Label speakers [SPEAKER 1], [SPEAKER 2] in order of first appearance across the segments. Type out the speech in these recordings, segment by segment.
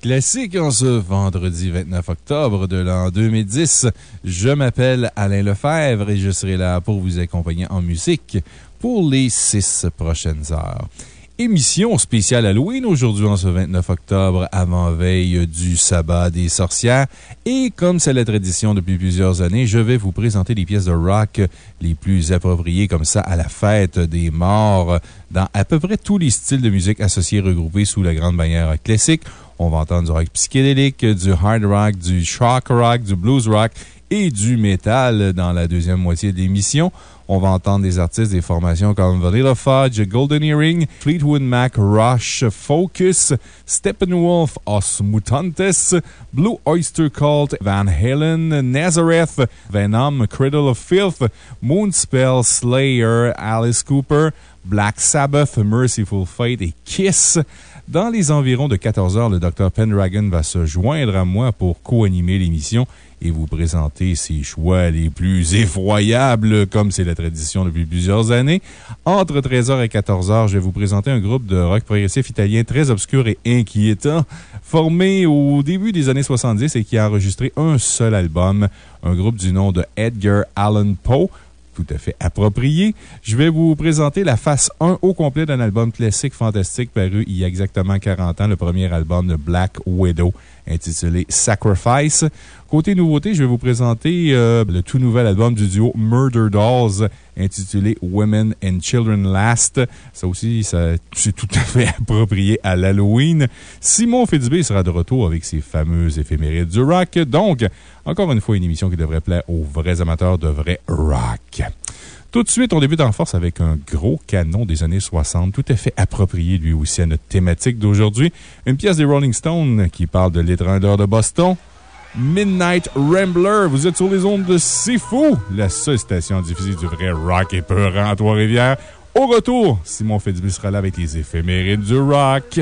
[SPEAKER 1] classique
[SPEAKER 2] en ce vendredi 29 octobre de l'an 2010. Je m'appelle Alain Lefebvre et je serai là pour vous accompagner en musique pour les six prochaines heures. Émission spéciale Halloween aujourd'hui en ce 29 octobre, avant-veille du sabbat des sorcières. Et comme c'est la tradition depuis plusieurs années, je vais vous présenter les pièces de rock les plus appropriées comme ça à la fête des morts dans à peu près tous les styles de musique associés regroupés sous la grande bannière classique. On va entendre du rock psychédélique, du hard rock, du shock rock, du blues rock et du métal dans la deuxième moitié de l'émission. On va entendre des artistes des formations comme Vanilla Fudge, Golden Earring, Fleetwood Mac, Rush, Focus, Steppenwolf, Os Mutantes, Blue Oyster Cult, Van Halen, Nazareth, Venom, Cradle of Filth, Moonspell, Slayer, Alice Cooper, Black Sabbath, Merciful Fate et Kiss. Dans les environs de 14 heures, le Dr. Pendragon va se joindre à moi pour co-animer l'émission et vous présenter ses choix les plus effroyables, comme c'est la tradition depuis plusieurs années. Entre 13h et 14h, je vais vous présenter un groupe de rock progressif italien très obscur et inquiétant, formé au début des années 70 et qui a enregistré un seul album, un groupe du nom de Edgar Allan Poe tout à fait approprié. Je vais vous présenter la face 1 au complet d'un album classique fantastique paru il y a exactement 40 ans, le premier album de Black Widow intitulé Sacrifice. Côté nouveauté, je vais vous présenter euh, le tout nouvel album du duo Murder Dolls intitulé Women and Children Last. Ça aussi, c'est tout à fait approprié à l'Halloween. Simon Fitzbé sera de retour avec ses fameuses éphémérides du rock. Donc, encore une fois, une émission qui devrait plaire aux vrais amateurs de vrai rock. Tout de suite, on débute en force avec un gros canon des années 60, tout à fait approprié lui aussi à notre thématique d'aujourd'hui. Une pièce des Rolling Stones qui parle de l'étrangleur de Boston. Midnight Rambler. Vous êtes sur les ondes de C'est la seule station diffusée du vrai rock et peurant à Trois-Rivières. Au retour, Simon Fitzbé sera là avec les éphémérides du rock.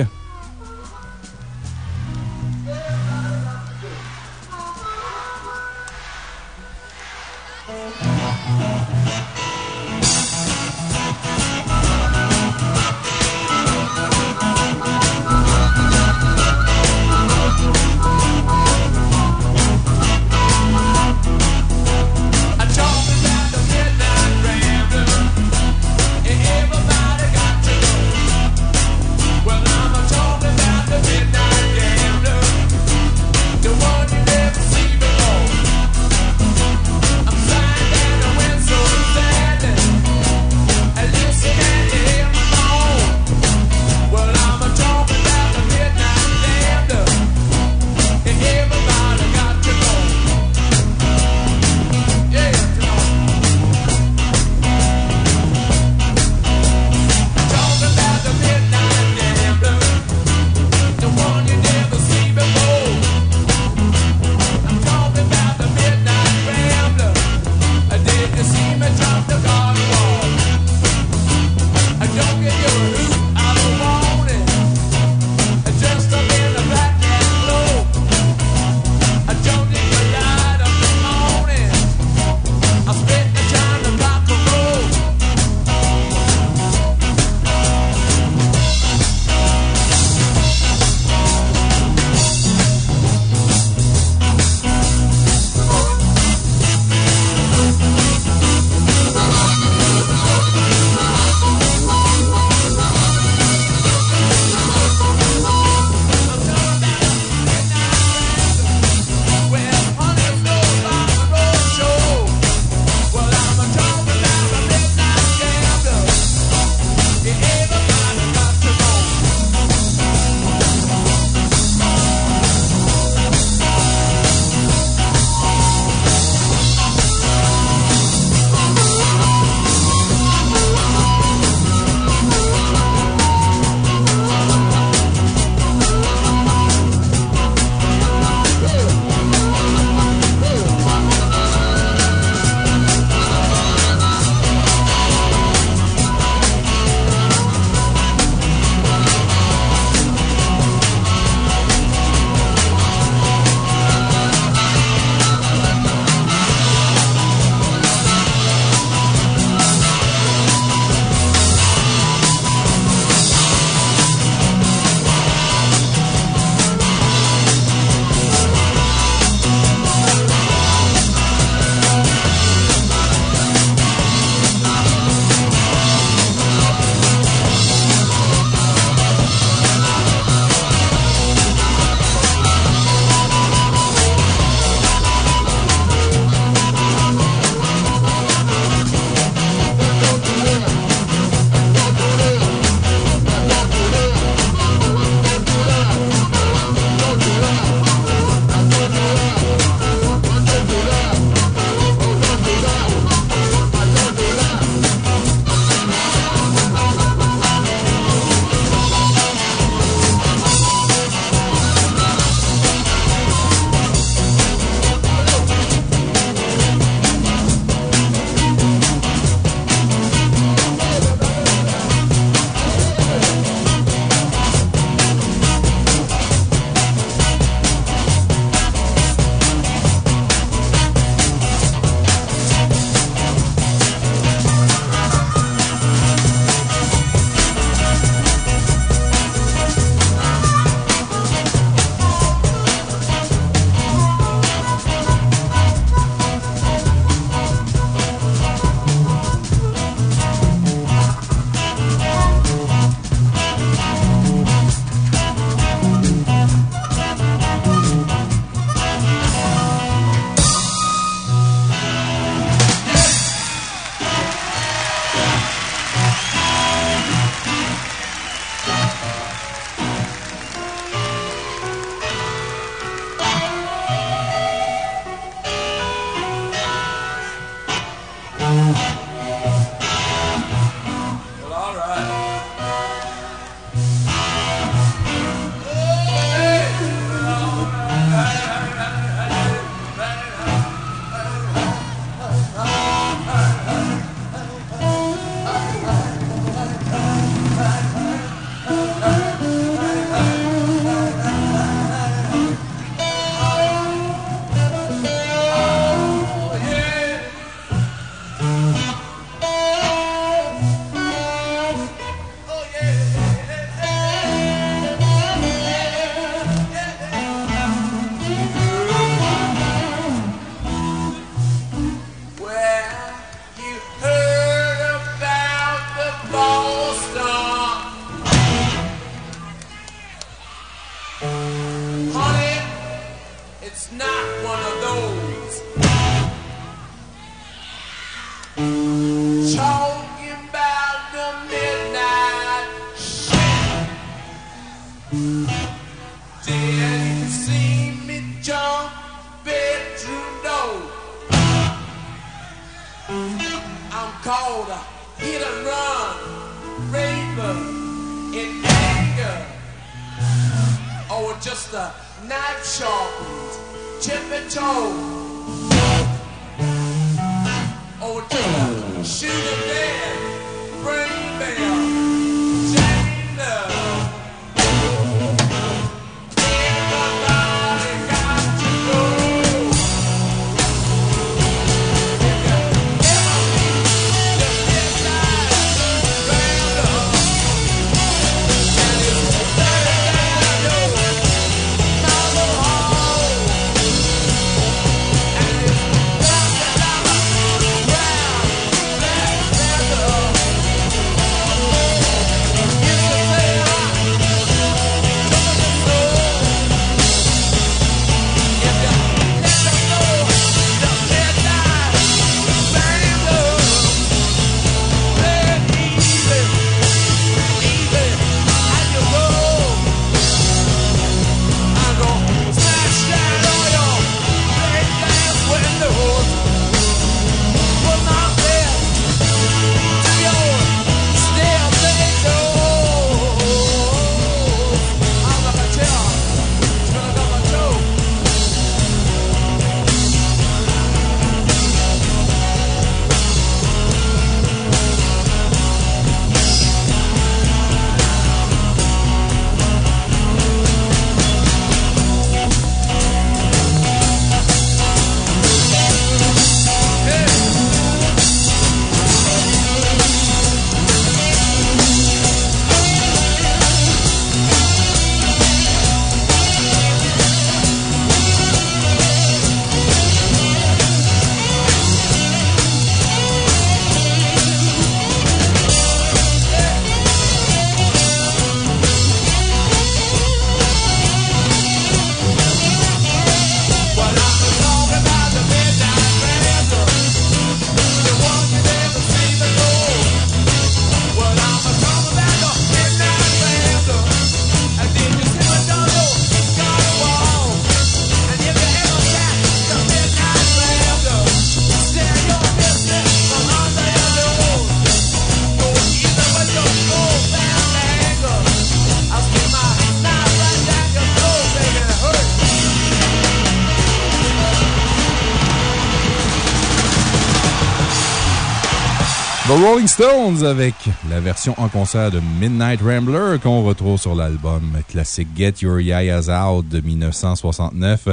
[SPEAKER 2] Stones avec la version en concert de Midnight Rambler qu'on retrouve sur l'album classique Get Your Yayas Out de 1969.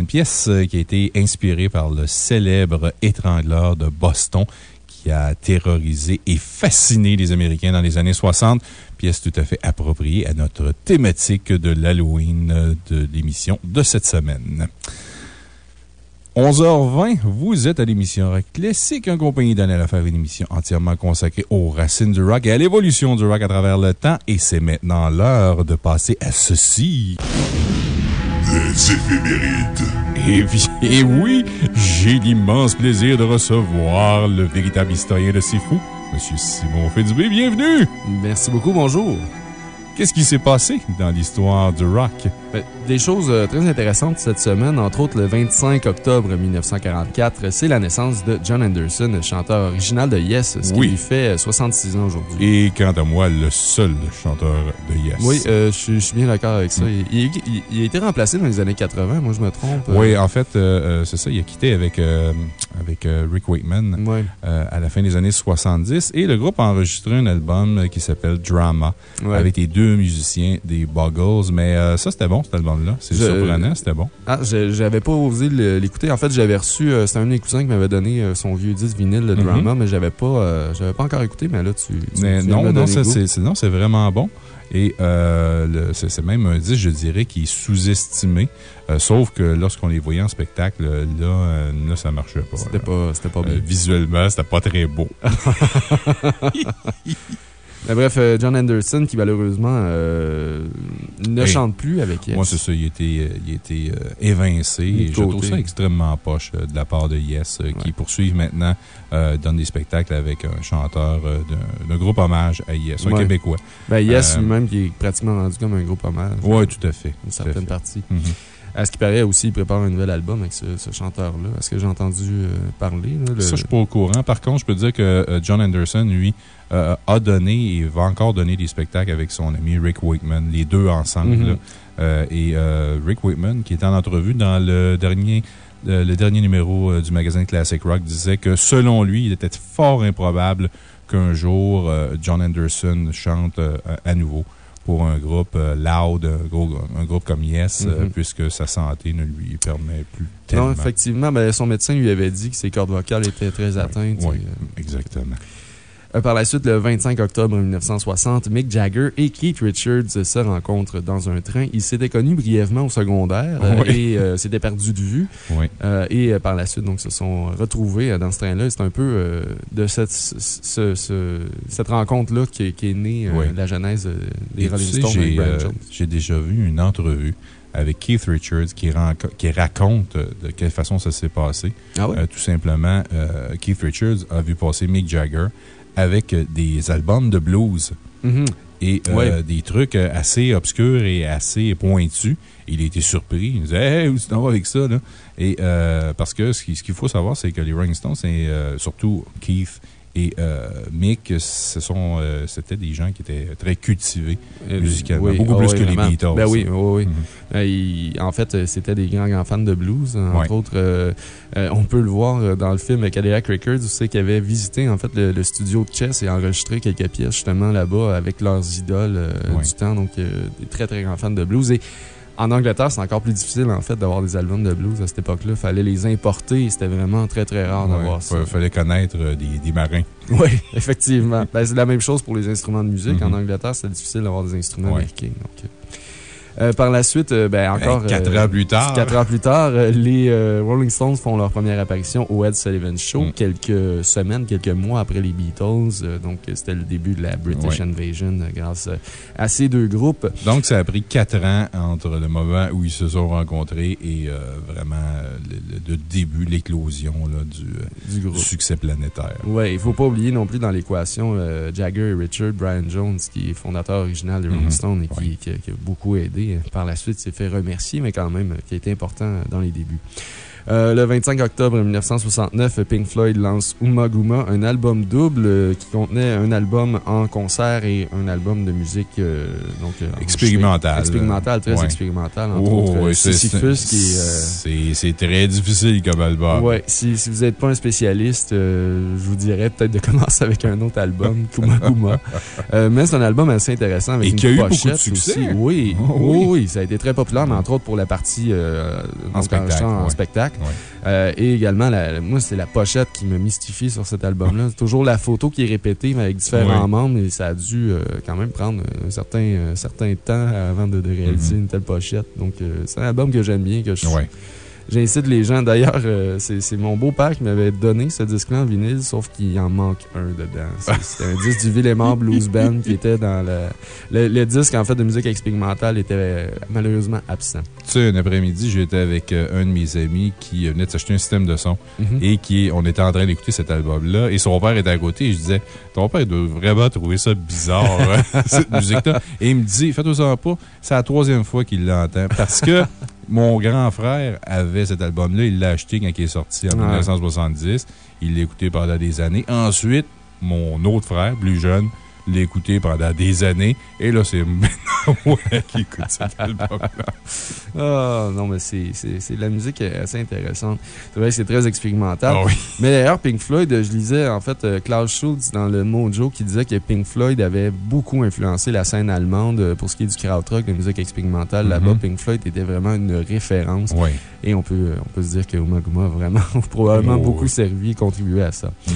[SPEAKER 2] Une pièce euh, qui a été inspirée par le célèbre étrangleur de Boston qui a terrorisé et fasciné les Américains dans les années 60. Pièce tout à fait appropriée à notre thématique de l'Halloween euh, de l'émission de cette semaine. 11h20, vous êtes à l'émission Rock Classique, en compagnie d'Anna Lafer, une émission entièrement consacrée aux racines du rock et à l'évolution du rock à travers le temps. Et c'est maintenant l'heure de passer à ceci.
[SPEAKER 1] Les éphémérides.
[SPEAKER 2] Et, vi- et oui, j'ai l'immense plaisir de recevoir le véritable historien de Fou, M. Simon Fitzbé. Bienvenue!
[SPEAKER 3] Merci beaucoup, bonjour.
[SPEAKER 2] Qu'est-ce qui s'est passé dans l'histoire du rock?
[SPEAKER 3] Ben, Des choses euh, très intéressantes cette semaine, entre autres le 25 octobre 1944, c'est la naissance de John Anderson, chanteur original de Yes, ce qui
[SPEAKER 2] Oui.
[SPEAKER 3] lui fait euh, 66 ans aujourd'hui.
[SPEAKER 2] Et quant à moi, le seul chanteur de Yes.
[SPEAKER 3] Oui, euh, je suis- je suis bien d'accord avec ça. Il, il- il- il a été remplacé dans les années 80, moi je me trompe. euh,
[SPEAKER 2] Oui, en fait, euh, euh, c'est ça. Il a quitté avec, euh, avec euh, Rick Wakeman
[SPEAKER 3] Ouais.
[SPEAKER 2] euh, à la fin des années 70 et le groupe a enregistré un album euh, qui s'appelle Drama
[SPEAKER 3] Ouais.
[SPEAKER 2] avec les deux musiciens des Buggles. Mais ça, c'était bon, cet album-là. C'est surprenant, c'était bon.
[SPEAKER 3] Ah, j'avais pas osé l'écouter. En fait, j'avais reçu, c'était un de mes cousins qui m'avait donné son vieux disque vinyle, le
[SPEAKER 2] Mhm.
[SPEAKER 3] drama, mais j'avais pas, j'avais pas encore écouté, mais là, tu. tu-
[SPEAKER 2] Mais
[SPEAKER 3] tu
[SPEAKER 2] non, non, c'est c'est- non, c'est vraiment bon. Et euh, c'est même un disque, je dirais, qui est sous-estimé. Euh, sauf que lorsqu'on les voyait en spectacle, là, euh, là ça marchait pas.
[SPEAKER 3] C'était pas, pas bien.
[SPEAKER 2] Euh, visuellement, c'était pas très beau.
[SPEAKER 3] Mais bref, euh, John Anderson qui malheureusement euh, ne
[SPEAKER 2] Hey.
[SPEAKER 3] chante plus avec Yes.
[SPEAKER 2] Moi, c'est ça. Il a été, euh, il euh, évincé. Et je trouve ça extrêmement poche euh, de la part de Yes, euh, qui poursuivent maintenant, euh, donnent des spectacles avec un chanteur euh, d'un- groupe hommage à Yes, un
[SPEAKER 3] Ouais.
[SPEAKER 2] Québécois.
[SPEAKER 3] Ben, Yes
[SPEAKER 2] Euh,
[SPEAKER 3] lui-même qui est pratiquement rendu comme un groupe hommage.
[SPEAKER 2] Oui, tout à fait.
[SPEAKER 3] Une certaine
[SPEAKER 2] fait.
[SPEAKER 3] partie.
[SPEAKER 2] Mhm.
[SPEAKER 3] À ce qui paraît aussi, il prépare un nouvel album avec ce, ce chanteur-là. Est-ce que j'ai entendu euh, parler? là, le-
[SPEAKER 2] Ça, je suis pas au courant. Par contre, je peux dire que euh, John Anderson, lui, euh, a donné et va encore donner des spectacles avec son ami Rick Wakeman, les deux ensemble.
[SPEAKER 3] Mhm.
[SPEAKER 2] là. Euh, et Rick Wakeman, qui était en entrevue dans le dernier, le, dernier numéro du magazine Classic Rock, disait que selon lui, il était fort improbable qu'un jour John Anderson chante à nouveau pour un groupe euh, loud, un, gros- un groupe comme Yes, euh,
[SPEAKER 3] Mhm.
[SPEAKER 2] puisque sa santé ne lui permet plus tellement.
[SPEAKER 3] Non, effectivement, ben, son médecin lui avait dit que ses cordes vocales étaient très atteintes.
[SPEAKER 2] Oui,
[SPEAKER 3] euh,
[SPEAKER 2] exactement.
[SPEAKER 3] Par la suite, le 25 octobre 1960, Mick Jagger et Keith Richards se rencontrent dans un train. Ils s'étaient connus brièvement au secondaire euh,
[SPEAKER 2] Oui.
[SPEAKER 3] et euh, s'étaient perdus de vue.
[SPEAKER 2] Oui.
[SPEAKER 3] Euh, et euh, par la suite, donc, se sont retrouvés euh, dans ce train-là. C'est un peu euh, de cette, ce- ce- cette rencontre-là qui, est- qui est née euh,
[SPEAKER 2] Oui.
[SPEAKER 3] la genèse euh, des Rolling Stones
[SPEAKER 2] j'ai
[SPEAKER 3] Brian
[SPEAKER 2] euh,
[SPEAKER 3] Jones.
[SPEAKER 2] j'ai déjà vu une entrevue avec Keith Richards qui, raconte euh, de quelle façon ça s'est passé.
[SPEAKER 3] Ah?
[SPEAKER 2] Euh, tout simplement, euh, Keith Richards a vu passer Mick Jagger avec euh, des albums de blues
[SPEAKER 3] Mhm.
[SPEAKER 2] et euh,
[SPEAKER 3] Ouais.
[SPEAKER 2] des trucs euh, assez obscurs et assez pointus. Il a été surpris. Il disait Hey, où tu t'en vas avec ça? Là? Et euh, parce que ce qui- ce qu'il faut savoir, c'est que les Rolling Stones, c'est euh, surtout Keith et euh, Mick, ce sont, euh, c'était des gens qui étaient très cultivés
[SPEAKER 3] Euh,
[SPEAKER 2] musicalement.
[SPEAKER 3] oui,
[SPEAKER 2] beaucoup
[SPEAKER 3] ah
[SPEAKER 2] plus
[SPEAKER 3] oui,
[SPEAKER 2] que
[SPEAKER 3] vraiment.
[SPEAKER 2] les Beatles.
[SPEAKER 3] Ben oui, oui, oui.
[SPEAKER 2] Mhm.
[SPEAKER 3] Il- en fait, c'était des grands, grands fans de blues. hein, Entre autres, on peut le voir dans le film Cadillac Records, où c'est qu'ils avaient visité en fait, le, le studio de Chess et enregistré quelques pièces justement là-bas avec leurs idoles du temps. Donc, des très, très grands fans de blues. Et en Angleterre, c'est encore plus difficile en fait d'avoir des albums de blues à cette époque-là. Il fallait les importer et c'était vraiment très, très rare
[SPEAKER 2] Ouais,
[SPEAKER 3] d'avoir ça.
[SPEAKER 2] fa- fallait connaître euh, des, des marins.
[SPEAKER 3] Oui, effectivement. Ben, c'est la même chose pour les instruments de musique.
[SPEAKER 2] Mhm.
[SPEAKER 3] En Angleterre, c'est difficile d'avoir des instruments
[SPEAKER 2] Ouais.
[SPEAKER 3] américains. Donc, euh, euh, par la suite, euh, ben, encore.
[SPEAKER 2] Ben, quatre
[SPEAKER 3] euh,
[SPEAKER 2] ans plus tard.
[SPEAKER 3] Quatre ans plus tard, euh, les euh, Rolling Stones font leur première apparition au Ed Sullivan Show,
[SPEAKER 2] Mm.
[SPEAKER 3] quelques semaines, quelques mois après les Beatles. Euh, donc, euh, c'était le début de la British
[SPEAKER 2] Ouais.
[SPEAKER 3] Invasion euh, grâce euh, à ces deux groupes.
[SPEAKER 2] Donc, ça a pris quatre ans entre le moment où ils se sont rencontrés et euh, vraiment euh, le, début, l'éclosion du, euh,
[SPEAKER 3] Du
[SPEAKER 2] succès planétaire.
[SPEAKER 3] Ouais, il faut pas oublier non plus dans l'équation euh, Jagger et Richard, Brian Jones, qui est fondateur original des Rolling
[SPEAKER 2] Mhm.
[SPEAKER 3] Stones et qui,
[SPEAKER 2] Ouais.
[SPEAKER 3] qui a, qui a beaucoup aidé. Par la suite, s'est fait remercier, mais quand même, qui a été important dans les débuts. Euh, le 25 octobre 1969, Pink Floyd lance Uma Guma, un album double euh, qui contenait un album en concert et un album de musique euh, donc, euh,
[SPEAKER 2] Expérimental.
[SPEAKER 3] enregistré. Expérimental, très
[SPEAKER 2] Ouais.
[SPEAKER 3] expérimental. Entre
[SPEAKER 2] Oh,
[SPEAKER 3] autres,
[SPEAKER 2] oui, c'est-
[SPEAKER 3] Sisyphus, qui est.
[SPEAKER 2] c'est c'est très difficile comme album.
[SPEAKER 3] Ouais, si, si vous n'êtes pas un spécialiste, je vous dirais peut-être de commencer avec un autre album, Kuma. Euh, mais c'est un album assez intéressant avec
[SPEAKER 2] Et
[SPEAKER 3] une
[SPEAKER 2] qui a eu beaucoup de succès.
[SPEAKER 3] aussi. Oui,
[SPEAKER 2] Oh,
[SPEAKER 3] oui,
[SPEAKER 2] oui.
[SPEAKER 3] oui, ça a été très populaire, mais entre autres pour la partie donc
[SPEAKER 2] spectacle,
[SPEAKER 3] enregistrée en
[SPEAKER 2] ouais.
[SPEAKER 3] spectacle. Euh, et également, la- moi, c'est la pochette qui me mystifie sur cet album-là. C'est toujours la photo qui est répétée, mais avec différents membres, et ça a dû euh, quand même prendre un certain, un certain temps avant de, de réaliser
[SPEAKER 2] Mhm.
[SPEAKER 3] une telle pochette. Donc, euh, c'est un album que j'aime bien, que je. J'incite les gens. D'ailleurs, euh, c'est mon beau-père qui m'avait donné ce disque-là en vinyle, sauf qu'il en manque un dedans. C'est- un disque du Villemort Blues Band qui était dans le, le. le disque, en fait, de musique expérimentale était euh, malheureusement absent.
[SPEAKER 2] Tu sais, un après-midi, j'étais avec euh, un de mes amis qui venait de s'acheter un système de son
[SPEAKER 3] Mhm.
[SPEAKER 2] et qui, on était en train d'écouter cet album-là et son père était à côté et je disais, ton père doit vraiment trouver ça bizarre, hein, cette musique-là. Et il me dit, faites-vous pas, c'est la troisième fois qu'il l'entend parce que mon grand frère avait cet album-là, il l'a acheté quand il est sorti en
[SPEAKER 3] Ouais.
[SPEAKER 2] 1970. Il l'a écouté pendant des années. Ensuite, mon autre frère, plus jeune, l'a écouté pendant des années. Et là, c'est maintenant moi qui écoute cet album-là.
[SPEAKER 3] Ah, non, mais c'est de la musique assez intéressante. C'est vrai que c'est très expérimental.
[SPEAKER 2] Ah oui.
[SPEAKER 3] Mais d'ailleurs, Pink Floyd, je lisais en fait euh, Klaus Schultz dans le Mojo qui disait que Pink Floyd avait beaucoup influencé la scène allemande euh, pour ce qui est du krautrock, de musique expérimentale.
[SPEAKER 2] Mhm.
[SPEAKER 3] Là-bas, Pink Floyd était vraiment une référence.
[SPEAKER 2] Oui.
[SPEAKER 3] Et on peut, on peut se dire que Uma Guma a vraiment probablement
[SPEAKER 2] Oh,
[SPEAKER 3] beaucoup servi et contribué à ça.
[SPEAKER 2] Mm.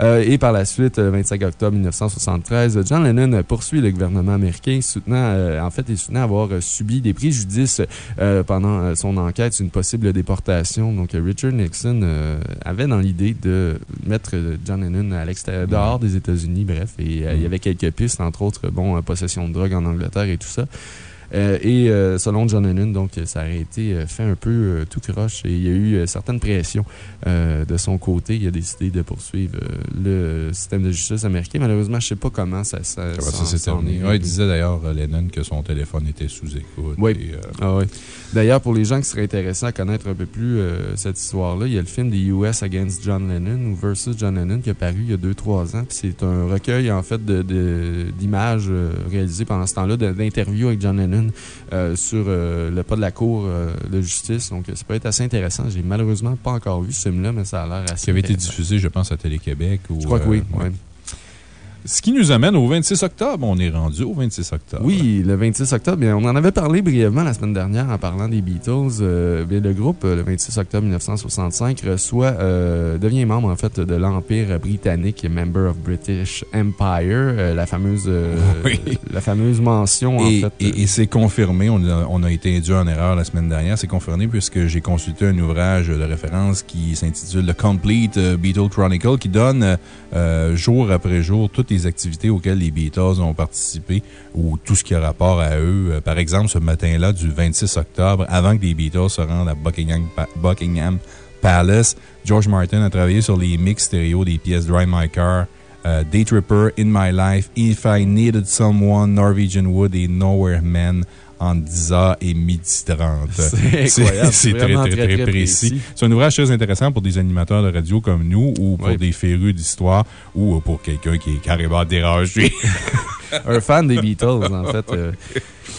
[SPEAKER 3] Euh, et par la suite, le 25 octobre 1973, John Lennon poursuit le gouvernement américain, soutenant, euh, en fait, il soutenait avoir euh, subi des préjudices euh, pendant euh, son enquête sur une possible déportation. Donc, euh, Richard Nixon euh, avait dans l'idée de mettre euh, John Lennon à l'extérieur, dehors des États-Unis, bref. Et euh, il y avait quelques pistes, entre autres, bon, euh, possession de drogue en Angleterre et tout ça. Euh, et euh, selon John Lennon, donc, ça aurait été euh, fait un peu tout croche et il y a eu certaines pressions de son côté. Il a décidé de poursuivre le système de justice américain. Malheureusement, je ne sais pas comment ça, ça,
[SPEAKER 2] Comment ça
[SPEAKER 3] s'en-
[SPEAKER 2] s'est terminé? Ouais, il disait d'ailleurs, Lennon, que son téléphone était sous écoute.
[SPEAKER 3] Oui. Ah ouais. D'ailleurs, pour les gens qui seraient intéressés à connaître un peu plus cette histoire-là, il y a le film The US Against John Lennon ou Versus John Lennon qui a paru il y a 2-3 ans. C'est un recueil, en fait, de- de- d'images réalisées pendant ce temps-là, d'interviews avec John Lennon euh, sur euh, le pas de la cour euh, de justice. Donc, ça peut être assez intéressant. J'ai malheureusement pas encore vu ce film-là, mais ça a l'air assez
[SPEAKER 2] qui avait été diffusé, je pense, à Télé-Québec. ou,
[SPEAKER 3] Je crois que oui.
[SPEAKER 2] ouais.
[SPEAKER 3] ouais.
[SPEAKER 2] Ce qui nous amène au 26 octobre. On est rendu au 26 octobre.
[SPEAKER 3] Oui, le 26 octobre. Bien, on en avait parlé brièvement la semaine dernière en parlant des Beatles. Euh, bien, le groupe, euh, le 26 octobre 1965, reçoit, euh, devient membre en fait de l'Empire britannique, member of British Empire, euh, la, fameuse,
[SPEAKER 2] Oui.
[SPEAKER 3] la fameuse mention en
[SPEAKER 2] Et,
[SPEAKER 3] fait.
[SPEAKER 2] et- et c'est confirmé, on a, on a été induit en erreur la semaine dernière, c'est confirmé puisque j'ai consulté un ouvrage de référence qui s'intitule The Complete Beatle Chronicle qui donne jour après jour les activités auxquelles les Beatles ont participé ou tout ce qui a rapport à eux. Euh, Par exemple, ce matin-là du 26 octobre, avant que les Beatles se rendent à Buckingham Palace, George Martin a travaillé sur les mix stéréo des pièces Drive My Car, euh, Day Tripper, In My Life, If I Needed Someone, Norwegian Wood et Nowhere Man entre 10h et 12h30.
[SPEAKER 3] C'est incroyable.
[SPEAKER 2] C'est très,
[SPEAKER 3] vraiment
[SPEAKER 2] très, très, précis. C'est un ouvrage très intéressant pour des animateurs de radio comme nous ou pour
[SPEAKER 3] Oui.
[SPEAKER 2] des férus d'histoire ou pour quelqu'un qui est carrément dérangé.
[SPEAKER 3] un fan des Beatles, en fait. euh.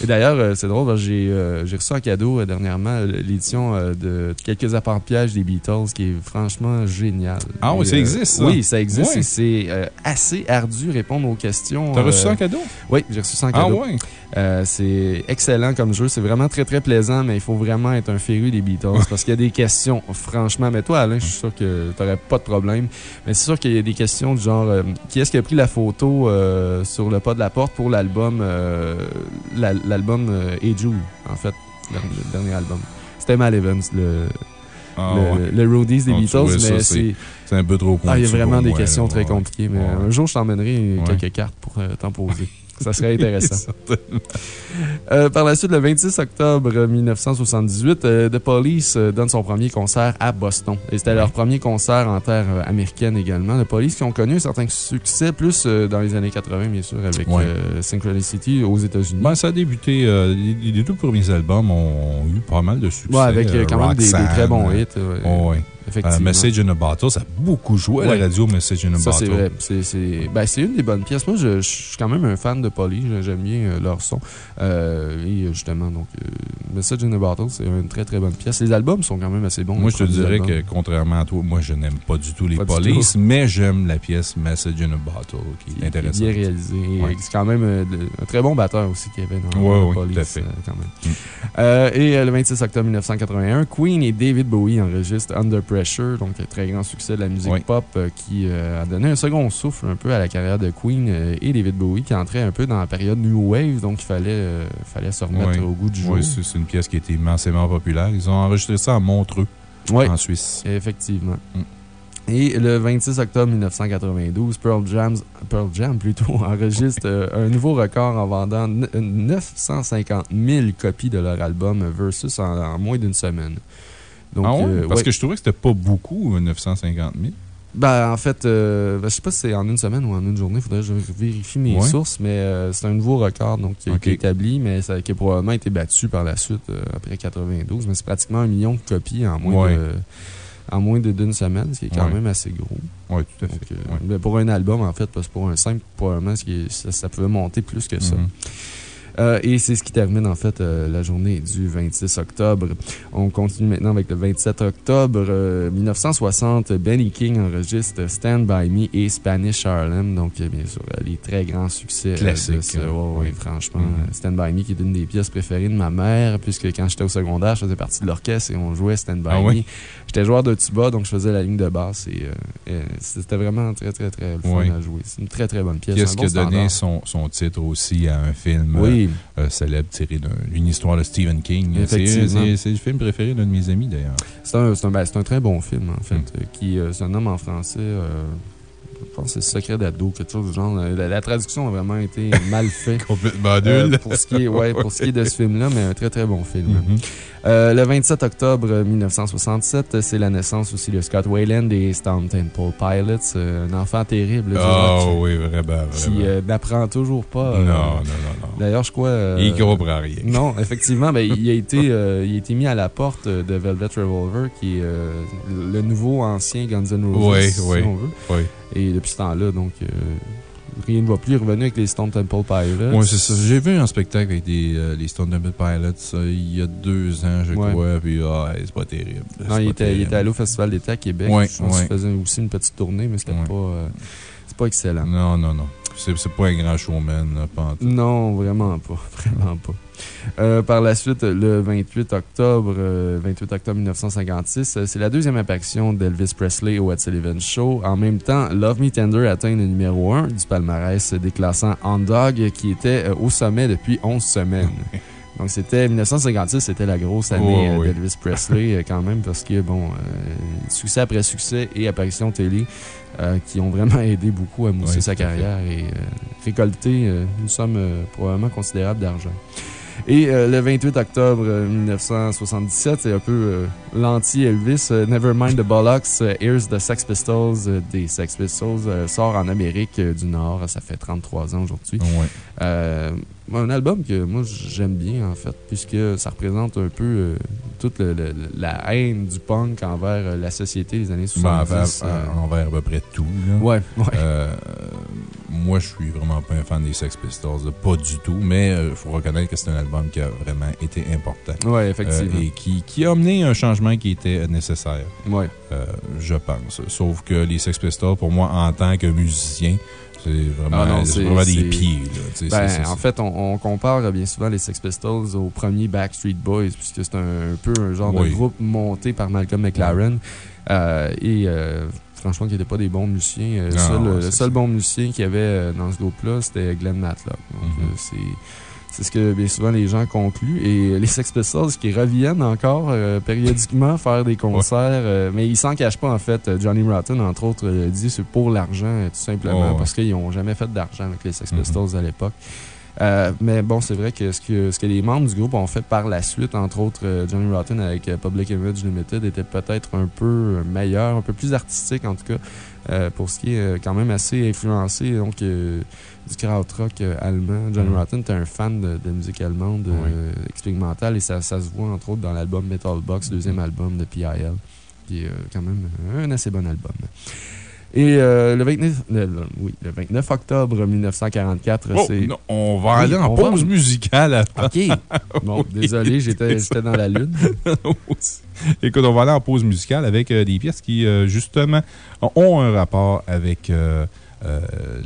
[SPEAKER 3] Et d'ailleurs, euh, c'est drôle, j'ai euh, reçu en cadeau euh, dernièrement euh, l'édition euh, de quelques apports-pièges des Beatles qui est franchement génial.
[SPEAKER 2] Ah oui, ça
[SPEAKER 3] euh,
[SPEAKER 2] existe, ça?
[SPEAKER 3] Oui, ça existe et c'est euh, assez ardu répondre aux questions.
[SPEAKER 2] T'as reçu
[SPEAKER 3] euh,
[SPEAKER 2] ça en cadeau?
[SPEAKER 3] Oui, j'ai reçu ça en
[SPEAKER 2] Ah
[SPEAKER 3] cadeau.
[SPEAKER 2] ouais?
[SPEAKER 3] Euh, c'est excellent comme jeu. C'est vraiment très, très plaisant, mais il faut vraiment être un féru des Beatles parce qu'il y a des questions, franchement. Mais toi, Alain, je suis sûr que tu n'aurais pas de problème. Mais c'est sûr qu'il y a des questions du genre euh, qui est-ce qui a pris la photo euh, sur le pas de la porte pour l'album euh, la- l'album Hey Jude, en fait, le, le dernier album? C'était Mal Evans, le,
[SPEAKER 2] Ah
[SPEAKER 3] le,
[SPEAKER 2] ouais.
[SPEAKER 3] le Roadies des
[SPEAKER 2] tu
[SPEAKER 3] Beatles, mais
[SPEAKER 2] c'est un peu trop
[SPEAKER 3] Ah, il y a vraiment des
[SPEAKER 2] moi,
[SPEAKER 3] questions très
[SPEAKER 2] Ouais.
[SPEAKER 3] compliquées, mais un jour, je t'emmènerai quelques cartes pour t'en poser. Ça serait intéressant. Euh, par la suite, le 26 octobre 1978, euh, The Police euh, donne son premier concert à Boston. Et c'était leur premier concert en terre américaine également. The Police qui ont connu un certain succès, plus dans les années 80, bien sûr, avec
[SPEAKER 2] Ouais.
[SPEAKER 3] Synchronicity aux États-Unis.
[SPEAKER 2] Ben, ça a débuté. les, les deux premiers albums ont eu pas mal de succès.
[SPEAKER 3] Ouais, avec quand même des, très bons hits.
[SPEAKER 2] Oh. Euh, Message in a Bottle, ça a beaucoup joué à la radio, Message in a
[SPEAKER 3] Ça, c'est
[SPEAKER 2] Bottle.
[SPEAKER 3] vrai. C'est c'est- ben, c'est une des bonnes pièces. Moi, je, je suis quand même un fan de Polly. J'aime bien euh, leur son. Euh, et justement, donc, Message in a Bottle, c'est une très très bonne pièce. Les albums sont quand même assez bons.
[SPEAKER 2] Moi, je te dirais
[SPEAKER 3] albums.
[SPEAKER 2] que, contrairement à toi, moi, je n'aime pas du tout les polices, mais j'aime la pièce Message in a Bottle, qui est
[SPEAKER 3] est
[SPEAKER 2] intéressante.
[SPEAKER 3] bien réalisé. Et
[SPEAKER 2] Ouais.
[SPEAKER 3] C'est quand même un très bon batteur aussi qu'il y avait dans
[SPEAKER 2] Ouais,
[SPEAKER 3] dans
[SPEAKER 2] oui,
[SPEAKER 3] Police,
[SPEAKER 2] tout à fait.
[SPEAKER 3] quand même.
[SPEAKER 2] Mm.
[SPEAKER 3] Et le 26 octobre 1981, Queen et David Bowie enregistrent Under Pressure, donc un très grand succès de la musique
[SPEAKER 2] Oui.
[SPEAKER 3] pop euh, qui euh, a donné un second souffle un peu à la carrière de Queen euh, et David Bowie qui entrait un peu dans la période New Wave, donc il fallait, euh, fallait se remettre
[SPEAKER 2] Oui.
[SPEAKER 3] au goût du jour.
[SPEAKER 2] Oui, c'est une pièce qui été immensément populaire. Ils ont enregistré ça à Montreux, en Suisse.
[SPEAKER 3] Effectivement.
[SPEAKER 2] Mm.
[SPEAKER 3] Et le 26 octobre 1992, Pearl, Jam, Pearl Jam plutôt, enregistre euh, un nouveau record en vendant ne- 950 000 copies de leur album Versus en, en moins d'une semaine. Donc,
[SPEAKER 2] ah ouais?
[SPEAKER 3] euh,
[SPEAKER 2] Parce
[SPEAKER 3] ouais.
[SPEAKER 2] que je trouvais que c'était pas beaucoup, euh, 950 000.
[SPEAKER 3] Ben, en fait, euh, ben, je sais pas si c'est en une semaine ou en une journée. Il faudrait que je vérifie mes
[SPEAKER 2] Ouais.
[SPEAKER 3] sources, mais euh, c'est un nouveau record donc, qui a été
[SPEAKER 2] Ok.
[SPEAKER 3] établi, mais ça, qui a probablement été battu par la suite euh, après 92. Mais c'est pratiquement un million de copies en moins
[SPEAKER 2] Ouais.
[SPEAKER 3] de en moins de- d'une semaine, ce qui est quand
[SPEAKER 2] Ouais.
[SPEAKER 3] même assez gros.
[SPEAKER 2] Oui, tout à fait.
[SPEAKER 3] euh, ben, pour un album, en fait, parce que pour un simple, probablement, qui est- ça, ça pouvait monter plus que ça.
[SPEAKER 2] Mhm.
[SPEAKER 3] Euh, et c'est ce qui termine, en fait, euh, la journée du 26 octobre. On continue maintenant avec le 27 octobre euh, 1960. Benny King enregistre Stand By Me et Spanish Harlem. Donc, euh, bien sûr, euh, les très grands succès. euh,
[SPEAKER 2] Classique,
[SPEAKER 3] ce-
[SPEAKER 2] hein. Oui.
[SPEAKER 3] franchement, euh, Stand By Me, qui est une des pièces préférées de ma mère, puisque quand j'étais au secondaire, je faisais partie de l'orchestre et on jouait Stand By
[SPEAKER 2] Ah
[SPEAKER 3] Me.
[SPEAKER 2] oui?
[SPEAKER 3] J'étais joueur de tuba, donc je faisais la ligne de basse et euh, c'était vraiment très, très, très fun
[SPEAKER 2] Oui.
[SPEAKER 3] à jouer. C'est une très, très bonne pièce.
[SPEAKER 2] Pièce
[SPEAKER 3] un
[SPEAKER 2] qui a
[SPEAKER 3] bon
[SPEAKER 2] donné son, son titre aussi à un film
[SPEAKER 3] Oui.
[SPEAKER 2] euh, euh, célèbre tiré d'une histoire de Stephen King? C'est le film préféré d'un de mes amis, d'ailleurs.
[SPEAKER 3] C'est un, un, ben, un très bon film, en fait.
[SPEAKER 2] Mm.
[SPEAKER 3] euh, qui, c'est un homme en français. euh, Je pense que c'est Secret d'ado, quelque chose du genre. La, la traduction a vraiment été mal faite.
[SPEAKER 2] Complètement
[SPEAKER 3] Euh,
[SPEAKER 2] nul.
[SPEAKER 3] pour, ce qui est, ouais, pour ce qui est de ce film-là, mais un très très bon film.
[SPEAKER 2] Mhm.
[SPEAKER 3] Euh, le 27 octobre 1967, c'est la naissance aussi de Scott Wayland des Stone Temple Pilots, euh, un enfant terrible.
[SPEAKER 2] Oh oui, vraiment,
[SPEAKER 3] qui
[SPEAKER 2] vraiment.
[SPEAKER 3] euh, n'apprend toujours pas.
[SPEAKER 2] non,
[SPEAKER 3] euh,
[SPEAKER 2] non, non, non.
[SPEAKER 3] D'ailleurs, je crois.
[SPEAKER 2] Il comprend rien.
[SPEAKER 3] Non, effectivement, ben, il, a été, il a été mis à la porte de Velvet Revolver, qui est le nouveau ancien Guns N' Roses,
[SPEAKER 2] Oui,
[SPEAKER 3] si
[SPEAKER 2] oui.
[SPEAKER 3] on veut.
[SPEAKER 2] Oui.
[SPEAKER 3] Et depuis ce temps-là, donc, euh, rien ne va plus. Revenu avec les Stone Temple Pilots.
[SPEAKER 2] Oui, c'est ça. J'ai vu un spectacle avec des, euh, les Stone Temple Pilots euh, il y a deux ans, je
[SPEAKER 3] Ouais.
[SPEAKER 2] crois, puis ah, c'est pas terrible.
[SPEAKER 3] Non, il
[SPEAKER 2] pas
[SPEAKER 3] était, il
[SPEAKER 2] terrible.
[SPEAKER 3] était allé au Festival d'été à Québec.
[SPEAKER 2] Ouais,
[SPEAKER 3] je
[SPEAKER 2] ouais.
[SPEAKER 3] faisait aussi une petite tournée, mais c'était pas, euh, c'est pas excellent.
[SPEAKER 2] Non, non, non. C'est pas un grand showman, là, pas en tout.
[SPEAKER 3] Non, vraiment pas. Vraiment pas. Euh, par la suite, le 28 octobre, euh, 28 octobre 1956, euh, c'est la deuxième apparition d'Elvis Presley au Ed Sullivan Show. En même temps, Love Me Tender atteint le numéro 1 du palmarès déclassant On Dog, qui était au sommet depuis 11 semaines. Donc, c'était 1956, c'était la grosse année
[SPEAKER 2] Oh,
[SPEAKER 3] euh,
[SPEAKER 2] oui.
[SPEAKER 3] d'Elvis Presley, euh, quand même, parce que, bon, euh, succès après succès et apparition télé euh, qui ont vraiment aidé beaucoup à mousser
[SPEAKER 2] Oui,
[SPEAKER 3] sa carrière et euh, récolter une somme probablement considérable d'argent. Et euh, le 28 octobre euh, 1977, c'est un peu euh, l'anti-Elvis. Nevermind the Bollocks, Here's the Sex Pistols des Sex Pistols sort en Amérique du Nord. Ça fait 33 ans aujourd'hui.
[SPEAKER 2] Ouais.
[SPEAKER 3] Un album que moi j'aime bien en fait, puisque ça représente un peu euh, toute le- le- la haine du punk envers euh, la société des années
[SPEAKER 2] Ben,
[SPEAKER 3] 70.
[SPEAKER 2] envers,
[SPEAKER 3] euh,
[SPEAKER 2] envers à peu près tout. Là.
[SPEAKER 3] Ouais, ouais.
[SPEAKER 2] Moi, je suis vraiment pas un fan des Sex Pistols, là, pas du tout, mais il faut reconnaître que c'est un album qui a vraiment été important.
[SPEAKER 3] Ouais, effectivement.
[SPEAKER 2] Et qui, qui a amené un changement qui était nécessaire,
[SPEAKER 3] ouais.
[SPEAKER 2] euh, je pense. Sauf que les Sex Pistols, pour moi, en tant que musicien, c'est vraiment,
[SPEAKER 3] Ah non,
[SPEAKER 2] c'est
[SPEAKER 3] c'est-
[SPEAKER 2] vraiment des pieds. Là,
[SPEAKER 3] Ben,
[SPEAKER 2] c'est-
[SPEAKER 3] en fait, on, on compare bien souvent les Sex Pistols aux premiers Backstreet Boys, puisque c'est un, un peu un genre
[SPEAKER 2] Oui.
[SPEAKER 3] de groupe monté par Malcolm McLaren. Euh, et euh, franchement, qui n'étaient pas des bons musiciens. Euh, le
[SPEAKER 2] Non,
[SPEAKER 3] seul,
[SPEAKER 2] ouais,
[SPEAKER 3] le
[SPEAKER 2] c'est
[SPEAKER 3] seul
[SPEAKER 2] ça.
[SPEAKER 3] bon musicien qu'il y avait euh, dans ce groupe-là, c'était Glenn Matlock. Donc,
[SPEAKER 2] Mhm.
[SPEAKER 3] euh, c'est. C'est ce que bien souvent les gens concluent. Et les Sex Pistols qui reviennent encore euh, périodiquement faire des concerts, euh, mais ils s'en cachent pas en fait. Johnny Rotten, entre autres, euh, dit c'est pour l'argent, euh, tout simplement,
[SPEAKER 2] Oh, ouais.
[SPEAKER 3] parce qu'ils n'ont jamais fait d'argent avec les Sex
[SPEAKER 2] Mhm.
[SPEAKER 3] Pistols à l'époque. Euh, mais bon, c'est vrai que ce, que ce que les membres du groupe ont fait par la suite, entre autres euh, Johnny Rotten avec euh, Public Image Limited, était peut-être un peu euh, meilleur, un peu plus artistique en tout cas, euh, pour ce qui est euh, quand même assez influencé donc, euh, du krautrock euh, allemand. Johnny
[SPEAKER 2] Mhm.
[SPEAKER 3] Rotten était un fan de, de musique allemande euh, expérimentale et ça, ça se voit entre autres dans l'album Metal Box, deuxième album de PIL, qui est euh, quand même un assez bon album. Et euh, le, 29, le- le- oui, le 29 octobre 1944,
[SPEAKER 2] Oh,
[SPEAKER 3] c'est...
[SPEAKER 2] on va
[SPEAKER 3] Oui,
[SPEAKER 2] aller en
[SPEAKER 3] va-
[SPEAKER 2] pause musicale avant.
[SPEAKER 3] OK. Bon,
[SPEAKER 2] Oui.
[SPEAKER 3] désolé, j'étais j'étais dans la lune.
[SPEAKER 2] Écoute, on va aller en pause musicale avec euh, des pièces qui, euh, justement, ont un rapport avec euh,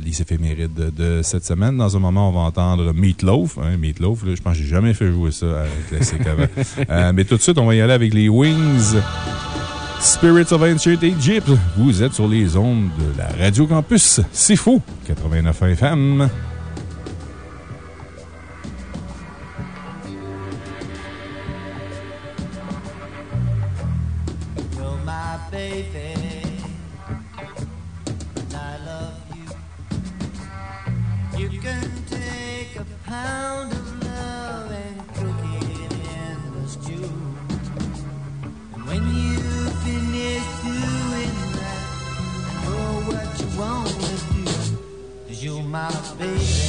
[SPEAKER 2] les éphémérides de, de cette semaine. Dans un moment, on va entendre Meatloaf. Hein, Meatloaf, là, je pense que j'ai jamais fait jouer ça à un classique avant. Euh, mais tout de suite, on va y aller avec les Wings. Spirits of Ancient Egypt. Vous êtes sur les ondes de la Radio Campus. C'est fou. 89 FM.
[SPEAKER 4] My baby,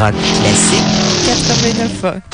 [SPEAKER 5] Rock classique 89 ans.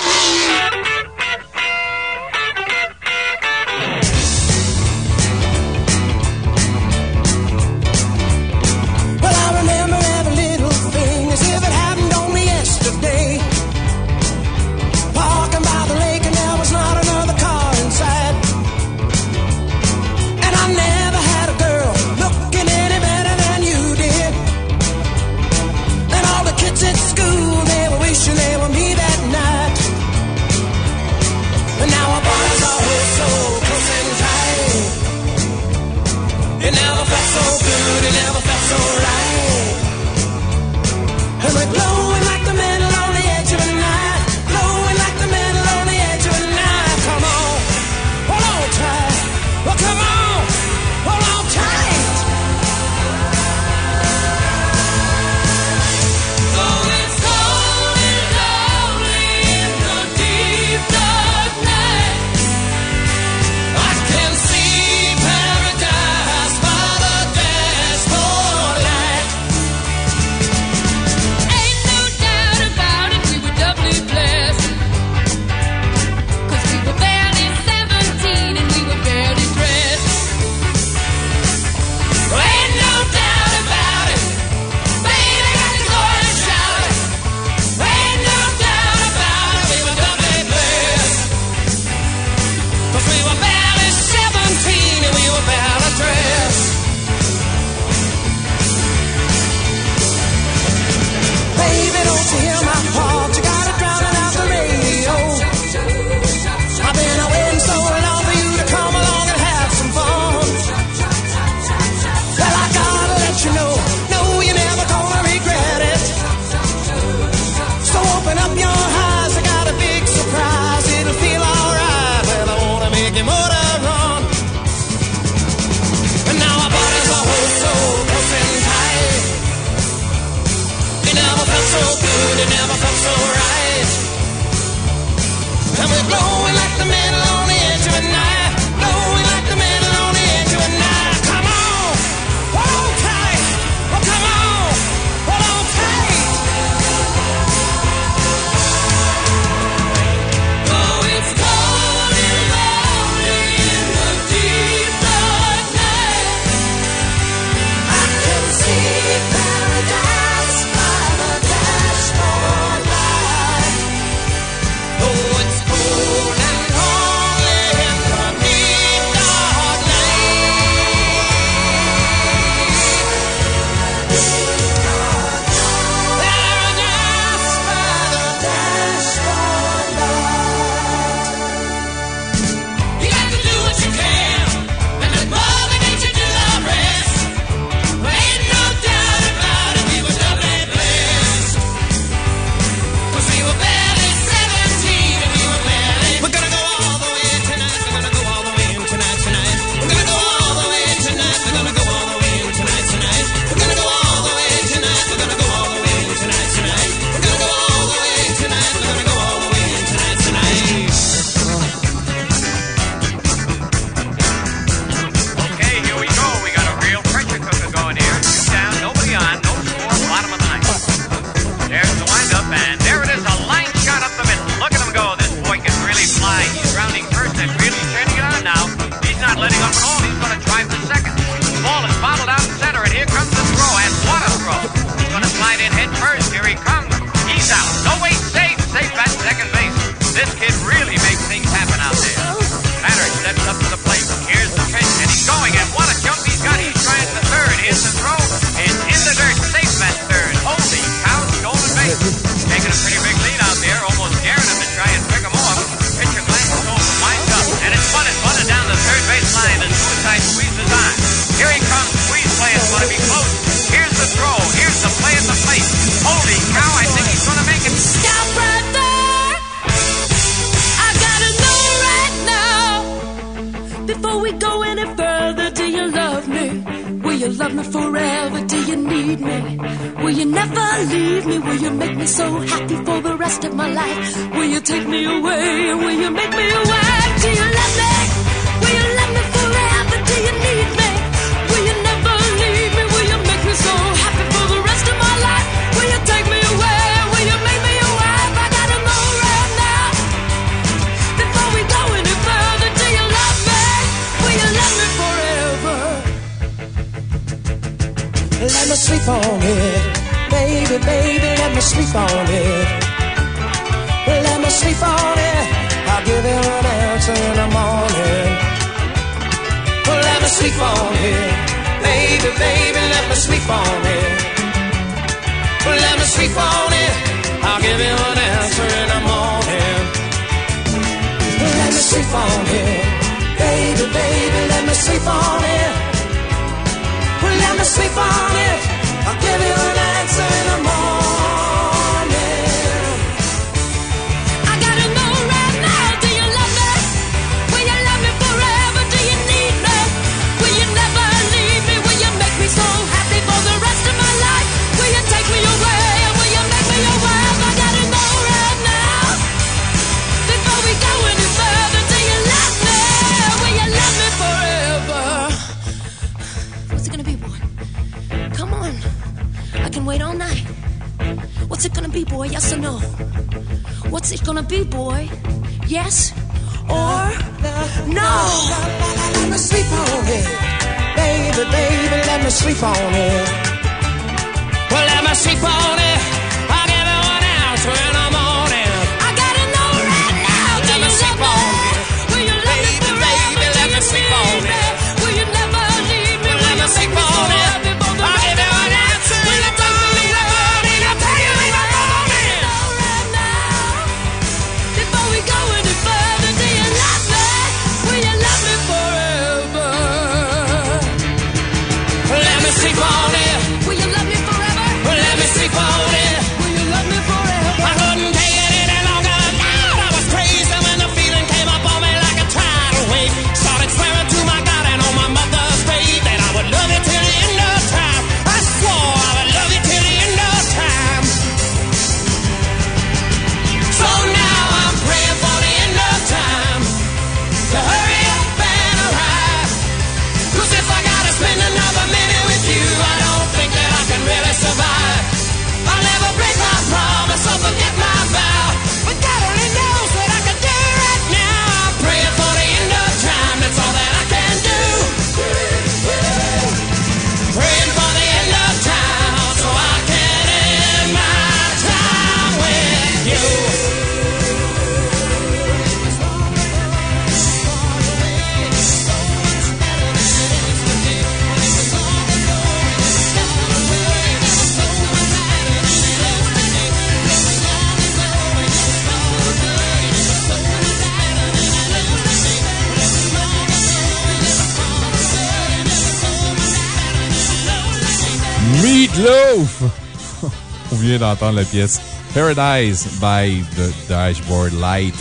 [SPEAKER 2] D'entendre la pièce Paradise by the Dashboard Light,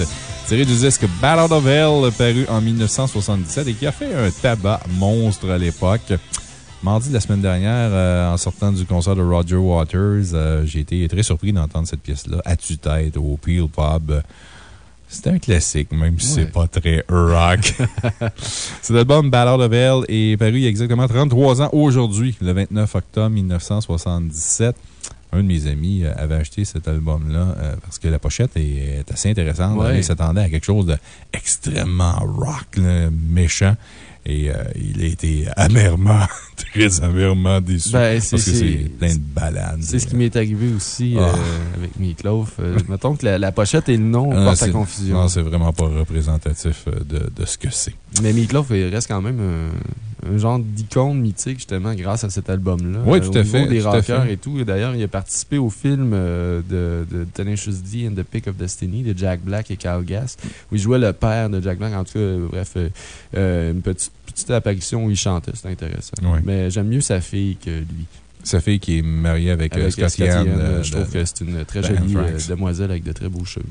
[SPEAKER 2] tirée du disque Battle of Hell, paru en 1977 et qui a fait un tabac monstre à l'époque. Mardi de la semaine dernière, euh, en sortant du concert de Roger Waters, euh, j'ai été très surpris d'entendre cette pièce-là à tue-tête au Peel Pub. C'est un classique, même si
[SPEAKER 3] Ouais.
[SPEAKER 2] c'est pas très rock. Cet album, Ballad of Hell, est paru il y a exactement 33 ans aujourd'hui, le 29 octobre 1977. Un de mes amis euh, avait acheté cet album-là euh, parce que la pochette est, est assez intéressante.
[SPEAKER 3] Ouais.
[SPEAKER 2] Il s'attendait à quelque chose d'extrêmement rock, là, méchant. Et euh, il a été amèrement, très amèrement déçu.
[SPEAKER 3] Ben,
[SPEAKER 2] parce que c'est plein de balades.
[SPEAKER 3] C'est ce qui m'est arrivé aussi
[SPEAKER 2] Ah.
[SPEAKER 3] euh, avec Meatloaf. Euh, mettons que la, la pochette et le nom
[SPEAKER 2] Ah,
[SPEAKER 3] portent à confusion.
[SPEAKER 2] Non, c'est vraiment pas représentatif de, de ce que c'est.
[SPEAKER 3] Mais Meatloaf il reste quand même un, genre d'icône mythique, justement, grâce à cet album-là.
[SPEAKER 2] Oui,
[SPEAKER 3] Euh,
[SPEAKER 2] tout à
[SPEAKER 3] au
[SPEAKER 2] fait,
[SPEAKER 3] niveau des
[SPEAKER 2] tout
[SPEAKER 3] rockers
[SPEAKER 2] fait.
[SPEAKER 3] et tout. D'ailleurs, il a participé au film euh, de, de Tenacious D and the Pick of Destiny de Jack Black et Kyle Gass, où il jouait le père de Jack Black. En tout cas, euh, bref, euh, une petite, petite apparition où il chantait. C'était intéressant.
[SPEAKER 2] Oui.
[SPEAKER 3] Mais j'aime mieux sa fille que lui.
[SPEAKER 2] Sa fille qui est mariée avec, euh,
[SPEAKER 3] Avec
[SPEAKER 2] Scott
[SPEAKER 3] Scott
[SPEAKER 2] Ian.
[SPEAKER 3] Ian,
[SPEAKER 2] euh,
[SPEAKER 3] je
[SPEAKER 2] de-
[SPEAKER 3] trouve que c'est une très
[SPEAKER 2] de
[SPEAKER 3] jolie euh, demoiselle avec de très beaux cheveux.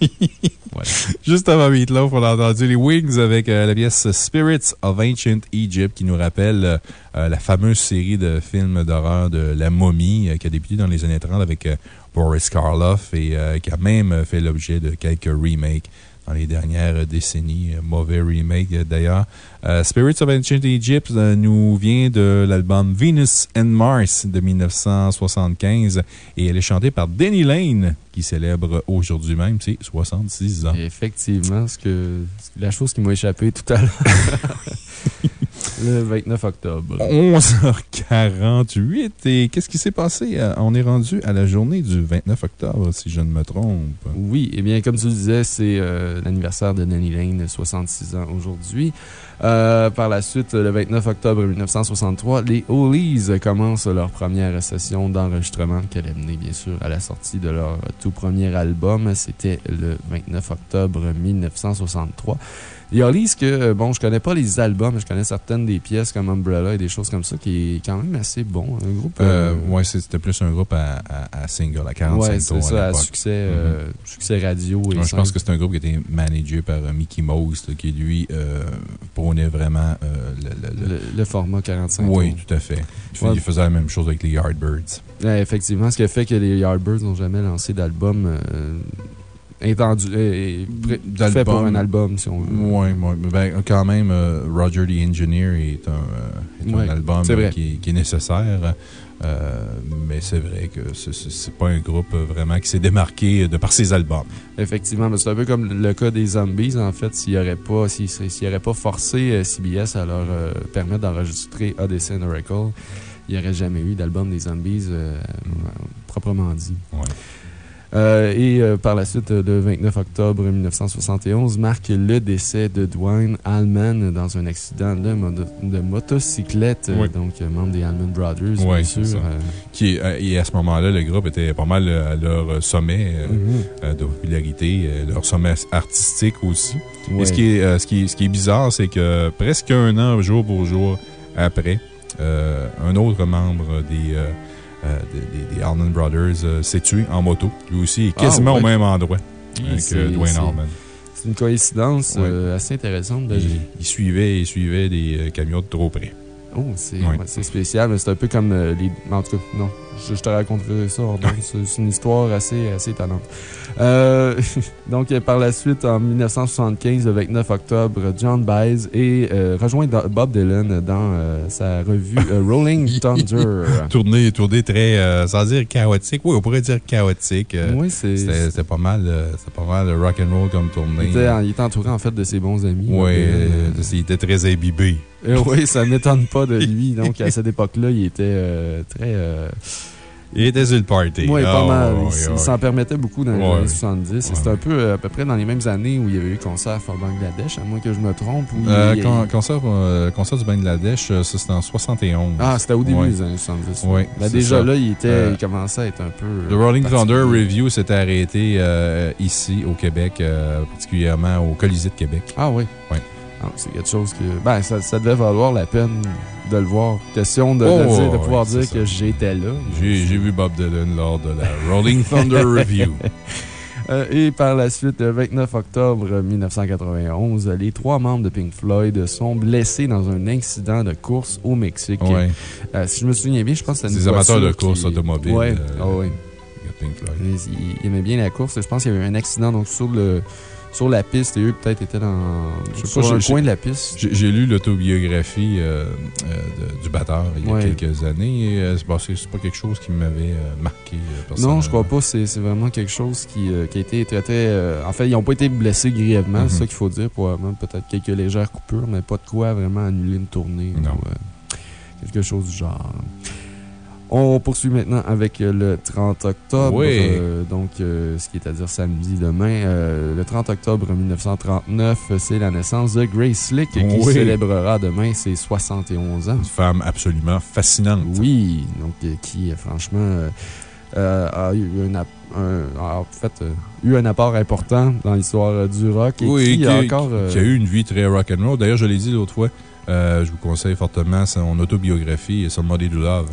[SPEAKER 3] voilà.
[SPEAKER 2] Juste avant Meatloaf, on a entendu les Wings avec euh, la pièce Spirits of Ancient Egypt qui nous rappelle euh, euh, la fameuse série de films d'horreur de La Momie euh, qui a débuté dans les années 30 avec euh, Boris Karloff et euh, qui a même euh, fait l'objet de quelques remakes dans les dernières décennies. Euh, Mauvais remake euh, d'ailleurs. Euh, Spirits of Ancient Egypt euh, nous vient de l'album Venus and Mars de 1975 et elle est chantée par Denny Lane qui célèbre aujourd'hui même ses 66 ans.
[SPEAKER 3] Effectivement, ce que, la chose qui m'a échappé tout à l'heure. Le 29 octobre.
[SPEAKER 2] 11h48. Et qu'est-ce qui s'est passé? Euh, On est rendu à la journée du 29 octobre, si je ne me trompe.
[SPEAKER 3] Oui, eh bien, comme tu le disais, c'est euh, l'anniversaire de Danny Lane, 66 ans aujourd'hui. Euh, par la suite, le 29 octobre 1963, les Hollies commencent leur première session d'enregistrement qu'elle a mené, bien sûr, à la sortie de leur tout premier album. C'était le 29 octobre 1963. Hollies, que, euh, bon, je connais pas les albums, mais je connais certaines des pièces comme Umbrella et des choses comme ça, qui est quand même assez bon. Un groupe.
[SPEAKER 2] Euh,
[SPEAKER 3] euh,
[SPEAKER 2] ouais, c'était plus un groupe à, à- à single, à 45
[SPEAKER 3] Ouais, c'est ça, à succès, euh, succès radio. Et
[SPEAKER 2] Ouais, je pense que c'est un groupe qui était managé par Mickey Mouse, là, qui lui prônait vraiment le, le-
[SPEAKER 3] le, le format 45
[SPEAKER 2] Oui,
[SPEAKER 3] tours.
[SPEAKER 2] tout à fait. Il,
[SPEAKER 3] Ouais.
[SPEAKER 2] il faisait la même chose avec les Yardbirds.
[SPEAKER 3] Effectivement, ce qui a fait que les Yardbirds n'ont jamais lancé d'album étendu, euh,
[SPEAKER 2] D'album.
[SPEAKER 3] fait pour un album, si on veut.
[SPEAKER 2] Oui, ben, quand même, euh, Roger the Engineer est un, euh, un album
[SPEAKER 3] c'est
[SPEAKER 2] euh, qui, est- qui est nécessaire. Euh, mais c'est vrai que ce n'est pas un groupe vraiment qui s'est démarqué de par ses albums.
[SPEAKER 3] Effectivement, mais c'est un peu comme le cas des Zombies, en fait. S'il n'aurait pas, s'il serait- s'il aurait pas forcé CBS à leur euh, permettre d'enregistrer Odyssey and Oracle, il n'y aurait jamais eu d'album des Zombies euh, proprement dit.
[SPEAKER 2] Ouais.
[SPEAKER 3] Euh, et euh, par la suite, euh, le 29 octobre 1971 marque le décès de Dwayne Allman dans un accident de, moto- de motocyclette, euh,
[SPEAKER 2] Oui.
[SPEAKER 3] donc euh, membre des Allman Brothers,
[SPEAKER 2] Ouais,
[SPEAKER 3] bien sûr. euh,
[SPEAKER 2] Qui, euh, et à ce moment-là, le groupe était pas mal euh, à leur sommet euh,
[SPEAKER 3] Mhm.
[SPEAKER 2] euh, de popularité, euh, leur sommet artistique aussi. Et ce qui est, euh, ce qui est, ce qui est bizarre, c'est que presque un an, jour pour jour après, euh, un autre membre des, euh, euh, des, des- des Allman Brothers euh, s'est tué en moto. Lui aussi est
[SPEAKER 3] Ah,
[SPEAKER 2] quasiment
[SPEAKER 3] ouais.
[SPEAKER 2] au même endroit
[SPEAKER 3] Oui,
[SPEAKER 2] euh, que Dwayne Allman.
[SPEAKER 3] C'est une coïncidence
[SPEAKER 2] Ouais.
[SPEAKER 3] euh, assez intéressante.
[SPEAKER 2] Il, il suivait, il suivait des euh, camions de trop près.
[SPEAKER 3] Oh, c'est
[SPEAKER 2] Ouais.
[SPEAKER 3] ouais, spécial, mais c'est un peu comme euh, les. En tout cas, non, je, je te raconterai ça. C'est une histoire assez, assez étonnante. Euh, donc, euh, par la suite, en 1975, le 29 octobre, John Baez et, euh, rejoint Bob Dylan dans sa revue Rolling Thunder.
[SPEAKER 2] Tourné, tourné très, sans dire chaotique. Oui, on pourrait dire chaotique.
[SPEAKER 3] oui, c'est.
[SPEAKER 2] C'était pas mal, pas mal rock and roll comme
[SPEAKER 3] Il
[SPEAKER 2] tournée.
[SPEAKER 3] était, il était entouré en fait de ses bons amis.
[SPEAKER 2] Oui, il était très imbibé.
[SPEAKER 3] Euh, oui, ça m'étonne pas de lui. Donc, à cette époque-là, il était euh, très. euh,
[SPEAKER 2] Il était sur le party.
[SPEAKER 3] Oui, pas
[SPEAKER 2] Ah,
[SPEAKER 3] mal. il s'en permettait beaucoup dans les années 70. Et C'était un peu à peu près dans les mêmes années où il y avait eu concert au Bangladesh, à moins que je me trompe. il-
[SPEAKER 2] Euh,
[SPEAKER 3] il-
[SPEAKER 2] concert, euh, concert du Bangladesh, c'était en 71.
[SPEAKER 3] Ah, c'était au début
[SPEAKER 2] Ouais.
[SPEAKER 3] des années 70.
[SPEAKER 2] Ouais,
[SPEAKER 3] Ben,
[SPEAKER 2] c'est
[SPEAKER 3] déjà
[SPEAKER 2] ça.
[SPEAKER 3] là, il, était,
[SPEAKER 2] Euh,
[SPEAKER 3] il commençait à être un peu.
[SPEAKER 2] Le
[SPEAKER 3] euh,
[SPEAKER 2] Rolling Thunder. Review s'était arrêté ici, au Québec, particulièrement au Colisée de Québec.
[SPEAKER 3] Ah oui.
[SPEAKER 2] Ouais.
[SPEAKER 3] Ah, c'est quelque chose que. Ben, ça, ça devait valoir la peine de le voir. Question de, de
[SPEAKER 2] Oh,
[SPEAKER 3] dire- de
[SPEAKER 2] ouais,
[SPEAKER 3] pouvoir
[SPEAKER 2] c'est
[SPEAKER 3] dire
[SPEAKER 2] ça.
[SPEAKER 3] que j'étais là.
[SPEAKER 2] J'ai vu Bob Dylan lors de la Rolling Thunder Review.
[SPEAKER 3] Euh, et par la suite, le 29 octobre 1991, les trois membres de Pink Floyd sont blessés dans un incident de course au Mexique.
[SPEAKER 2] Ouais.
[SPEAKER 3] Euh, si je me souviens bien, je pense que c'était une
[SPEAKER 2] Des amateurs de course
[SPEAKER 3] qui-
[SPEAKER 2] automobile. Euh,
[SPEAKER 3] ah ouais.
[SPEAKER 2] Pink Floyd.
[SPEAKER 3] Ils, ils aimaient bien la course. Je pense qu'il y avait eu un accident donc, sur, le, sur la piste et eux, peut-être, étaient dans,
[SPEAKER 2] Je sais pas,
[SPEAKER 3] un
[SPEAKER 2] j'ai-
[SPEAKER 3] coin de la piste.
[SPEAKER 2] J'ai lu l'autobiographie euh, euh, du batteur il y a
[SPEAKER 3] Ouais.
[SPEAKER 2] quelques années. et, euh, c'est pas, quelque chose qui m'avait marqué.
[SPEAKER 3] Non, je crois pas. C'est vraiment quelque chose qui, qui a été traité. en fait, ils n'ont pas été blessés grièvement,
[SPEAKER 2] Mhm.
[SPEAKER 3] c'est ça qu'il faut dire. Probablement, peut-être quelques légères coupures, mais pas de quoi vraiment annuler une tournée.
[SPEAKER 2] Non.
[SPEAKER 3] ou, quelque chose du genre. On poursuit maintenant avec euh, le 30 octobre.
[SPEAKER 2] Oui.
[SPEAKER 3] euh, donc, euh, ce qui est à dire samedi demain. Euh, le 30 octobre 1939, euh, c'est la naissance de Grace Slick qui
[SPEAKER 2] Oui.
[SPEAKER 3] célébrera demain ses 71 ans.
[SPEAKER 2] Une femme absolument fascinante.
[SPEAKER 3] Oui, donc qui, franchement, a eu un, app- un- a, en fait, eu un apport important dans l'histoire du rock et
[SPEAKER 2] Oui,
[SPEAKER 3] qui,
[SPEAKER 2] qui,
[SPEAKER 3] a encore.
[SPEAKER 2] qui a eu une vie très rock'n'roll. D'ailleurs, je l'ai dit l'autre fois. Euh, je vous conseille fortement son autobiographie et Somebody to Love.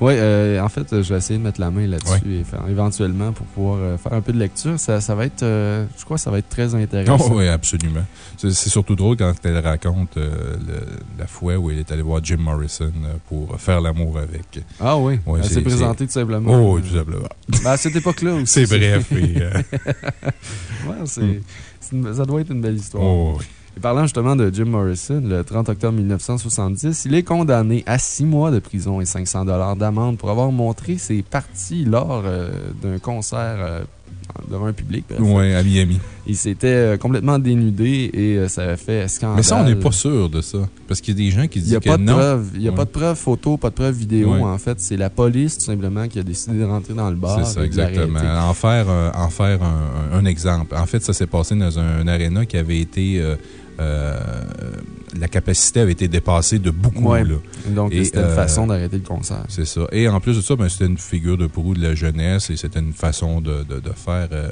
[SPEAKER 3] Oui, en fait, euh, je vais essayer de mettre la main là-dessus et faire, éventuellement pour pouvoir euh, faire un peu de lecture. Ça, ça va être, euh, je crois que ça va être très intéressant.
[SPEAKER 2] Oh, oui, absolument. C'est surtout drôle quand elle raconte euh, le- la fois où elle est allée voir Jim Morrison euh, pour faire l'amour avec.
[SPEAKER 3] Ah oui,
[SPEAKER 2] Ouais,
[SPEAKER 3] elle s'est présentée tout simplement.
[SPEAKER 2] Oh, oui, tout simplement.
[SPEAKER 3] Ben, à cette époque-là aussi.
[SPEAKER 2] C'est bref. et, euh,
[SPEAKER 3] Ouais, c'est- ça doit être une belle histoire.
[SPEAKER 2] oh, oui.
[SPEAKER 3] Et parlant justement de Jim Morrison, le 30 octobre 1970, il est condamné à six mois de prison et 500 dollars d'amende pour avoir montré ses parties lors euh, d'un concert euh, devant un public.
[SPEAKER 2] Oui, à Miami.
[SPEAKER 3] Il s'était euh, complètement dénudé et euh, ça a fait scandale.
[SPEAKER 2] Mais ça, on n'est pas sûr de ça. Parce qu'il y a des gens qui disent que non.
[SPEAKER 3] preuve. Il n'y a
[SPEAKER 2] Ouais.
[SPEAKER 3] pas de preuve photo, pas de preuve vidéo.
[SPEAKER 2] Ouais.
[SPEAKER 3] En fait, c'est la police, tout simplement, qui a décidé de rentrer dans le bar.
[SPEAKER 2] C'est ça, exactement. En faire, euh, en faire un, un- un exemple. En fait, ça s'est passé dans un, un aréna qui avait été. Euh, la capacité avait été dépassée de beaucoup.
[SPEAKER 3] Ouais.
[SPEAKER 2] là.
[SPEAKER 3] Donc, c'était une
[SPEAKER 2] euh,
[SPEAKER 3] façon d'arrêter le concert.
[SPEAKER 2] C'est ça. Et en plus de ça, ben, c'était une figure de proue de la jeunesse et c'était une façon de, de- de faire. euh,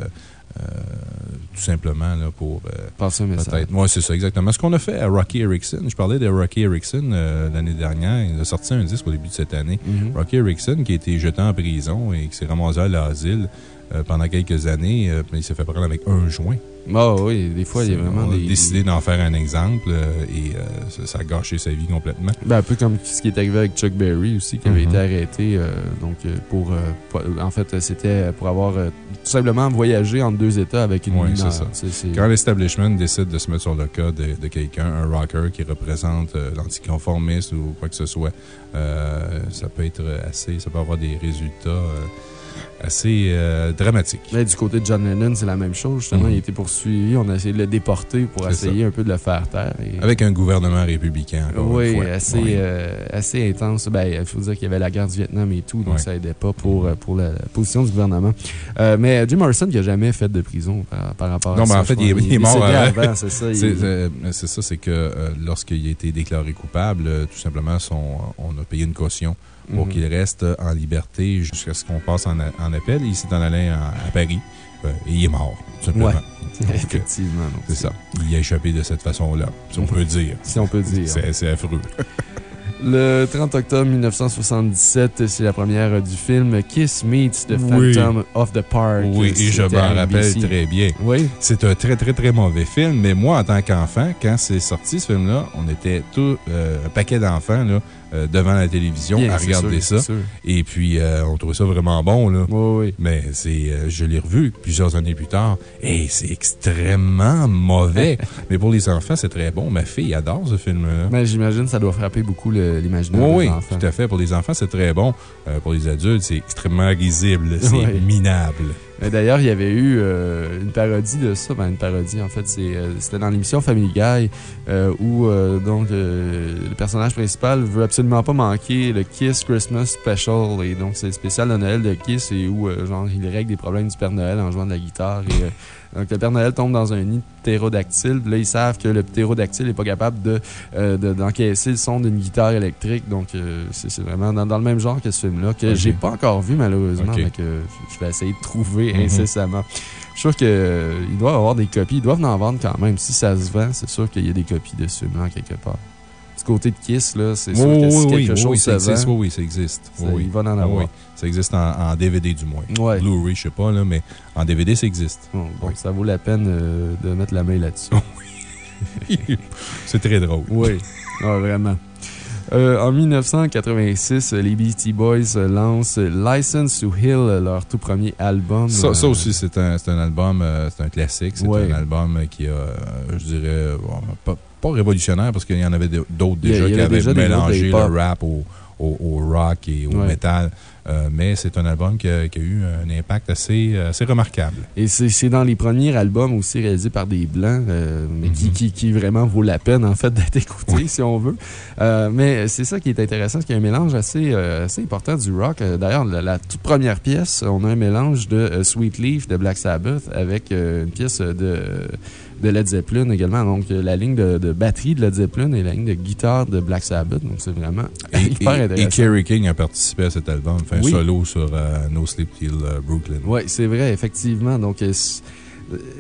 [SPEAKER 2] tout simplement là, pour euh,
[SPEAKER 3] Passer un message.
[SPEAKER 2] Oui, c'est ça, exactement. Ce qu'on a fait à Rocky Erickson, je parlais de Rocky Erickson euh, l'année dernière. Il a sorti un disque au début de cette année.
[SPEAKER 3] Mhm.
[SPEAKER 2] Rocky Erickson, qui a été jeté en prison et qui s'est ramassé à l'asile euh, pendant quelques années, euh, il s'est fait prendre avec un joint.
[SPEAKER 3] Ah oui, des fois, il y a vraiment
[SPEAKER 2] On a
[SPEAKER 3] des.
[SPEAKER 2] décidé d'en faire un exemple euh, et ça, ça a gâché sa vie complètement.
[SPEAKER 3] Ben, un peu comme ce qui est arrivé avec Chuck Berry aussi, qui avait
[SPEAKER 2] Mhm.
[SPEAKER 3] été arrêté. donc, pour. pour- en fait, c'était pour avoir tout simplement voyagé entre deux États avec une
[SPEAKER 2] Oui, c'est ça. Quand l'establishment décide de se mettre sur le cas de, de quelqu'un, un rocker qui représente l'anticonformisme ou quoi que ce soit, ça peut être assez, ça peut avoir des résultats assez euh, dramatiques.
[SPEAKER 3] Mais du côté de John Lennon, c'est la même chose. Justement,
[SPEAKER 2] Mhm.
[SPEAKER 3] il a été poursuivi. On a essayé de le déporter pour essayer un peu de le faire taire. et-
[SPEAKER 2] Avec un gouvernement républicain,
[SPEAKER 3] Oui, assez,
[SPEAKER 2] Oui.
[SPEAKER 3] euh, assez intense. Ben, il faut dire qu'il y avait la guerre du Vietnam et tout, donc ça aidait pas pour, euh, pour la, position du gouvernement. Euh, mais Jim Morrison, qui n'a jamais fait de prison par, par rapport
[SPEAKER 2] Non,
[SPEAKER 3] à ça.
[SPEAKER 2] mais en fait, il est- il est mort avant,
[SPEAKER 3] c'est ça.
[SPEAKER 2] C'est ça, c'est que lorsqu'il a été déclaré coupable, tout simplement, son- on a payé une caution pour
[SPEAKER 3] Mhm.
[SPEAKER 2] qu'il reste en liberté jusqu'à ce qu'on passe en, appel. Il s'est en allé à, à Paris euh, et il est mort, tout simplement.
[SPEAKER 3] Ouais.
[SPEAKER 2] Donc, euh,
[SPEAKER 3] Effectivement.
[SPEAKER 2] C'est ça. Il a échappé de cette façon-là, si on peut dire.
[SPEAKER 3] Si on peut dire.
[SPEAKER 2] C'est affreux.
[SPEAKER 3] Le 30 octobre 1977, c'est la première du film Kiss Meets the
[SPEAKER 2] Oui.
[SPEAKER 3] Phantom of the Park.
[SPEAKER 2] Oui, et je m'en rappelle très bien.
[SPEAKER 3] Oui.
[SPEAKER 2] C'est un très, très, très mauvais film, mais moi, en tant qu'enfant, quand c'est sorti, ce film-là, on était tout euh, un paquet d'enfants là, euh, devant la télévision à regarder
[SPEAKER 3] sûr,
[SPEAKER 2] ça. Et puis, euh, on trouvait ça vraiment bon. Là.
[SPEAKER 3] Oui, oui.
[SPEAKER 2] Mais c'est, euh, je l'ai revu plusieurs années plus tard et c'est extrêmement mauvais. mais pour les enfants, c'est très bon. Ma fille adore ce film-là.
[SPEAKER 3] Mais j'imagine que ça doit frapper beaucoup l'imaginaire
[SPEAKER 2] Oui,
[SPEAKER 3] des
[SPEAKER 2] oui,
[SPEAKER 3] enfants.
[SPEAKER 2] tout à fait. Pour les enfants, c'est très bon. Euh, pour les adultes, c'est extrêmement risible. C'est minable.
[SPEAKER 3] D'ailleurs, il y avait eu euh, une parodie de ça. Ben, une parodie, en fait, euh, c'était dans l'émission Family Guy euh, où euh, donc, le personnage principal veut absolument pas manquer le Kiss Christmas Special. Et donc, c'est le spécial de Noël de Kiss et où genre, il règle des problèmes du Père Noël en jouant de la guitare. Donc, le Père Noël tombe dans un nid de ptérodactyle. Là, ils savent que le ptérodactyle n'est pas capable de, euh, de- d'encaisser le son d'une guitare électrique. Donc, euh, c'est, vraiment dans, dans le même genre que ce film-là, que
[SPEAKER 2] Ok.
[SPEAKER 3] j'ai pas encore vu, malheureusement,
[SPEAKER 2] Ok.
[SPEAKER 3] mais que je vais essayer de trouver
[SPEAKER 2] Mhm.
[SPEAKER 3] incessamment. Je suis sûr qu'il doit y avoir des copies. Ils doivent en vendre quand même. Si ça se vend, c'est sûr qu'il y a des copies de ce film-là quelque part. Du côté de Kiss, là, c'est sûr
[SPEAKER 2] Oui,
[SPEAKER 3] que si
[SPEAKER 2] oui,
[SPEAKER 3] quelque
[SPEAKER 2] oui,
[SPEAKER 3] chose se
[SPEAKER 2] ça existe.
[SPEAKER 3] vend,
[SPEAKER 2] Oui, oui, ça existe.
[SPEAKER 3] ça, il va en
[SPEAKER 2] Oui,
[SPEAKER 3] avoir.
[SPEAKER 2] Ça existe en, en DVD du moins.
[SPEAKER 3] Ouais.
[SPEAKER 2] Blu-ray, je sais pas, là, mais en DVD, ça existe.
[SPEAKER 3] Bon,
[SPEAKER 2] Oui.
[SPEAKER 3] ça vaut la peine euh, de mettre la main là-dessus.
[SPEAKER 2] c'est très drôle.
[SPEAKER 3] Oui, Ouais, vraiment. Euh, en 1986, les Beastie Boys lancent License to Hill, leur tout premier album.
[SPEAKER 2] Ça, ça aussi, c'est un, un album, euh, c'est un classique. C'est
[SPEAKER 3] Ouais.
[SPEAKER 2] un album qui a, je dirais, pas, pas révolutionnaire parce qu'il y en avait d'autres déjà qui avaient mélangé le rap au, au, au rock et au
[SPEAKER 3] Ouais.
[SPEAKER 2] metal. Euh, mais c'est un album qui a, qui a eu un impact assez, assez remarquable.
[SPEAKER 3] Et c'est dans les premiers albums aussi réalisés par des Blancs, euh, mais qui,
[SPEAKER 2] Mhm.
[SPEAKER 3] qui, qui vraiment vaut la peine, en fait, d'être écouté, si on veut. Euh, mais c'est ça qui est intéressant, c'est qu'il y a un mélange assez, euh, assez important du rock. Euh, D'ailleurs, la, la toute première pièce, on a un mélange de euh, Sweet Leaf de Black Sabbath avec euh, une pièce de, de Led Zeppelin également. Donc, euh, la ligne de, de batterie de Led Zeppelin et la ligne de guitare de Black Sabbath. Donc, c'est vraiment
[SPEAKER 2] Et,
[SPEAKER 3] hyper
[SPEAKER 2] et- et
[SPEAKER 3] intéressant.
[SPEAKER 2] Kerry King a participé à cet album, fait un
[SPEAKER 3] Oui.
[SPEAKER 2] solo sur euh, No Sleep Till euh, Brooklyn.
[SPEAKER 3] Oui, c'est vrai, effectivement. Donc,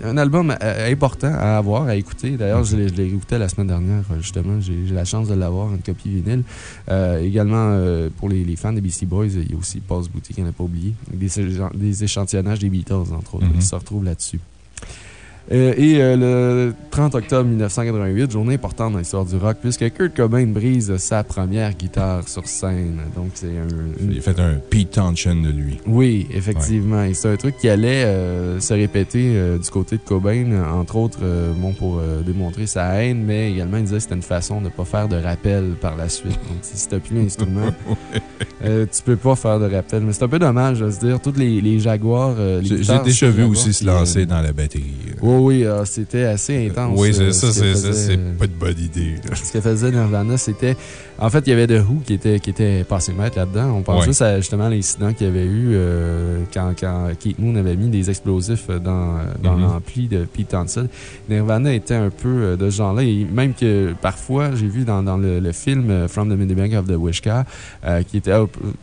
[SPEAKER 3] un album important à avoir, à écouter. D'ailleurs, je l'ai écouté la semaine dernière, justement. J'ai la chance de l'avoir, une copie vinyle. Euh, également, euh, pour les, les fans des Beastie Boys, il y a aussi Paul's Boutique, on n'a pas oublié. Des, échant- des échantillonnages des Beatles, entre autres,
[SPEAKER 2] Mhm.
[SPEAKER 3] qui se retrouvent là-dessus. Euh, et euh, le 30 octobre 1988, journée importante dans l'histoire du rock, puisque Kurt Cobain brise sa première guitare sur scène. Donc, c'est un. une-
[SPEAKER 2] Il a fait un Pete Townshend de lui.
[SPEAKER 3] Oui, effectivement. Et c'est un truc qui allait euh, se répéter du côté de Cobain, entre autres, bon, pour démontrer sa haine, mais également il disait que c'était une façon de ne pas faire de rappel par la suite. Donc, si tu plus l'instrument, tu peux pas faire de rappel. Mais c'est un peu dommage de se dire, toutes les, les Jaguars.
[SPEAKER 2] J'ai déjà vu aussi se lancer dans la batterie.
[SPEAKER 3] Oui, oui, euh, c'était assez intense.
[SPEAKER 2] Oui,
[SPEAKER 3] euh,
[SPEAKER 2] c'est ça, c'est ça, c'est
[SPEAKER 3] euh,
[SPEAKER 2] pas de bonne idée. là.
[SPEAKER 3] ce que faisait Nirvana, c'était. En fait, il y avait The Who qui était, qui était passé maître là-dedans. On pense
[SPEAKER 2] Ouais.
[SPEAKER 3] juste à justement l'incident qu'il y avait eu euh, quand, quand Keith Moon avait mis des explosifs dans, dans
[SPEAKER 2] Mhm.
[SPEAKER 3] l'ampli de Pete Townsend. Nirvana était un peu euh, de ce genre-là. Et même que parfois, j'ai vu dans, dans le, le film euh, From the Bank of the Wishka, euh, qui était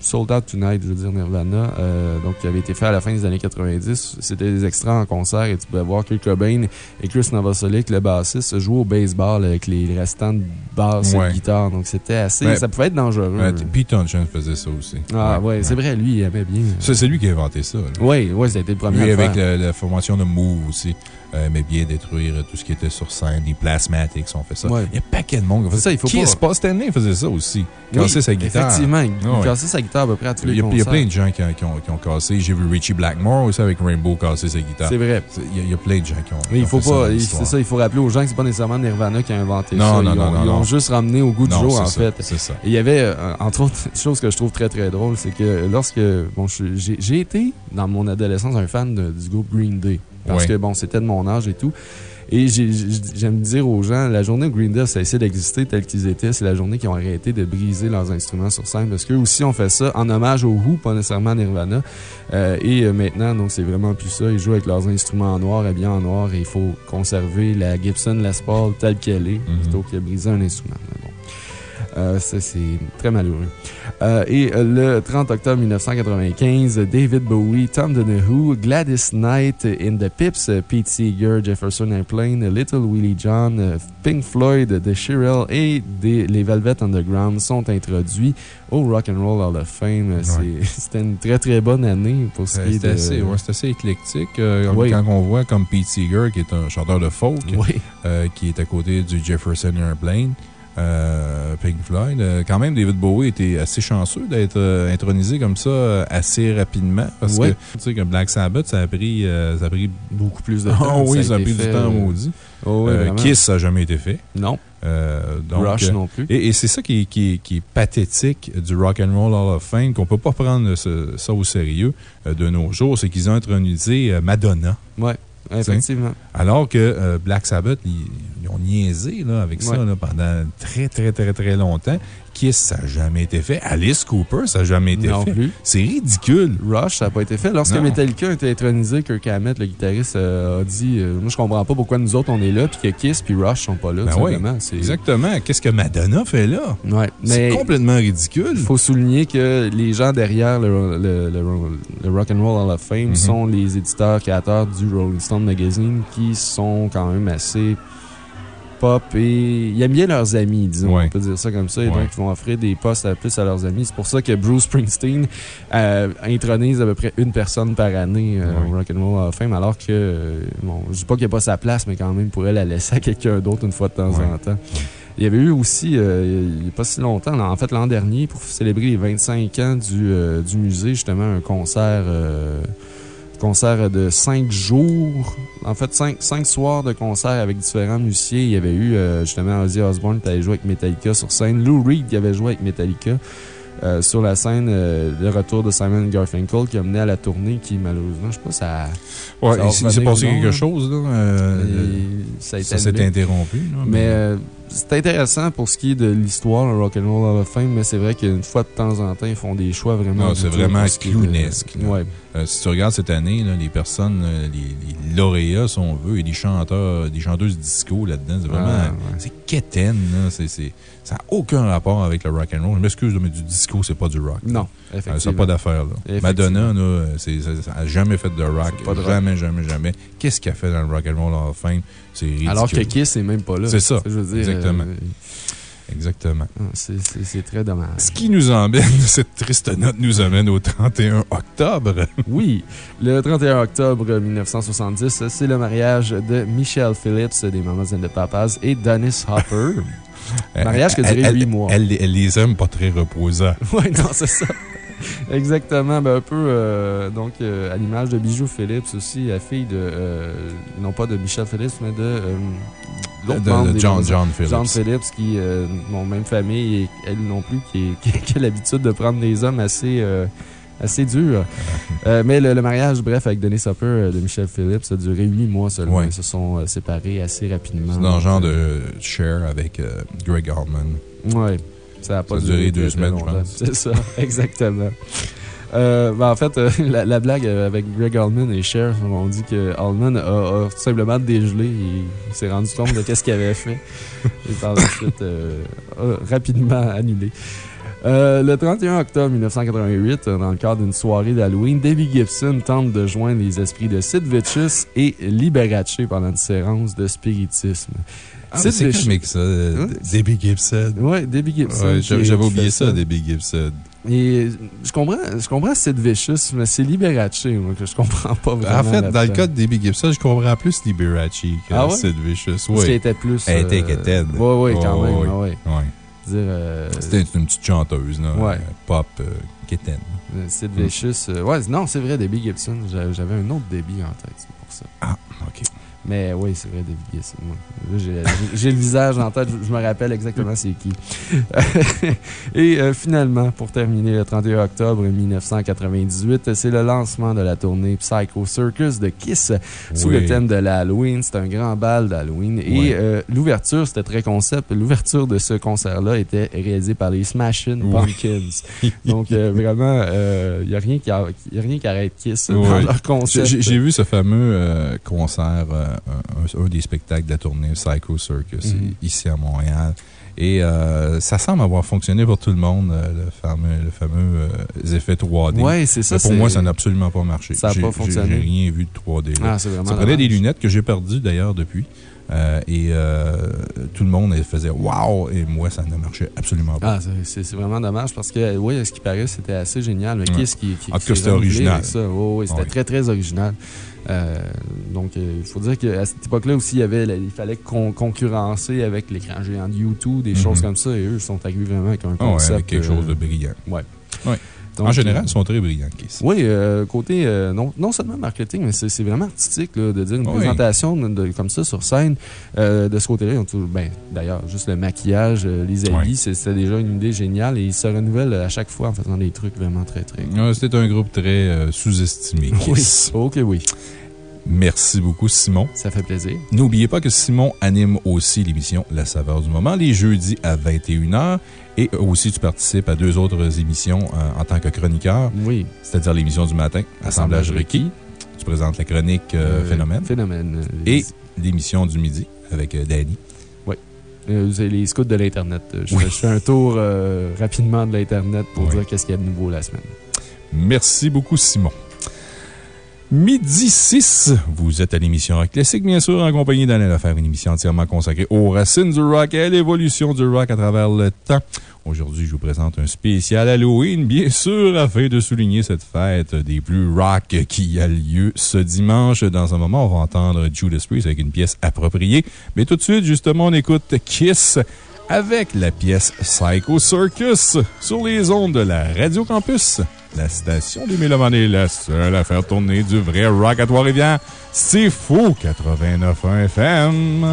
[SPEAKER 3] Sold Out Tonight, je veux dire Nirvana, euh, donc qui avait été fait à la fin des années 90. C'était des extraits en concert et tu pouvais voir Kurt Cobain et Chris Novoselic, le bassiste, jouer au baseball avec les restants de basse et de guitare. Donc c'était assez.
[SPEAKER 2] Ouais.
[SPEAKER 3] ça pouvait être dangereux.
[SPEAKER 2] Ouais, Pete Townshend faisait ça aussi.
[SPEAKER 3] ah, ouais, c'est vrai, lui, il aimait bien.
[SPEAKER 2] C'est lui qui a inventé ça.
[SPEAKER 3] Oui, ouais, c'était le premier.
[SPEAKER 2] Lui, avec la, la formation de Move aussi, aimait bien détruire tout ce qui était sur scène. Les plasmatics ont fait ça.
[SPEAKER 3] Ouais.
[SPEAKER 2] Il y a pas paquet de monde qui fait
[SPEAKER 3] C'est ça, il faut
[SPEAKER 2] Kiss,
[SPEAKER 3] pas-
[SPEAKER 2] Paul Stanley faisait ça aussi.
[SPEAKER 3] Oui,
[SPEAKER 2] Casser sa guitare.
[SPEAKER 3] Effectivement, il
[SPEAKER 2] ouais.
[SPEAKER 3] cassait sa guitare à peu près à tous les
[SPEAKER 2] il y a plein de gens qui ont, qui ont- qui ont cassé. J'ai vu Richie Blackmore aussi avec Rainbow casser sa guitare.
[SPEAKER 3] C'est vrai.
[SPEAKER 2] Il y, a, il y a plein de gens qui ont.
[SPEAKER 3] Mais
[SPEAKER 2] qui
[SPEAKER 3] il faut
[SPEAKER 2] fait
[SPEAKER 3] pas, c'est ça, il faut rappeler aux gens que c'est pas nécessairement Nirvana qui a inventé
[SPEAKER 2] Non,
[SPEAKER 3] ça.
[SPEAKER 2] non,
[SPEAKER 3] ils
[SPEAKER 2] non,
[SPEAKER 3] ont,
[SPEAKER 2] non,
[SPEAKER 3] ils ont juste ramené au goût du jour, en
[SPEAKER 2] ça,
[SPEAKER 3] fait.
[SPEAKER 2] C'est ça.
[SPEAKER 3] Et il y avait, euh, entre autres, chose que je trouve très très drôle, c'est que lorsque. Bon, j'ai j'ai été, dans mon adolescence, un fan de- du groupe Green Day. Parce
[SPEAKER 2] Ouais.
[SPEAKER 3] que, bon, c'était de mon âge et tout. Et j'ai- j'ai- j'aime dire aux gens, la journée où Green Day a cessé d'exister telle qu'ils étaient, c'est la journée qu'ils ont arrêté de briser leurs instruments sur scène. Parce qu'eux aussi ont fait ça en hommage au Who, pas nécessairement à Nirvana. Euh, et euh, maintenant, donc, c'est vraiment plus ça. Ils jouent avec leurs instruments en noir, habillés en noir, et il faut conserver la Gibson Les Paul telle qu'elle est,
[SPEAKER 2] Mhm.
[SPEAKER 3] plutôt que de briser un instrument. Mais bon. Euh, ça, c'est très malheureux. Euh, et euh, le 30 octobre 1995, David Bowie, Tom Donahue, Gladys Knight in the Pips, euh, Pete Seeger, Jefferson Airplane, Little Willie John, euh, Pink Floyd, The Shirelle et des- les Velvet Underground sont introduits au Rock and Roll Hall of Fame. C'est- C'était une très très bonne année pour ce qui est
[SPEAKER 2] C'était
[SPEAKER 3] de...
[SPEAKER 2] assez, ouais, c'est assez éclectique. euh,
[SPEAKER 3] Oui.
[SPEAKER 2] Quand on voit comme Pete Seeger, qui est un chanteur de folk,
[SPEAKER 3] Oui.
[SPEAKER 2] euh, qui est à côté du Jefferson Airplane, euh, Pink Floyd. Euh, quand même, David Bowie était assez chanceux d'être euh, intronisé comme ça assez rapidement. Parce que, tu sais, comme Black Sabbath, ça a pris, euh, ça a pris
[SPEAKER 3] Beaucoup plus de
[SPEAKER 2] Ah
[SPEAKER 3] temps.
[SPEAKER 2] oui,
[SPEAKER 3] a
[SPEAKER 2] ça a pris
[SPEAKER 3] fait,
[SPEAKER 2] du temps maudit.
[SPEAKER 3] oh.
[SPEAKER 2] Kiss, ça n'a jamais été fait.
[SPEAKER 3] Non.
[SPEAKER 2] Donc,
[SPEAKER 3] Rush non plus.
[SPEAKER 2] Et, et c'est ça qui est, qui, est, qui est pathétique du Rock and Roll Hall of Fame, qu'on peut pas prendre ce- ça au sérieux de nos jours, c'est qu'ils ont intronisé Madonna.
[SPEAKER 3] Ouais, effectivement.
[SPEAKER 2] Alors que Black Sabbath, ils, ils ont niaisé là, avec ça là, pendant très, très, très, très longtemps. Kiss, ça n'a jamais été fait. Alice Cooper, ça n'a jamais été
[SPEAKER 3] Non
[SPEAKER 2] fait.
[SPEAKER 3] plus.
[SPEAKER 2] C'est ridicule.
[SPEAKER 3] Rush, ça n'a pas été fait. Lorsque
[SPEAKER 2] Non.
[SPEAKER 3] Metallica a été intronisé, Kirk Hammett, le guitariste, euh, a dit euh, Moi, je comprends pas pourquoi nous autres on est là, puis que Kiss puis Rush sont pas là.
[SPEAKER 2] Ben exactement. Qu'est-ce que Madonna fait là?
[SPEAKER 3] Ouais,
[SPEAKER 2] C'est complètement ridicule.
[SPEAKER 3] il faut souligner que les gens derrière le, le, le, le Rock and Roll Hall of Fame
[SPEAKER 2] Mhm.
[SPEAKER 3] sont les éditeurs, créateurs du Rolling Stone Magazine qui sont quand même assez pop et ils aiment bien leurs amis, disons.
[SPEAKER 2] Ouais.
[SPEAKER 3] On peut dire ça comme ça. Et
[SPEAKER 2] Ouais.
[SPEAKER 3] donc, ils vont offrir des postes à plus à leurs amis. C'est pour ça que Bruce Springsteen euh, intronise à peu près une personne par année euh,
[SPEAKER 2] Ouais.
[SPEAKER 3] au Rock and Roll Hall of Fame, alors que, euh, bon, je dis pas qu'il n'y a pas sa place, mais quand même, il pourrait la laisser à quelqu'un d'autre une fois de temps en temps. Il y avait eu aussi, euh, il n'y a pas si longtemps, en fait l'an dernier, pour célébrer les 25 ans du, euh, du musée, justement, un concert, euh, concert de 5 jours, en fait 5, soirs de concert avec différents musiciens. Il y avait eu euh, justement Ozzy Osbourne qui avait joué avec Metallica sur scène, Lou Reed qui avait joué avec Metallica. euh, sur la scène, euh, le retour de Simon Garfunkel qui a mené à la tournée qui, malheureusement, je sais pas, ça,
[SPEAKER 2] Ouais,
[SPEAKER 3] Ça
[SPEAKER 2] il s'est passé
[SPEAKER 3] non,
[SPEAKER 2] quelque chose. Là, euh,
[SPEAKER 3] ça
[SPEAKER 2] s'est interrompu. là,
[SPEAKER 3] Mais euh, c'est intéressant pour ce qui est de l'histoire, le Rock'n'Roll Hall of Fame, mais c'est vrai qu'une fois de temps en temps, ils font des choix vraiment.
[SPEAKER 2] Non, c'est vraiment
[SPEAKER 3] de-
[SPEAKER 2] clownesque.
[SPEAKER 3] Ouais.
[SPEAKER 2] Euh, si tu regardes cette année, là, les personnes, euh, les, les lauréats, si on veut, et les chanteurs, des chanteuses disco là-dedans, c'est vraiment.
[SPEAKER 3] Ah, ouais.
[SPEAKER 2] C'est quétaine, là. Ça n'a aucun rapport avec le rock and roll. Je m'excuse, mais du disco, c'est pas du rock. là.
[SPEAKER 3] Non,
[SPEAKER 2] Euh. Ça n'a pas d'affaire. Madonna, là, euh, n'a jamais fait de rock.
[SPEAKER 3] Pas de rock.
[SPEAKER 2] jamais, jamais, jamais. Qu'est-ce qu'elle a fait dans le rock and roll Hall of Fame? C'est ridicule.
[SPEAKER 3] Alors que Kiss n'est même pas là.
[SPEAKER 2] C'est ça.
[SPEAKER 3] Je veux dire,
[SPEAKER 2] Exactement.
[SPEAKER 3] euh,
[SPEAKER 2] exactement.
[SPEAKER 3] Ah, C'est très dommage.
[SPEAKER 2] Ce qui nous emmène, cette triste note nous amène au 31 octobre.
[SPEAKER 3] Oui, le 31 octobre 1970, c'est le mariage de Michelle Phillips des Mamas and the Papas et Dennis Hopper. Mariage qui a duré
[SPEAKER 2] Elle-
[SPEAKER 3] huit
[SPEAKER 2] elle-
[SPEAKER 3] mois.
[SPEAKER 2] Elle, elle les aime pas très reposants.
[SPEAKER 3] Oui, non, c'est ça. Exactement. Ben, un peu, euh, donc, euh, à l'image de Bijou Phillips aussi, la fille de, euh, non pas de Michelle Phillips, mais de, l'autre
[SPEAKER 2] De- de
[SPEAKER 3] des
[SPEAKER 2] John- Phillips.
[SPEAKER 3] John Phillips, qui n'ont même famille et elle non plus, qui, est- qui, qui a l'habitude de prendre des hommes assez, assez durs. Euh, mais le, le mariage, bref, avec Dennis Hopper euh, de Michelle Phillips a duré huit mois seulement.
[SPEAKER 2] Ouais.
[SPEAKER 3] Ils se sont euh, séparés assez rapidement.
[SPEAKER 2] C'est dans le genre de Cher avec Greg Allman.
[SPEAKER 3] Ouais. Ça a pas
[SPEAKER 2] Ça duré deux semaines, je pense.
[SPEAKER 3] C'est ça, exactement. Euh, ben, en fait, euh, la, la blague euh, avec Greg Allman et Cher, on dit que Allman a, a tout simplement dégelé et il s'est rendu compte de ce qu'il avait fait. Et par la suite, euh, a rapidement annulé. Le 31 octobre 1988, euh, dans le cadre d'une soirée d'Halloween, Debbie Gibson tente de joindre les esprits de Sid Vicious et Liberace pendant une séance de spiritisme.
[SPEAKER 2] Ah, c'est comique, ça. euh,
[SPEAKER 3] Hein?
[SPEAKER 2] Debbie Gibson.
[SPEAKER 3] Ouais, Debbie Gibson.
[SPEAKER 2] Ouais, J'avais oublié ça, Debbie Gibson.
[SPEAKER 3] Et je comprends, je comprends Sid Vicious, mais c'est Liberace, moi, que je comprends pas vraiment.
[SPEAKER 2] En fait, dans le cas de Debbie Gibson, je comprends plus Liberace que
[SPEAKER 3] Ah ouais?
[SPEAKER 2] Sid Vicious. Oui.
[SPEAKER 3] était plus.
[SPEAKER 2] Elle était
[SPEAKER 3] euh,
[SPEAKER 2] quétaine.
[SPEAKER 3] Ouais, ouais, quand même.
[SPEAKER 2] ouais.
[SPEAKER 3] ouais, euh,
[SPEAKER 2] C'était une petite chanteuse, là.
[SPEAKER 3] Ouais.
[SPEAKER 2] euh, Pop euh, quétaine.
[SPEAKER 3] euh, Sid. Vicious. euh, ouais, non, c'est vrai, Debbie Gibson. J'a- J'avais un autre Debbie en tête, c'est pour ça.
[SPEAKER 2] Ah, OK.
[SPEAKER 3] Mais oui, c'est vrai, moi. Là, j'ai- le visage en tête, je je me rappelle exactement c'est qui. Et euh, finalement, pour terminer, le 31 octobre 1998, c'est le lancement de la tournée Psycho Circus de Kiss sous
[SPEAKER 2] Oui.
[SPEAKER 3] le thème de l'Halloween. C'est un grand bal d'Halloween. Et euh, l'ouverture, c'était très concept. L'ouverture de ce concert-là était réalisée par les Smashing
[SPEAKER 2] Oui.
[SPEAKER 3] Pumpkins. Donc, euh, vraiment, il n'y a, rien qui a- rien qui arrête Kiss dans leur concept.
[SPEAKER 2] J'ai vu ce fameux euh, concert, euh, un, des spectacles de la tournée Psycho Circus,
[SPEAKER 3] Mhm.
[SPEAKER 2] ici à Montréal. Et euh, ça semble avoir fonctionné pour tout le monde, euh, le fameux, le fameux euh, effet 3D.
[SPEAKER 3] Ouais, c'est ça,
[SPEAKER 2] Mais pour moi, ça n'a absolument pas marché.
[SPEAKER 3] Ça a
[SPEAKER 2] J'ai-
[SPEAKER 3] pas fonctionné.
[SPEAKER 2] J'ai rien vu de 3D. là.
[SPEAKER 3] Ah, c'est vraiment
[SPEAKER 2] Ça prenait des lunettes que j'ai perdues d'ailleurs depuis. Euh, et tout le monde faisait Wow! Et moi, ça ne marchait absolument pas.
[SPEAKER 3] Ah, c'est- vraiment dommage parce que, oui, ce qui paraît, c'était assez génial. Mais
[SPEAKER 2] Ouais.
[SPEAKER 3] Qui, qui,
[SPEAKER 2] tout
[SPEAKER 3] qui
[SPEAKER 2] cas,
[SPEAKER 3] s'est
[SPEAKER 2] c'était original.
[SPEAKER 3] Ça? Ouais, c'était
[SPEAKER 2] Ouais.
[SPEAKER 3] très, très original. Euh, donc, euh, il faut dire qu'à cette époque-là aussi, il, y avait, la- il fallait con- concurrencer avec l'écran géant de YouTube, des
[SPEAKER 2] Mhm.
[SPEAKER 3] choses comme ça. Et eux, ils sont arrivés vraiment avec un
[SPEAKER 2] Ah ouais,
[SPEAKER 3] concept.
[SPEAKER 2] avec quelque
[SPEAKER 3] euh,
[SPEAKER 2] chose de brillant.
[SPEAKER 3] Ouais.
[SPEAKER 2] Ouais.
[SPEAKER 3] Donc,
[SPEAKER 2] en général,
[SPEAKER 3] euh,
[SPEAKER 2] ils sont très brillants, Kiss.
[SPEAKER 3] Oui, euh, côté, euh, non, non seulement marketing, mais c'est vraiment artistique là, de dire une
[SPEAKER 2] Oui.
[SPEAKER 3] présentation de- de- comme ça sur scène. Euh, de ce côté-là, ils ont toujours- ben, d'ailleurs, juste le maquillage, les habits,
[SPEAKER 2] Oui.
[SPEAKER 3] c'était déjà une idée géniale et ils se renouvellent à chaque fois en faisant des trucs vraiment très, très.
[SPEAKER 2] C'était un groupe très sous-estimé, Kiss.
[SPEAKER 3] Oui, ok, oui.
[SPEAKER 2] Merci beaucoup, Simon.
[SPEAKER 3] Ça fait plaisir.
[SPEAKER 2] N'oubliez pas que Simon anime aussi l'émission La saveur du moment les jeudis à 21h. Et aussi, tu participes à deux autres émissions euh, en tant que chroniqueur.
[SPEAKER 3] Oui.
[SPEAKER 2] C'est-à-dire l'émission du matin, Assemblage requis. Tu présentes la chronique euh,
[SPEAKER 3] Euh,
[SPEAKER 2] Phénomène.
[SPEAKER 3] Phénomène.
[SPEAKER 2] Et l'émission du midi avec Danny.
[SPEAKER 3] Oui. C'est les scouts de l'Internet. Je,
[SPEAKER 2] Oui.
[SPEAKER 3] fais- je fais un tour rapidement de l'Internet pour
[SPEAKER 2] Oui.
[SPEAKER 3] dire qu'est-ce qu'il y a de nouveau la semaine.
[SPEAKER 2] Merci beaucoup, Simon. Midi 6, vous êtes à l'émission Rock Classique, bien sûr, en compagnie d'Alain Lefebvre, une émission entièrement consacrée aux racines du rock et à l'évolution du rock à travers le temps. Aujourd'hui, je vous présente un spécial Halloween, bien sûr, afin de souligner cette fête des plus rock qui a lieu ce dimanche. Dans un moment, on va entendre Judas Priest avec une pièce appropriée. Mais tout de suite, justement, on écoute Kiss avec la pièce Psycho Circus sur les ondes de la Radio Campus. La station des Mélomanes est la seule à faire tourner du vrai rock à Trois-Rivières. C'est faux 89.1 FM.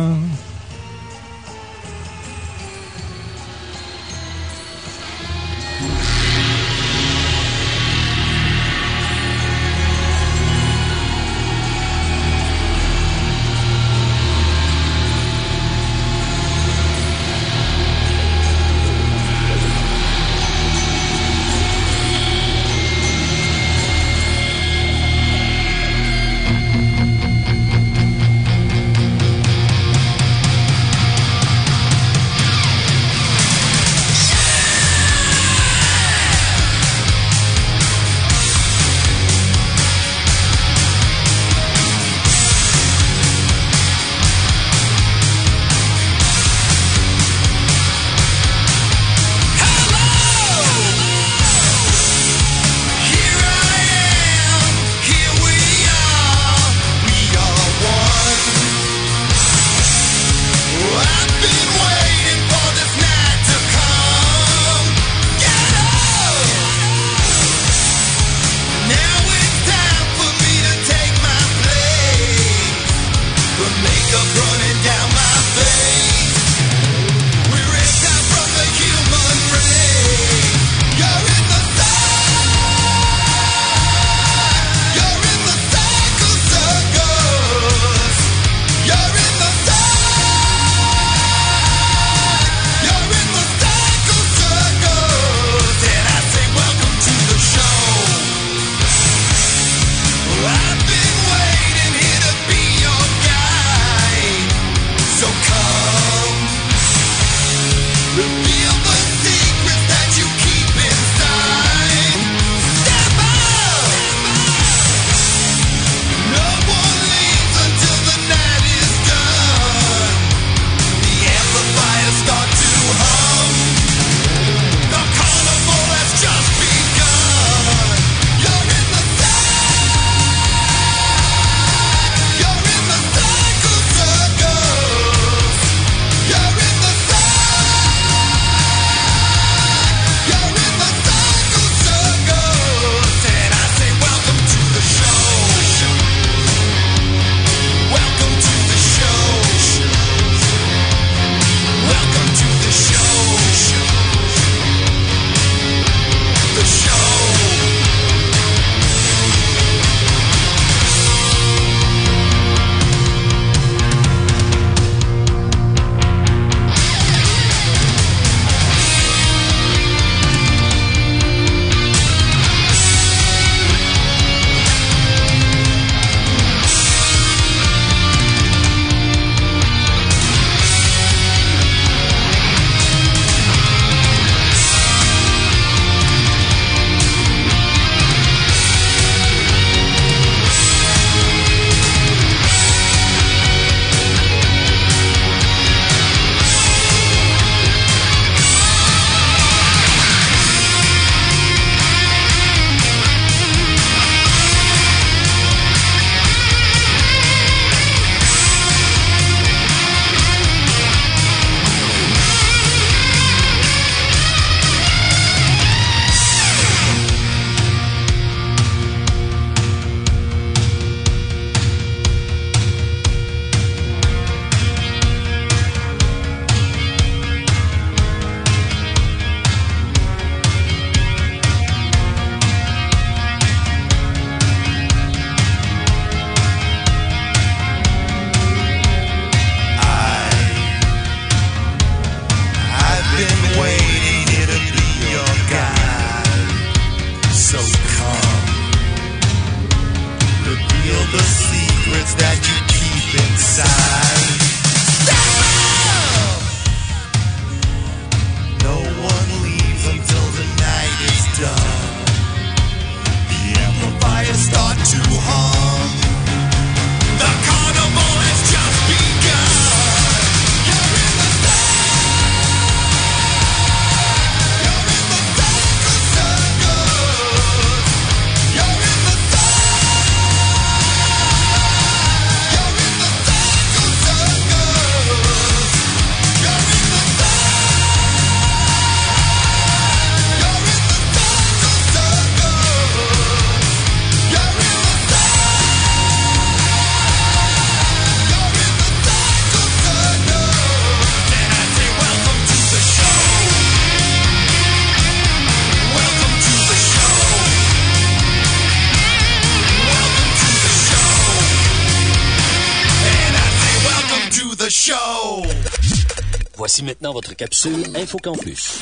[SPEAKER 6] Voici maintenant votre capsule InfoCampus.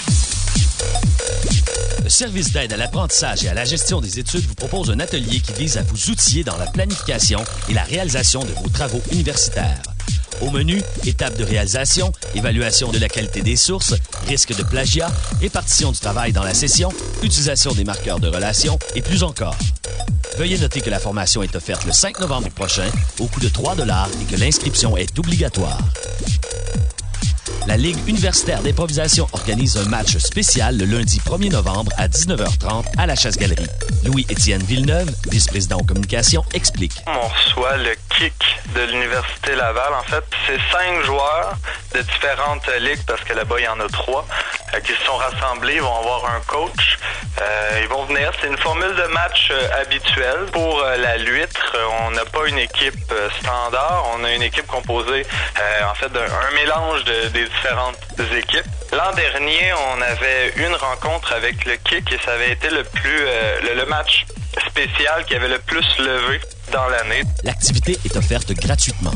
[SPEAKER 6] Le service d'aide à l'apprentissage et à la gestion des études vous propose un atelier qui vise à vous outiller dans la planification et la réalisation de vos travaux universitaires. Au menu, étapes de réalisation, évaluation de la qualité des sources, risque de plagiat, répartition du travail dans la session, utilisation des marqueurs de relation et plus encore. Veuillez noter que la formation est offerte le 5 novembre prochain au coût de 3 et que l'inscription est obligatoire. La Ligue universitaire d'improvisation organise un match spécial le lundi 1er novembre à 19h30 à la Chasse-Galerie. Louis-Étienne Villeneuve, vice-président en communication, explique.
[SPEAKER 7] On reçoit le kick de l'Université Laval. En fait, c'est cinq joueurs de différentes ligues, parce que là-bas, il y en a trois, euh, qui se sont rassemblés. Ils vont avoir un coach. Euh, ils vont venir. C'est une formule de match euh, habituelle. Pour la Luître, euh, on n'a pas une équipe euh, standard. On a une équipe composée, euh, en fait, d'un un mélange de- des différentes équipes. L'an dernier, on avait une rencontre avec le kick et ça avait été le plus le match spécial qui avait le plus levé dans l'année.
[SPEAKER 6] L'activité est offerte gratuitement.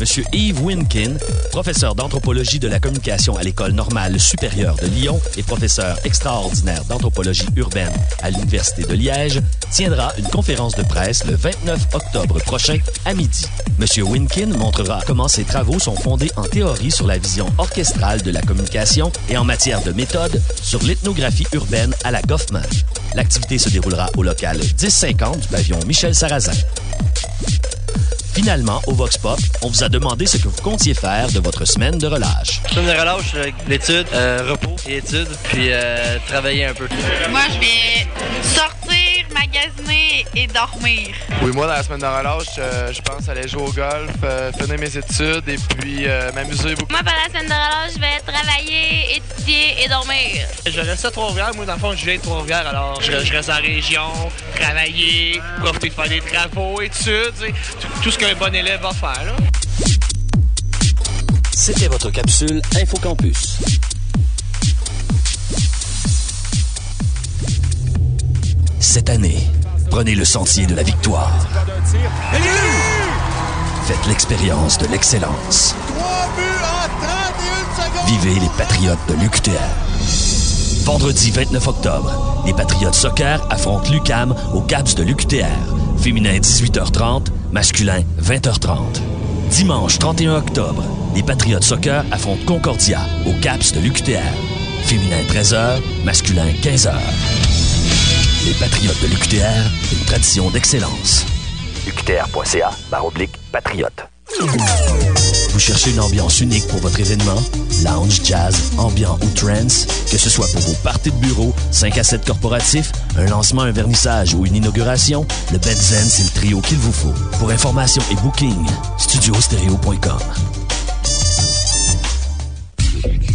[SPEAKER 6] M. Yves Winkin, professeur d'anthropologie de la communication à l'École normale supérieure de Lyon et professeur extraordinaire d'anthropologie urbaine à l'Université de Liège, tiendra une conférence de presse le 29 octobre prochain à midi. M. Winkin montrera comment ses travaux sont fondés en théorie sur la vision orchestrale de la communication et en matière de méthode sur l'ethnographie urbaine à la Goffman. L'activité se déroulera au local 1050 du pavillon Michel Sarrazin. Finalement, au Vox Pop, on vous a demandé ce que vous comptiez faire de votre semaine de relâche.
[SPEAKER 8] Semaine de relâche, euh, l'étude, euh, repos et études, puis euh, travailler un peu.
[SPEAKER 9] Moi, je vais sortir, magasiner et dormir.
[SPEAKER 10] Oui, moi, dans la semaine de relâche, euh, je pense aller jouer au golf, euh, finir mes études et puis euh, m'amuser beaucoup.
[SPEAKER 9] Moi, pendant la semaine de relâche, je vais travailler, étudier et dormir.
[SPEAKER 8] Je reste à Trois-Rivières. Moi, dans le fond, je viens de Trois-Rivières, alors je, je reste en région, travailler, profiter de faire des travaux, études, tu sais, tout, tout ce qu'un bon élève va faire.
[SPEAKER 6] C'était votre capsule InfoCampus. Cette année, prenez le sentier de la victoire. Faites l'expérience de l'excellence. Vivez les Patriotes de l'UQTR. Vendredi 29 octobre, les Patriotes soccer affrontent l'UCAM au CAPS de l'UQTR. Féminin 18h30, masculin 20h30. Dimanche 31 octobre, les Patriotes soccer affrontent Concordia au CAPS de l'UQTR. Féminin 13h, masculin 15h. Les Patriotes de l'UQTR, une tradition d'excellence. UQTR.ca, oblique, patriote. Vous cherchez une ambiance unique pour votre événement? Lounge, jazz, ambiant ou trance? Que ce soit pour vos parties de bureau, 5 à 7 corporatifs, un lancement, un vernissage ou une inauguration, le Benzen, c'est le trio qu'il vous faut. Pour information et booking, studiostereo.com.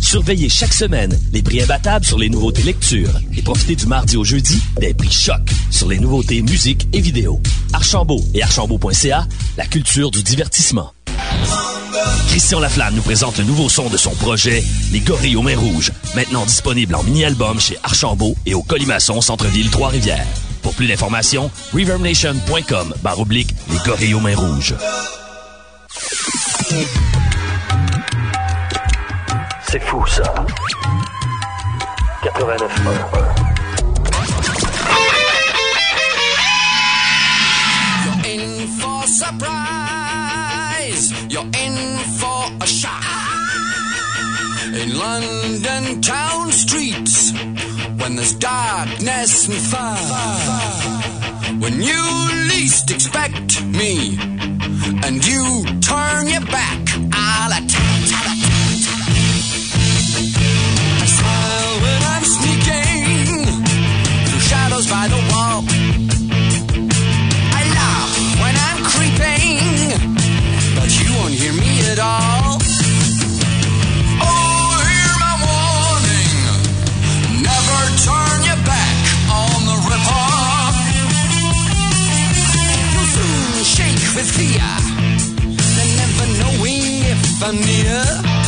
[SPEAKER 6] Surveillez chaque semaine les prix imbattables sur les nouveautés lecture et profitez du mardi au jeudi des prix choc sur les nouveautés musique et vidéo. Archambault et archambault.ca, la culture du divertissement. Christian Laflamme nous présente le nouveau son de son projet, Les Gorilles aux Mains Rouges, maintenant disponible en mini-album chez Archambault et au Colimaçon Centre-Ville Trois-Rivières. Pour plus d'informations, reverbnation.com barre oblique Les Gorilles aux Mains Rouges. C'est fou ça. 89
[SPEAKER 11] You're in for surprise. You're in for a shock. In London town streets, when there's darkness and fire. When you least expect me, and you turn your back, I'll attack. Shadows by the wall. I laugh when I'm creeping, but you won't hear me at all. Oh, hear my warning. Never turn your back on the ripper. You'll soon shake with fear, and never knowing if I'm near.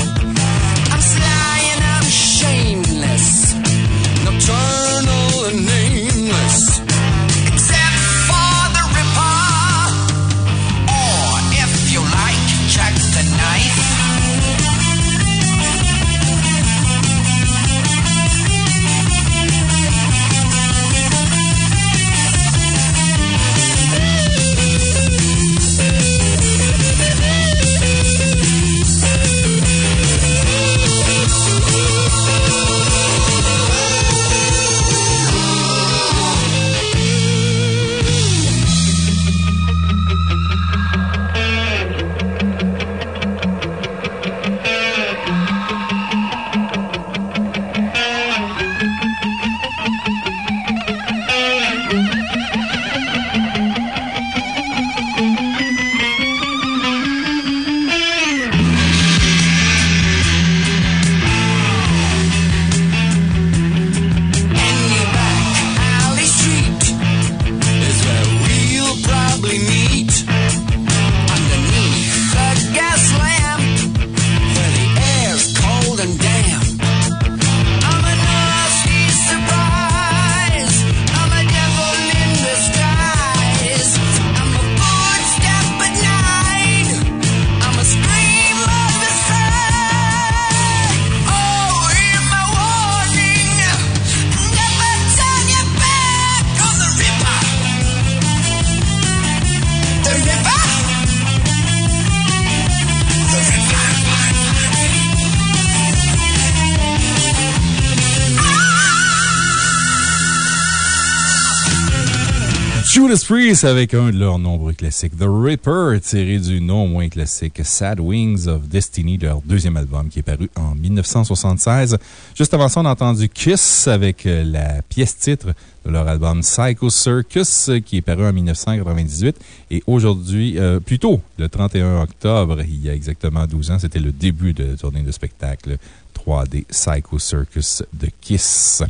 [SPEAKER 2] Priest avec un de leurs nombreux classiques, The Ripper, tiré du non moins classique Sad Wings of Destiny, leur deuxième album qui est paru en 1976. Juste avant ça, on a entendu Kiss avec euh, la pièce titre de leur album Psycho Circus qui est paru en 1998. Et aujourd'hui, euh, plutôt le 31 octobre, il y a exactement 12 ans, c'était le début de la tournée de spectacle 3D Psycho Circus de Kiss.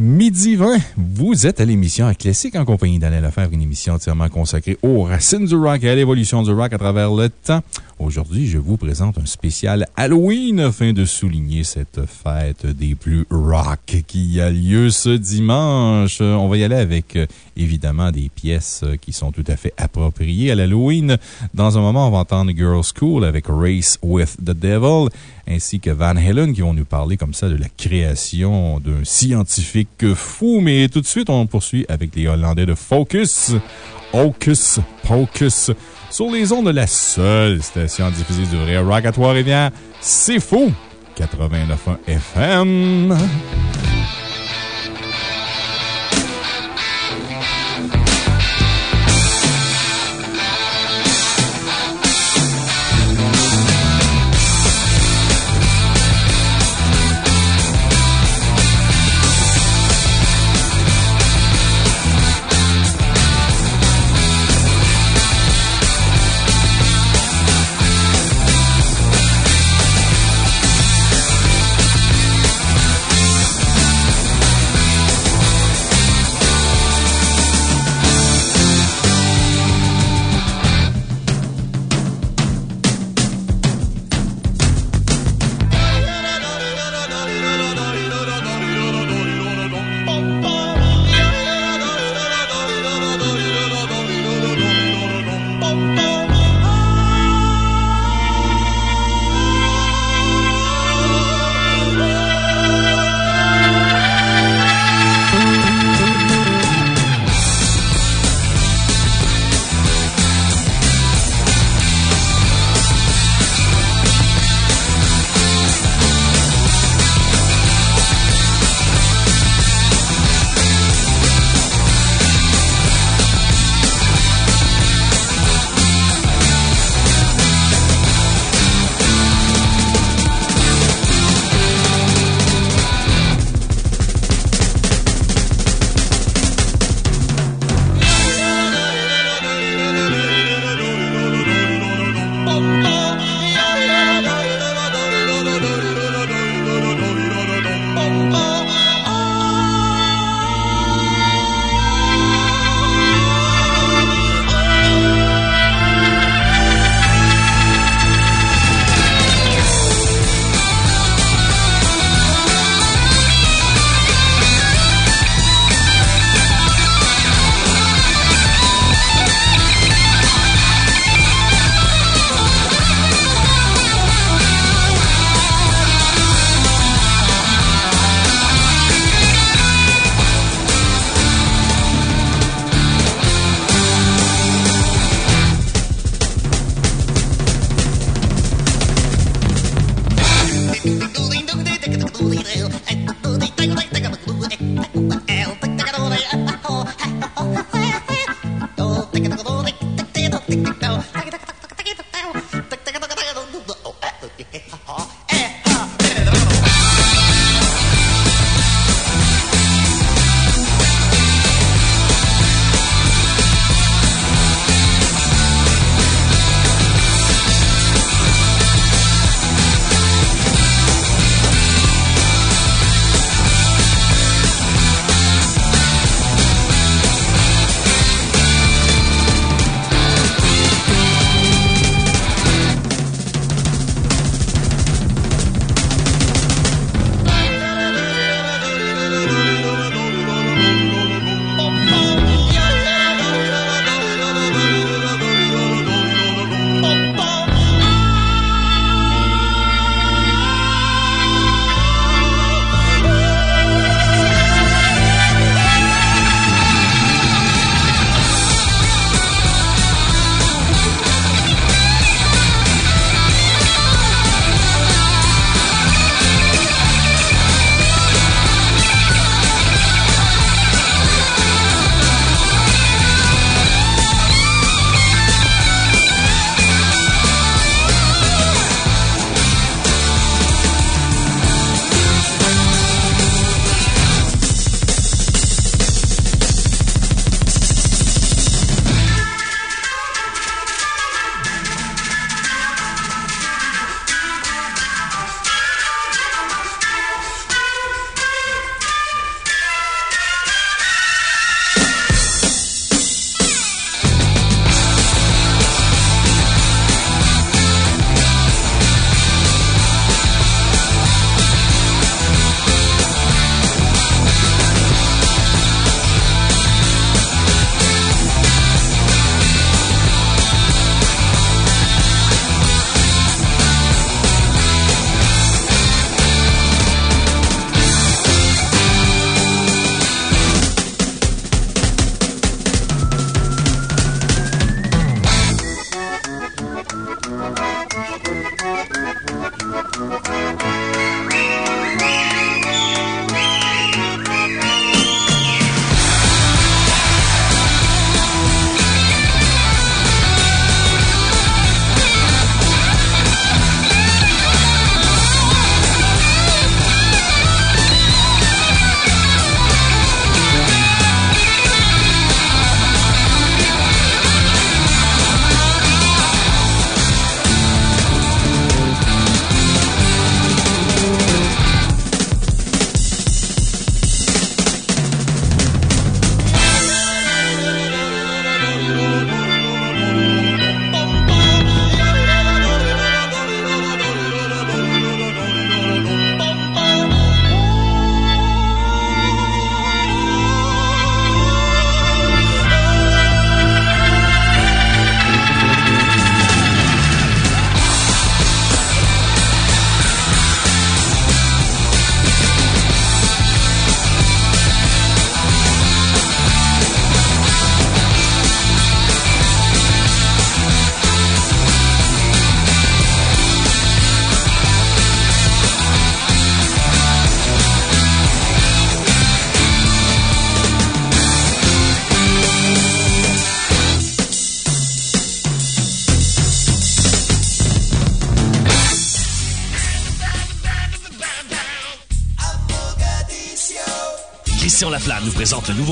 [SPEAKER 2] Midi 20, vous êtes à l'émission Classique en compagnie d'Alain Lefebvre, une émission entièrement consacrée aux racines du rock et à l'évolution du rock à travers le temps. Aujourd'hui, je vous présente un spécial Halloween afin de souligner cette fête des plus rock qui a lieu ce dimanche. On va y aller avec, euh, évidemment, des pièces euh, qui sont tout à fait appropriées à l'Halloween. Dans un moment, on va entendre Girl School avec Race with the Devil ainsi que Van Halen qui vont nous parler comme ça de la création d'un scientifique fou. Mais tout de suite, on poursuit avec les Hollandais de Focus. Hocus Pocus. Sur les ondes de la seule station diffusée du vrai rock à Trois-Rivières. C'est fou! 89.1 FM.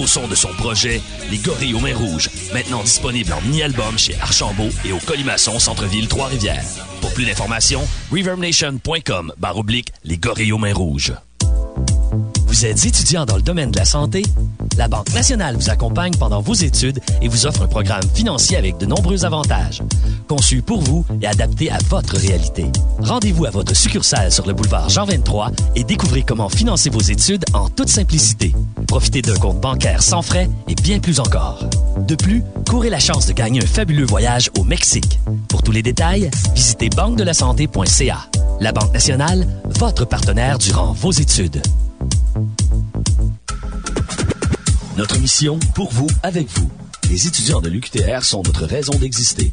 [SPEAKER 6] Son de son projet, Les Gorilles aux Mains Rouges, maintenant disponible en mini-album chez Archambault et au Colimaçon Centre-Ville Trois-Rivières. Pour plus d'informations, reverbnation.com Les Gorilles aux Mains Rouges. Vous êtes étudiant dans le domaine de la santé? La Banque nationale vous accompagne pendant vos études et vous offre un programme financier avec de nombreux avantages. Conçu pour vous et adapté à votre réalité. Rendez-vous à votre succursale sur le boulevard Jean 23 et découvrez comment financer vos études en toute simplicité. Profitez d'un compte bancaire sans frais et bien plus encore. De plus, courez la chance de gagner un fabuleux voyage au Mexique. Pour tous les détails, visitez banque-de-la-santé.ca. La Banque nationale, votre partenaire durant vos études. Notre mission, pour vous, avec vous. Les étudiants de l'UQTR sont notre raison d'exister.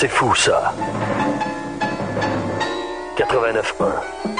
[SPEAKER 11] C'est fou ça. 89.1.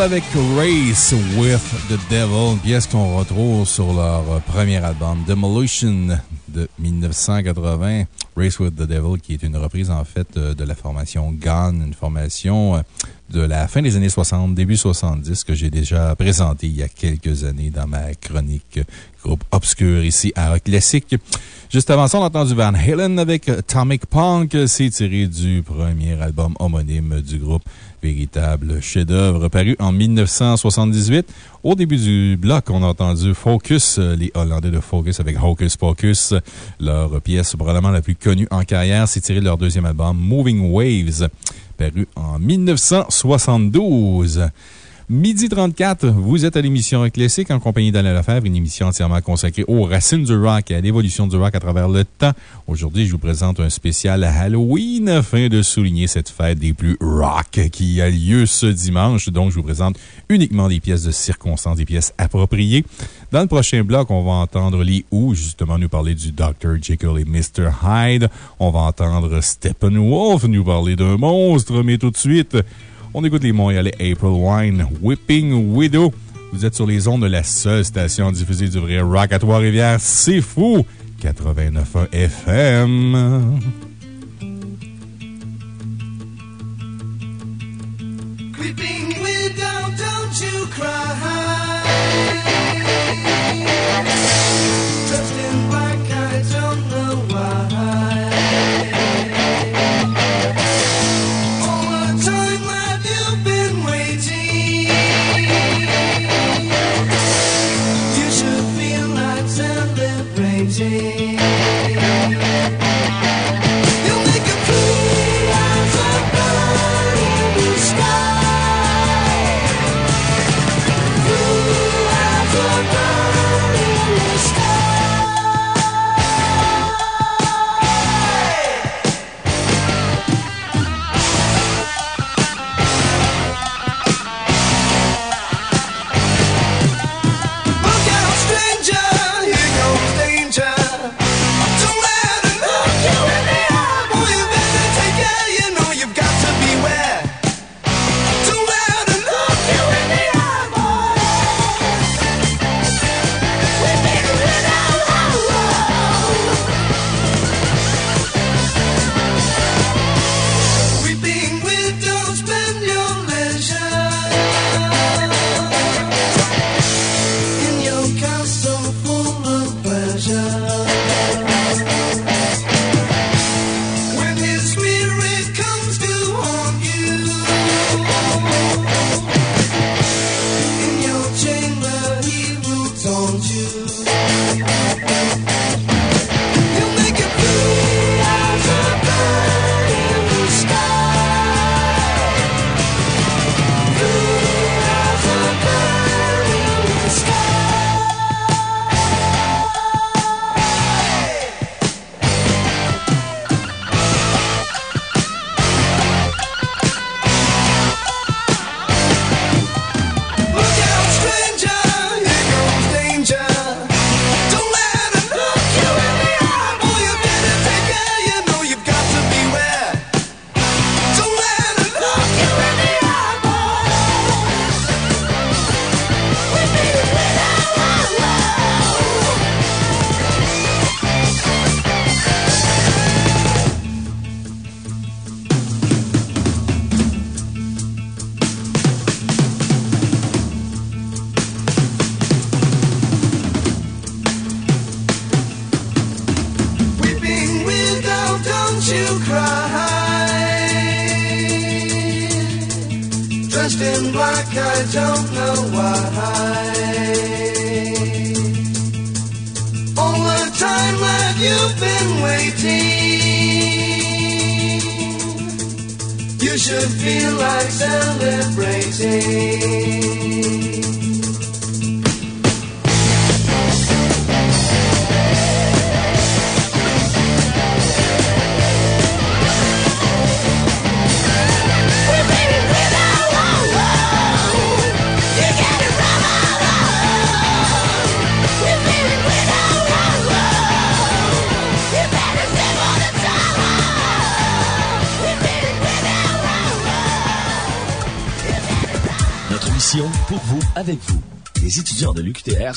[SPEAKER 2] Avec Race with the Devil, une pièce qu'on retrouve sur leur euh, premier album, Demolition de 1980. Race with the Devil, qui est une reprise en fait euh, de la formation Gone, une formation euh, de la fin des années 60, début 70, que j'ai déjà présentée il y a quelques années dans ma chronique groupe obscur ici à Rock Classique. Juste avant ça, on a entendu Van Halen avec Atomic Punk. C'est tiré du premier album homonyme du groupe. Véritable chef-d'œuvre paru en 1978. Au début du bloc, on a entendu Focus, euh, les Hollandais de Focus avec Hocus Pocus. Leur pièce probablement la plus connue en carrière, c'est tiré de leur deuxième album, Moving Waves, paru en 1972. Midi 34, vous êtes à l'émission Classique en compagnie d'Alain Lefebvre, une émission entièrement consacrée aux racines du rock et à l'évolution du rock à travers le temps. Aujourd'hui, je vous présente un spécial Halloween afin de souligner cette fête des plus rock qui a lieu ce dimanche. Donc, je vous présente uniquement des pièces de circonstances, des pièces appropriées. Dans le prochain bloc, on va entendre les Who, justement, nous parler du Dr. Jekyll et Mr. Hyde. On va entendre Steppenwolf nous parler d'un monstre, mais tout de suite, on écoute les Montréalais April Wine, Whipping Widow. Vous êtes sur les ondes de la seule station diffusée du vrai rock à Trois-Rivières. C'est fou! 89.1 FM.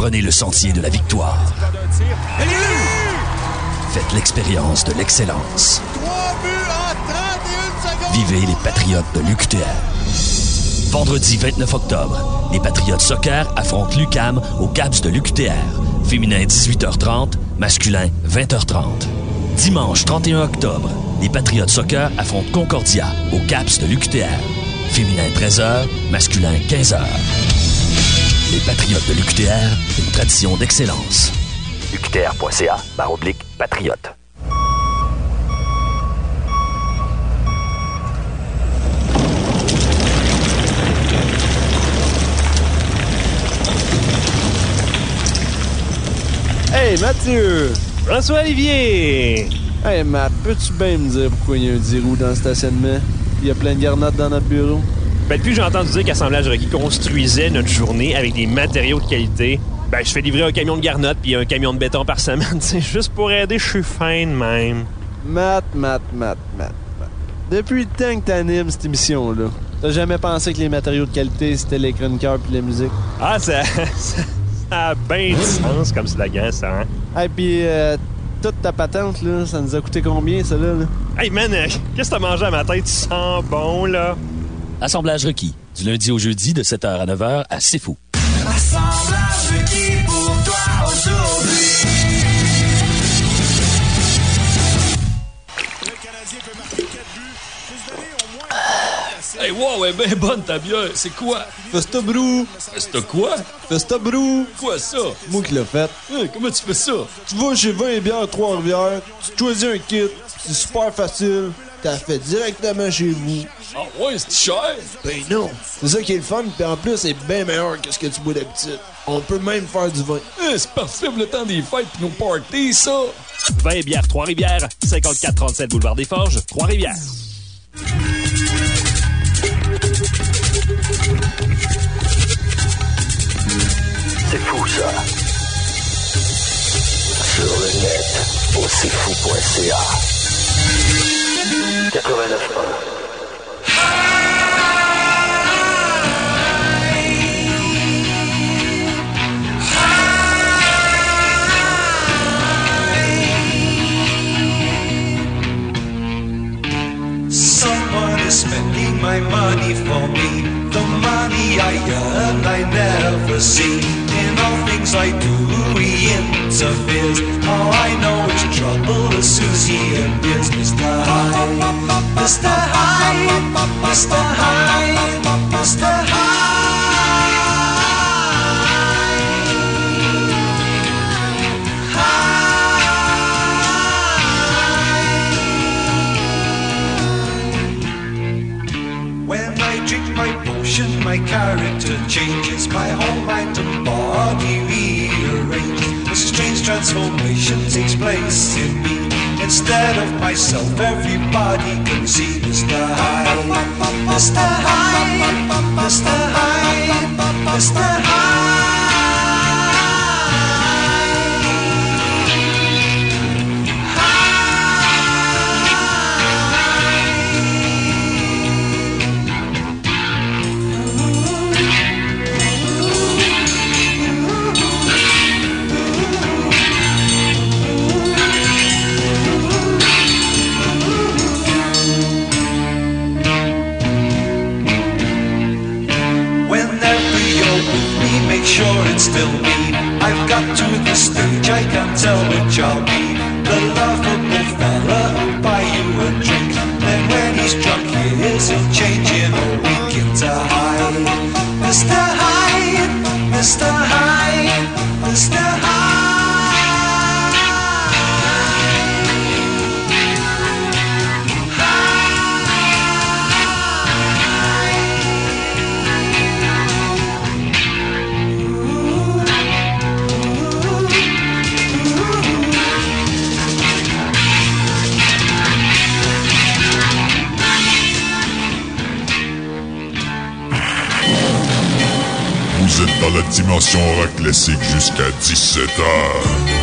[SPEAKER 6] Prenez le sentier de la victoire. Faites l'expérience de l'excellence. Vivez les Patriotes de l'UQTR. Vendredi 29 octobre, les Patriotes Soccer affrontent l'UCAM au CAPS de l'UQTR. Féminin 18h30, masculin 20h30. Dimanche 31 octobre, les Patriotes Soccer affrontent Concordia au CAPS de l'UQTR. Féminin 13h, masculin 15h. Les Patriotes de l'UQTR, une tradition d'excellence.
[SPEAKER 11] UQTR.ca, barre oblique, patriote.
[SPEAKER 12] Hey Mathieu!
[SPEAKER 13] François Olivier!
[SPEAKER 12] Hey Matt, peux-tu bien me dire pourquoi il y a un 10 roues dans le stationnement? Il y a plein de garnottes dans notre bureau.
[SPEAKER 13] Ben, depuis que j'ai entendu dire qu'Assemblage Requis construisait notre journée avec des matériaux de qualité, ben, je fais livrer un camion de garnottes puis un camion de béton par semaine. C'est juste pour aider, je suis fin de même.
[SPEAKER 12] Matt, Matt, Matt, Matt, Matt. Depuis le temps que t'animes cette émission-là, t'as jamais pensé que les matériaux de qualité, c'était les chroniqueurs puis la musique?
[SPEAKER 13] Ah, ça, ça, ça a bien du sens comme slogan, ça, hein?
[SPEAKER 12] Hey, puis euh, toute ta patente, là, ça nous a coûté combien, ça, là?
[SPEAKER 13] Hey, man, euh, qu'est-ce que t'as mangé à matin? Tu sens bon, là?
[SPEAKER 6] Assemblage requis, du lundi au jeudi de 7h à 9h à C'est Fou.
[SPEAKER 14] Assemblage requis pour toi aujourd'hui.
[SPEAKER 15] Hey, wow, elle est bien bonne ta bière. C'est quoi?
[SPEAKER 12] Festa Brou.
[SPEAKER 15] Festa quoi?
[SPEAKER 12] Festa Brou.
[SPEAKER 15] Quoi ça?
[SPEAKER 12] Moi qui l'ai fait.
[SPEAKER 15] Hey, comment tu fais ça?
[SPEAKER 12] Tu vas chez 20 bières Trois-Rivières, tu choisis un kit, c'est super facile, t'as fait directement chez vous.
[SPEAKER 15] Ah ouais, c'est cher?
[SPEAKER 12] Ben non, c'est ça qui est le fun, puis en plus, c'est bien meilleur que ce que tu bois d'habitude. On peut même faire du vin.
[SPEAKER 15] Hey, c'est parfait pour le temps des fêtes pis nos parties, ça!
[SPEAKER 13] 20 bières Trois-Rivières, 5437 Boulevard des Forges, Trois-Rivières.
[SPEAKER 11] C'est fou ça. Sur le net, au c'est fou.ca. 89.1.
[SPEAKER 14] Someone is spending my money for me. Money I earn, I never see. In all things I do, he interferes. All I know is trouble as Susie and is Mr. Hyde. Mr. Hyde, Mr. Hyde, Mr. Hyde. Character changes. My whole mind and body rearranges. A strange transformation takes place in me. Instead of myself, everybody can see Mr. Hyde. Mr. Hyde, Mr. Hyde, Mr. Hyde.
[SPEAKER 16] Jusqu'à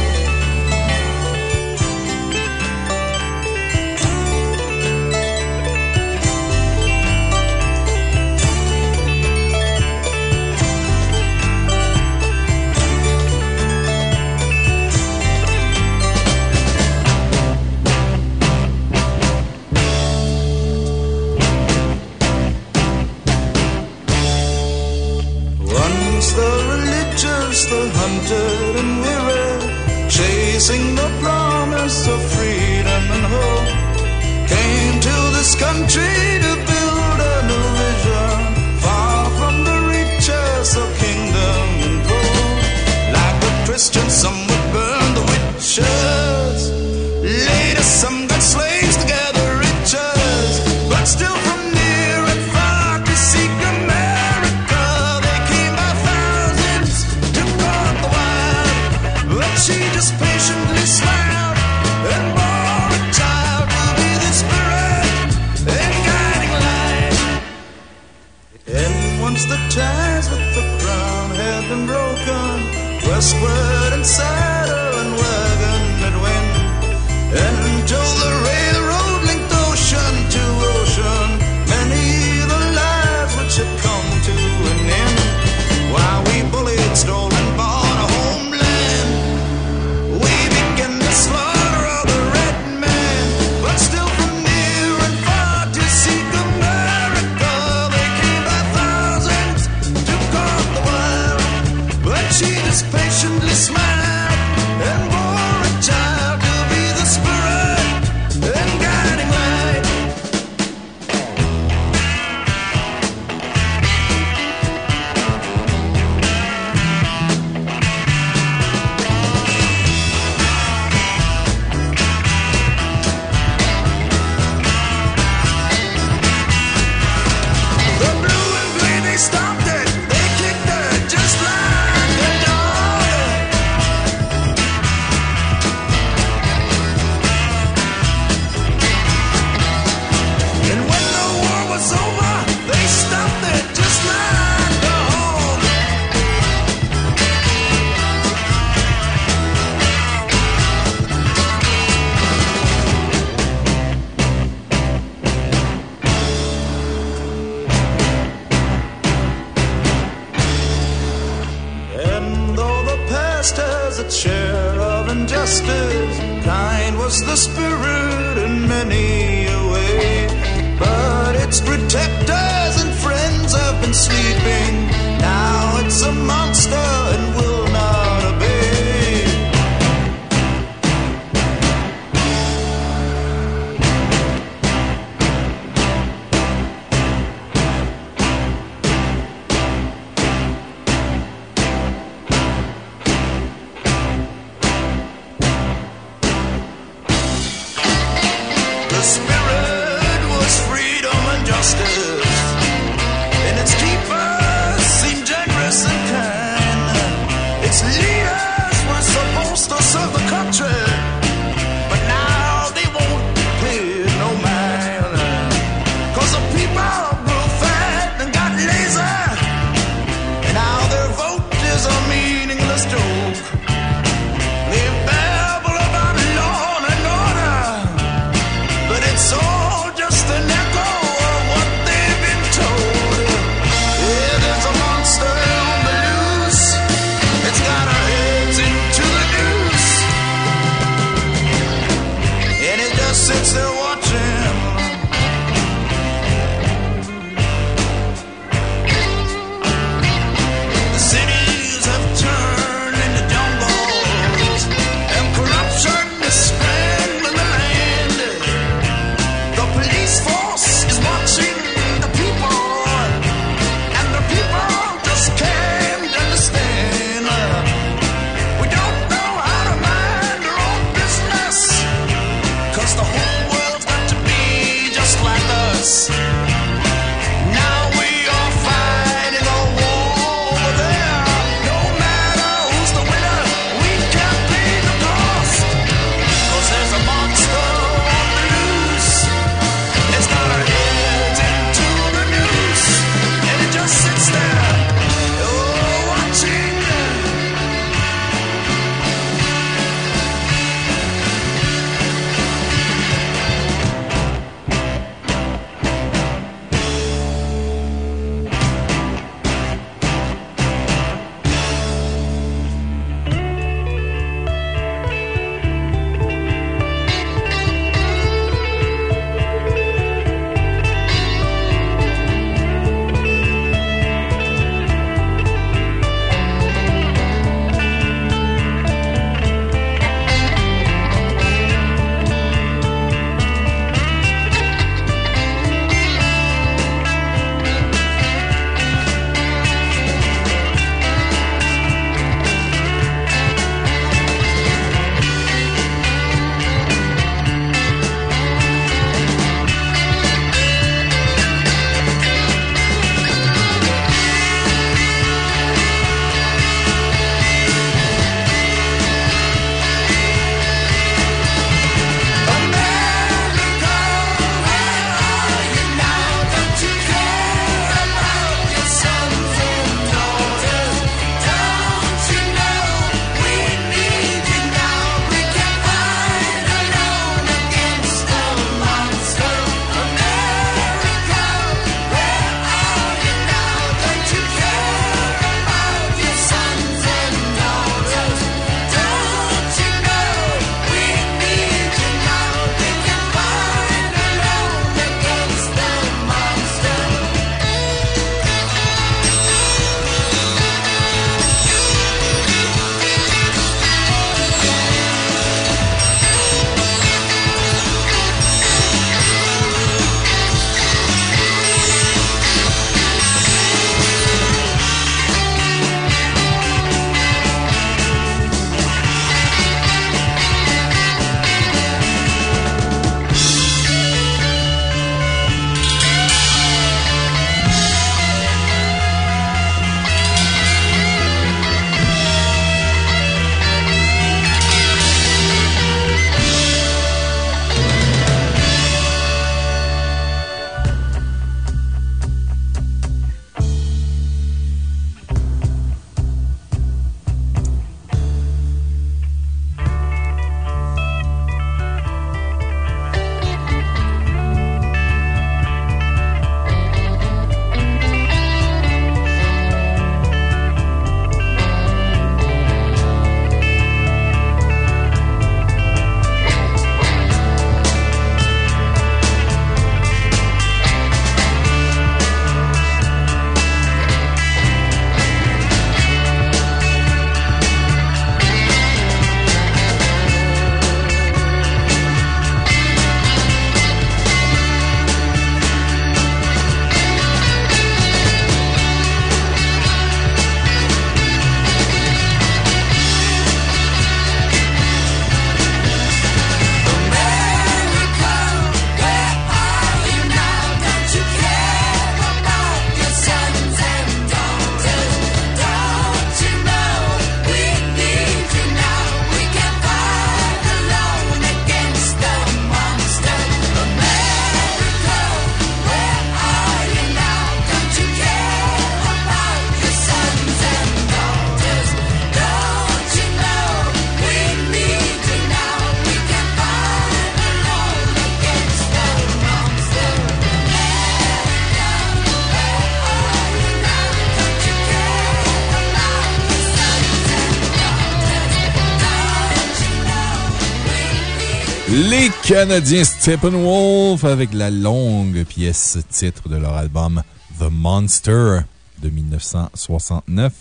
[SPEAKER 17] Les Canadiens Steppenwolf avec la longue pièce titre de leur album The Monster de 1969.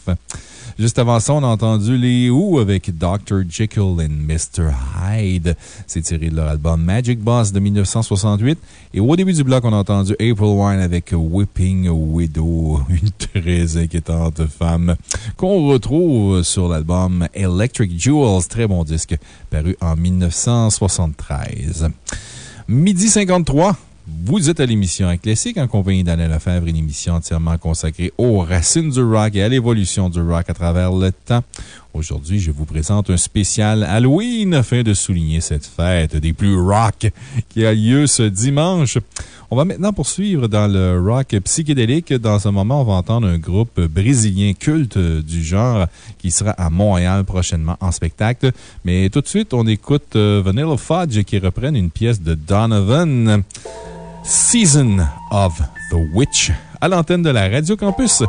[SPEAKER 17] Juste avant ça, on a entendu les Who avec Dr. Jekyll and Mr. Hyde. C'est tiré de leur album Magic Boss de 1968. Et au début du bloc, on a entendu April Wine avec Whipping Widow, une très inquiétante femme qu'on retrouve sur l'album Electric Jewels, très bon disque, paru en 1973. Midi 53. Vous êtes à l'émission Classique en compagnie d'Alain Lefebvre, une émission entièrement consacrée aux racines du rock et à l'évolution du rock à travers le temps. Aujourd'hui, je vous présente un spécial Halloween afin de souligner cette fête des plus rock qui a lieu ce dimanche. On va maintenant poursuivre dans le rock psychédélique. Dans un moment, on va entendre un groupe brésilien culte du genre qui sera à Montréal prochainement en spectacle. Mais tout de suite, on écoute euh, Vanilla Fudge qui reprennent une pièce de Donovan. Season of the Witch à l'antenne de la Radio Campus.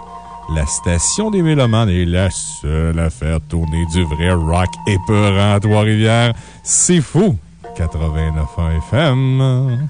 [SPEAKER 17] La station des Mélomanes est la seule à faire tourner du vrai rock épeurant à Trois-Rivières. C'est fou! 89.1 FM.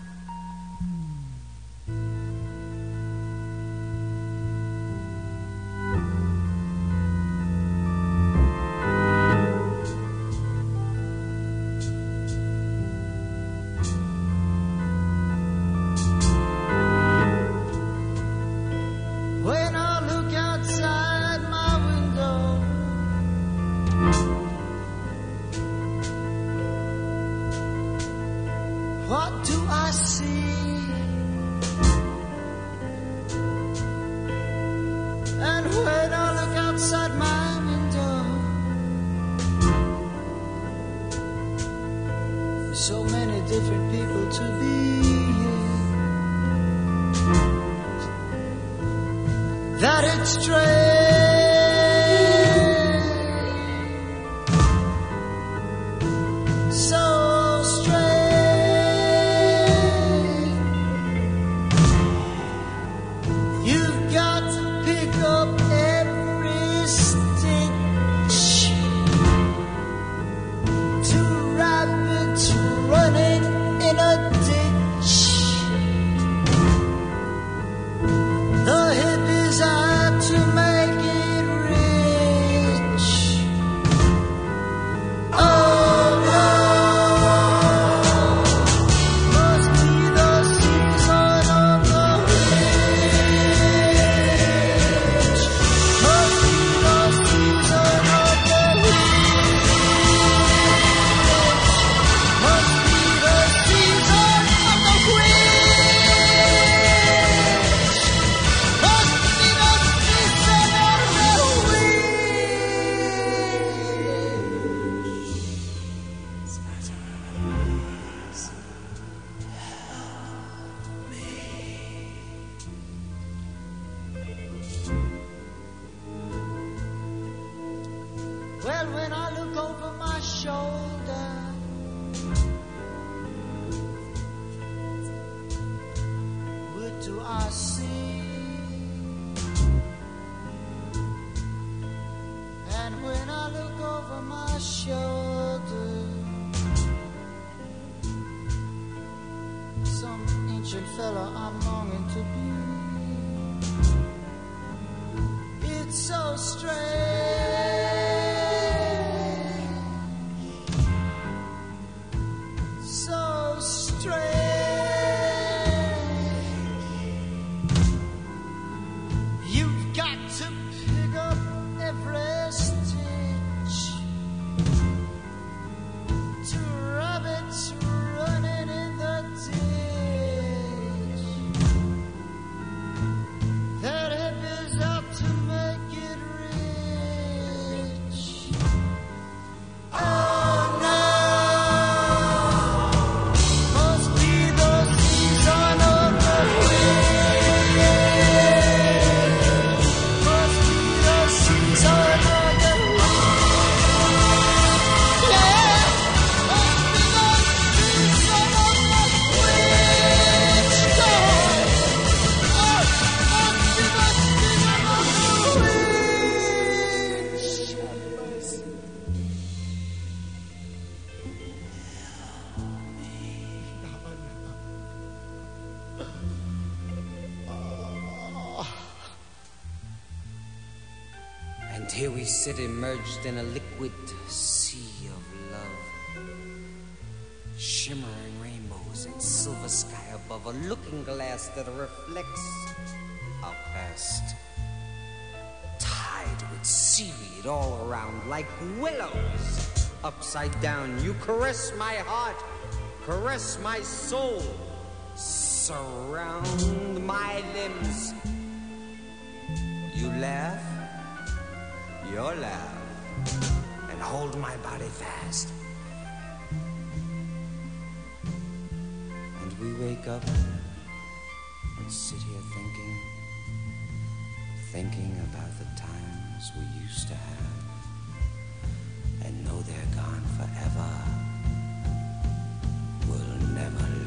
[SPEAKER 17] Seaweed all around like willows. Upside down, you caress my heart, caress my soul, surround my limbs. You laugh, your laugh, and hold my body fast. And we wake up and sit here thinking, thinking about the times we used to have, and know they're gone forever. Learn. Never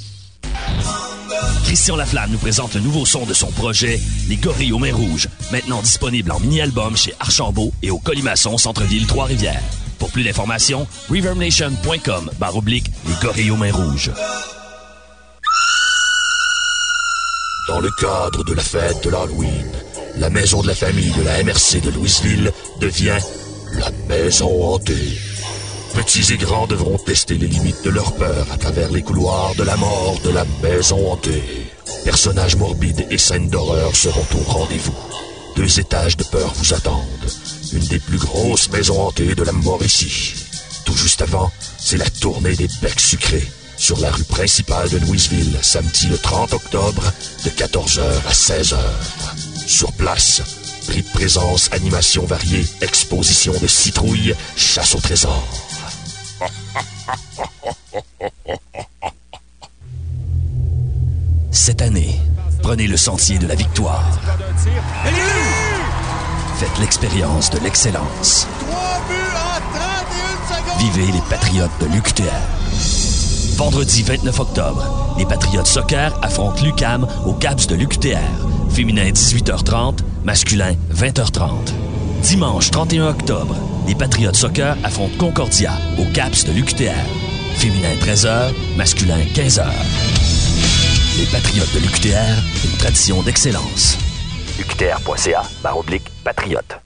[SPEAKER 6] Christian Laflamme nous présente le nouveau son de son projet, Les Gorilles aux Mains Rouges, maintenant disponible en mini-album chez Archambault et au Colimaçon Centre-Ville Trois-Rivières. Pour plus d'informations, reverbnation.com barre oblique Les Gorilles aux Mains Rouges.
[SPEAKER 11] Dans le cadre de la fête de l'Halloween, la maison de la famille de la MRC de Louisville devient la maison hantée. Petits et grands devront tester les limites de leur peur à travers les couloirs de la mort de la maison hantée. Personnages morbides et scènes d'horreur seront au rendez-vous. Deux étages de peur vous attendent. Une des plus grosses maisons hantées de la Mauricie. Tout juste avant, c'est la tournée des becs sucrés sur la rue principale de Louisville, samedi le 30 octobre, de 14h à 16h. Sur place, prix de présence, animation variée, exposition de citrouilles, chasse au trésor.
[SPEAKER 6] Cette année, prenez le sentier de la victoire. Faites l'expérience de l'excellence. Vivez les Patriotes de l'UQTR. Vendredi 29 octobre, les Patriotes soccer affrontent l'UCAM au CAPS de l'UQTR. Féminin 18h30, masculin 20h30. Dimanche 31 octobre, les Patriotes soccer affrontent Concordia au CAPS de l'UQTR. Féminin 13h, masculin 15h. Les Patriotes de l'UQTR, une tradition d'excellence. UQTR.ca, patriote.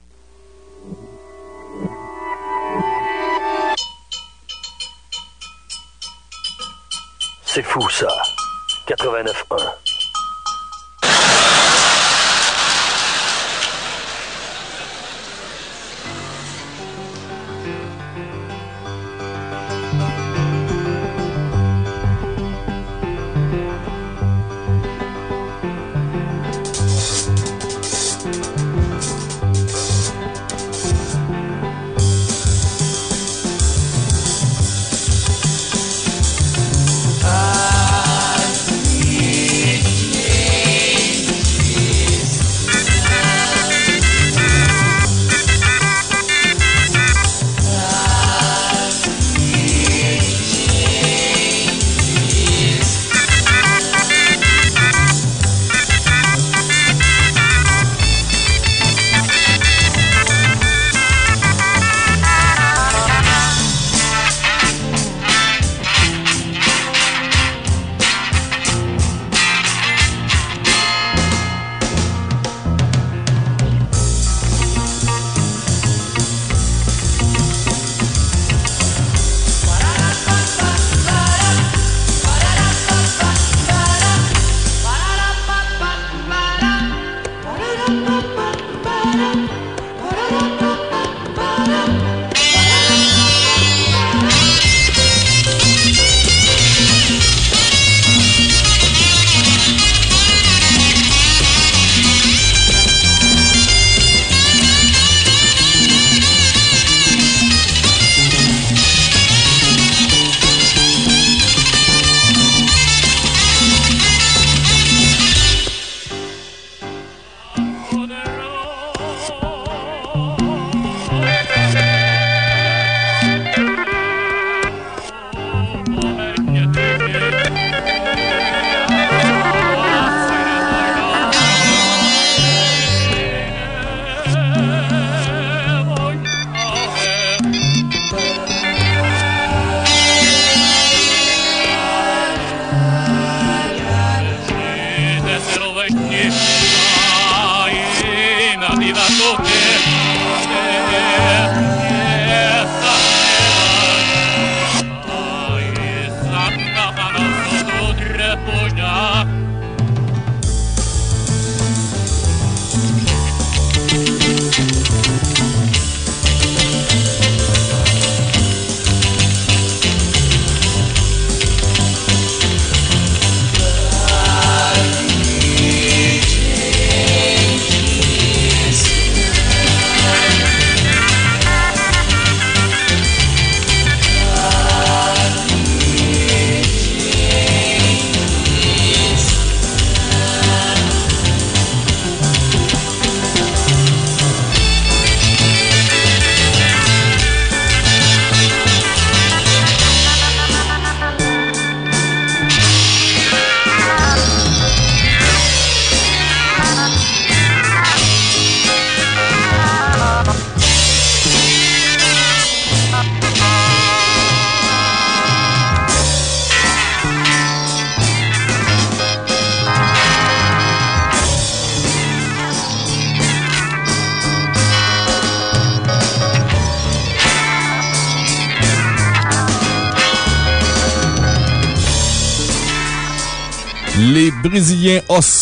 [SPEAKER 11] C'est fou ça. 89.1.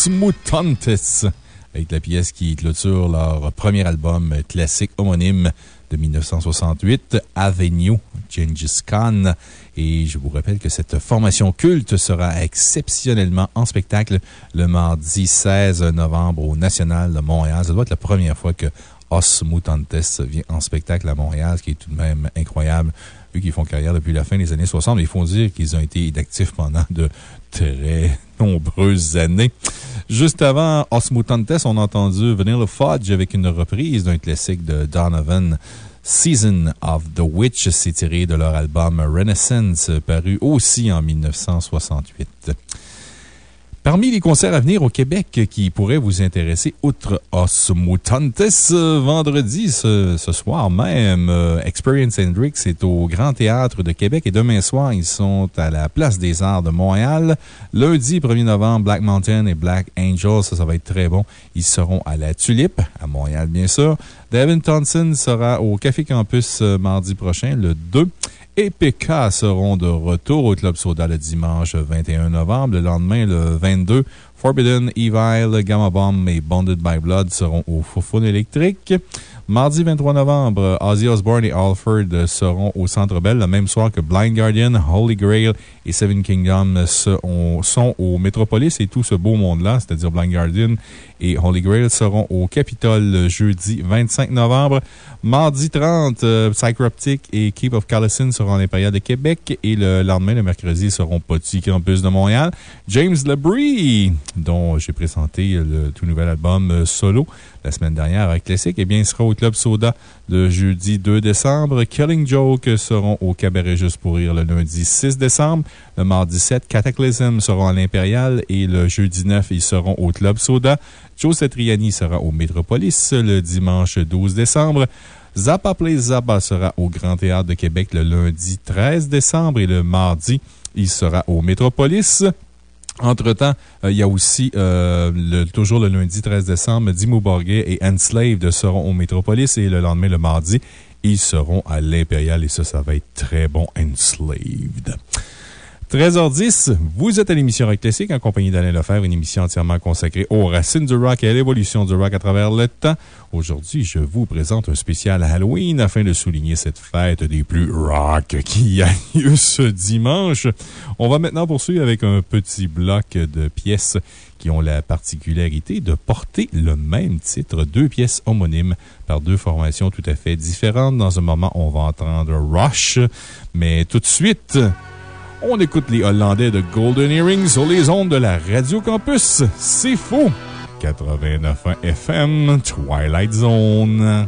[SPEAKER 2] Osmutantes, avec la pièce qui clôture leur premier album classique homonyme de 1968, Avenue, Gengis Khan. Et je vous rappelle que cette formation culte sera exceptionnellement en spectacle le mardi 16 novembre au National de Montréal. Ça doit être la première fois que Os Mutantes vient en spectacle à Montréal, ce qui est tout de même incroyable, vu qu'ils font carrière depuis la fin des années 60. Mais il faut dire qu'ils ont été inactifs pendant de très nombreuses années. Juste avant Os Mutantes, on a entendu Vanilla Fudge avec une reprise d'un classique de Donovan. Season of the Witch, c'est tiré de leur album Renaissance, paru aussi en 1968. Parmi les concerts à venir au Québec qui pourraient vous intéresser, outre Os Mutantes, euh, vendredi, ce, soir même, euh, Experience Hendrix est au Grand Théâtre de Québec et demain soir, ils sont à la Place des Arts de Montréal. Lundi 1er novembre, Black Mountain et Black Angel, ça, ça va être très bon. Ils seront à la Tulipe, à Montréal, bien sûr. Devin Thompson sera au Café Campus euh, mardi prochain, le 2 et PK seront de retour au Club Soda le dimanche 21 novembre. Le lendemain, le 22, Forbidden, Evil, Gamma Bomb et Bonded by Blood seront au Foufoune électrique. Mardi 23 novembre, Ozzy Osbourne et Alford seront au Centre Bell le même soir que Blind Guardian, Holy Grail et Seven Kingdoms sont au Metropolis et tout ce beau monde-là, c'est-à-dire Blind Guardian et Holy Grail seront au Capitole le jeudi 25 novembre. Mardi 30, euh, Psychroptic et Keep of Callison seront à l'Impérial de Québec et le lendemain, le mercredi, seront Petit Campus de Montréal. James Labrie, dont j'ai présenté le tout nouvel album euh, solo la semaine dernière avec Classic, eh bien, il sera au Club Soda le jeudi 2 décembre. Killing Joke seront au Cabaret Juste pour Rire le lundi 6 décembre. Le mardi 7, Cataclysm seront à l'Impérial et le jeudi 9, ils seront au Club Soda. Joe Satriani sera au Métropolis le dimanche 12 décembre. Zappa Play Zappa sera au Grand Théâtre de Québec le lundi 13 décembre et le mardi, il sera au Métropolis. Entre-temps, euh, il y a aussi, euh, toujours le lundi 13 décembre, Dimmu Borgir et Enslaved seront au Métropolis et le lendemain, le mardi, ils seront à l'Impérial et ça, ça va être très bon, Enslaved. 13h10, vous êtes à l'émission Rock Classique en compagnie d'Alain Lefebvre, une émission entièrement consacrée aux racines du rock et à l'évolution du rock à travers le temps. Aujourd'hui, je vous présente un spécial Halloween afin de souligner cette fête des plus rock qui a lieu ce dimanche. On va maintenant poursuivre avec un petit bloc de pièces qui ont la particularité de porter le même titre, deux pièces homonymes par deux formations tout à fait différentes. Dans un moment, on va entendre Rush, mais tout de suite, on écoute les Hollandais de Golden Earrings sur les ondes de la Radio Campus. C'est faux! 89.1 FM, Twilight Zone.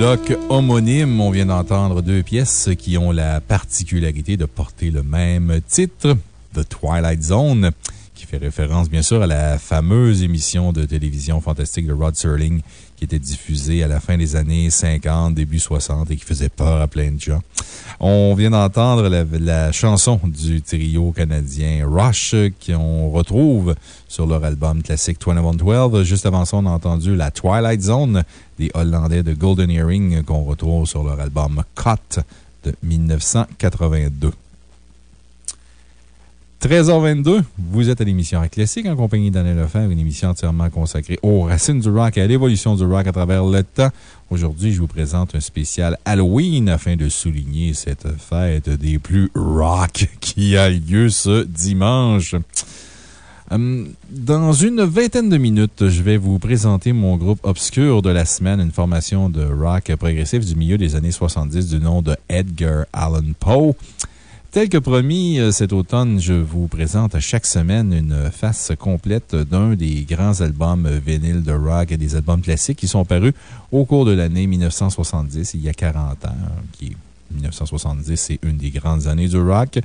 [SPEAKER 2] Bloc homonyme. On vient d'entendre deux pièces qui ont la particularité de porter le même titre, The Twilight Zone, fait référence, bien sûr, à la fameuse émission de télévision fantastique de Rod Serling qui était diffusée à la fin des années 50, début 60 et qui faisait peur à plein de gens. On vient d'entendre la, la chanson du trio canadien Rush qu'on retrouve sur leur album classique 2112. Juste avant ça, on a entendu la Twilight Zone des Hollandais de Golden Earring qu'on retrouve sur leur album Cut de 1982. 13h22, vous êtes à l'émission Classique en compagnie d'Anne Lefebvre, une émission entièrement consacrée aux racines du rock et à l'évolution du rock à travers le temps. Aujourd'hui, je vous présente un spécial Halloween afin de souligner cette fête des plus rock qui a lieu ce dimanche. Hum, Dans une vingtaine de minutes, je vais vous présenter mon groupe obscur de la semaine, une formation de rock progressif du milieu des années 70 du nom de Edgar Allan Poe. Tel que promis, euh, cet automne, je vous présente à chaque semaine une face complète d'un des grands albums vinyles de rock et des albums classiques qui sont parus au cours de l'année 1970, il y a 40 ans, est 1970, c'est une des grandes années du rock.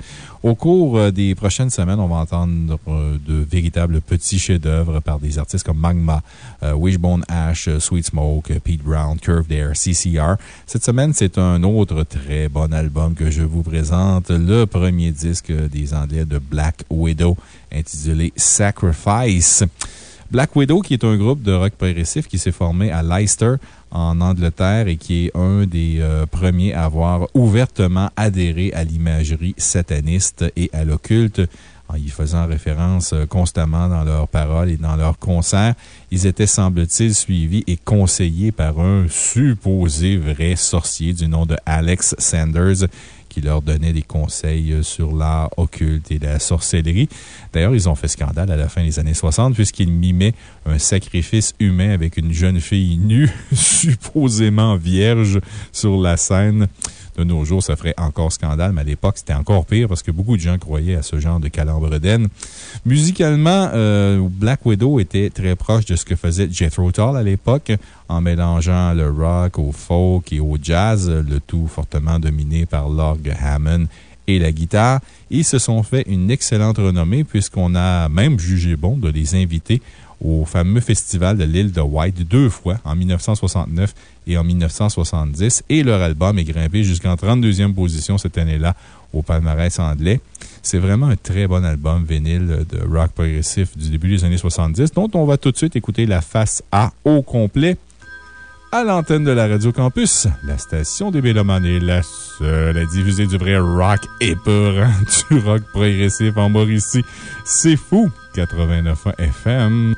[SPEAKER 2] Au cours euh, des prochaines semaines, on va entendre euh, de véritables petits chefs-d'œuvre par des artistes comme Magma, euh, Wishbone Ash, Sweet Smoke, Pete Brown, Curved Air, CCR. Cette semaine, c'est un autre très bon album que je vous présente, le premier disque des Anglais de Black Widow, intitulé Sacrifice. Black Widow, qui est un groupe de rock progressif qui s'est formé à Leicester, en Angleterre, et qui est un des euh, premiers à avoir ouvertement adhéré à l'imagerie sataniste et à l'occulte en y faisant référence euh, constamment dans leurs paroles et dans leurs concerts. Ils étaient, semble-t-il, suivis et conseillés par un supposé vrai sorcier du nom de Alex Sanders qui leur donnait des conseils euh, sur l'art occulte et la sorcellerie. D'ailleurs, ils ont fait scandale à la fin des années 60 puisqu'ils mimaient un sacrifice humain avec une jeune fille nue, supposément vierge, sur la scène. De nos jours, ça ferait encore scandale, mais à l'époque, c'était encore pire parce que beaucoup de gens croyaient à ce genre de calambre d'aine. Musicalement, euh, Black Widow était très proche de ce que faisait Jethro Tull à l'époque, en mélangeant le rock au folk et au jazz, le tout fortement dominé par l'orgue Hammond et la guitare. Ils se sont fait une excellente renommée puisqu'on a même jugé bon de les inviter au fameux festival de l'île de White deux fois, en 1969 et en 1970. Et leur album est grimpé jusqu'en 32e position cette année-là au palmarès anglais. C'est vraiment un très bon album vinyle de rock progressif du début des années 70, dont on va tout de suite écouter la face A au complet à l'antenne de la Radio Campus, la station des Mélomanes est la seule à diffuser du vrai rock épeurant, du rock progressif en Mauricie. C'est fou! 89 FM.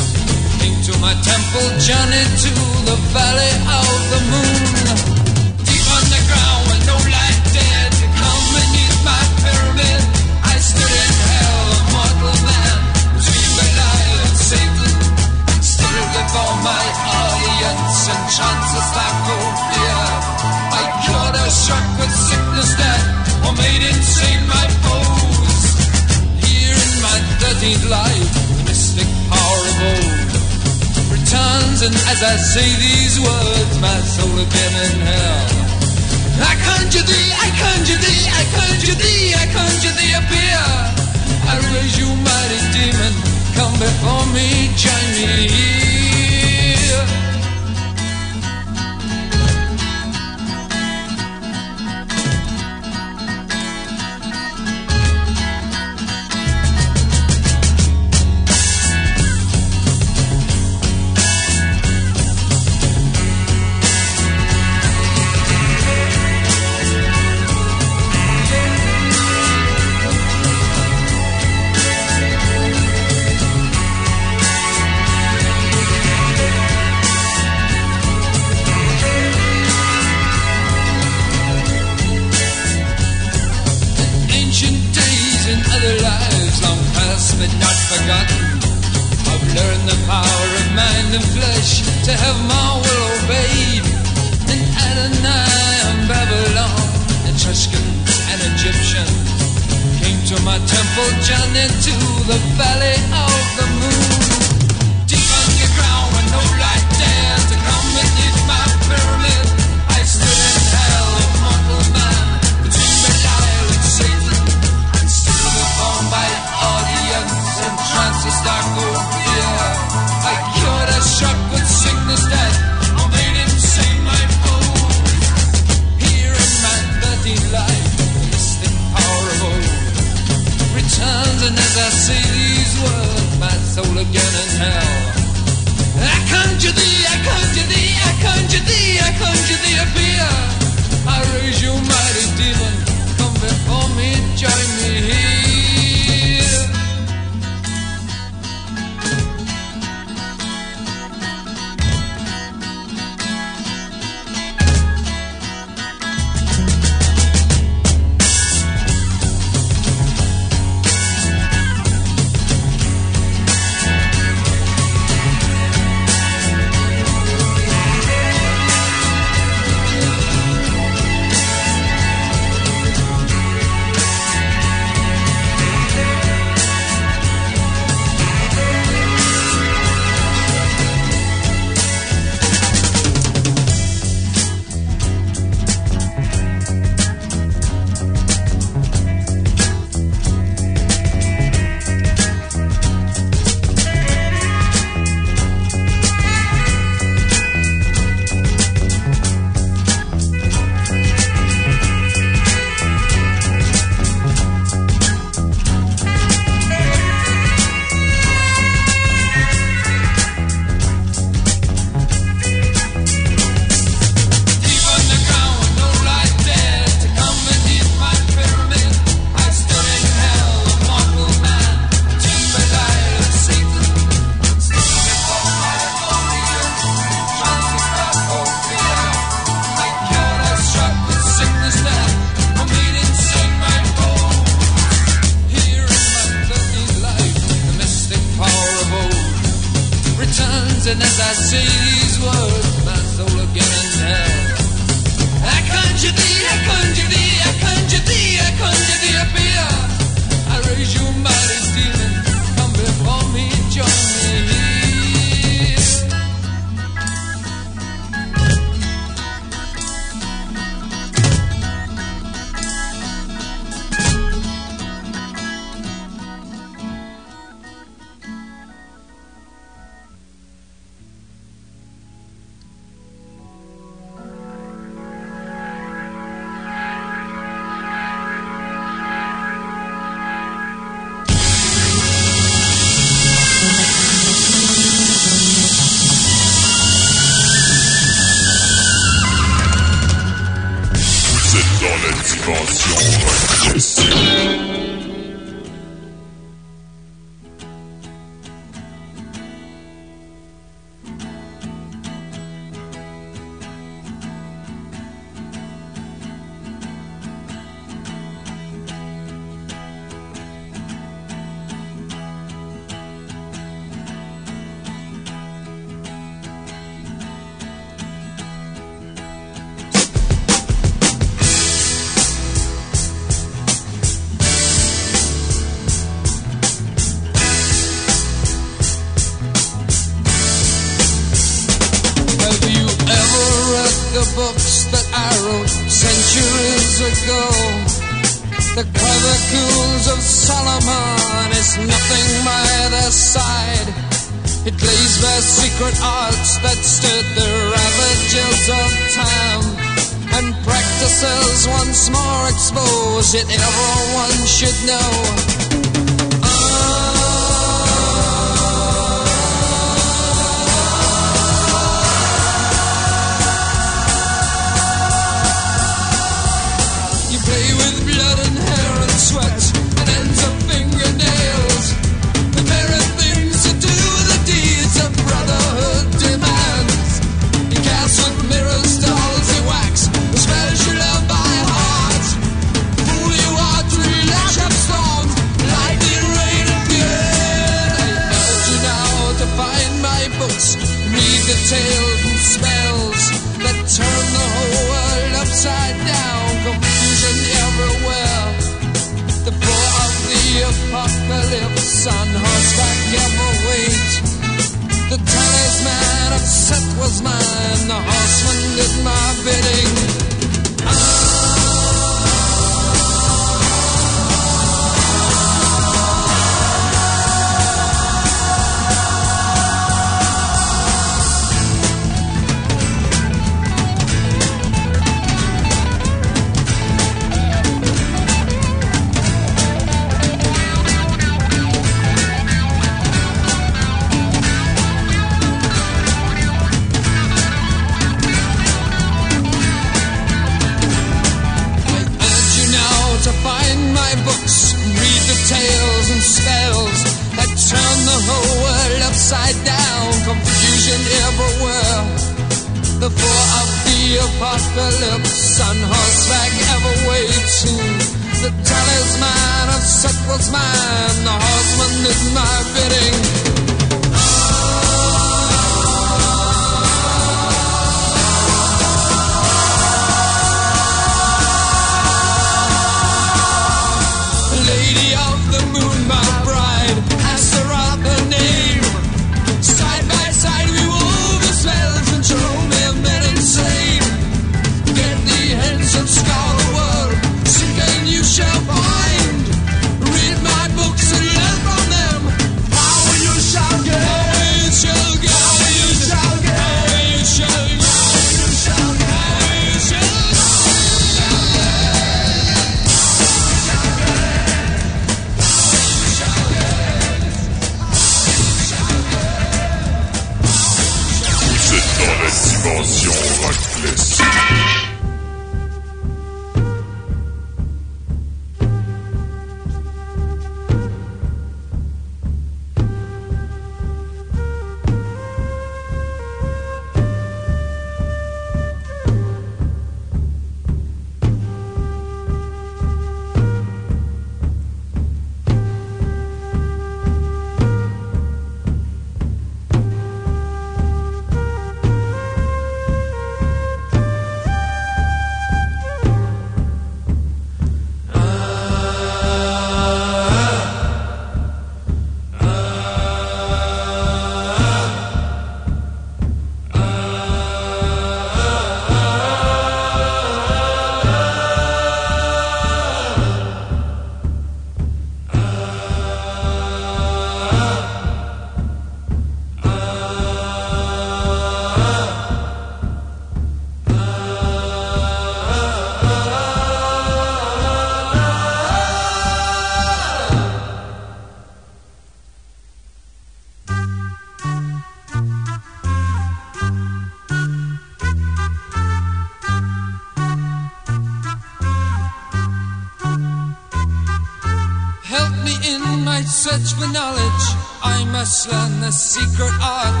[SPEAKER 18] Knowledge. I must learn the secret art.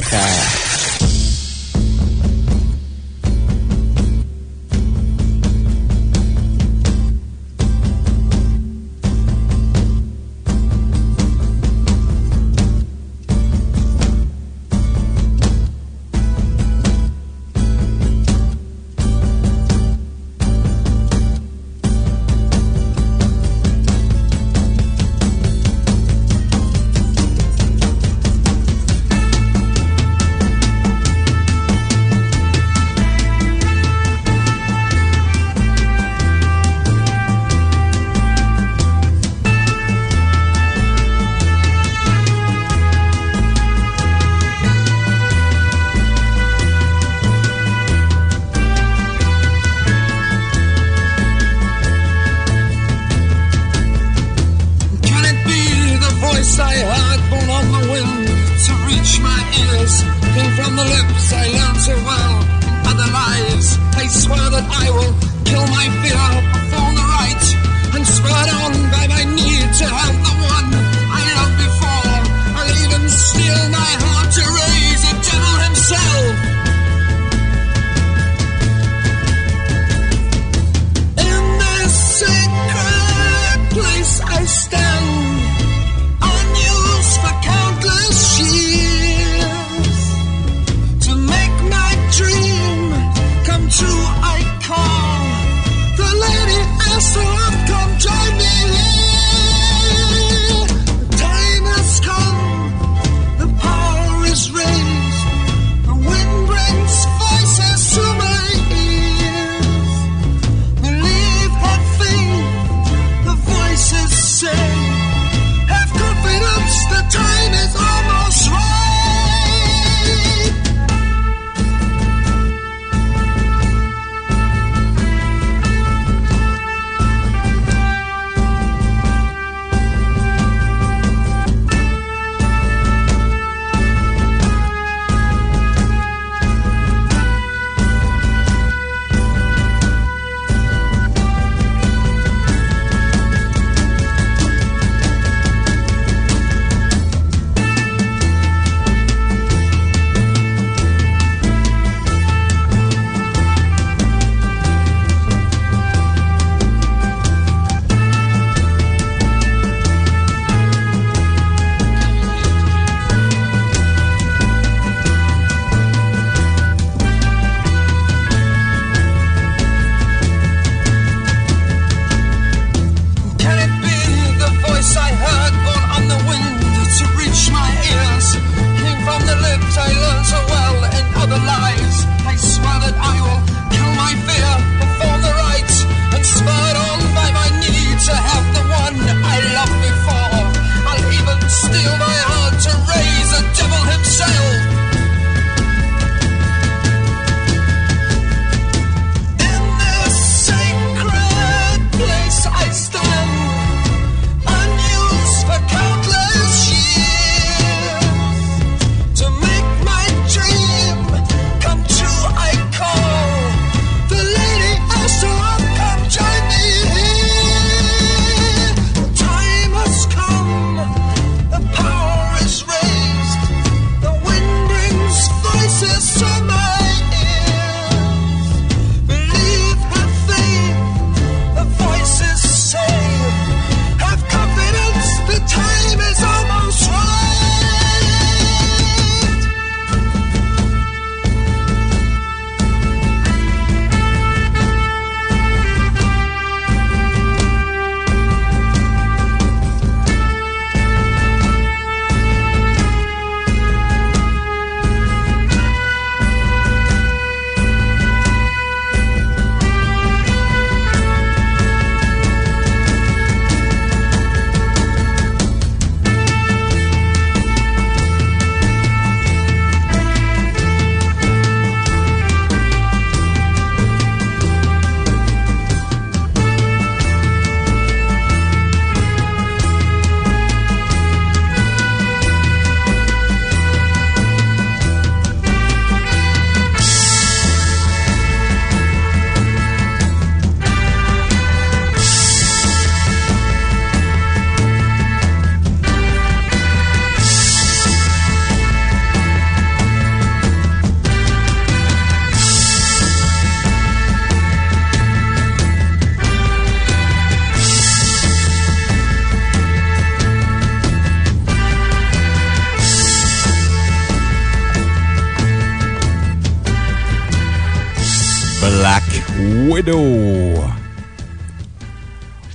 [SPEAKER 18] 17h.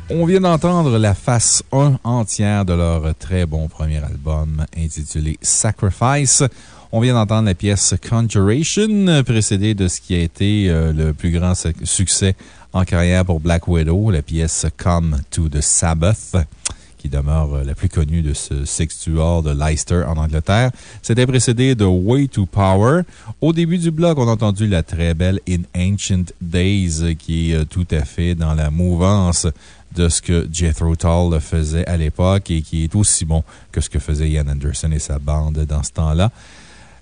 [SPEAKER 19] On
[SPEAKER 2] vient d'entendre la face 1 entière de leur très bon premier album intitulé Sacrifice. On vient d'entendre la pièce Conjuration, précédée de ce qui a été euh, le plus grand su- succès en carrière pour Black Widow, la pièce Come to the Sabbath demeure euh, la plus connue de ce sextuor de Leicester en Angleterre. C'était précédé de Way to Power. Au début du bloc, on a entendu la très belle In Ancient Days, euh, qui est euh, tout à fait dans la mouvance de ce que Jethro Tull faisait à l'époque et qui est aussi bon que ce que faisait Ian Anderson et sa bande dans ce temps-là.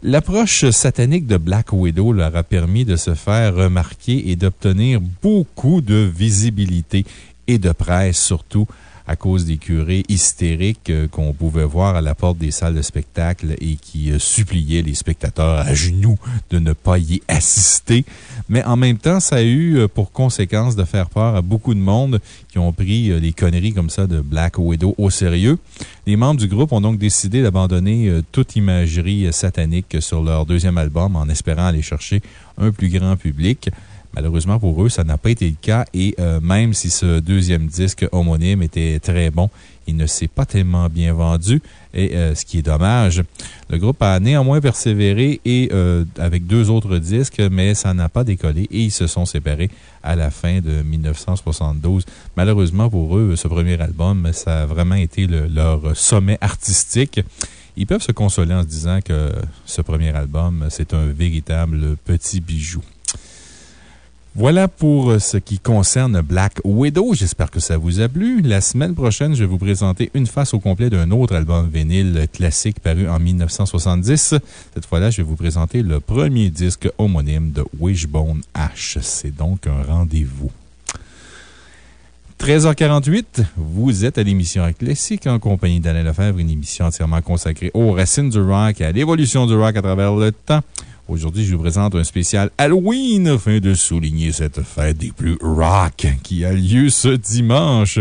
[SPEAKER 2] L'approche satanique de Black Widow leur a permis de se faire remarquer et d'obtenir beaucoup de visibilité et de presse surtout à cause des curés hystériques euh, qu'on pouvait voir à la porte des salles de spectacle et qui euh, suppliaient les spectateurs à genoux de ne pas y assister. Mais en même temps, ça a eu euh, pour conséquence de faire peur à beaucoup de monde qui ont pris des conneries comme ça de Black Widow au sérieux. Les membres du groupe ont donc décidé d'abandonner toute imagerie satanique sur leur deuxième album en espérant aller chercher un plus grand public. Malheureusement pour eux, ça n'a pas été le cas et euh, même si ce deuxième disque homonyme était très bon, il ne s'est pas tellement bien vendu et euh, ce qui est dommage. Le groupe a néanmoins persévéré et euh, avec deux autres disques, mais ça n'a pas décollé et ils se sont séparés à la fin de 1972. Malheureusement pour eux, ce premier album, ça a vraiment été le- leur sommet artistique. Ils peuvent se consoler en se disant que ce premier album, c'est un véritable petit bijou. Voilà pour ce qui concerne Black Widow. J'espère que ça vous a plu. La semaine prochaine, je vais vous présenter une face au complet d'un autre album vinyle classique paru en 1970. Cette fois-là, je vais vous présenter le premier disque homonyme de Wishbone Ash. C'est donc un rendez-vous. 13h48, vous êtes à l'émission Classique en compagnie d'Alain Lefebvre, une émission entièrement consacrée aux racines du rock et à l'évolution du rock à travers le temps. Aujourd'hui, je vous présente un spécial Halloween afin de souligner cette fête des plus rock qui a lieu ce dimanche.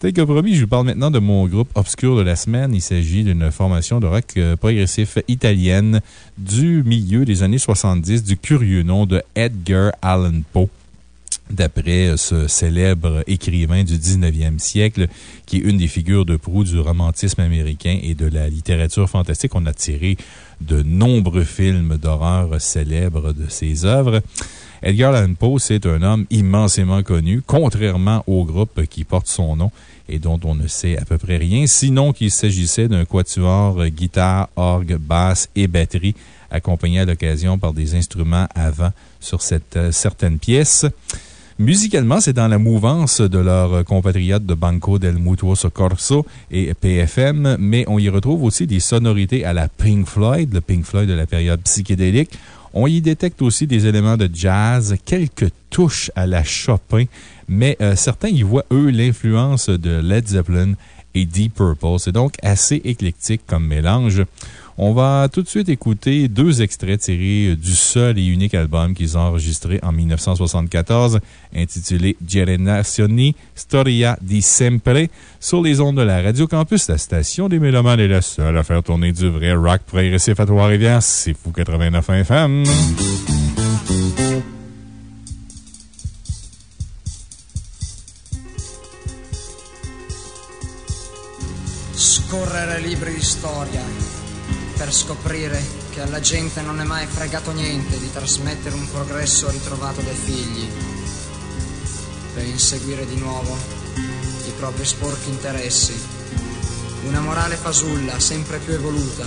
[SPEAKER 2] Tel que promis, je vous parle maintenant de mon groupe obscur de la semaine. Il s'agit d'une formation de rock euh, progressif italienne du milieu des années 70 du curieux nom de Edgar Allan Poe d'après ce célèbre écrivain du 19e siècle, qui est une des figures de proue du romantisme américain et de la littérature fantastique. On a tiré de nombreux films d'horreur célèbres de ses œuvres. Edgar Allan Poe, c'est un homme immensément connu, contrairement au groupe qui porte son nom et dont on ne sait à peu près rien, sinon qu'il s'agissait d'un quatuor euh, guitare, orgue, basse et batterie, accompagné à l'occasion par des instruments à vent sur cette, euh, certaines pièces. Musicalement, c'est dans la mouvance de leurs compatriotes de Banco del Mutuo Soccorso et PFM, mais on y retrouve aussi des sonorités à la Pink Floyd, le Pink Floyd de la période psychédélique. On y détecte aussi des éléments de jazz, quelques touches à la Chopin, mais euh, certains y voient, eux, l'influence de Led Zeppelin et Deep Purple. C'est donc assez éclectique comme mélange. On va tout de suite écouter deux extraits tirés du seul et unique album qu'ils ont enregistré en 1974, intitulé Generazioni Storia di Sempre, sur les ondes de la Radio Campus. La station des Mélomanes est la seule à faire tourner du vrai rock progressif à Trois-Rivières. C'est Fou 89 FM.
[SPEAKER 20] Scorrere libri di per scoprire che alla gente non è mai fregato niente di trasmettere un progresso ritrovato dai figli, per inseguire di nuovo i propri sporchi interessi, una morale fasulla sempre più evoluta,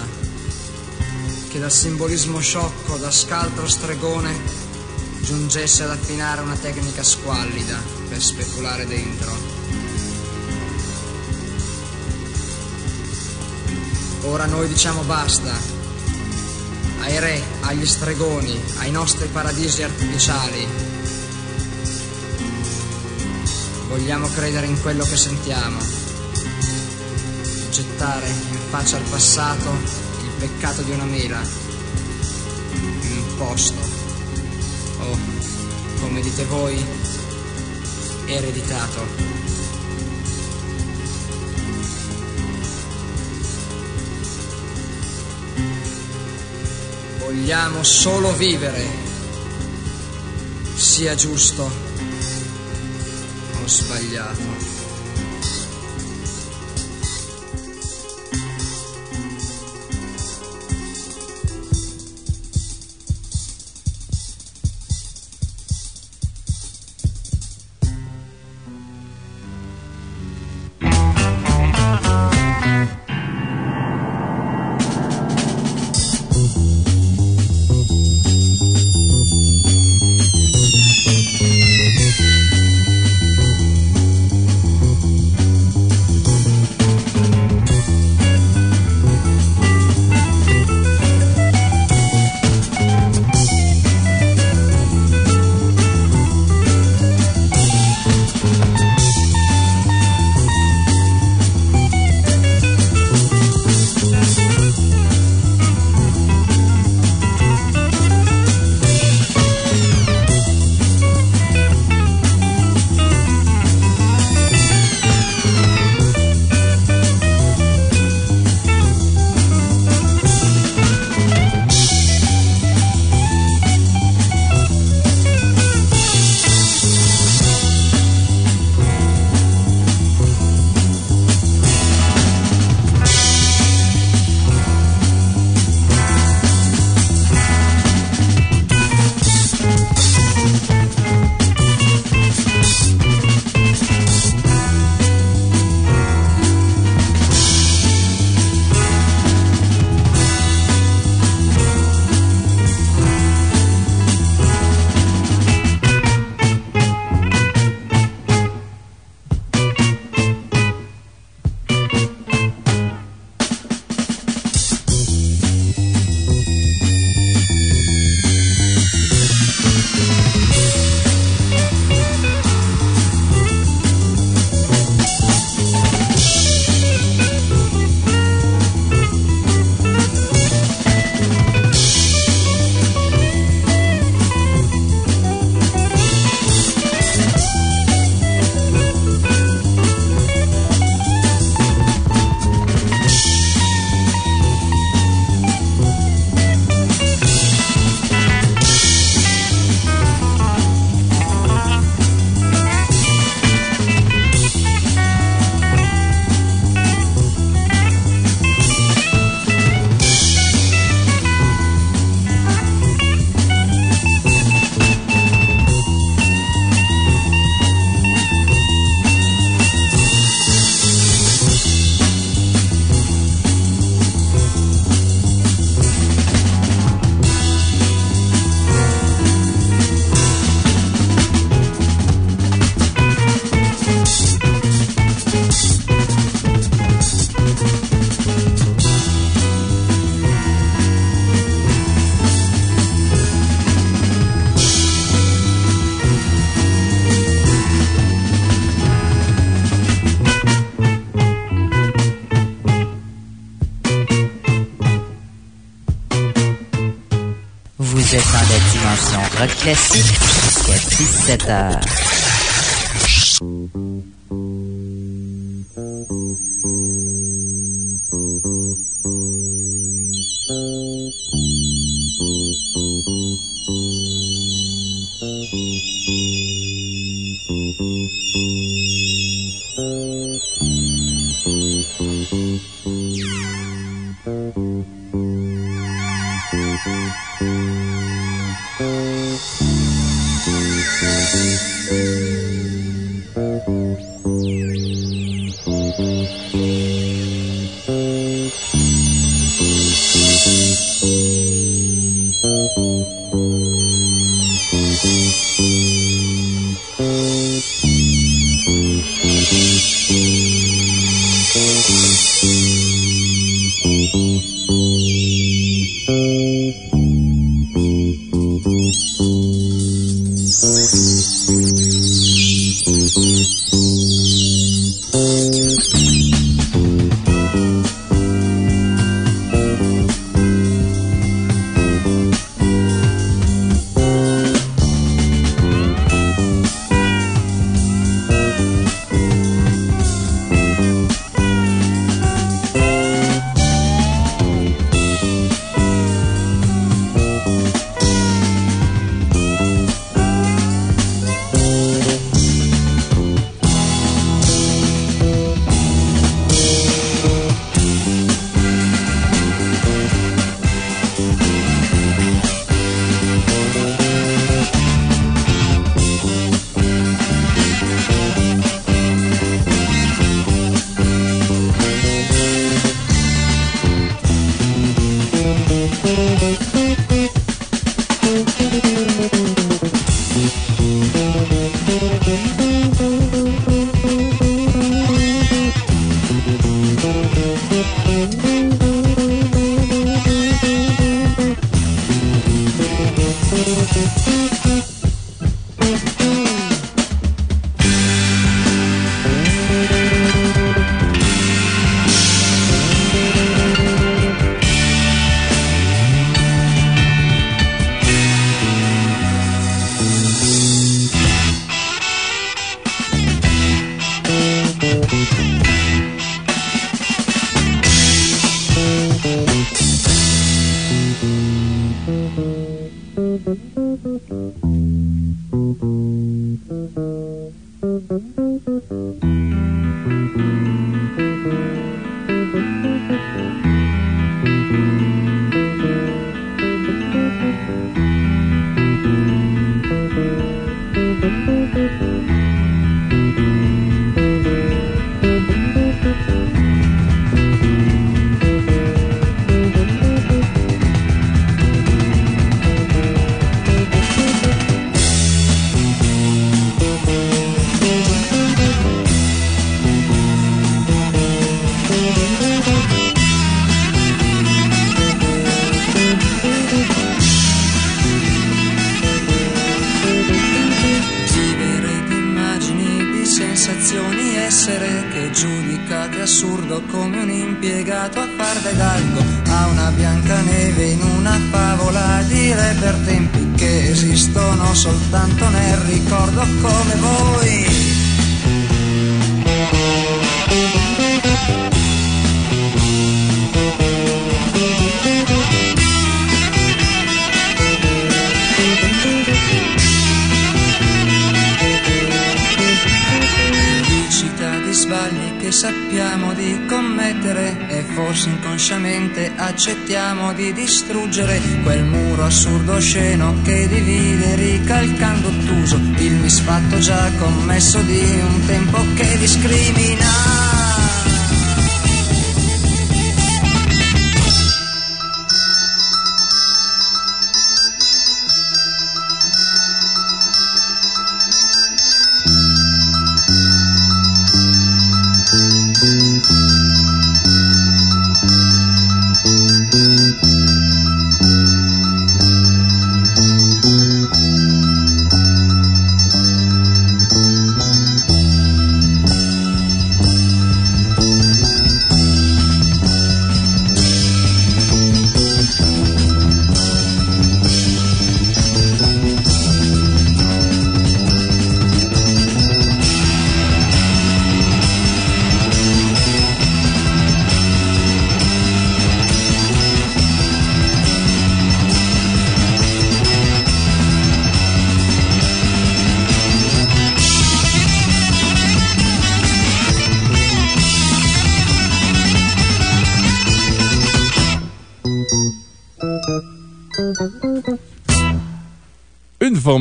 [SPEAKER 20] che dal simbolismo sciocco da scaltro stregone giungesse ad affinare una tecnica squallida per speculare dentro. Ora noi diciamo basta ai re, agli stregoni, ai nostri paradisi artificiali. Vogliamo credere in quello che sentiamo, gettare in faccia al passato il peccato di una mela, un posto, o, come dite voi, ereditato. Vogliamo solo vivere, sia giusto o sbagliato.
[SPEAKER 21] Jusqu'à 17h.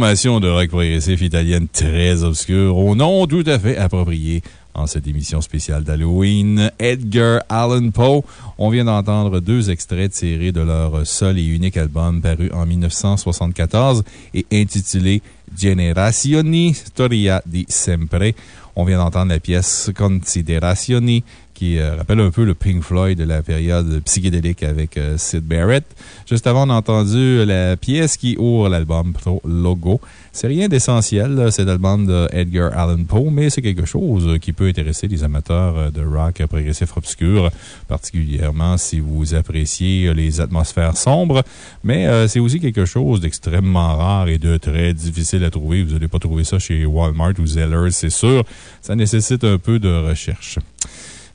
[SPEAKER 2] Formation de rock progressif italienne très obscure, au nom tout à fait approprié en cette émission spéciale d'Halloween, Edgar Allan Poe. On vient d'entendre deux extraits tirés de leur seul et unique album paru en 1974 et intitulé Generazioni Storia di Sempre. On vient d'entendre la pièce Considerazioni qui euh, rappelle un peu le Pink Floyd de la période psychédélique avec euh, Sid Barrett. Juste avant, on a entendu la pièce qui ouvre l'album Pro Logo. C'est rien d'essentiel, là, cet album de Edgar Allan Poe, mais c'est quelque chose qui peut intéresser les amateurs de rock progressif obscur, particulièrement si vous appréciez les atmosphères sombres. Mais euh, c'est aussi quelque chose d'extrêmement rare et de très difficile à trouver. Vous n'allez pas trouver ça chez Walmart ou Zellers, c'est sûr. Ça nécessite un peu de recherche.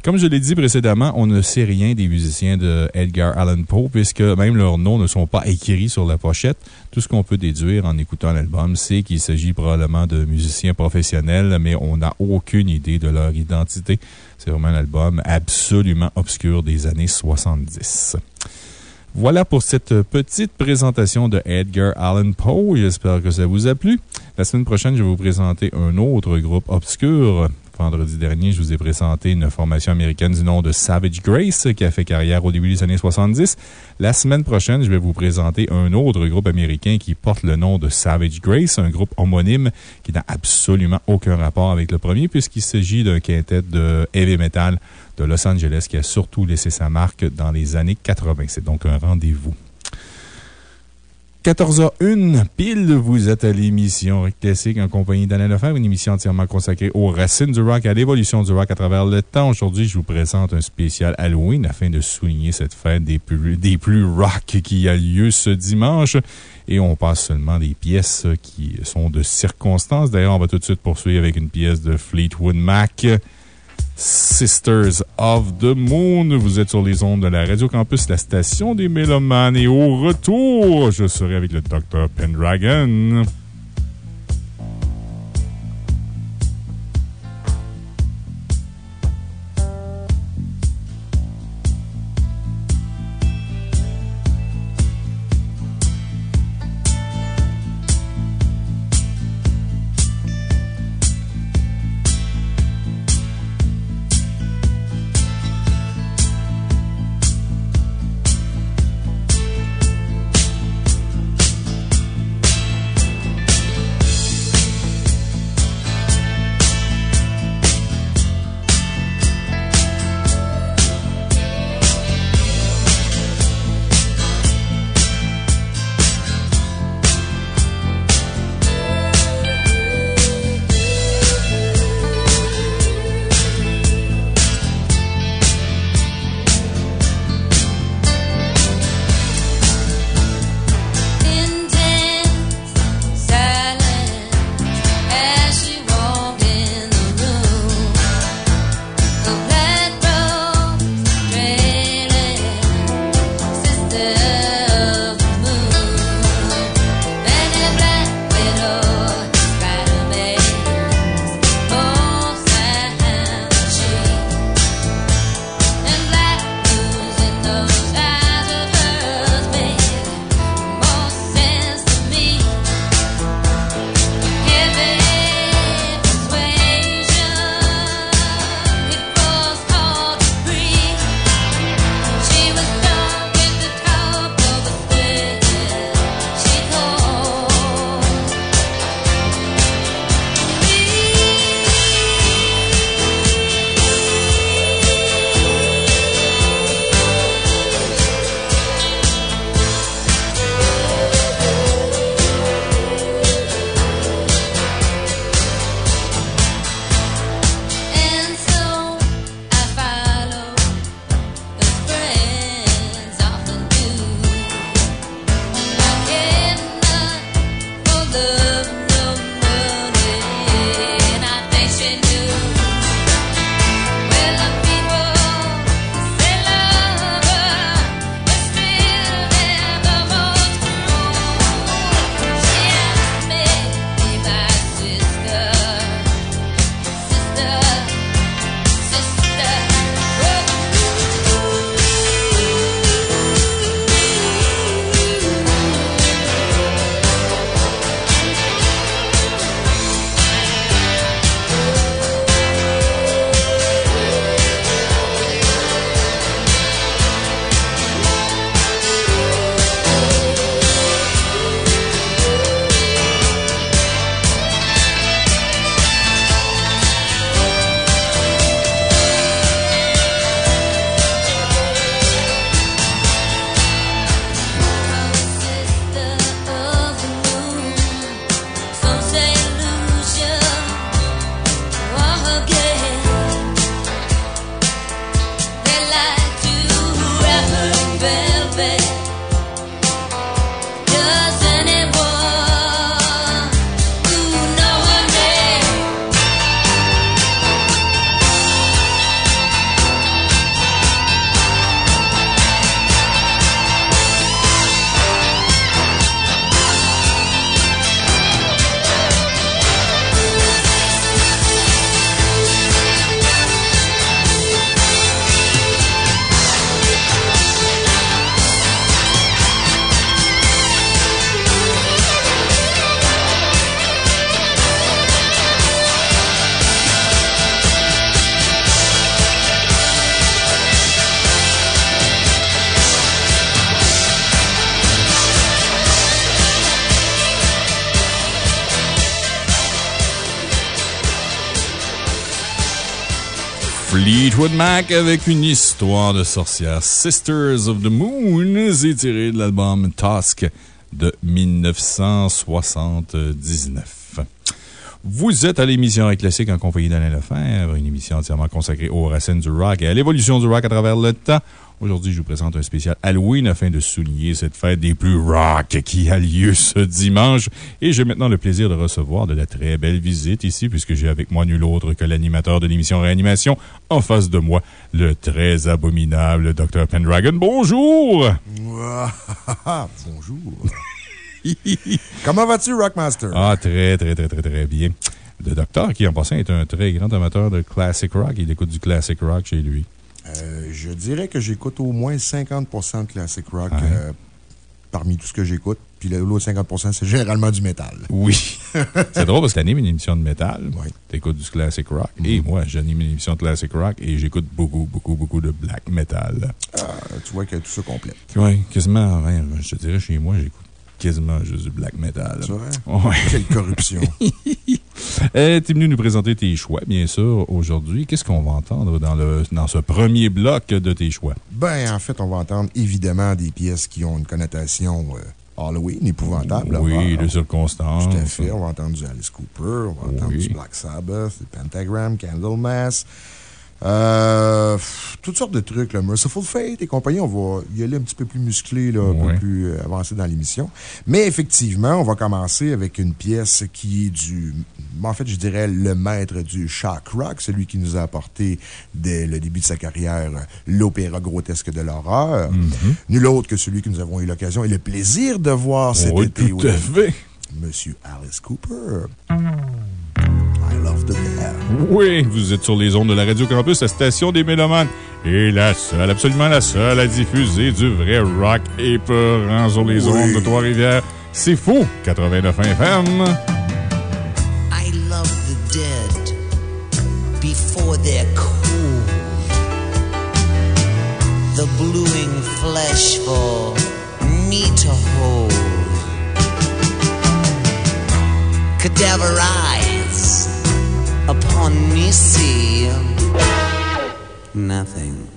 [SPEAKER 2] Comme je l'ai dit précédemment, on ne sait rien des musiciens de Edgar Allan Poe, puisque même leurs noms ne sont pas écrits sur la pochette. Tout ce qu'on peut déduire en écoutant l'album, c'est qu'il s'agit probablement de musiciens professionnels, mais on n'a aucune idée de leur identité. C'est vraiment un album absolument obscur des années 70. Voilà pour cette petite présentation de Edgar Allan Poe. J'espère que ça vous a plu. La semaine prochaine, je vais vous présenter un autre groupe obscur Vendredi dernier, je vous ai présenté une formation américaine du nom de Savage Grace qui a fait carrière au début des années 70. La semaine prochaine, je vais vous présenter un autre groupe américain qui porte le nom de Savage Grace, un groupe homonyme qui n'a absolument aucun rapport avec le premier puisqu'il s'agit d'un quintet de heavy metal de Los Angeles qui a surtout laissé sa marque dans les années 80. C'est donc un rendez-vous. 14h01, pile, vous êtes à l'émission Rock Classique en compagnie d'Alain Lefebvre, une émission entièrement consacrée aux racines du rock, à l'évolution du rock à travers le temps. Aujourd'hui, je vous présente un spécial Halloween afin de souligner cette fête des plus, des plus rock qui a lieu ce dimanche. Et on passe seulement des pièces qui sont de circonstances. D'ailleurs, on va tout de suite poursuivre avec une pièce de Fleetwood Mac. Sisters of the Moon. Vous êtes sur les ondes de la Radio Campus, la station des Mélomanes. Et au retour, je serai avec le Dr. Pendragon. Avec une histoire de sorcière. Sisters of the Moon, c'est de l'album Tusk de 1979. Vous êtes à l'émission Rock Classique en compagnie d'Alain Lefebvre, une émission entièrement consacrée aux racines du rock et à l'évolution du rock à travers le temps. Aujourd'hui, je vous présente un spécial Halloween afin de souligner cette fête des plus rock qui a lieu ce dimanche. Et j'ai maintenant le plaisir de recevoir de la très belle visite ici, puisque j'ai avec moi nul autre que l'animateur de l'émission Réanimation en face de moi, le très abominable Dr. Pendragon. Bonjour!
[SPEAKER 22] Bonjour. Comment vas-tu, Rockmaster?
[SPEAKER 2] Ah, très, très, très, très, très bien. Le docteur, qui en passant est un très grand amateur de classic rock, il écoute du classic rock chez lui.
[SPEAKER 22] Euh, je dirais que j'écoute au moins 50% de classic rock euh, parmi tout ce que j'écoute. Puis l'autre 50% c'est généralement du métal.
[SPEAKER 2] Oui. C'est drôle parce que t'animes une émission de métal. Oui. T'écoutes du classic rock. Et moi, j'anime une émission de classic rock et j'écoute beaucoup, beaucoup, beaucoup de black metal.
[SPEAKER 22] Ah, tu vois que tout ça complète.
[SPEAKER 2] Oui, quasiment. je te dirais, chez moi, j'écoute quasiment juste du black metal.
[SPEAKER 22] C'est vrai?
[SPEAKER 2] Ouais.
[SPEAKER 22] Quelle corruption.
[SPEAKER 2] Euh, T'es venu nous présenter tes choix, bien sûr, aujourd'hui. Qu'est-ce qu'on va entendre dans, le, dans ce premier bloc de tes choix?
[SPEAKER 22] Ben, en fait, on va entendre évidemment des pièces qui ont une connotation euh, Halloween, épouvantable.
[SPEAKER 2] Oui, de circonstances.
[SPEAKER 22] Tout à fait. On va entendre du Alice Cooper, on va entendre du Black Sabbath, du Pentagram, Candlemass. Euh, toutes sortes de trucs, là. Merciful Fate et compagnie, on va y aller un petit peu plus musclé, là, un peu plus euh, avancé dans l'émission. Mais effectivement, on va commencer avec une pièce qui est du, en fait, je dirais le maître du shock rock, celui qui nous a apporté dès le début de sa carrière l'opéra grotesque de l'horreur.
[SPEAKER 2] Mm-hmm.
[SPEAKER 22] Nul autre que celui que nous avons eu l'occasion et le plaisir de voir cet
[SPEAKER 2] Oui,
[SPEAKER 22] été.
[SPEAKER 2] tout
[SPEAKER 22] au-
[SPEAKER 2] à fait.
[SPEAKER 22] Monsieur Alice Cooper. Love the dead.
[SPEAKER 2] Oui, vous êtes sur les ondes de la Radio Campus, la station des Mélomanes. Et la seule, absolument la seule à diffuser du vrai rock épeurant sur les
[SPEAKER 22] Oui.
[SPEAKER 2] ondes de Trois-Rivières. C'est fou! 89 FM.
[SPEAKER 23] I love the dead before they're cool. The bluing flesh for me to hold. Cadaver eyes upon me see nothing.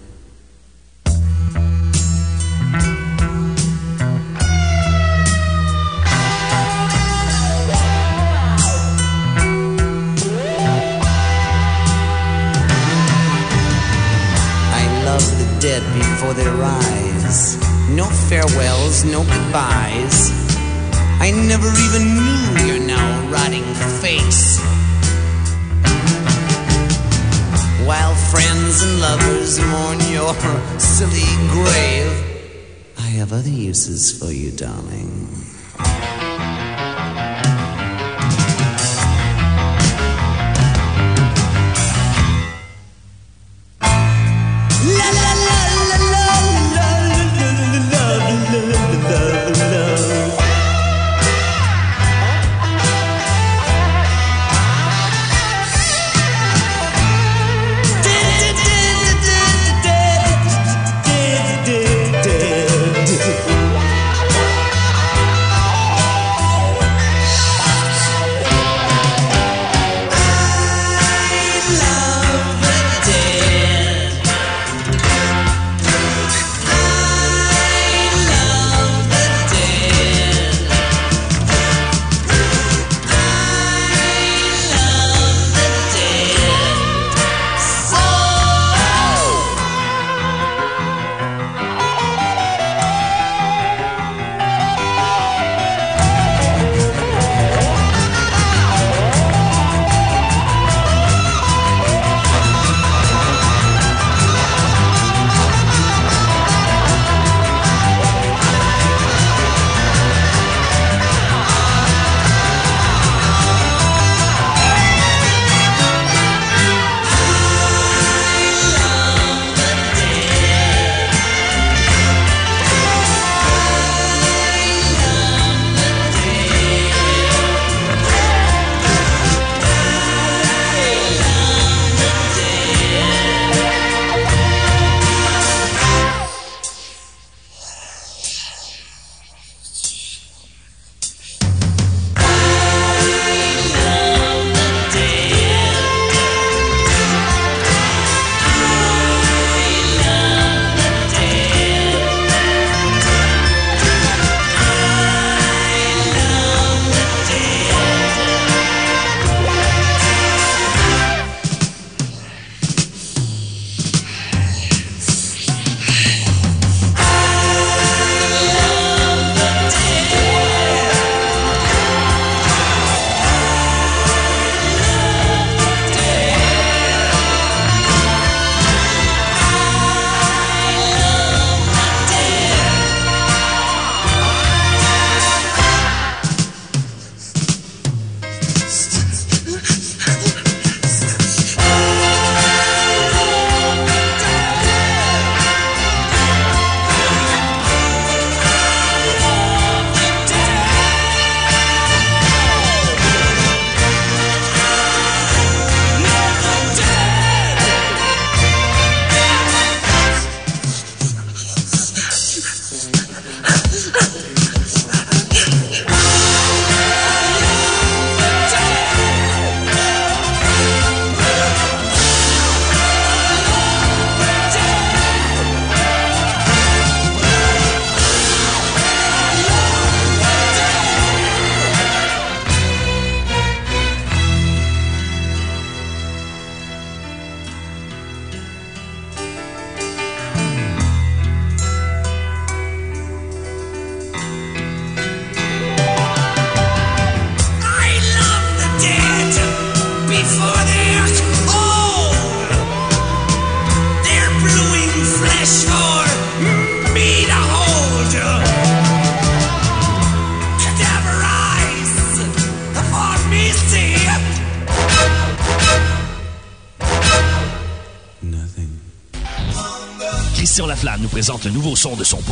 [SPEAKER 23] I love the dead before they rise. No farewells, no goodbyes. I never even knew your now rotting face. While friends and lovers mourn your silly grave, I have other uses for you, darling.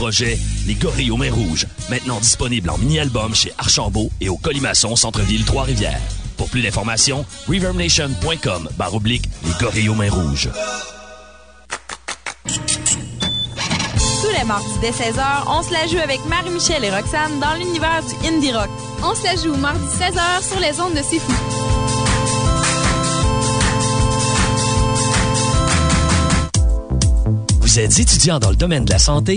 [SPEAKER 6] Projet, Les Gorilles aux Mains Rouges, maintenant disponible en mini-album chez Archambault et au Colimaçon Centre-Ville Trois-Rivières. Pour plus d'informations, reverbnation.com barre oblique Les Gorilles aux Mains Rouges.
[SPEAKER 24] Tous les mardis dès 16h, on se la joue avec Marie-Michel et Roxane dans l'univers du indie rock. On se la joue mardi 16h sur les ondes de C'est.
[SPEAKER 6] Vous êtes étudiant dans le domaine de la santé?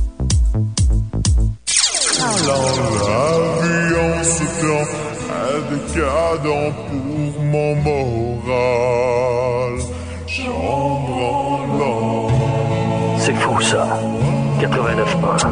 [SPEAKER 1] L'avion sautant avec Adam pour mon moral. Chambranlant.
[SPEAKER 25] C'est fou ça. 89
[SPEAKER 14] Going,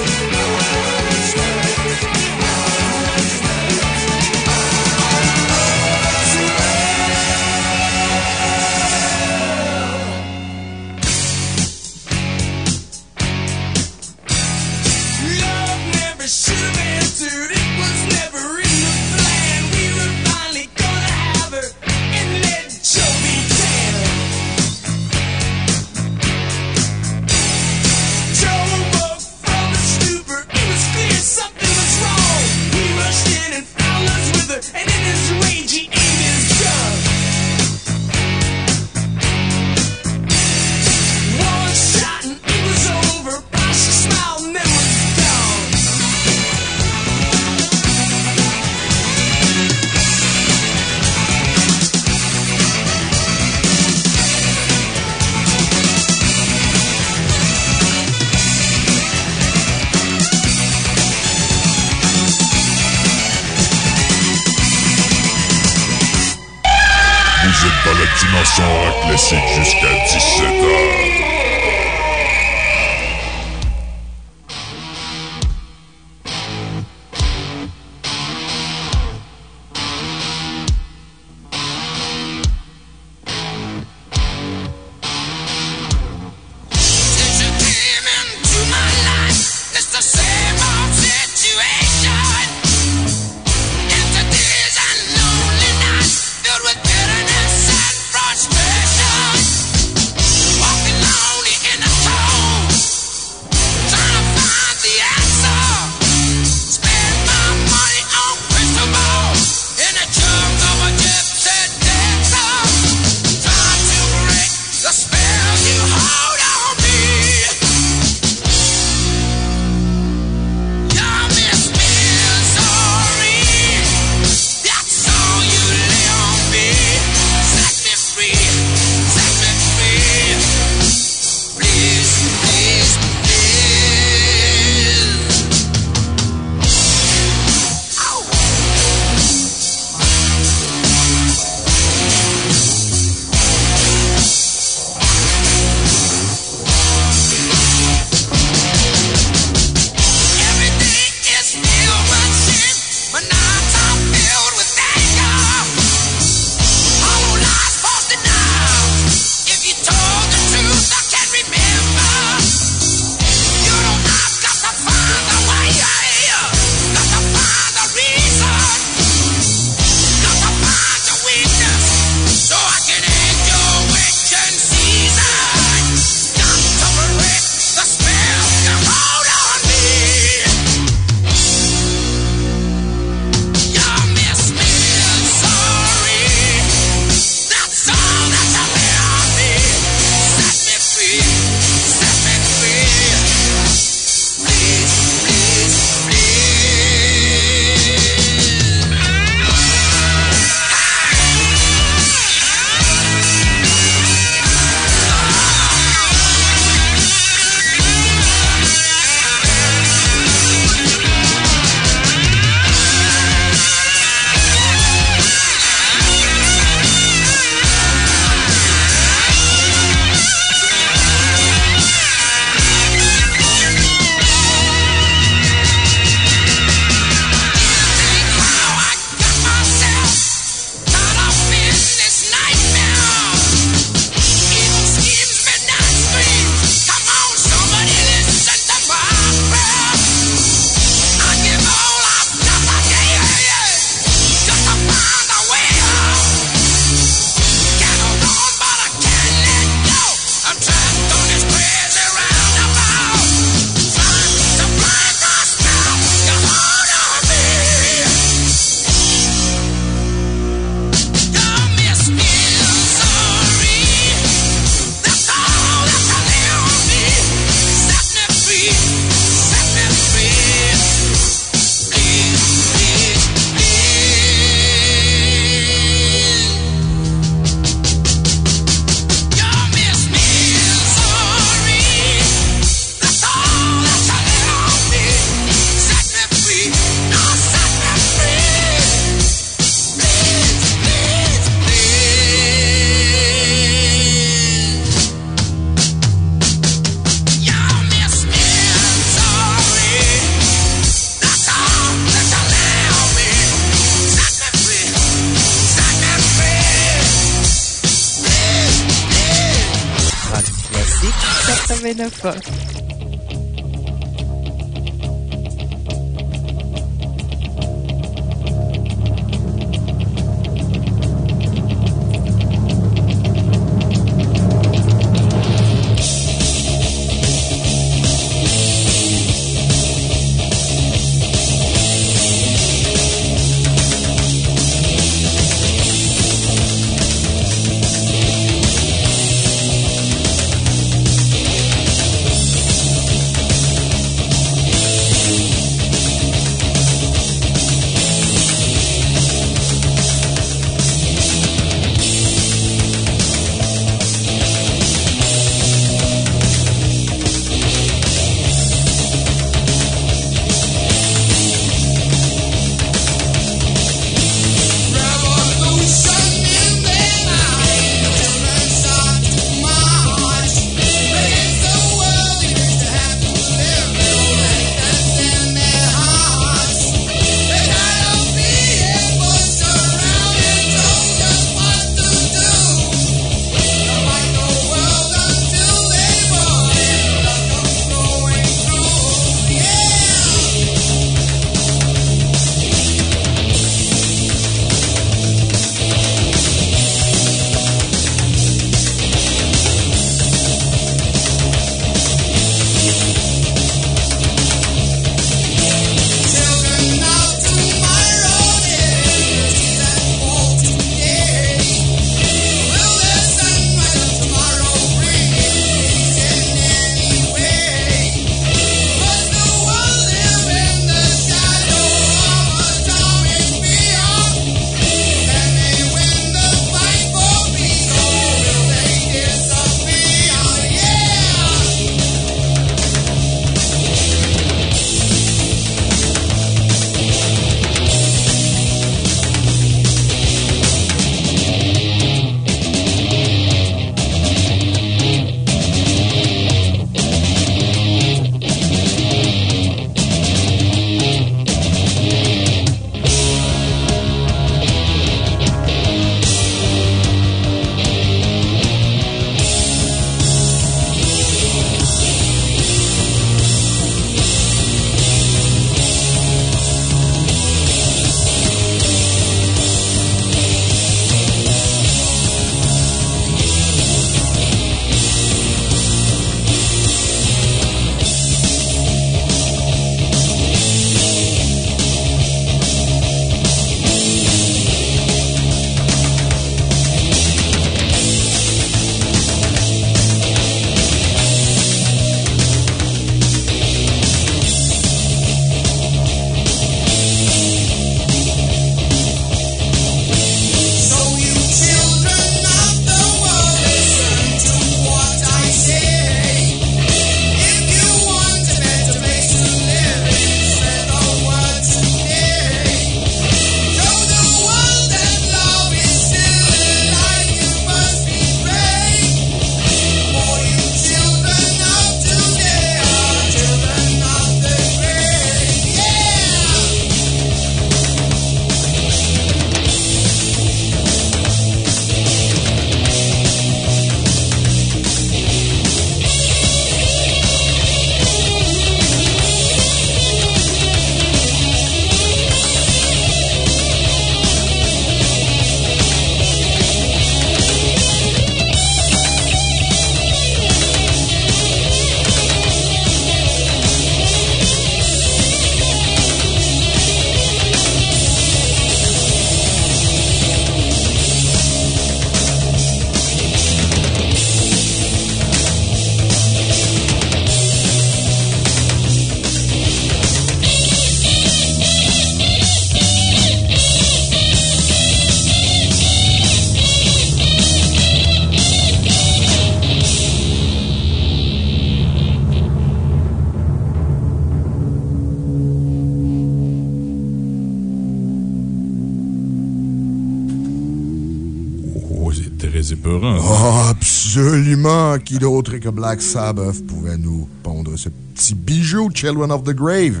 [SPEAKER 22] Qui d'autre que Black Sabbath pouvait nous pondre ce petit bijou, Children of the Grave?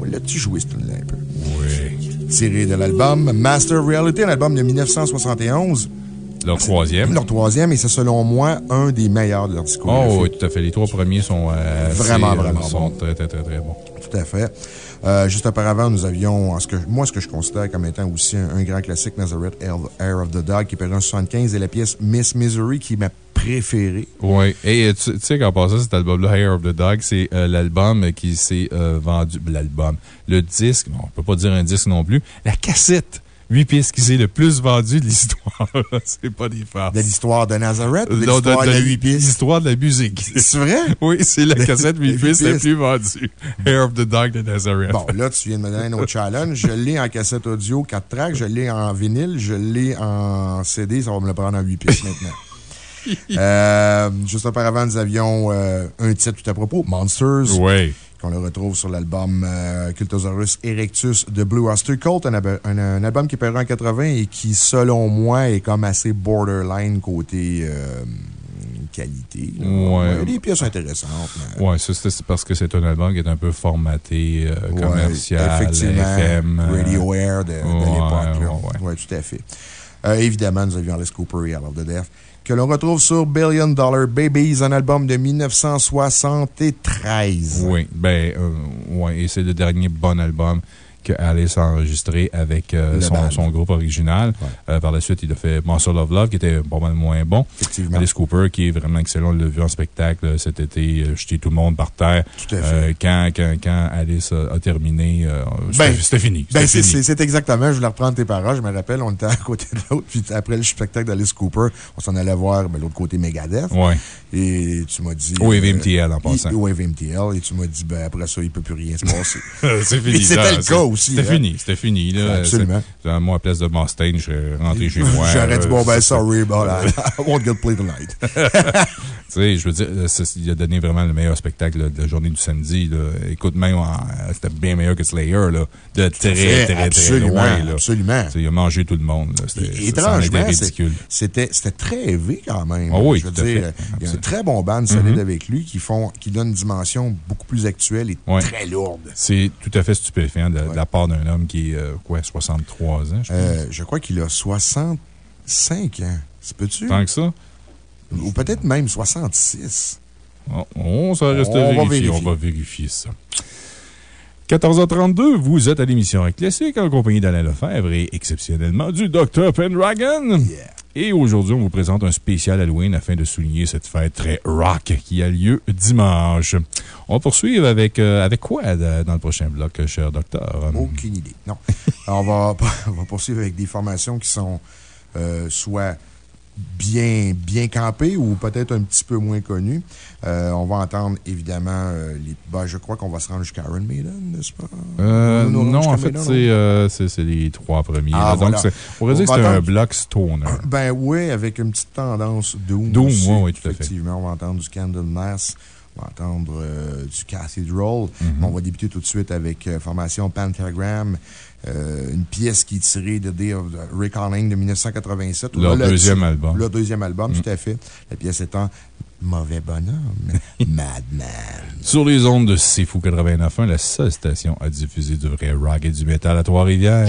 [SPEAKER 22] On l'a-tu joué, ce un peu?
[SPEAKER 2] Oui.
[SPEAKER 22] Tiré de l'album Master of Reality, un album de 1971.
[SPEAKER 2] Leur troisième.
[SPEAKER 22] Leur troisième, et c'est selon moi un des meilleurs de leur discographie.
[SPEAKER 2] Oh, oui, tout à fait. Les trois premiers sont euh,
[SPEAKER 22] Vraiment,
[SPEAKER 2] assez, euh,
[SPEAKER 22] vraiment
[SPEAKER 2] sont
[SPEAKER 22] bons.
[SPEAKER 2] très, très, très, très bons.
[SPEAKER 22] Tout à fait. Euh, juste auparavant, nous avions, moi, ce que je considère comme étant aussi un, grand classique, Nazareth Air of the Dog, qui est paru en 75, et la pièce Miss Misery, qui ma préférée.
[SPEAKER 2] Oui. Et euh, tu, sais qu'en passant, cet album-là, Hair of the Dog, c'est euh, l'album qui s'est vendu. L'album. Le disque, non, on peut pas dire un disque non plus. La cassette. 8 pistes qui s'est le plus vendu de l'histoire. c'est pas des farces.
[SPEAKER 22] De l'histoire de Nazareth ou de l'histoire de, la 8 pistes?
[SPEAKER 2] L'histoire de la musique.
[SPEAKER 22] C'est vrai?
[SPEAKER 2] Oui, c'est la cassette 8
[SPEAKER 22] huit
[SPEAKER 2] pistes la plus vendue. Hair of the Dog de Nazareth.
[SPEAKER 22] Bon, là, tu viens de me donner un autre challenge. Je l'ai en cassette audio 4 tracks, je l'ai en vinyle, je l'ai en CD. Ça va me le prendre en 8 pistes maintenant. Euh, juste auparavant, nous avions euh, un titre tout à propos, Monsters.
[SPEAKER 2] Oui.
[SPEAKER 22] Qu'on le retrouve sur l'album euh, Cultosaurus Erectus de Blue Oyster Cult, un, ab- un- un album qui est paru en 80 et qui, selon moi, est comme assez borderline côté euh, qualité. là.
[SPEAKER 2] Ouais.
[SPEAKER 22] Il y a des pièces intéressantes. mais-
[SPEAKER 2] Ouais, ça, c'est parce que c'est un album qui est un peu formaté euh,
[SPEAKER 22] Ouais,
[SPEAKER 2] commercial,
[SPEAKER 22] effectivement,
[SPEAKER 2] FM.
[SPEAKER 22] Radio Air de, de
[SPEAKER 2] ouais,
[SPEAKER 22] l'époque.
[SPEAKER 2] ouais, ouais.
[SPEAKER 22] Ouais, tout à fait. Euh, évidemment, nous avions Alice Cooper et I Love the Death, que l'on retrouve sur Billion Dollar Babies, un album de 1973.
[SPEAKER 2] Oui, ben, euh, ouais, et c'est le dernier bon album a enregistré avec euh, son, son groupe original. Euh, par la suite, il a fait Monster of Love, qui était pas mal moins bon.
[SPEAKER 22] Effectivement.
[SPEAKER 2] Alice Cooper, qui est vraiment excellent. On l'a vu en spectacle euh, cet été, jeter tout le monde par terre.
[SPEAKER 22] Tout à fait.
[SPEAKER 2] Euh, quand, quand, quand Alice a, a terminé, c'était
[SPEAKER 22] Ben,
[SPEAKER 2] c'était fini.
[SPEAKER 22] Ben, c'est exactement, je voulais reprendre tes paroles. Je me rappelle, on était à côté de l'autre, puis après le spectacle d'Alice Cooper, on s'en allait voir ben, l'autre côté Megadeth.
[SPEAKER 2] Ouais.
[SPEAKER 22] Et tu m'as dit. Euh,
[SPEAKER 2] MTL en passant.
[SPEAKER 22] Wave MTL, et tu m'as dit, ben, après ça, il ne peut plus rien se passer.
[SPEAKER 2] c'est fini.
[SPEAKER 22] Et C'était le cas aussi.
[SPEAKER 2] C'était
[SPEAKER 22] hein.
[SPEAKER 2] fini. C'était fini. Là.
[SPEAKER 22] Absolument.
[SPEAKER 2] C'est- Moi, à place de Mustaine, je suis rentré chez moi.
[SPEAKER 22] J'aurais dit,
[SPEAKER 2] euh,
[SPEAKER 22] bon, ben, sorry, but I, I won't get play tonight.
[SPEAKER 2] Tu sais, je veux dire, euh, il a donné vraiment le meilleur spectacle là, de la journée du samedi. là. Écoute, même, euh, c'était bien meilleur que Slayer, là. De très,
[SPEAKER 22] fait,
[SPEAKER 2] très, très loin, là.
[SPEAKER 22] absolument.
[SPEAKER 2] Il a mangé tout le monde,
[SPEAKER 22] Étrangement, c'est-
[SPEAKER 2] ridicule.
[SPEAKER 22] c'était très élevé quand même.
[SPEAKER 2] Ah oui,
[SPEAKER 22] Je veux dire, il y a un très bon band solide
[SPEAKER 2] Mhm.
[SPEAKER 22] avec lui qui, font, qui donne une dimension beaucoup plus actuelle et
[SPEAKER 2] Ouais.
[SPEAKER 22] très lourde.
[SPEAKER 2] C'est tout à fait stupéfiant de, de la part d'un homme qui est, euh, quoi, 63 ans, je pense.
[SPEAKER 22] Euh, je crois qu'il a 65 ans. C'est peux-tu?
[SPEAKER 2] Tant que ça?
[SPEAKER 22] Ou peut-être même 66.
[SPEAKER 2] Oh, oh, ça reste
[SPEAKER 22] On va
[SPEAKER 2] vérifier.
[SPEAKER 22] vérifier.
[SPEAKER 2] On va vérifier ça. 14h32, vous êtes à l'émission Classique en compagnie d'Alain Lefebvre et exceptionnellement du Dr. Pendragon. Et aujourd'hui, on vous présente un spécial Halloween afin de souligner cette fête très rock qui a lieu dimanche. On va poursuivre avec, euh, quoi euh, dans le prochain bloc, cher docteur?
[SPEAKER 22] Aucune idée. Non. Alors, on, va, on va poursuivre avec des formations qui sont euh, soit bien, bien campées ou peut-être un petit peu moins connues. Euh, on va entendre évidemment euh, les. Ben, je crois qu'on va se rendre jusqu'à Iron Maiden, n'est-ce pas?
[SPEAKER 2] Euh, non, en fait, c'est les trois premiers.
[SPEAKER 22] Ah,
[SPEAKER 2] là. Donc,
[SPEAKER 22] voilà.
[SPEAKER 2] c'est- on pourrait dire que c'est un
[SPEAKER 22] entendre-
[SPEAKER 2] bloc stoner.
[SPEAKER 22] Ben oui, avec une petite tendance Doom.
[SPEAKER 2] Doom,
[SPEAKER 22] aussi.
[SPEAKER 2] oui, oui, tout à fait.
[SPEAKER 22] Effectivement, on va entendre du Candlemas, on va entendre du Cathedral.
[SPEAKER 2] Mhm.
[SPEAKER 22] Mais On va débuter tout de suite avec formation Pentagram, euh, une pièce qui est tirée de Day of the Reckoning de 1987.
[SPEAKER 2] Leur
[SPEAKER 22] le-
[SPEAKER 2] deuxième album.
[SPEAKER 22] Leur deuxième album, tout à fait. La pièce étant Mauvais Bonhomme, Madman.
[SPEAKER 2] Sur les ondes de C'est Fou 89.1, la seule station à diffuser du vrai rock et du métal à Trois-Rivières.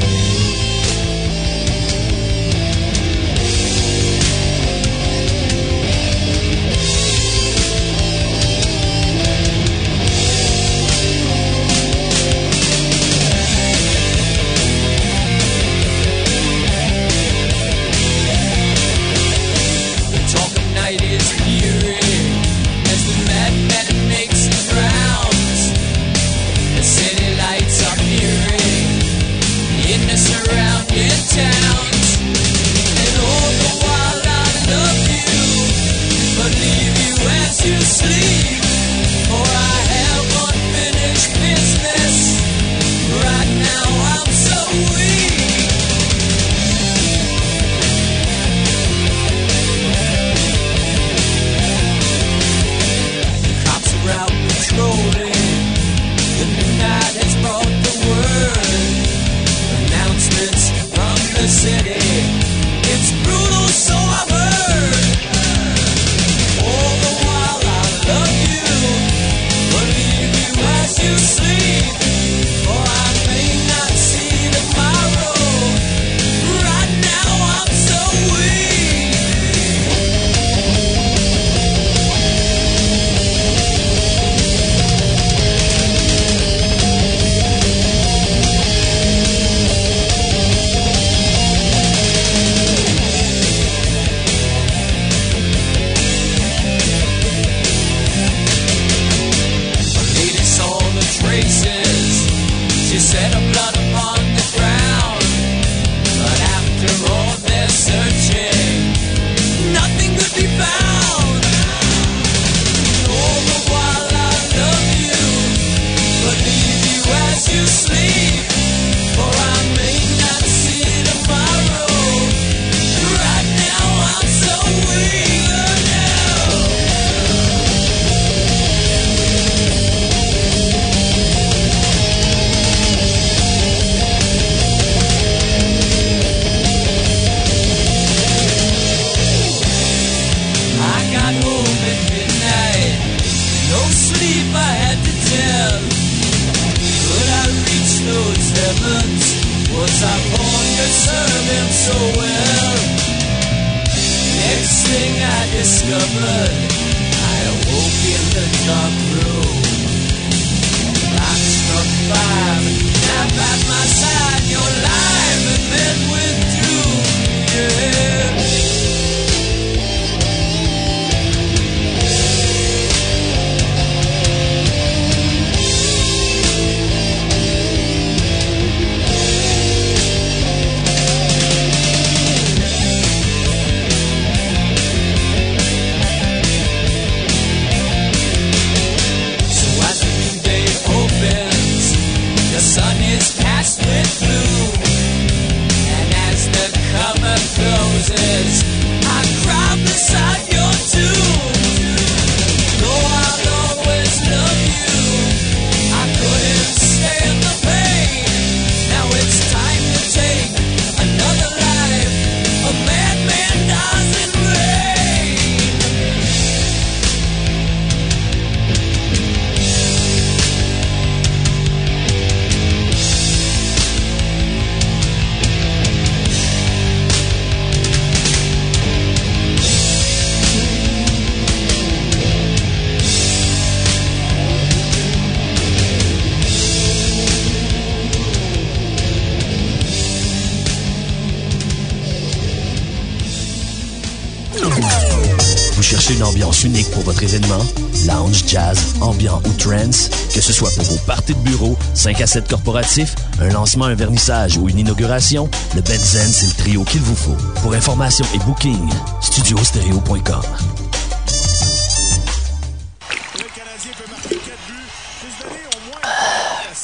[SPEAKER 6] 5 à 7 corporatifs, un lancement, un vernissage ou une inauguration, le Benzen, c'est le trio qu'il vous faut. Pour information et booking, studiostereo.com.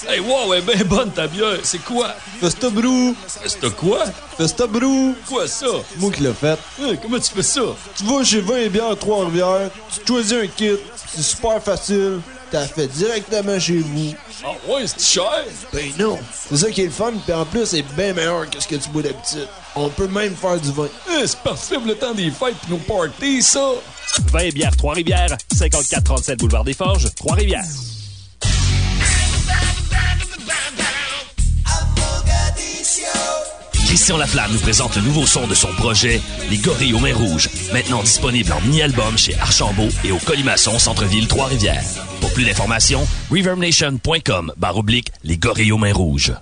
[SPEAKER 15] Hey, wow, elle est bien bonne ta bière. C'est quoi?
[SPEAKER 12] Festa Brou.
[SPEAKER 15] Festa quoi?
[SPEAKER 12] Festa Brou.
[SPEAKER 15] Quoi ça?
[SPEAKER 12] Moi qui l'ai fait.
[SPEAKER 15] Hey, comment tu fais ça?
[SPEAKER 12] Tu vas chez 20 bières Trois-Rivières, tu choisis un kit, c'est super facile, t'as fait directement chez vous.
[SPEAKER 15] Ouais, c'est cher?
[SPEAKER 12] Ben non. C'est ça qui est le fun, puis en plus, c'est bien meilleur que ce que tu bois d'habitude. On peut même faire du vin.
[SPEAKER 15] Hey, c'est parfait pour le temps des fêtes pis nos parties, ça!
[SPEAKER 13] 20 bières Trois-Rivières, 5437 Boulevard des Forges, Trois-Rivières.
[SPEAKER 6] Christian Laflamme nous présente le nouveau son de son projet, Les Gorilles aux Mains Rouges, maintenant disponible en mini-album chez Archambault et au Colimaçon Centre-Ville Trois-Rivières. Pour plus d'informations, reverbnation.com barre oblique Les Gorilles aux Mains Rouges.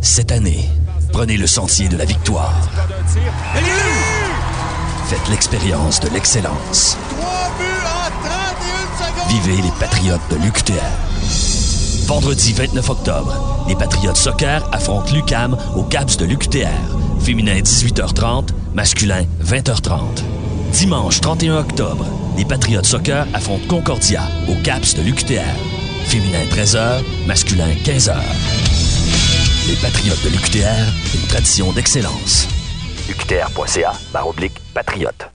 [SPEAKER 6] Cette année, prenez le sentier de la victoire. Faites l'expérience de l'excellence. Vivez les Patriotes de l'UQTR. Vendredi 29 octobre, les Patriotes Soccer affrontent l'UCAM au CAPS de l'UQTR. Féminin 18h30, masculin 20h30. Dimanche 31 octobre, les Patriotes Soccer affrontent Concordia au CAPS de l'UQTR. Féminin 13h, masculin 15h. Les Patriotes de l'UQTR, une tradition d'excellence. UQTR.ca, oblique, patriote.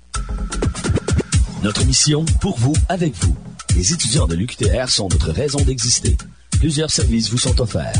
[SPEAKER 6] Notre mission, pour vous, avec vous. Les étudiants de l'UQTR sont notre raison d'exister. Plusieurs services vous sont offerts.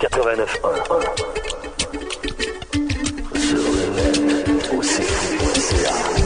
[SPEAKER 25] 89.1. Sur le net, au.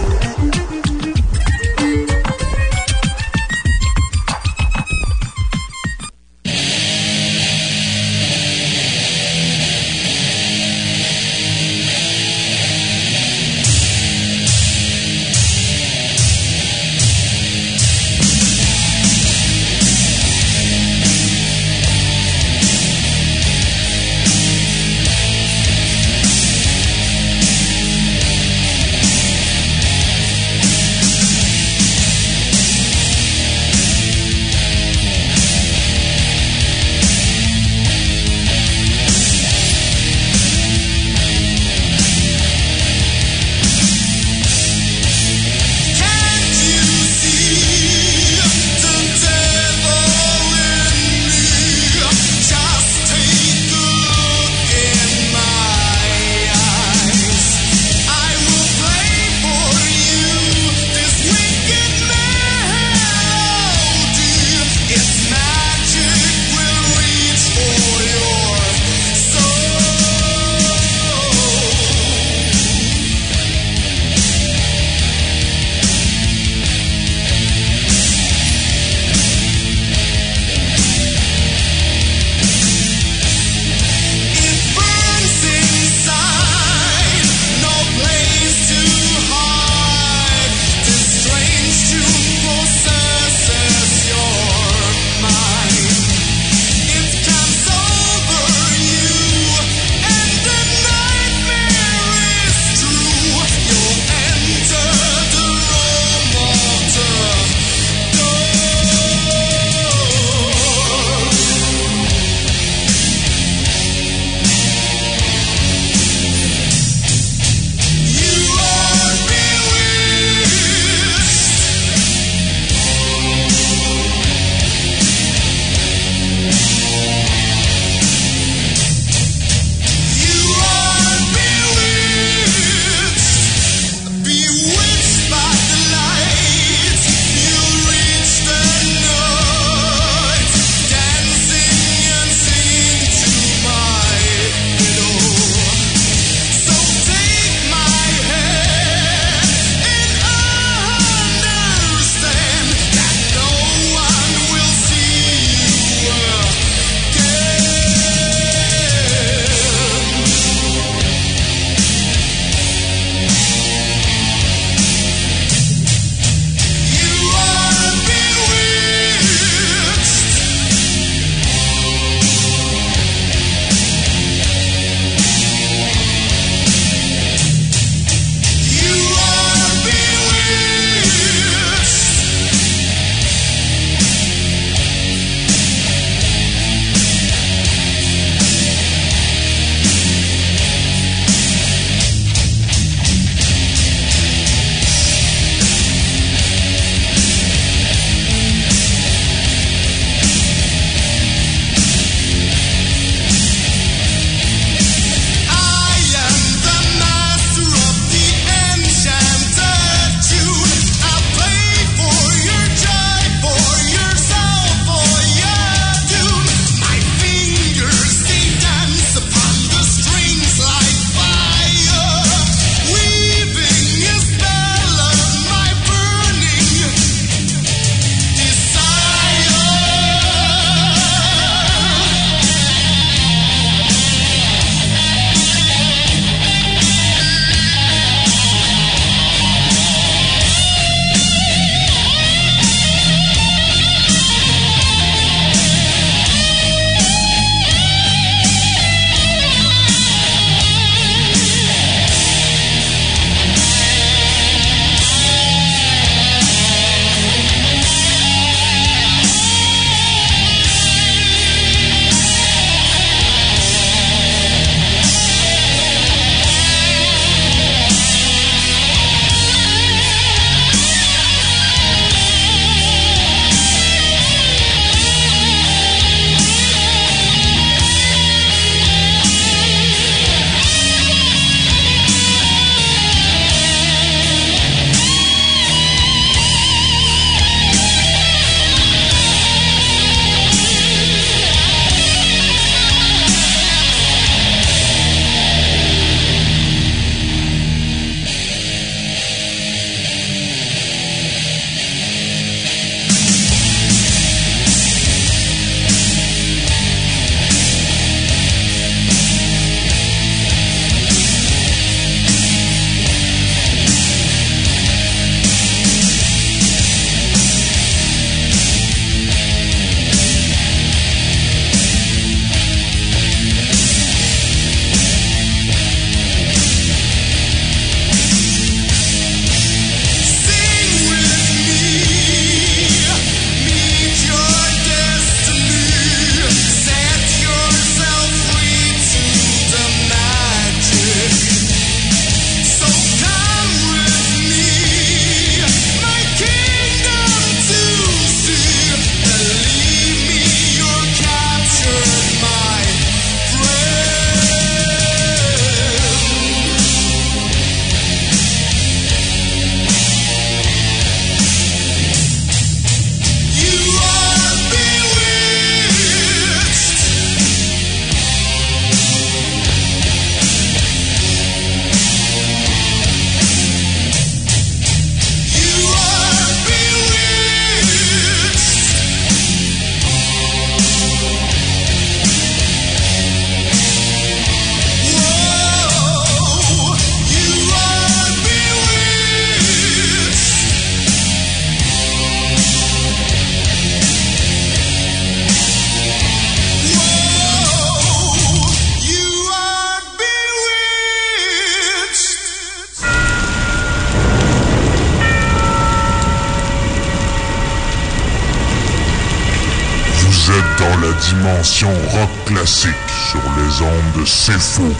[SPEAKER 1] Ondes de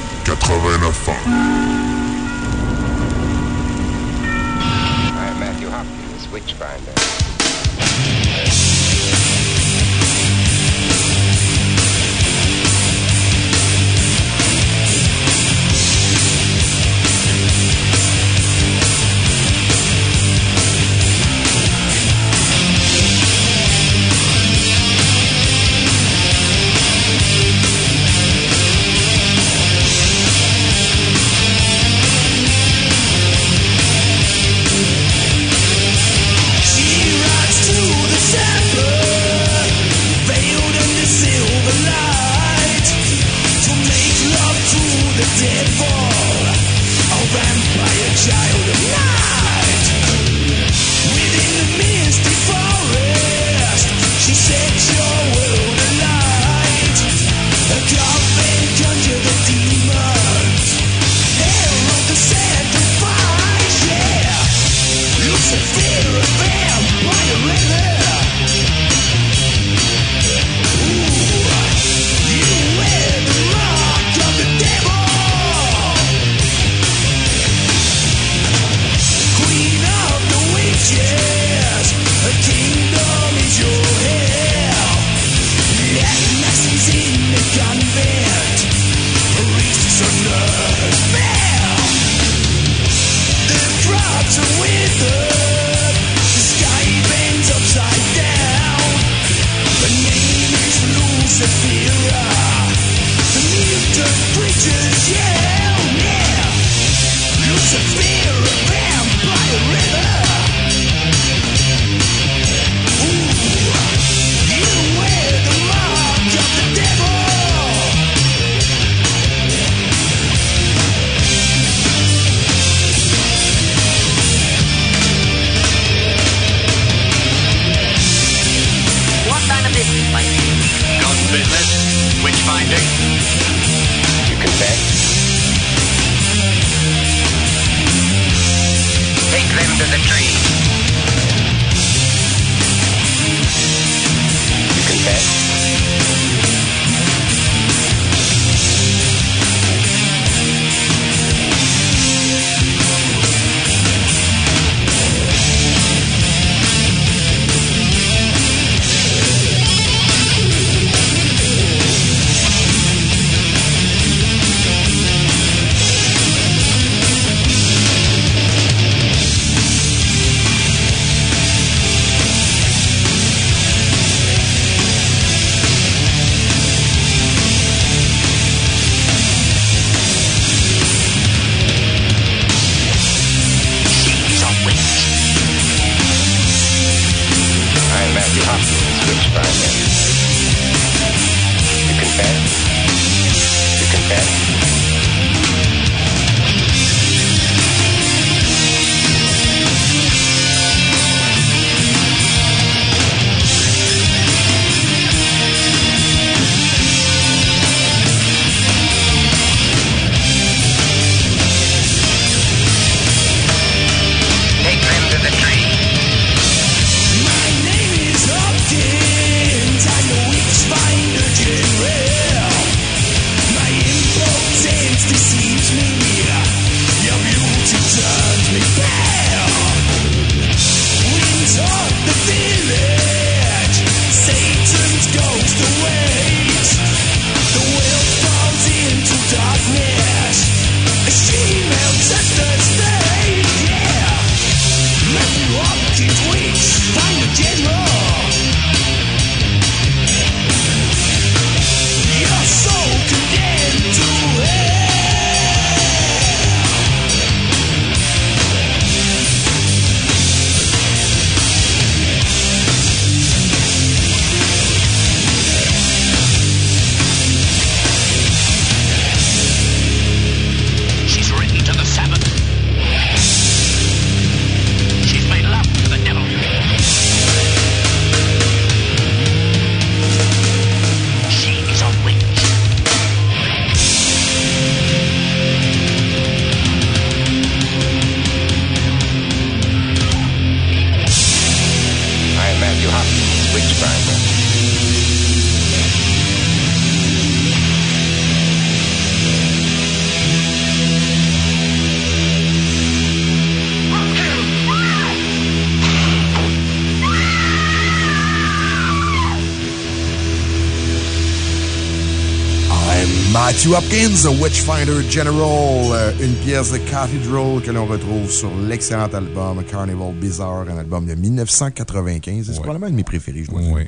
[SPEAKER 26] Hopkins, Witchfinder
[SPEAKER 22] General, euh, une pièce de Cathedral que l'on retrouve sur l'excellent album Carnival Bizarre, un album de 1995. C'est probablement un de mes préférés, je dois dire.
[SPEAKER 2] Oui.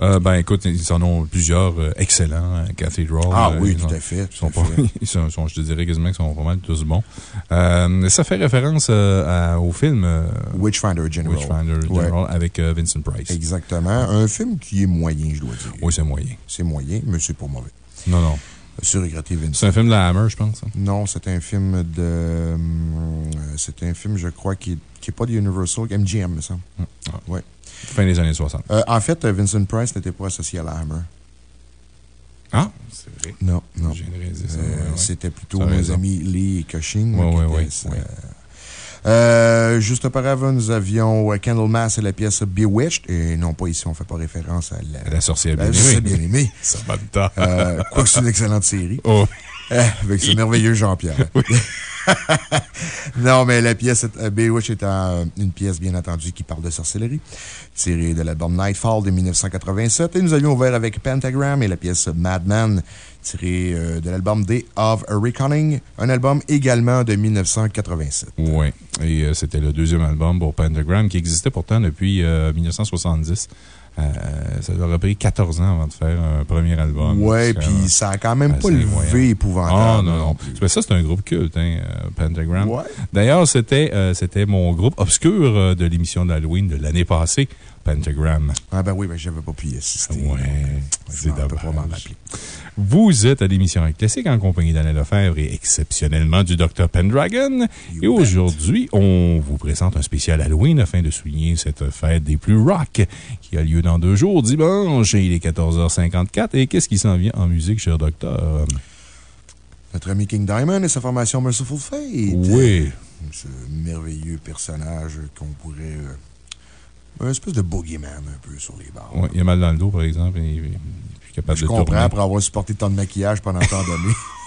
[SPEAKER 2] Euh, ben, écoute, ils en ont plusieurs euh, excellents, hein, Cathedral.
[SPEAKER 22] Ah
[SPEAKER 2] Euh,
[SPEAKER 22] oui, tout
[SPEAKER 2] ont-
[SPEAKER 22] à fait,
[SPEAKER 2] Ils sont
[SPEAKER 22] tout à
[SPEAKER 2] pas-
[SPEAKER 22] fait.
[SPEAKER 2] ils sont- sont- je te dirais quasiment qu'ils sont mal tous bons. Ça fait référence à- au film
[SPEAKER 22] Witchfinder General.
[SPEAKER 2] Witchfinder
[SPEAKER 22] Ouais.
[SPEAKER 2] General avec Vincent Price.
[SPEAKER 22] Exactement. Un film qui est moyen, je dois dire.
[SPEAKER 2] Oui, c'est moyen.
[SPEAKER 22] C'est moyen, mais c'est pas mauvais.
[SPEAKER 2] Non, non.
[SPEAKER 22] Sur Vincent.
[SPEAKER 2] C'est un film de la Hammer, je pense. hein?
[SPEAKER 22] Non, c'est un film de. hum, C'est un film, je crois, qui n'est pas de Universal, MGM, me semble. Ouais.
[SPEAKER 2] Fin des années 60.
[SPEAKER 22] Euh, en fait, euh, Vincent Price n'était pas associé à la Hammer.
[SPEAKER 2] Ah, c'est vrai.
[SPEAKER 22] Non, non. Euh,
[SPEAKER 2] ouais, ouais.
[SPEAKER 22] C'était plutôt
[SPEAKER 2] raison.
[SPEAKER 22] amis Lee et Cushing. Qui
[SPEAKER 2] ouais,
[SPEAKER 22] étaient,
[SPEAKER 2] ouais,
[SPEAKER 22] euh, juste auparavant, nous avions euh, Candlemas et la pièce Bewitched. Et non, pas ici, on ne fait pas référence à la,
[SPEAKER 2] La sorcière
[SPEAKER 22] la
[SPEAKER 2] bien-aimée.
[SPEAKER 22] sorcière bien-aimée.
[SPEAKER 2] Samantha.
[SPEAKER 22] Euh, Quoique c'est une excellente série.
[SPEAKER 2] Oh.
[SPEAKER 22] Euh, avec ce merveilleux Jean-Pierre. non, mais la pièce euh, Bewitched est un- une pièce, bien entendu, qui parle de sorcellerie, tirée de l'album Nightfall de 1987. Et nous avions ouvert avec Pentagram et la pièce Madman, tirée euh, de l'album Day of a Reckoning, un album également de 1987.
[SPEAKER 2] Oui. Et euh, c'était le deuxième album pour Pentagram qui existait pourtant depuis euh, 1970. Euh, ça leur a pris 14 ans avant de faire un premier album. C'est,
[SPEAKER 22] puis ça a quand même pas levé
[SPEAKER 2] moyen.
[SPEAKER 22] épouvantable.
[SPEAKER 2] Ah, non,
[SPEAKER 22] non.
[SPEAKER 2] Mais ça, c'est un groupe culte, hein, Pentagram. D'ailleurs, c'était c'était mon groupe obscur de l'émission d'Halloween de l'année passée, Pentagram.
[SPEAKER 22] Ah, ben oui, ben j'avais pas pu y assister.
[SPEAKER 2] Ouais, c'est
[SPEAKER 22] pas m'en
[SPEAKER 2] dommage. Vous êtes à l'émission Rock Classique en compagnie d'Alain Lefebvre et exceptionnellement du Dr. Pendragon. Et aujourd'hui, on vous présente un spécial Halloween afin de souligner cette fête des plus rock qui a lieu dans deux jours, dimanche, et il est 14h54. Et qu'est-ce qui s'en vient en musique, cher docteur?
[SPEAKER 22] Notre ami King Diamond et sa formation Merciful Fate.
[SPEAKER 2] Oui.
[SPEAKER 22] Ce merveilleux personnage qu'on pourrait. euh, un espèce de boogeyman un peu sur les barres.
[SPEAKER 2] Ouais, il a mal dans le dos, par exemple, et il est plus capable
[SPEAKER 22] Je
[SPEAKER 2] de
[SPEAKER 22] comprends
[SPEAKER 2] tourner.
[SPEAKER 22] pour avoir supporté tant de maquillage pendant tant d'années.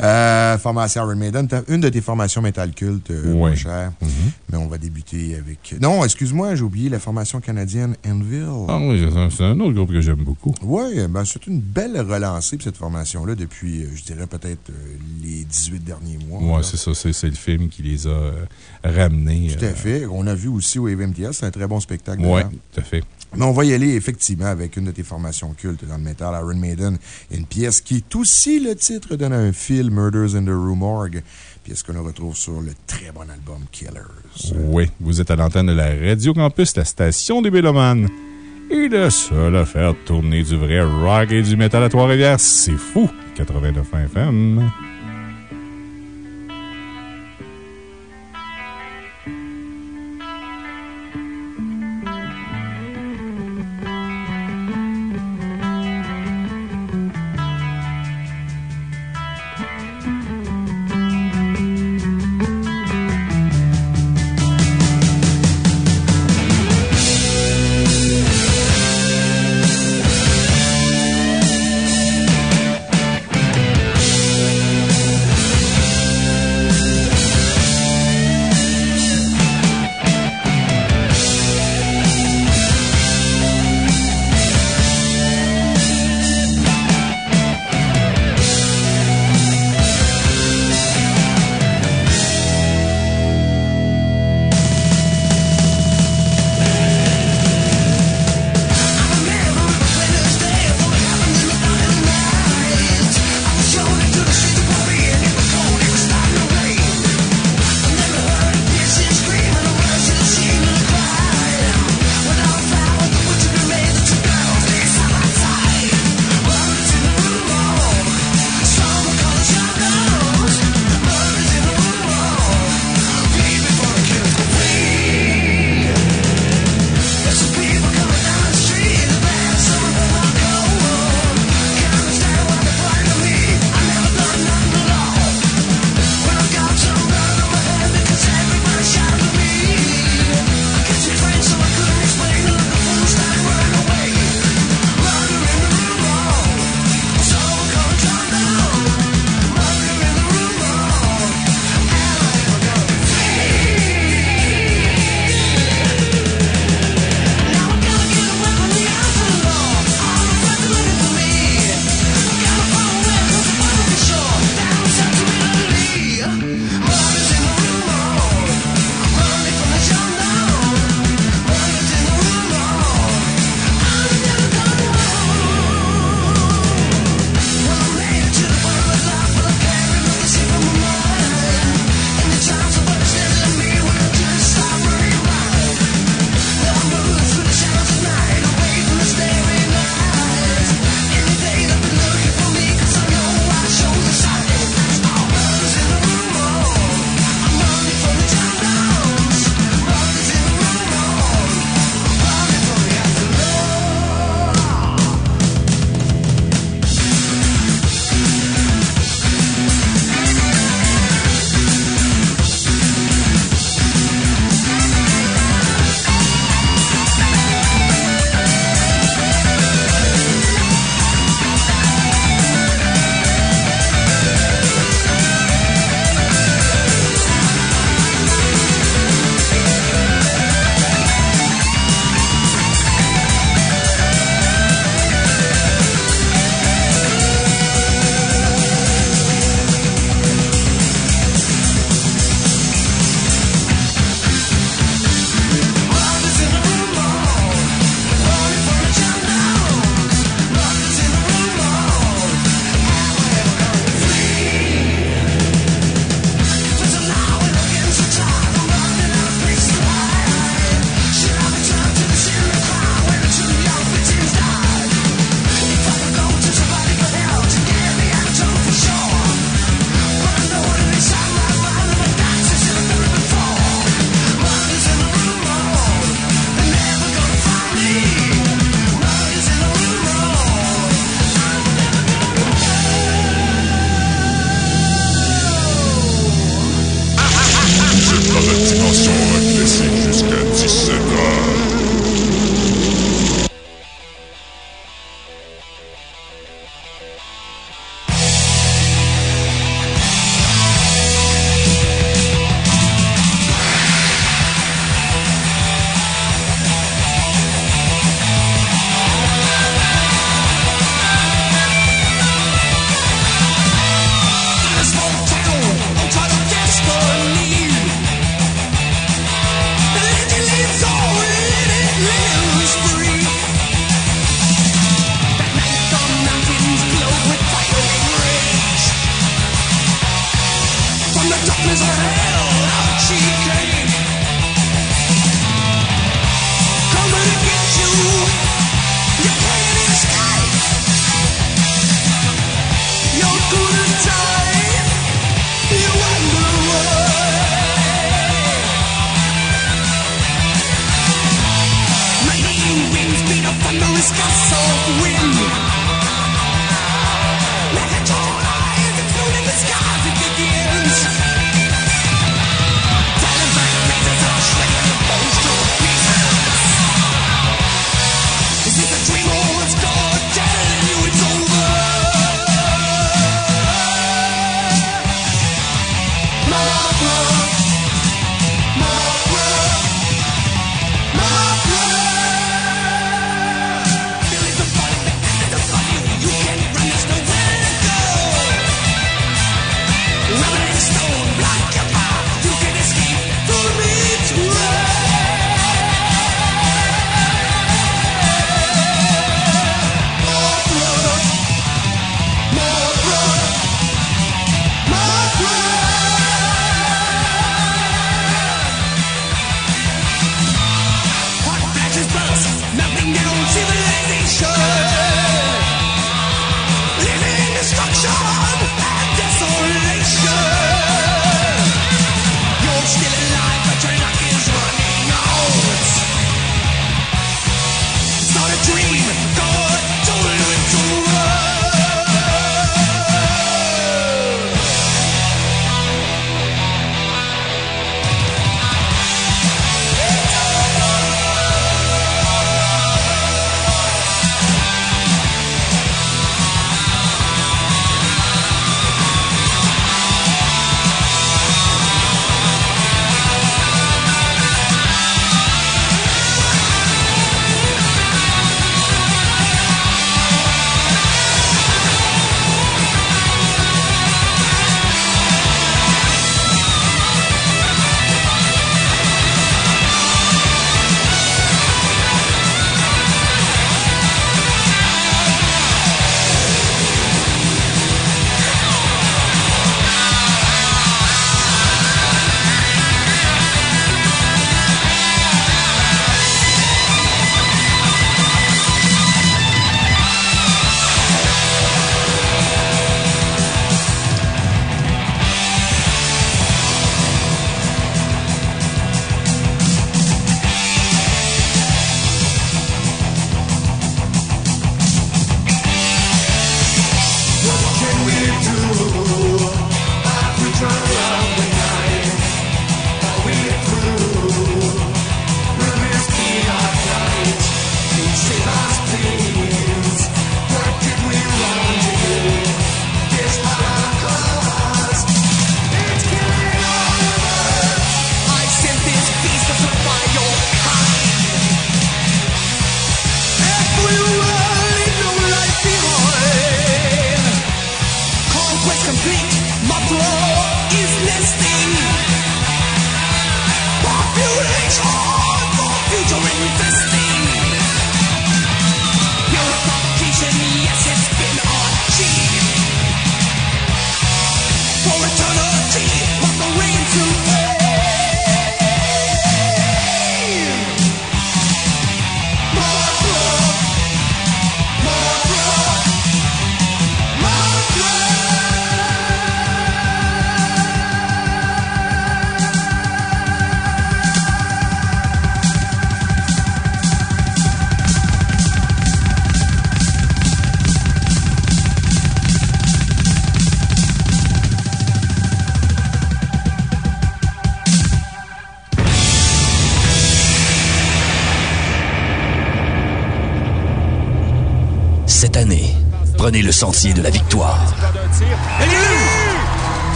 [SPEAKER 22] Euh, formation Iron Maiden, une de tes formations métal culte, euh,
[SPEAKER 2] Ouais.
[SPEAKER 22] mon cher.
[SPEAKER 2] Mhm.
[SPEAKER 22] Mais on va débuter avec. Non, excuse-moi, j'ai oublié la formation canadienne Anvil.
[SPEAKER 2] Ah oui, c'est un- autre groupe que j'aime beaucoup.
[SPEAKER 22] Oui, ben, c'est une belle relancée pour cette formation-là depuis, euh, je dirais, peut-être euh, les 18 derniers mois. Là.
[SPEAKER 2] c'est ça. C'est le film qui les a ramenés.
[SPEAKER 22] Tout à fait. On a vu aussi au MTS, c'est un très bon spectacle. D'ailleurs.
[SPEAKER 2] tout à fait.
[SPEAKER 22] Mais on va y aller effectivement avec une de tes formations cultes dans le métal, Iron Maiden. Une pièce qui est aussi le titre d'un un film, Murders in the Rue Morgue. Pièce que l'on retrouve sur le très bon album Killers.
[SPEAKER 2] Oui, vous êtes à l'antenne de la Radio Campus, la station des Mélomanes. Et le seul à faire tourner du vrai rock et du métal à Trois-Rivières, c'est fou! 89 FM.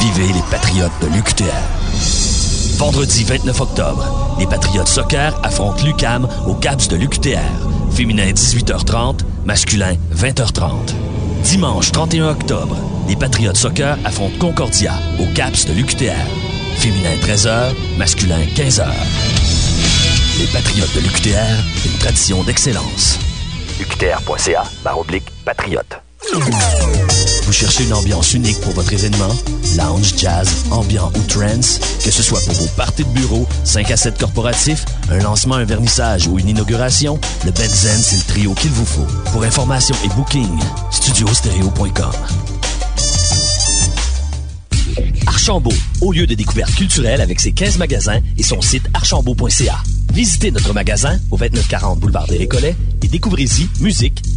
[SPEAKER 6] Vivez les Patriotes de l'UQTR. Vendredi 29 octobre, les Patriotes Soccer affrontent l'UCAM au CAPS de l'UQTR. Féminin 18h30, masculin 20h30. Dimanche 31 octobre, les Patriotes Soccer affrontent Concordia au CAPS de l'UQTR. Féminin 13h, masculin 15h. Les Patriotes de l'UQTR, une tradition d'excellence.
[SPEAKER 25] UQTR.ca, barre oblique, patriote.
[SPEAKER 6] Vous cherchez une ambiance unique pour votre événement? Lounge, jazz, ambiant ou trance? Que ce soit pour vos parties de bureau, 5 à 7 corporatifs, un lancement, un vernissage ou une inauguration, le Benzen, c'est le trio qu'il vous faut. Pour information et booking, studiostereo.com. Archambault, au lieu de découverte culturelle avec ses 15 magasins et son site archambault.ca. Visitez notre magasin au 2940 boulevard des Récollets et découvrez-y musique,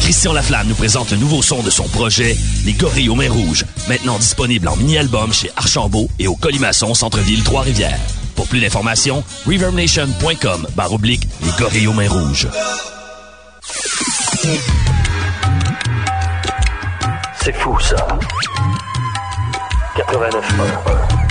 [SPEAKER 6] Christian Laflamme nous présente le nouveau son de son projet, Les Gorilles aux Mains Rouges, maintenant disponible en mini-album chez Archambault et au Colimaçon Centre-Ville Trois-Rivières. Pour plus d'informations, reverbnation.com barre oblique Les Gorilles aux Mains Rouges.
[SPEAKER 25] C'est fou ça. 89.1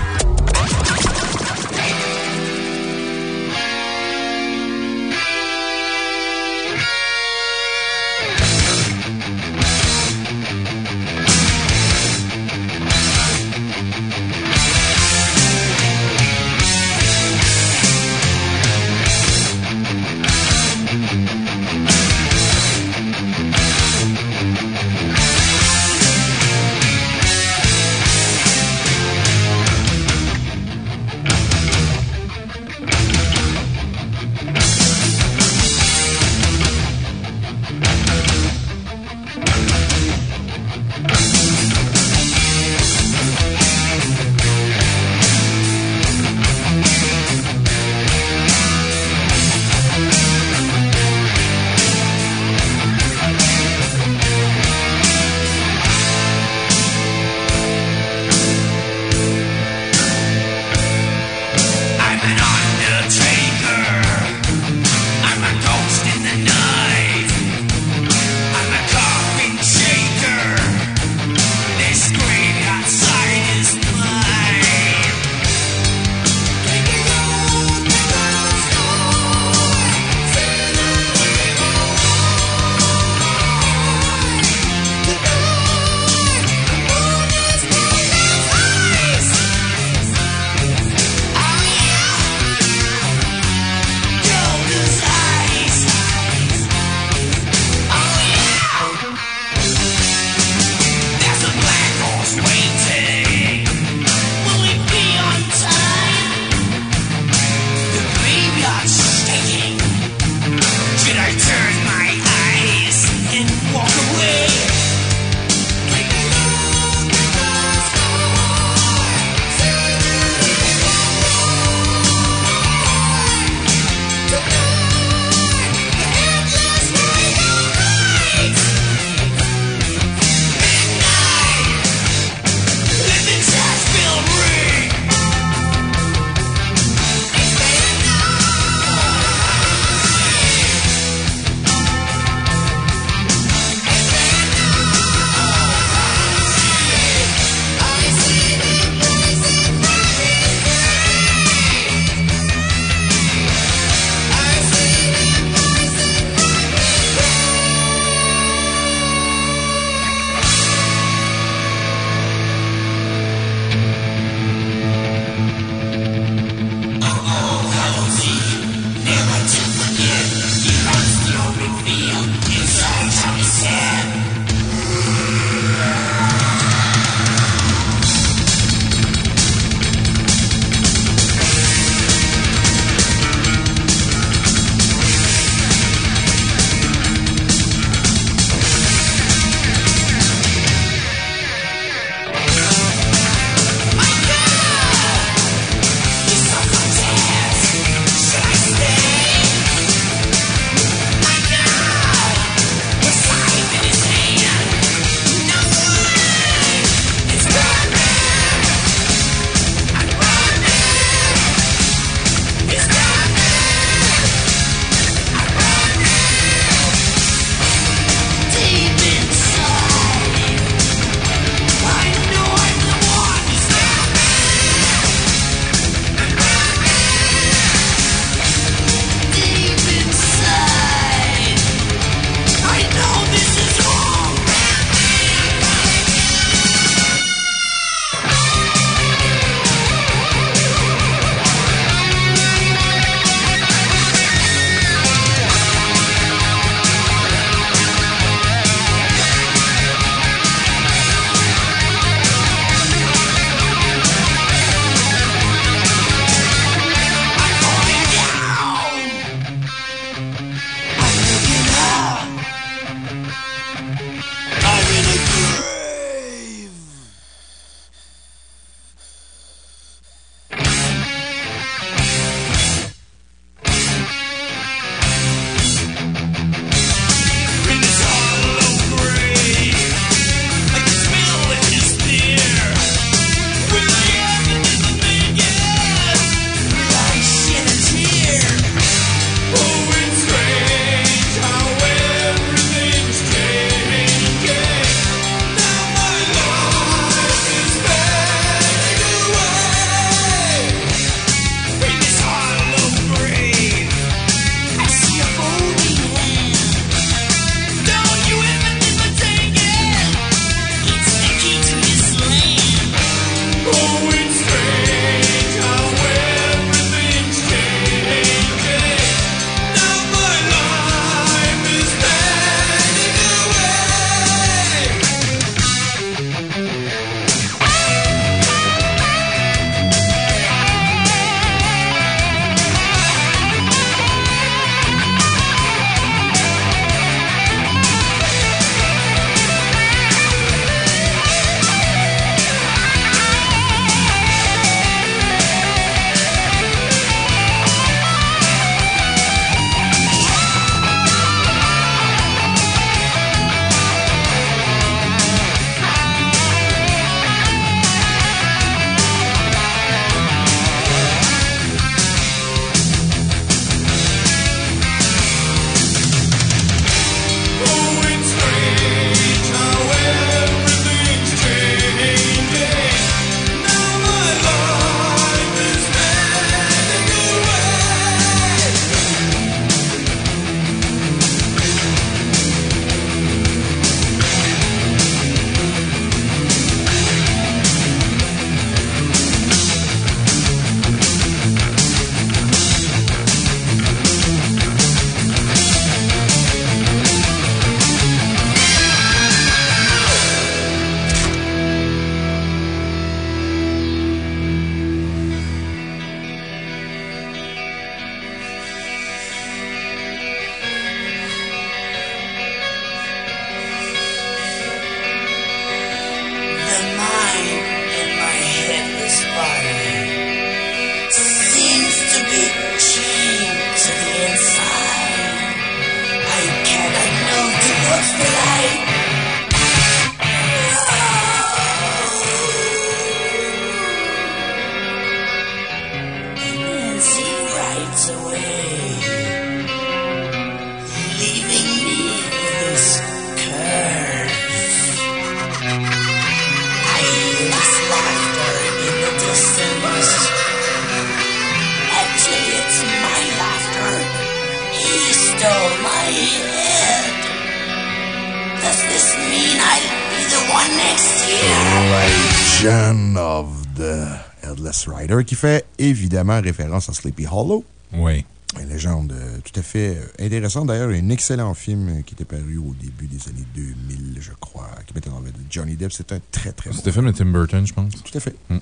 [SPEAKER 22] évidemment référence à Sleepy Hollow.
[SPEAKER 2] Oui.
[SPEAKER 22] Une légende euh, tout à fait euh, intéressante. D'ailleurs, un excellent film euh, qui était paru au début des années 2000, je crois, qui mettait en vedette Johnny Depp. C'est un très, très bon
[SPEAKER 2] C'était un film de Tim Burton, je pense.
[SPEAKER 22] Tout à fait.
[SPEAKER 2] Mm.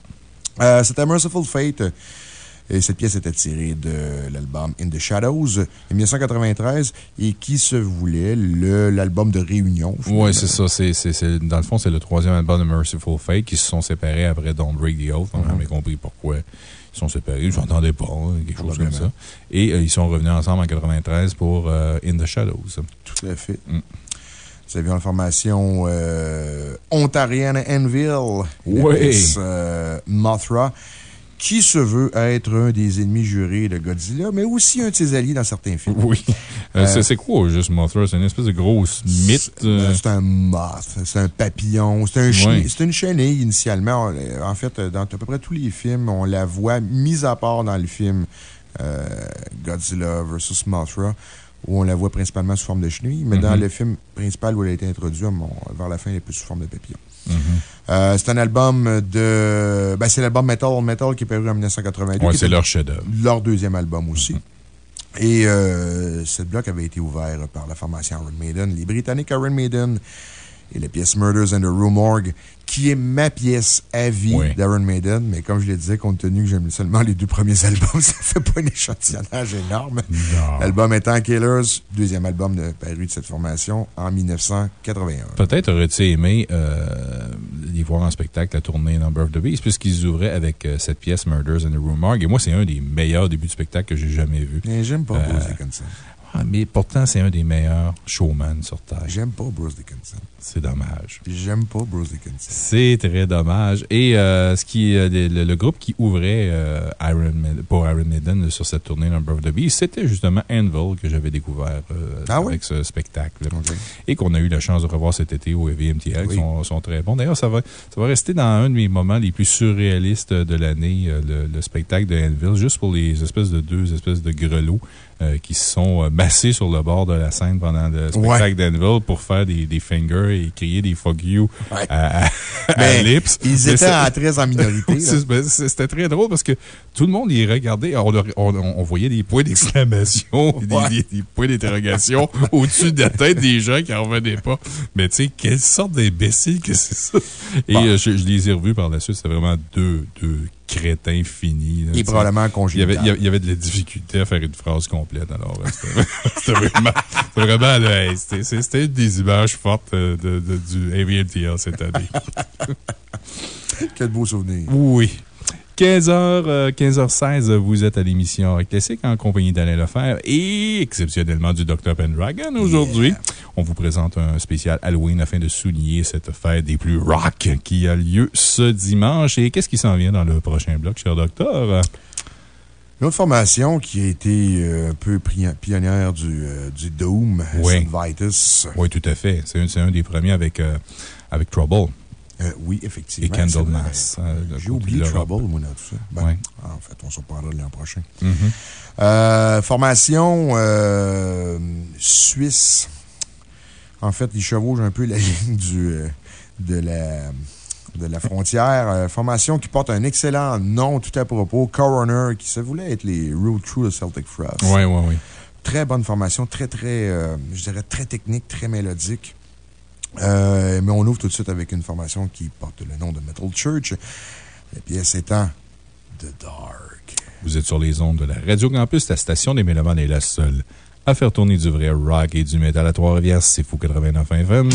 [SPEAKER 22] Euh, C'était Merciful Fate. Et cette pièce était tirée de l'album In the Shadows de 1993 et qui se voulait l'album de réunion.
[SPEAKER 2] Oui, c'est ça. C'est, c'est- c'est- dans le fond, c'est le troisième album de Merciful Fate qui se sont séparés après Don't Break the Oath. On n'a jamais compris pourquoi ils sont séparés. Je n'entendais pas, hein, quelque chose comme ça. Et euh, ils sont revenus ensemble en 93 pour euh, In the Shadows.
[SPEAKER 22] Tout à fait.
[SPEAKER 2] Mm.
[SPEAKER 22] Vous avez en formation euh, ontarienne Enville,
[SPEAKER 2] Oui.
[SPEAKER 22] Mothra, qui se veut être un des ennemis jurés de Godzilla, mais aussi un de ses alliés dans certains films.
[SPEAKER 2] Oui. Euh,
[SPEAKER 22] Euh,
[SPEAKER 2] c'est, quoi, juste Mothra? C'est une espèce de grosse mythe. euh,
[SPEAKER 22] C'est un moth, c'est un papillon, c'est un une chenille initialement. En fait, dans à peu près tous les films, on la voit, mis à part dans le film euh, Godzilla vs. Mothra, où on la voit principalement sous forme de chenille, mais dans
[SPEAKER 2] Mhm.
[SPEAKER 22] le film principal où elle a été introduite, on- vers la fin, elle est plus sous forme de papillon. Euh, c'est un album de. Ben, c'est l'album Metal Metal qui est paru en 1982.
[SPEAKER 2] Ouais,
[SPEAKER 22] qui
[SPEAKER 2] c'est leur chef-d'œuvre.
[SPEAKER 22] Leur deuxième album aussi. Et euh, cette bloc avait été ouvert par la formation Iron Maiden, les Britanniques Iron Maiden et la pièce Murders in the Rue Morgue, qui est ma pièce à vie
[SPEAKER 2] Oui.
[SPEAKER 22] d'Iron Maiden. Mais comme je le disais, compte tenu que j'aime seulement les deux premiers albums, ça fait pas un échantillonnage énorme. L'album étant Killers, deuxième album de, paru de cette formation en 1981.
[SPEAKER 2] Peut-être aurais-tu aimé euh, les voir en spectacle, la tournée Number of the Beast, puisqu'ils ouvraient avec euh, cette pièce Murders in the Rue Morgue. Et moi, c'est un des meilleurs débuts de spectacle que j'ai jamais vu.
[SPEAKER 22] Mais j'aime pas
[SPEAKER 2] Euh,
[SPEAKER 22] Bruce Dickinson.
[SPEAKER 2] ah, mais pourtant, c'est un des meilleurs showman sur Terre.
[SPEAKER 22] J'aime pas Bruce Dickinson.
[SPEAKER 2] C'est dommage.
[SPEAKER 22] J'aime pas Bruce Dickinson.
[SPEAKER 2] C'est très dommage. Et euh, ce qui, euh, le, le groupe qui ouvrait euh, Iron Maiden- pour Iron Maiden sur cette tournée Number of the Beast, c'était justement Anvil que j'avais découvert euh,
[SPEAKER 22] Ah oui?
[SPEAKER 2] avec ce spectacle. Et qu'on a eu la chance de revoir cet été au VMTL.
[SPEAKER 22] Oui.
[SPEAKER 2] Ils sont, sont très bons. D'ailleurs, ça va, ça va rester dans un de mes moments les plus surréalistes de l'année, le, le spectacle de Anvil, juste pour les espèces de deux espèces de grelots euh, qui se sont euh, massés sur le bord de la scène pendant le spectacle d'Anvil pour faire des, des fingers et crier des fuck you à, à- Lips.
[SPEAKER 22] ils étaient en très en minorité,
[SPEAKER 2] ben, C'était très drôle parce que tout le monde les regardait. On, on- on voyait des points d'exclamation, des,
[SPEAKER 22] Ouais.
[SPEAKER 2] des- des points d'interrogation au-dessus de la tête des gens qui n'en revenaient pas. Mais tu sais, quelle sorte d'imbécile que c'est ça? Et
[SPEAKER 22] Bon.
[SPEAKER 2] euh, je, je les ai revus par la suite. C'était vraiment deux, deux là, sais.
[SPEAKER 22] probablement
[SPEAKER 2] il y, avait, il, y
[SPEAKER 22] congénital.
[SPEAKER 2] avait, il y avait de la difficulté à faire une phrase complète. Alors, c'était vraiment, c'était vraiment, hey, une des images fortes euh, de, de- du AVMTL cette année.
[SPEAKER 22] Quel beau souvenir.
[SPEAKER 2] Oui. 15h, 15h16, vous êtes à l'émission Classique en compagnie d'Alain Lefebvre et exceptionnellement du Dr. Pendragon. Aujourd'hui, on vous présente un spécial Halloween afin de souligner cette fête des plus rock qui a lieu ce dimanche. Et qu'est-ce qui s'en vient dans le prochain bloc, cher docteur?
[SPEAKER 22] Une autre formation qui a été euh, un peu pionnière du, euh, du Doom,
[SPEAKER 2] Oui.
[SPEAKER 22] Vitus.
[SPEAKER 2] Oui, tout à fait. C'est un, des premiers avec, euh, avec Trouble.
[SPEAKER 22] Euh, oui, effectivement.
[SPEAKER 2] Et. Candlemas. euh, de
[SPEAKER 22] J'ai oublié
[SPEAKER 2] de.
[SPEAKER 22] Trouble, moi, dans tout ça. Ben,
[SPEAKER 2] Ouais.
[SPEAKER 22] En fait, on s'en parlera l'an prochain.
[SPEAKER 2] Mhm.
[SPEAKER 22] Euh, formation euh, suisse. En fait, ils chevauchent un peu la ligne du, de, la, de la frontière. Formation qui porte un excellent nom tout à propos, Coroner, qui se voulait être les Road Through the Celtic Frost.
[SPEAKER 2] Oui, oui, oui.
[SPEAKER 22] Très bonne formation, très, très, je dirais, très technique, très mélodique. Euh, mais on ouvre tout de suite avec une formation qui porte le nom de Metal Church. La pièce étant The Dark.
[SPEAKER 2] Vous êtes sur les ondes de la Radio Campus. La station des Mélomanes est la seule à faire tourner du vrai rock et du métal à Trois-Rivières. C'est Fou 89 FM.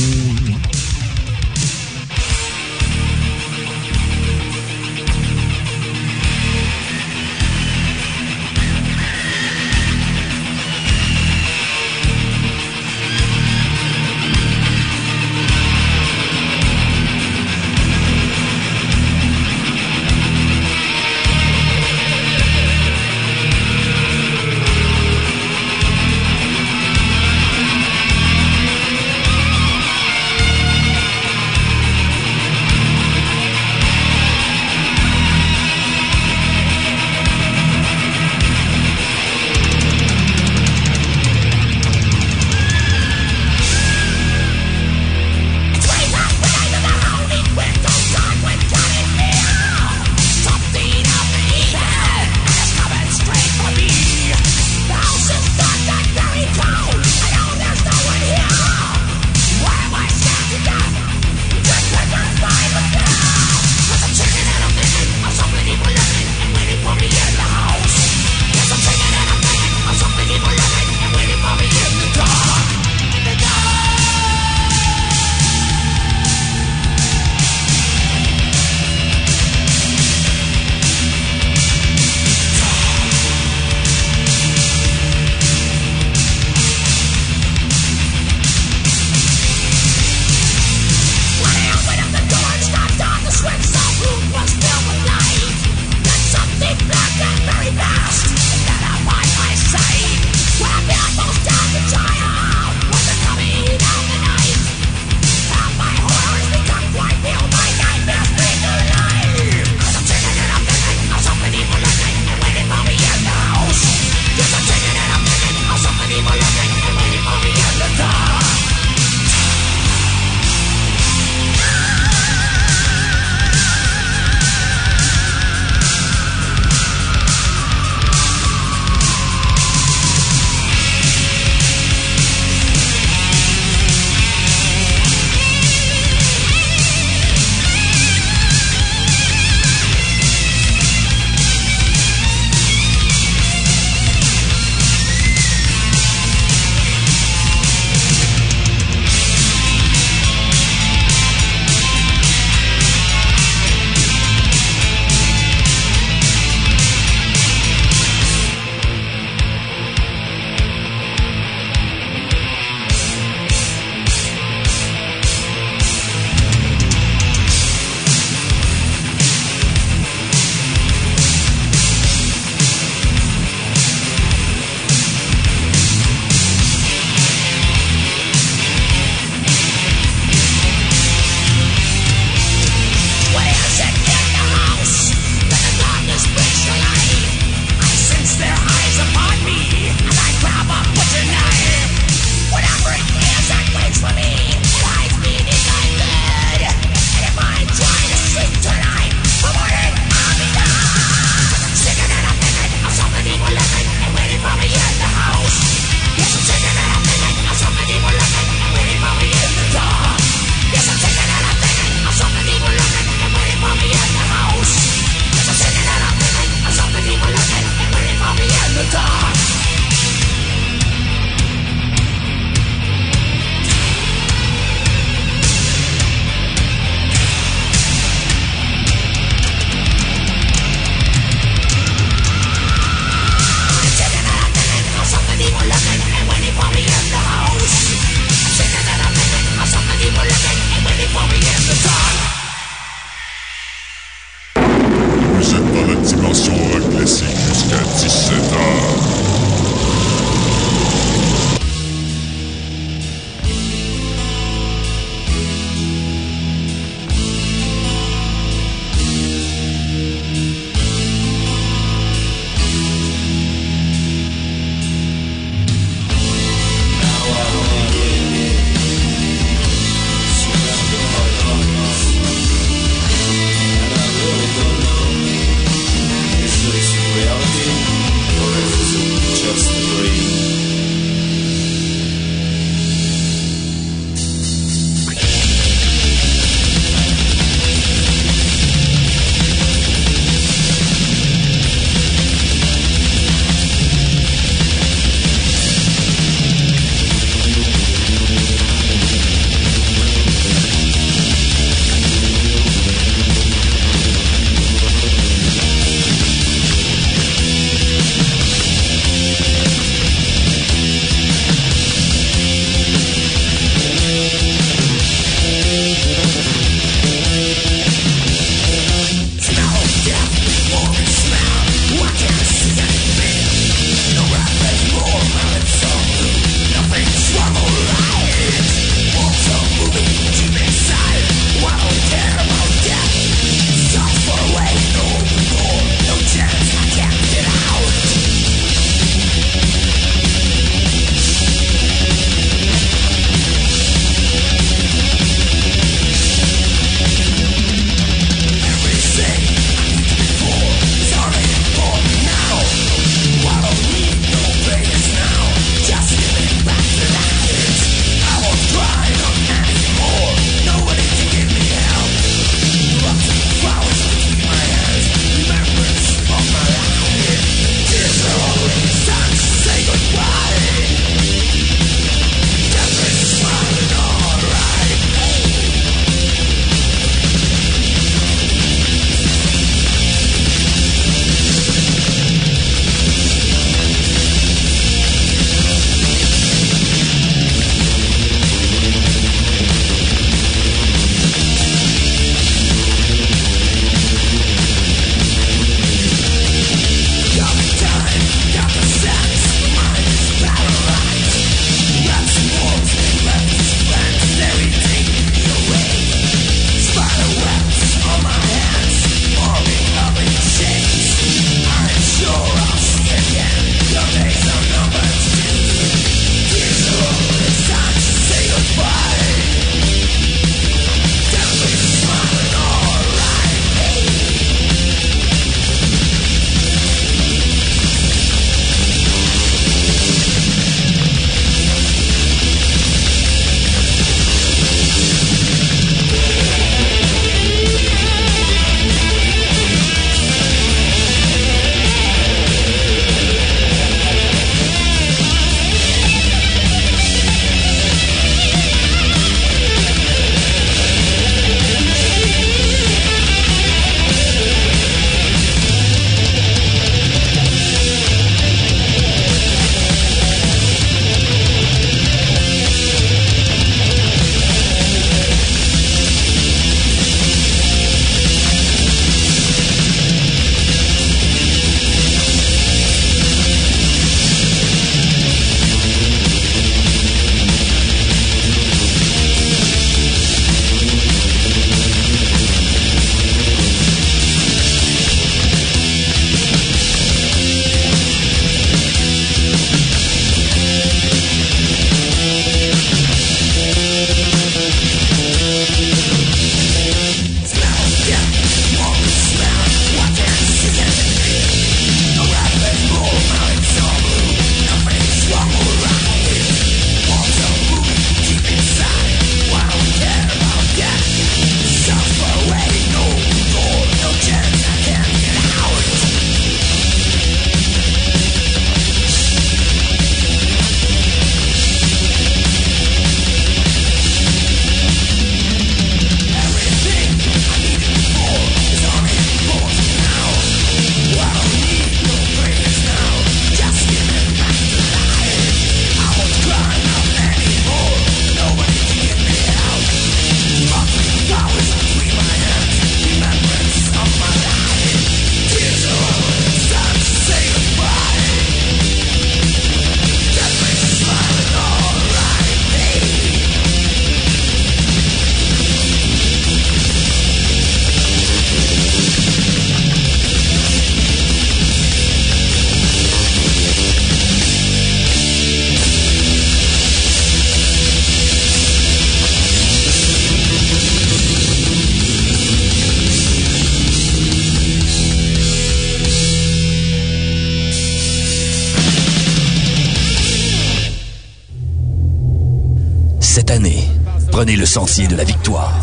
[SPEAKER 6] De la victoire.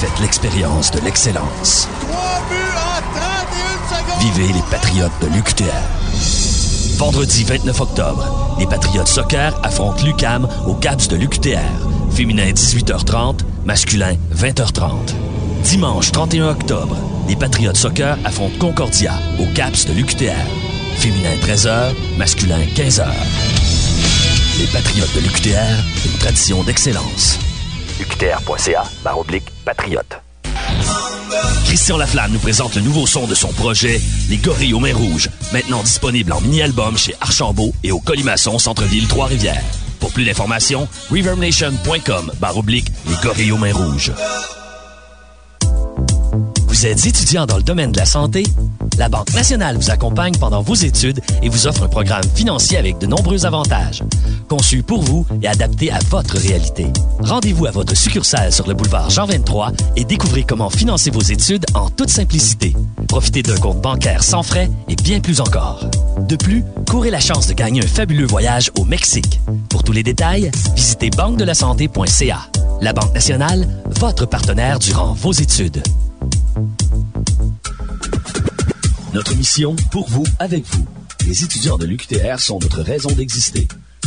[SPEAKER 6] Faites l'expérience de l'excellence. Vivez les Patriotes de l'UQTR. Vendredi 29 octobre, les Patriotes Soccer affrontent l'UCAM au CAPS de l'UQTR. Féminin 18h30, masculin 20h30. Dimanche 31 octobre, les Patriotes Soccer affrontent Concordia au CAPS de l'UQTR. Féminin 13h, masculin 15h. Les Patriotes de l'UQTR, une tradition d'excellence.
[SPEAKER 25] UQTR.ca, oblique, patriote.
[SPEAKER 6] Christian Laflamme nous présente le nouveau son de son projet, Les Gorilles aux Mains Rouges, maintenant disponible en mini-album chez Archambault et au Colimaçon Centre-Ville Trois-Rivières. Pour plus d'informations, reverbnation.com oblique Les Gorilles aux Mains Rouges. Vous êtes étudiant dans le domaine de la santé? La Banque nationale vous accompagne pendant vos études et vous offre un programme financier avec de nombreux avantages. Conçu pour vous et adapté à votre réalité. Rendez-vous à votre succursale sur le boulevard Jean 23 et découvrez comment financer vos études en toute simplicité. Profitez d'un compte bancaire sans frais et bien plus encore. De plus, courez la chance de gagner un fabuleux voyage au Mexique. Pour tous les détails, visitez banque-de-la-santé.ca. La Banque nationale, votre partenaire durant vos études. Notre mission, pour vous, avec vous. Les étudiants de l'UQTR sont notre raison d'exister.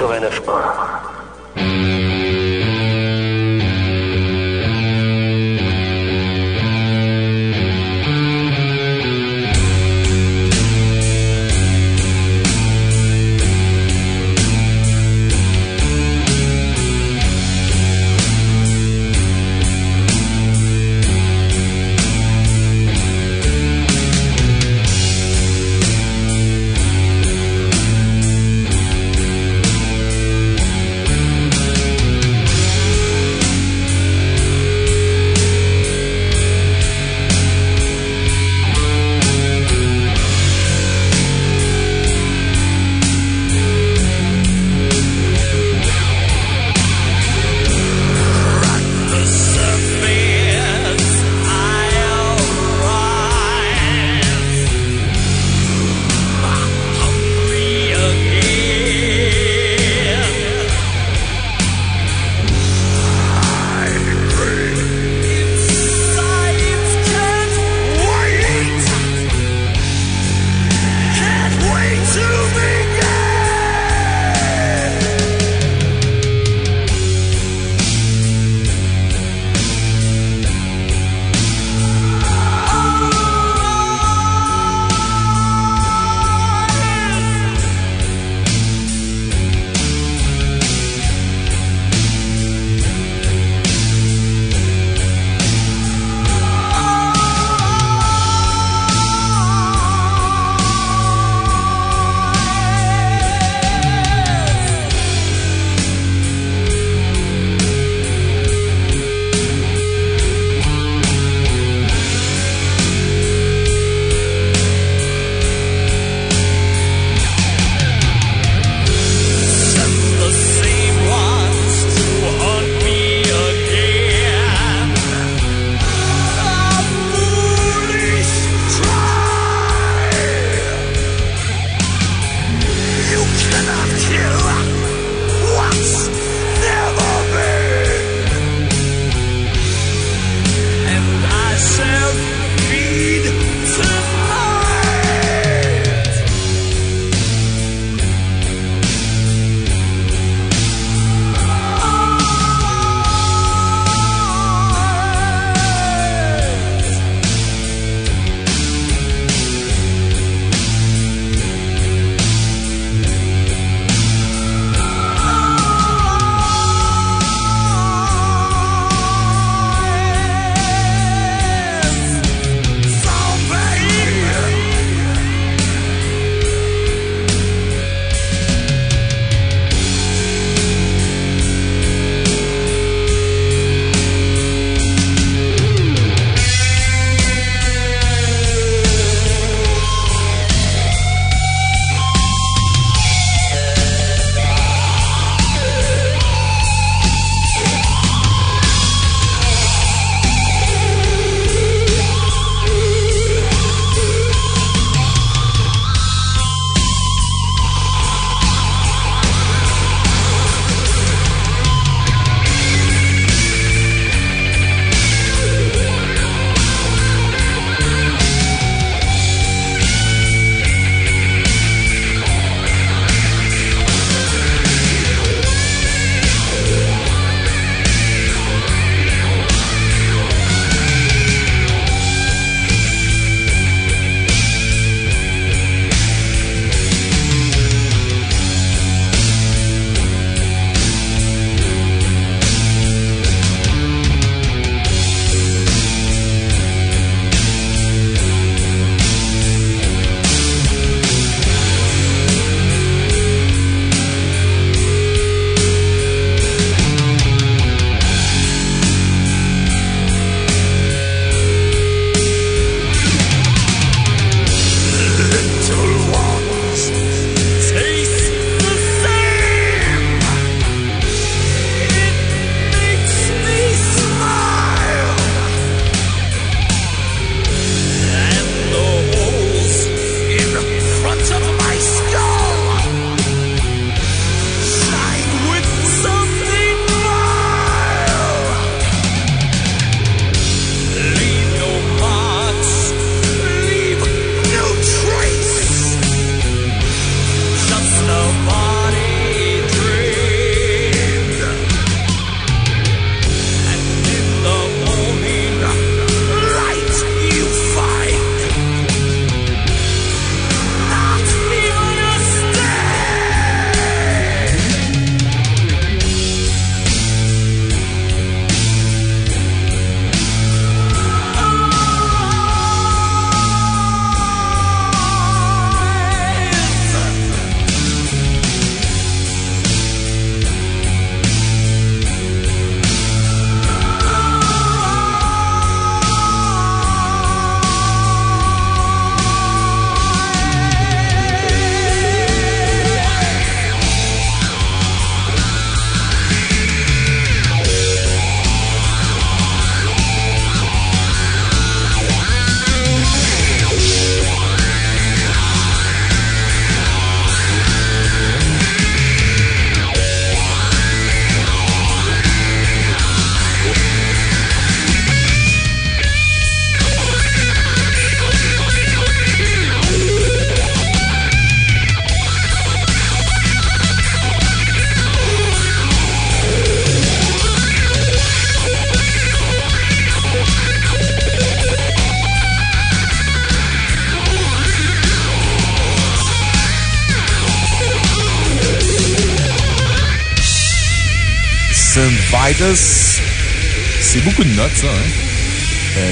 [SPEAKER 25] 89.1.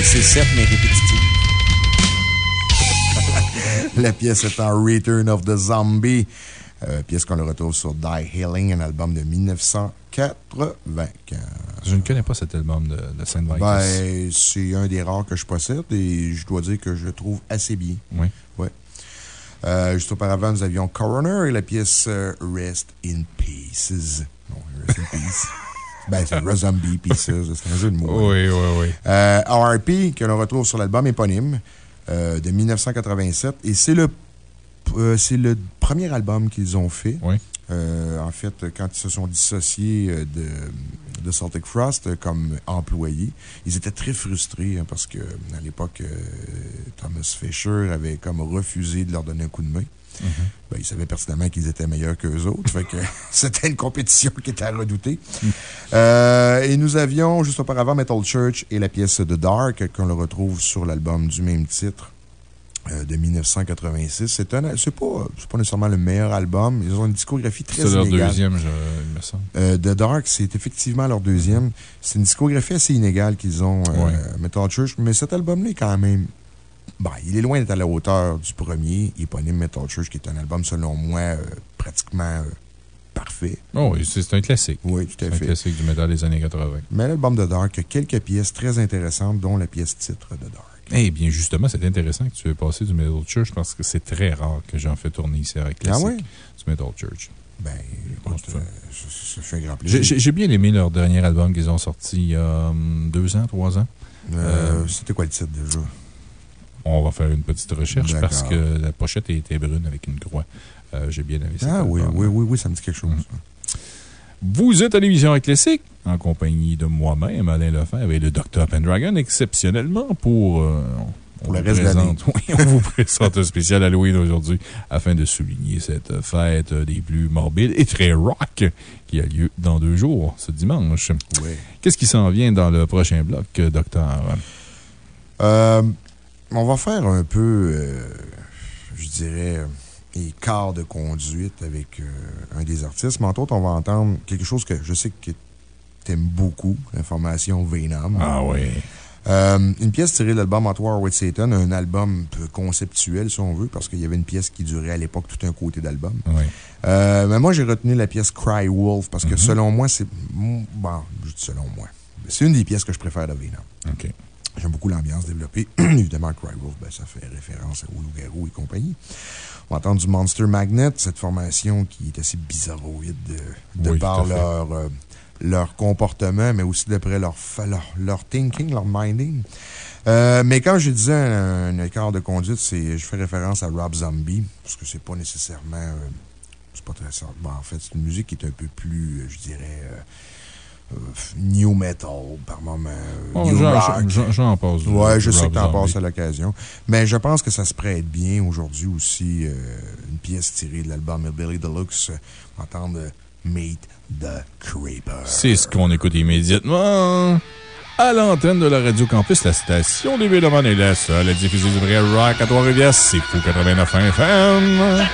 [SPEAKER 2] c'est
[SPEAKER 22] 7, mais répétitif. La pièce étant Return of the Zombie, euh, pièce qu'on le retrouve sur Die Healing, un album de 1995.
[SPEAKER 2] Je ne connais pas cet album de, de Saint Vitus.
[SPEAKER 22] Ben, c'est un des rares que je possède et je dois dire que je le trouve assez bien.
[SPEAKER 2] Oui.
[SPEAKER 22] Ouais. Euh, juste auparavant, nous avions Coroner et la pièce euh, Rest in Pieces. Non, Rest in Peace. Ben, c'est Zombie. C'est un jeu de mots.
[SPEAKER 2] Oui, oui, oui.
[SPEAKER 22] Euh, RP, que l'on retrouve sur l'album éponyme euh, de 1987. Et c'est le, euh, c'est le premier album qu'ils ont fait. Euh, en fait, quand ils se sont dissociés de, de Celtic Frost comme employés, ils étaient très frustrés hein, parce que, à l'époque, Thomas Fisher avait comme refusé de leur donner un coup de main. Ben, ils savaient pertinemment qu'ils étaient meilleurs qu'eux autres. fait que c'était une compétition qui était à redouter. Euh, et nous avions, juste auparavant, Metal Church et la pièce The Dark, qu'on le retrouve sur l'album du même titre euh, de 1986. C'est un, c'est pas, pas nécessairement le meilleur album. Ils ont une discographie très
[SPEAKER 2] C'est leur
[SPEAKER 22] inégale.
[SPEAKER 2] deuxième, je- il me semble.
[SPEAKER 22] Euh, The Dark, c'est effectivement leur deuxième. C'est une discographie assez inégale qu'ils ont, euh,
[SPEAKER 2] Ouais.
[SPEAKER 22] Metal Church, mais cet album-là est quand même. Bon, il est loin d'être à la hauteur du premier, éponyme Metal Church, qui est un album, selon moi, euh, pratiquement euh, parfait.
[SPEAKER 2] Oh, c'est un classique.
[SPEAKER 22] Oui, tout à
[SPEAKER 2] C'est un
[SPEAKER 22] fait.
[SPEAKER 2] classique du métal des années 80.
[SPEAKER 22] Mais l'album de Dark a quelques pièces très intéressantes, dont la pièce titre de Dark.
[SPEAKER 2] Eh bien, justement, c'est intéressant que tu aies passé du Metal Church parce que c'est très rare que j'en fais tourner ici avec.
[SPEAKER 22] Ah ouais?
[SPEAKER 2] Du Metal Church.
[SPEAKER 22] Ben, écoute, euh, ça ça fait un grand plaisir.
[SPEAKER 2] J'ai bien aimé leur dernier album qu'ils ont sorti il y a hum, deux ans, trois ans.
[SPEAKER 22] Euh, C'était quoi le titre déjà?
[SPEAKER 2] On va faire une petite recherche parce que la pochette était brune avec une croix. Euh, J'ai bien aimé ça.
[SPEAKER 22] Ah oui, oui, oui, oui, ça me dit quelque chose.
[SPEAKER 2] Vous êtes à l'émission Classique en compagnie de moi-même, Alain Lefebvre et le Dr. Pendragon, exceptionnellement pour. euh, on
[SPEAKER 22] Pour le
[SPEAKER 2] vous
[SPEAKER 22] reste de
[SPEAKER 2] présente- Oui, on vous présente un spécial Halloween aujourd'hui afin de souligner cette fête des plus morbides et très rock qui a lieu dans deux jours, ce dimanche.
[SPEAKER 22] Oui.
[SPEAKER 2] Qu'est-ce qui s'en vient dans le prochain bloc, Docteur?
[SPEAKER 22] Euh, on va faire un peu, euh, je dirais, les quarts de conduite avec euh, un des artistes. Mais entre autres, on va entendre quelque chose que je sais que t'aimes beaucoup, la formation Venom.
[SPEAKER 2] Ah oui.
[SPEAKER 22] Euh, une pièce tirée de l'album Hot War with Satan, un album un peu conceptuel, si on veut, parce qu'il y avait une pièce qui durait à l'époque tout un côté d'album.
[SPEAKER 2] Oui.
[SPEAKER 22] Euh, mais moi, j'ai retenu la pièce Cry Wolf parce que
[SPEAKER 2] Mhm.
[SPEAKER 22] selon moi, c'est. Bon, je dis selon moi. C'est une des pièces que je préfère de Venom.
[SPEAKER 2] OK.
[SPEAKER 22] J'aime beaucoup l'ambiance développée. Évidemment, Cry Wolf, ben, ça fait référence au loup-garou et compagnie. On va entendre du Monster Magnet, cette formation qui est assez bizarroïde de, de
[SPEAKER 2] Oui,
[SPEAKER 22] par
[SPEAKER 2] à
[SPEAKER 22] leur, euh, leur comportement, mais aussi d'après leur, leur, leur thinking, leur minding. Euh, mais quand je disais un, un écart de conduite, je fais référence à Rob Zombie, parce que c'est pas nécessairement. euh, c'est pas très simple. Bon, en fait, c'est une musique qui est un peu plus, euh, je dirais. New metal par moment.
[SPEAKER 2] Oh,
[SPEAKER 22] new
[SPEAKER 2] j'en-
[SPEAKER 22] rock.
[SPEAKER 2] j'en- j'en passe
[SPEAKER 22] Ouais, je sais
[SPEAKER 2] Rob
[SPEAKER 22] que t'en passes à l'occasion. Mais je pense que ça se prête bien aujourd'hui aussi. euh, une pièce tirée de l'album Billy Deluxe. entendre euh, Meet the Creeper.
[SPEAKER 2] C'est ce qu'on écoute immédiatement à l'antenne de la Radio Campus, la station des Mélomanes est la seule à diffuser du vrai rock à Trois-Rivières. C'est Fou 89 FM.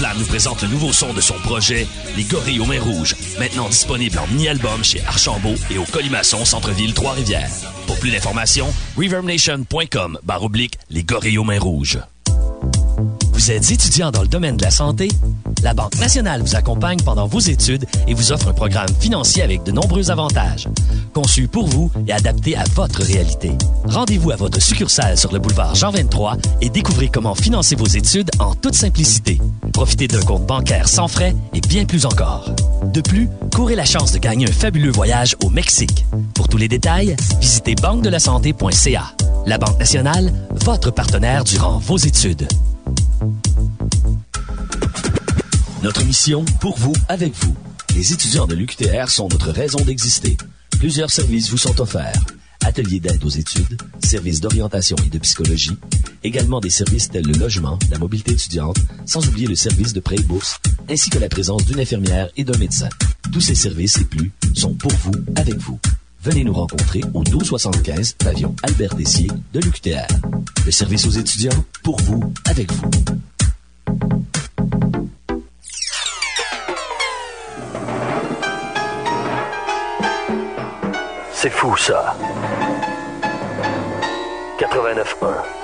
[SPEAKER 6] Laflamme nous présente le nouveau son de son projet, Les Gorilles aux Mains Rouges, maintenant disponible en mini-album chez Archambault et au Colimaçon Centre-Ville Trois-Rivières. Pour plus d'informations, reverbnation.com barre oblique Les Gorilles aux Mains Rouges. Vous êtes étudiant dans le domaine de la santé? La Banque nationale vous accompagne pendant vos études et vous offre un programme financier avec de nombreux avantages. Conçu pour vous et adapté à votre réalité. Rendez-vous à votre succursale sur le boulevard Jean 23 et découvrez comment financer vos études en toute simplicité. Profitez d'un compte bancaire sans frais et bien plus encore. De plus, courez la chance de gagner un fabuleux voyage au Mexique. Pour tous les détails, visitez banque-de-la-santé.ca. La Banque nationale, votre partenaire durant vos études. Notre mission, pour vous, avec vous. Les étudiants de l'UQTR sont notre raison d'exister. Plusieurs services vous sont offerts. Ateliers d'aide aux études, services d'orientation et de psychologie, également des services tels le logement, la mobilité étudiante, sans oublier le service de prêt et bourse, ainsi que la présence d'une infirmière et d'un médecin. Tous ces services et plus sont pour vous, avec vous. Venez nous rencontrer au 1275 pavillon Albert Dessier de l'UQTR. Le service aux étudiants, pour vous, avec vous.
[SPEAKER 27] C'est fou ça. 89.1.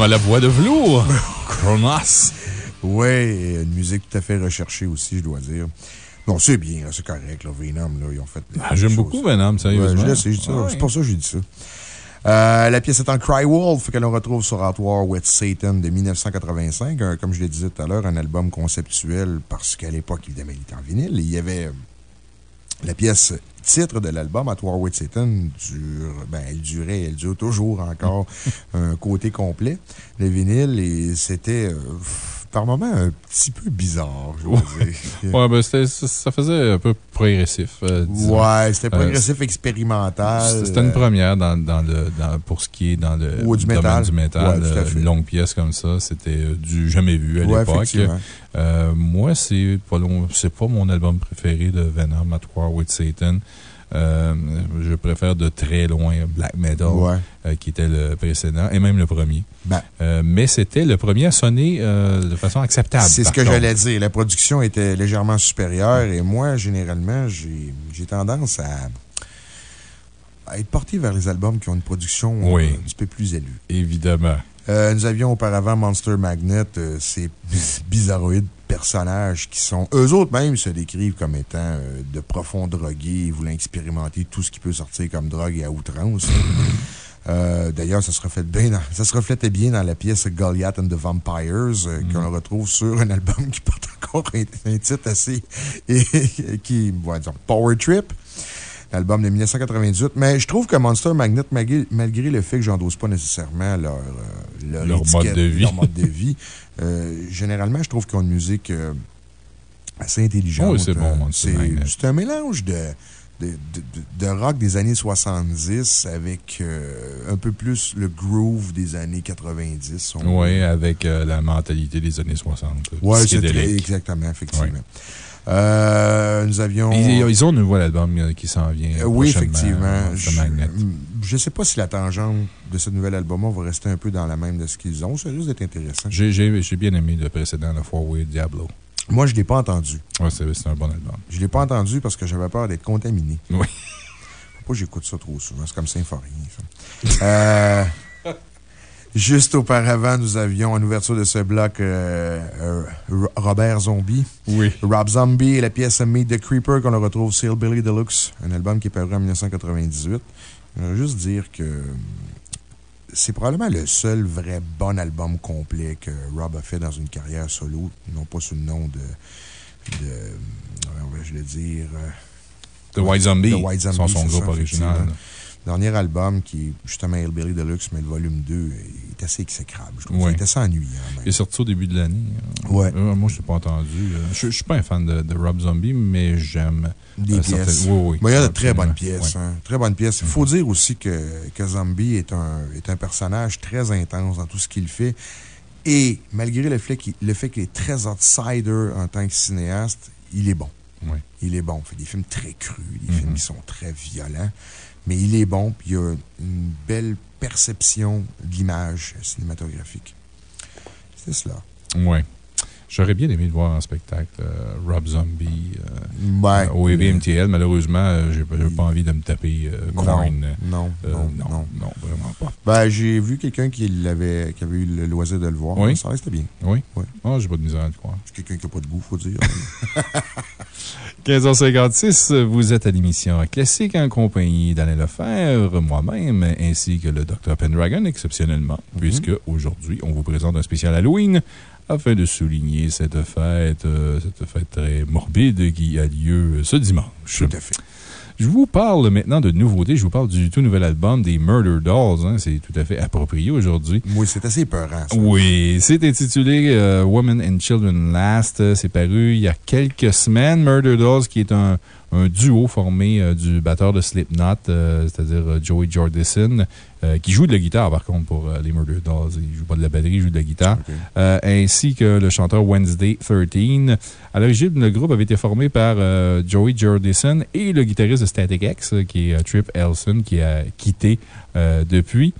[SPEAKER 2] À la voix de velours, Chronos.
[SPEAKER 22] Oui, une musique tout à fait recherchée aussi, je dois dire. Bon, c'est bien, c'est correct, là, Venom, là, ils ont fait.
[SPEAKER 2] Ah, J'aime beaucoup Venom, sérieusement.
[SPEAKER 22] Ouais, le C'est
[SPEAKER 2] ouais.
[SPEAKER 22] pour ça que j'ai dit ça. Euh, la pièce est en Cry Wolf, que l'on retrouve sur At War with Satan de 1985. Un- comme je l'ai dit tout à l'heure, un album conceptuel parce qu'à l'époque, évidemment, il était en vinyle. Et il y avait la pièce titre de l'album, At War with Satan, dure, ben, elle durait, elle dure toujours encore un côté complet, le vinyle, et c'était euh, par moments un petit peu bizarre, je.
[SPEAKER 2] Ouais, ben, ça, ça faisait un peu progressif. euh.
[SPEAKER 22] Ouais, c'était
[SPEAKER 2] Euh,
[SPEAKER 22] progressif expérimental.
[SPEAKER 2] C'était une
[SPEAKER 22] euh,
[SPEAKER 2] première dans, dans le, dans- pour ce qui est dans le
[SPEAKER 22] Ou du
[SPEAKER 2] domaine
[SPEAKER 22] métal.
[SPEAKER 2] du métal.
[SPEAKER 22] Ouais,
[SPEAKER 2] longue pièce comme ça, c'était du jamais vu à
[SPEAKER 22] Ouais,
[SPEAKER 2] l'époque. Euh, moi, c'est pas, long- c'est pas mon album préféré de Venom, At War with Satan. Euh, je préfère de très loin Black Metal,
[SPEAKER 22] Ouais.
[SPEAKER 2] euh, qui était le précédent, et même le premier.
[SPEAKER 22] Ben.
[SPEAKER 2] Euh, mais c'était le premier à sonner de façon acceptable.
[SPEAKER 22] C'est ce que j'allais dire. La production était légèrement supérieure et moi, généralement, j'ai tendance à, à être porté vers les albums qui ont une production
[SPEAKER 2] Oui.
[SPEAKER 22] un petit peu plus élevée.
[SPEAKER 2] Évidemment.
[SPEAKER 22] Euh, nous avions auparavant Monster Magnet, euh, ces bizarroïdes personnages qui sont, eux autres même, se décrivent comme étant euh, de profonds drogués, voulant expérimenter tout ce qui peut sortir comme drogue et à outrance. D'ailleurs, ça, se reflète bien dans- ça se reflétait bien dans la pièce Goliath and the Vampires, euh, qu'on retrouve sur un album qui porte encore un, un titre assez. et, qui, ouais, disons, Power Trip. L'album de 1998. Mais je trouve que Monster Magnet, malgré, le fait que j'endosse pas nécessairement leur, euh, leur,
[SPEAKER 2] Leur mode de vie.
[SPEAKER 22] leur mode de vie, euh, généralement, je trouve qu'ils ont une musique euh, assez intelligente.
[SPEAKER 2] Oui, c'est bon, Monster
[SPEAKER 22] c'est-
[SPEAKER 2] Magnet.
[SPEAKER 22] C'est un mélange de, de, de- rock des années 70 avec euh, un peu plus le groove des années 90. si on
[SPEAKER 2] Oui, avec euh, la mentalité des années 60.
[SPEAKER 22] Ouais, c'est exactement, effectivement. Euh, nous avions.
[SPEAKER 2] Ils, ils ont un nouvel album euh, qui s'en vient.
[SPEAKER 22] Euh, oui, effectivement. Je ne sais pas si la tangente de ce nouvel album va rester un peu dans la même de ce qu'ils ont. Ça risque d'être intéressant.
[SPEAKER 2] J'ai j'ai- j'ai bien aimé le précédent, le Four Way Diablo.
[SPEAKER 22] Moi, je ne l'ai pas entendu.
[SPEAKER 2] Ouais, c'est c'est un bon album.
[SPEAKER 22] Je ne l'ai pas entendu parce que j'avais peur d'être contaminé.
[SPEAKER 2] Oui.
[SPEAKER 22] Que j'écoute ça trop souvent. C'est comme Symphonie, ça. Euh, Juste auparavant, nous avions en ouverture de ce bloc euh, euh, Robert Zombie.
[SPEAKER 2] Oui.
[SPEAKER 22] Rob Zombie et la pièce Meet the Creeper qu'on retrouve sur Billy Deluxe, un album qui est paru en 1998. Je veux juste dire que c'est probablement le seul vrai bon album complet que Rob a fait dans une carrière solo, non pas sous le nom de. de comment vais-je le dire euh,
[SPEAKER 2] The White Zombie.
[SPEAKER 22] The White Zombie.
[SPEAKER 2] Son- groupe
[SPEAKER 22] ça,
[SPEAKER 2] original.
[SPEAKER 22] Dernier album qui est justement Hillbilly Deluxe, mais le volume 2 est assez exécrable. Je trouve
[SPEAKER 2] Ouais.
[SPEAKER 22] Est assez ennuyant. même.
[SPEAKER 2] Il est sorti au début de l'année. Euh,
[SPEAKER 22] Ouais.
[SPEAKER 2] euh, moi, je ne l'ai pas entendu. euh, Je ne suis pas un fan de, de Rob Zombie, mais j'aime.
[SPEAKER 22] Des
[SPEAKER 2] euh,
[SPEAKER 22] pièces.
[SPEAKER 2] certaines- Oui, oui.
[SPEAKER 22] Mais il y a de très bonnes pièces.
[SPEAKER 2] Ouais.
[SPEAKER 22] hein. Très bonnes pièces. Il faut dire aussi que, que Zombie est un, est un personnage très intense dans tout ce qu'il fait. Et malgré le fait qu'il qu'il est très outsider en tant que cinéaste, il est bon. Il est bon. Il fait des films très crus, des
[SPEAKER 2] Mhm.
[SPEAKER 22] films qui sont très violents. Mais il est bon, puis il a une belle perception de l'image cinématographique. C'est cela.
[SPEAKER 2] Ouais. J'aurais bien aimé le voir en spectacle, euh, Rob Zombie. euh,
[SPEAKER 22] Ouais.
[SPEAKER 2] euh, au EBMTL. Malheureusement, j'ai pas envie de me taper euh,
[SPEAKER 22] Non,
[SPEAKER 2] non,
[SPEAKER 22] non,
[SPEAKER 2] non, vraiment pas.
[SPEAKER 22] Ben, j'ai vu quelqu'un qui, l'avait- qui avait eu le loisir de le voir.
[SPEAKER 2] Oui.
[SPEAKER 22] Ça restait bien.
[SPEAKER 2] Oui?
[SPEAKER 22] Oui.
[SPEAKER 2] Ah, j'ai pas de misère à le croire.
[SPEAKER 22] C'est quelqu'un qui n'a pas de goût, faut dire.
[SPEAKER 2] 15h56, vous êtes à l'émission Classique en compagnie d'Alain Lefebvre, moi-même, ainsi que le Dr. Pendragon, exceptionnellement, puisque aujourd'hui, on vous présente un spécial Halloween afin de souligner cette fête, euh, cette fête très morbide qui a lieu ce dimanche.
[SPEAKER 22] Tout à fait.
[SPEAKER 2] Je vous parle maintenant de nouveautés. Je vous parle du tout nouvel album des Murder Dolls. hein. C'est tout à fait approprié aujourd'hui.
[SPEAKER 22] Oui, c'est assez peurant, ça.
[SPEAKER 2] Oui, c'est intitulé euh, Women and Children Last. C'est paru il y a quelques semaines. Murder Dolls, qui est un, un duo formé euh, du batteur de Slipknot, euh, c'est-à-dire euh, Joey Jordison, qui joue de la guitare par contre pour les Murder Dolls. Il joue pas de la batterie, il joue de la guitare. Ainsi que le chanteur Wednesday 13. À l'origine, le groupe avait été formé par Joey Jordison et le guitariste de Static X, qui est Trip Elson, qui a quitté depuis.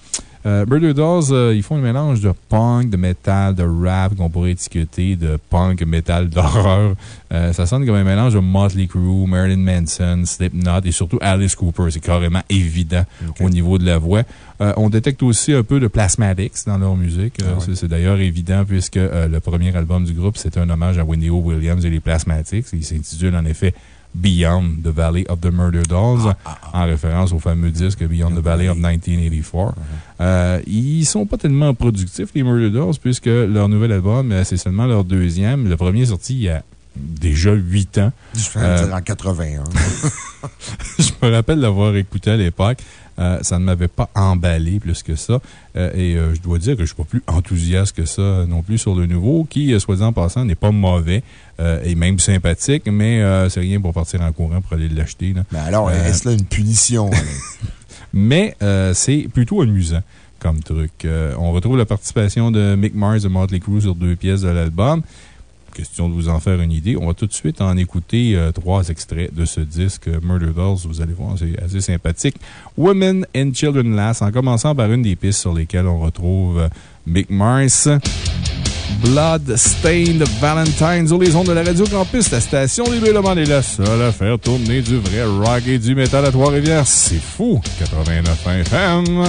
[SPEAKER 2] Euh, Murder Dolls, euh, ils font un mélange de punk, de metal, de rap qu'on pourrait étiqueter, de punk, metal, d'horreur. Euh, ça sonne comme un mélange de Motley Crue, Marilyn Manson, Slipknot et surtout Alice Cooper. C'est carrément évident au niveau de la voix. Euh, on détecte aussi un peu de Plasmatics dans leur musique.
[SPEAKER 22] Ah
[SPEAKER 2] c'est- C'est d'ailleurs évident puisque le premier album du groupe, c'est un hommage à Wendy O. Williams et les Plasmatics. Il s'intitule en effet Beyond the Valley of the Murder Dolls, en référence au fameux disque Beyond the Valley of 1984. Euh, ils sont pas tellement productifs, les Murder Dolls, puisque leur nouvel album, c'est seulement leur deuxième. Le premier est sorti il y a déjà huit ans.
[SPEAKER 22] Je vais
[SPEAKER 2] Euh,
[SPEAKER 22] en 81.
[SPEAKER 2] je me rappelle l'avoir écouté à l'époque. Euh, ça ne m'avait pas emballé plus que ça. Euh, et euh, je dois dire que je ne suis pas plus enthousiaste que ça non plus sur le nouveau, qui, soit dit en passant, n'est pas mauvais euh, et même sympathique, mais euh, c'est rien pour partir en courant pour aller l'acheter.
[SPEAKER 22] Mais alors,
[SPEAKER 2] Euh,
[SPEAKER 22] est-ce là une punition?
[SPEAKER 2] Mais c'est plutôt amusant comme truc. On retrouve la participation de Mick Mars de Motley Crue sur deux pièces de l'album. Question de vous en faire une idée. On va tout de suite en écouter trois extraits de ce disque Murder Dolls. Vous allez voir, c'est assez sympathique. Women and Children Last, en commençant par une des pistes sur lesquelles on retrouve Mick Mars. Blood Stained Valentine sur les ondes de la Radio Campus. La station des Mélomanes est la seule à faire tourner du vrai rock et du métal à Trois-Rivières. C'est fou! 89 FM.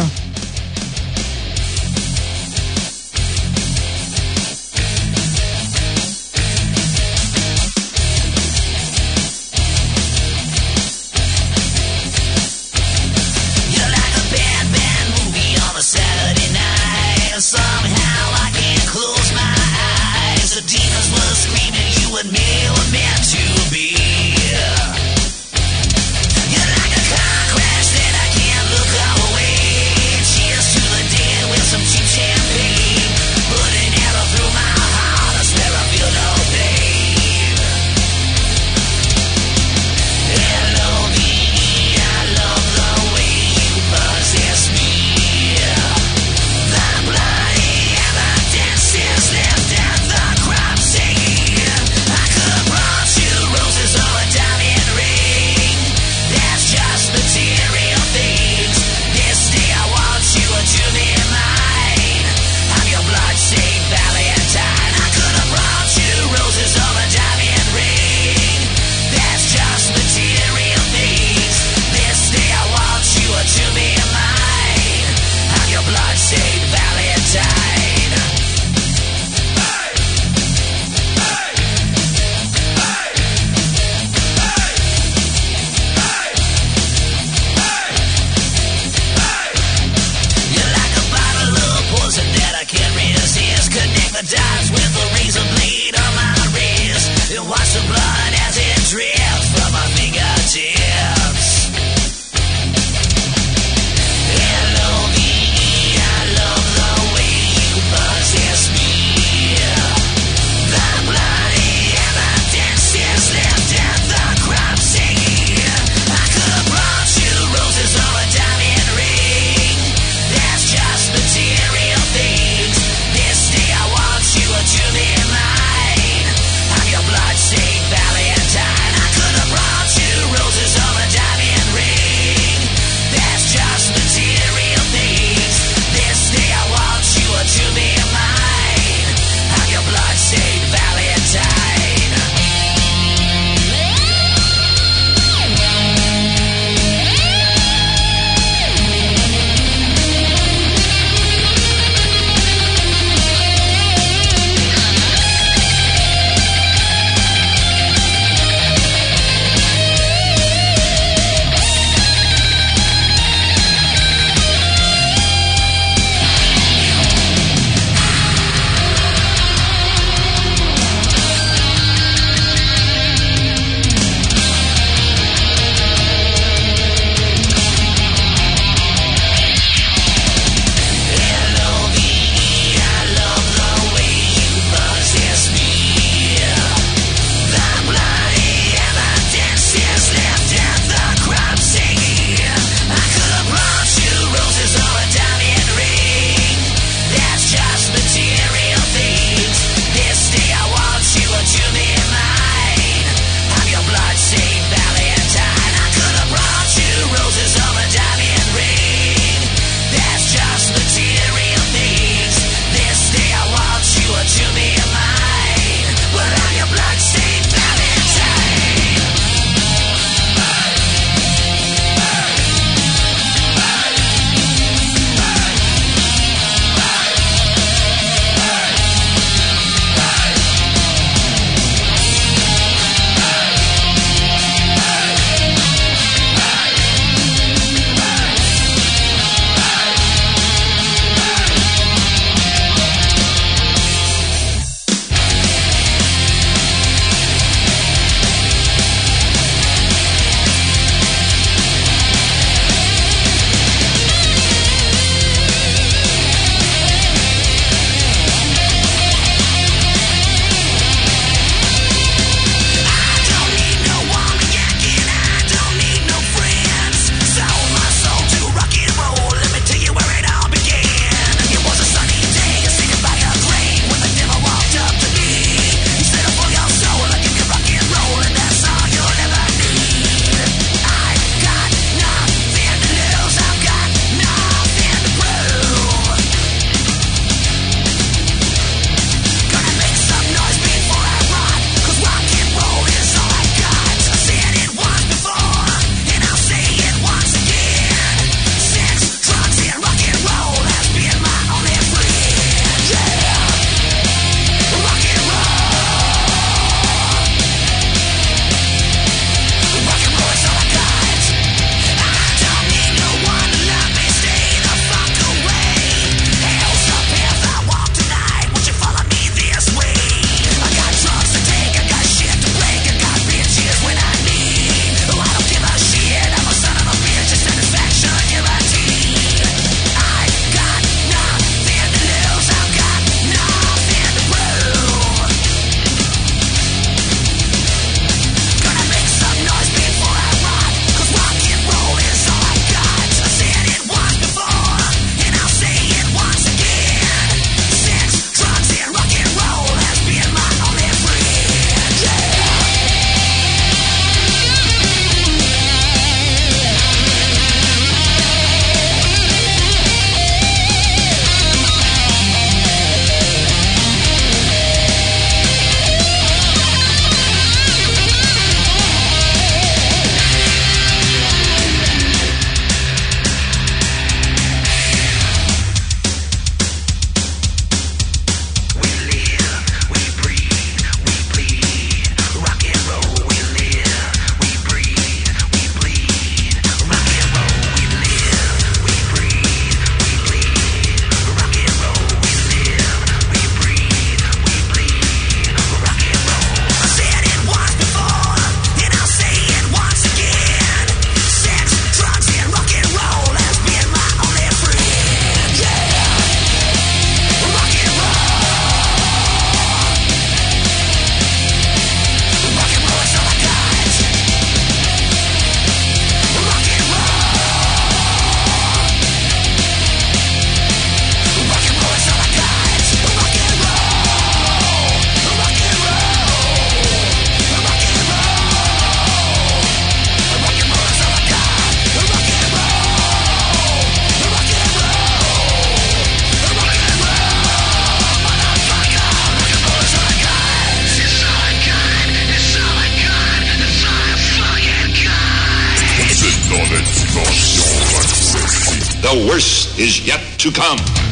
[SPEAKER 14] The
[SPEAKER 27] worst is yet to come.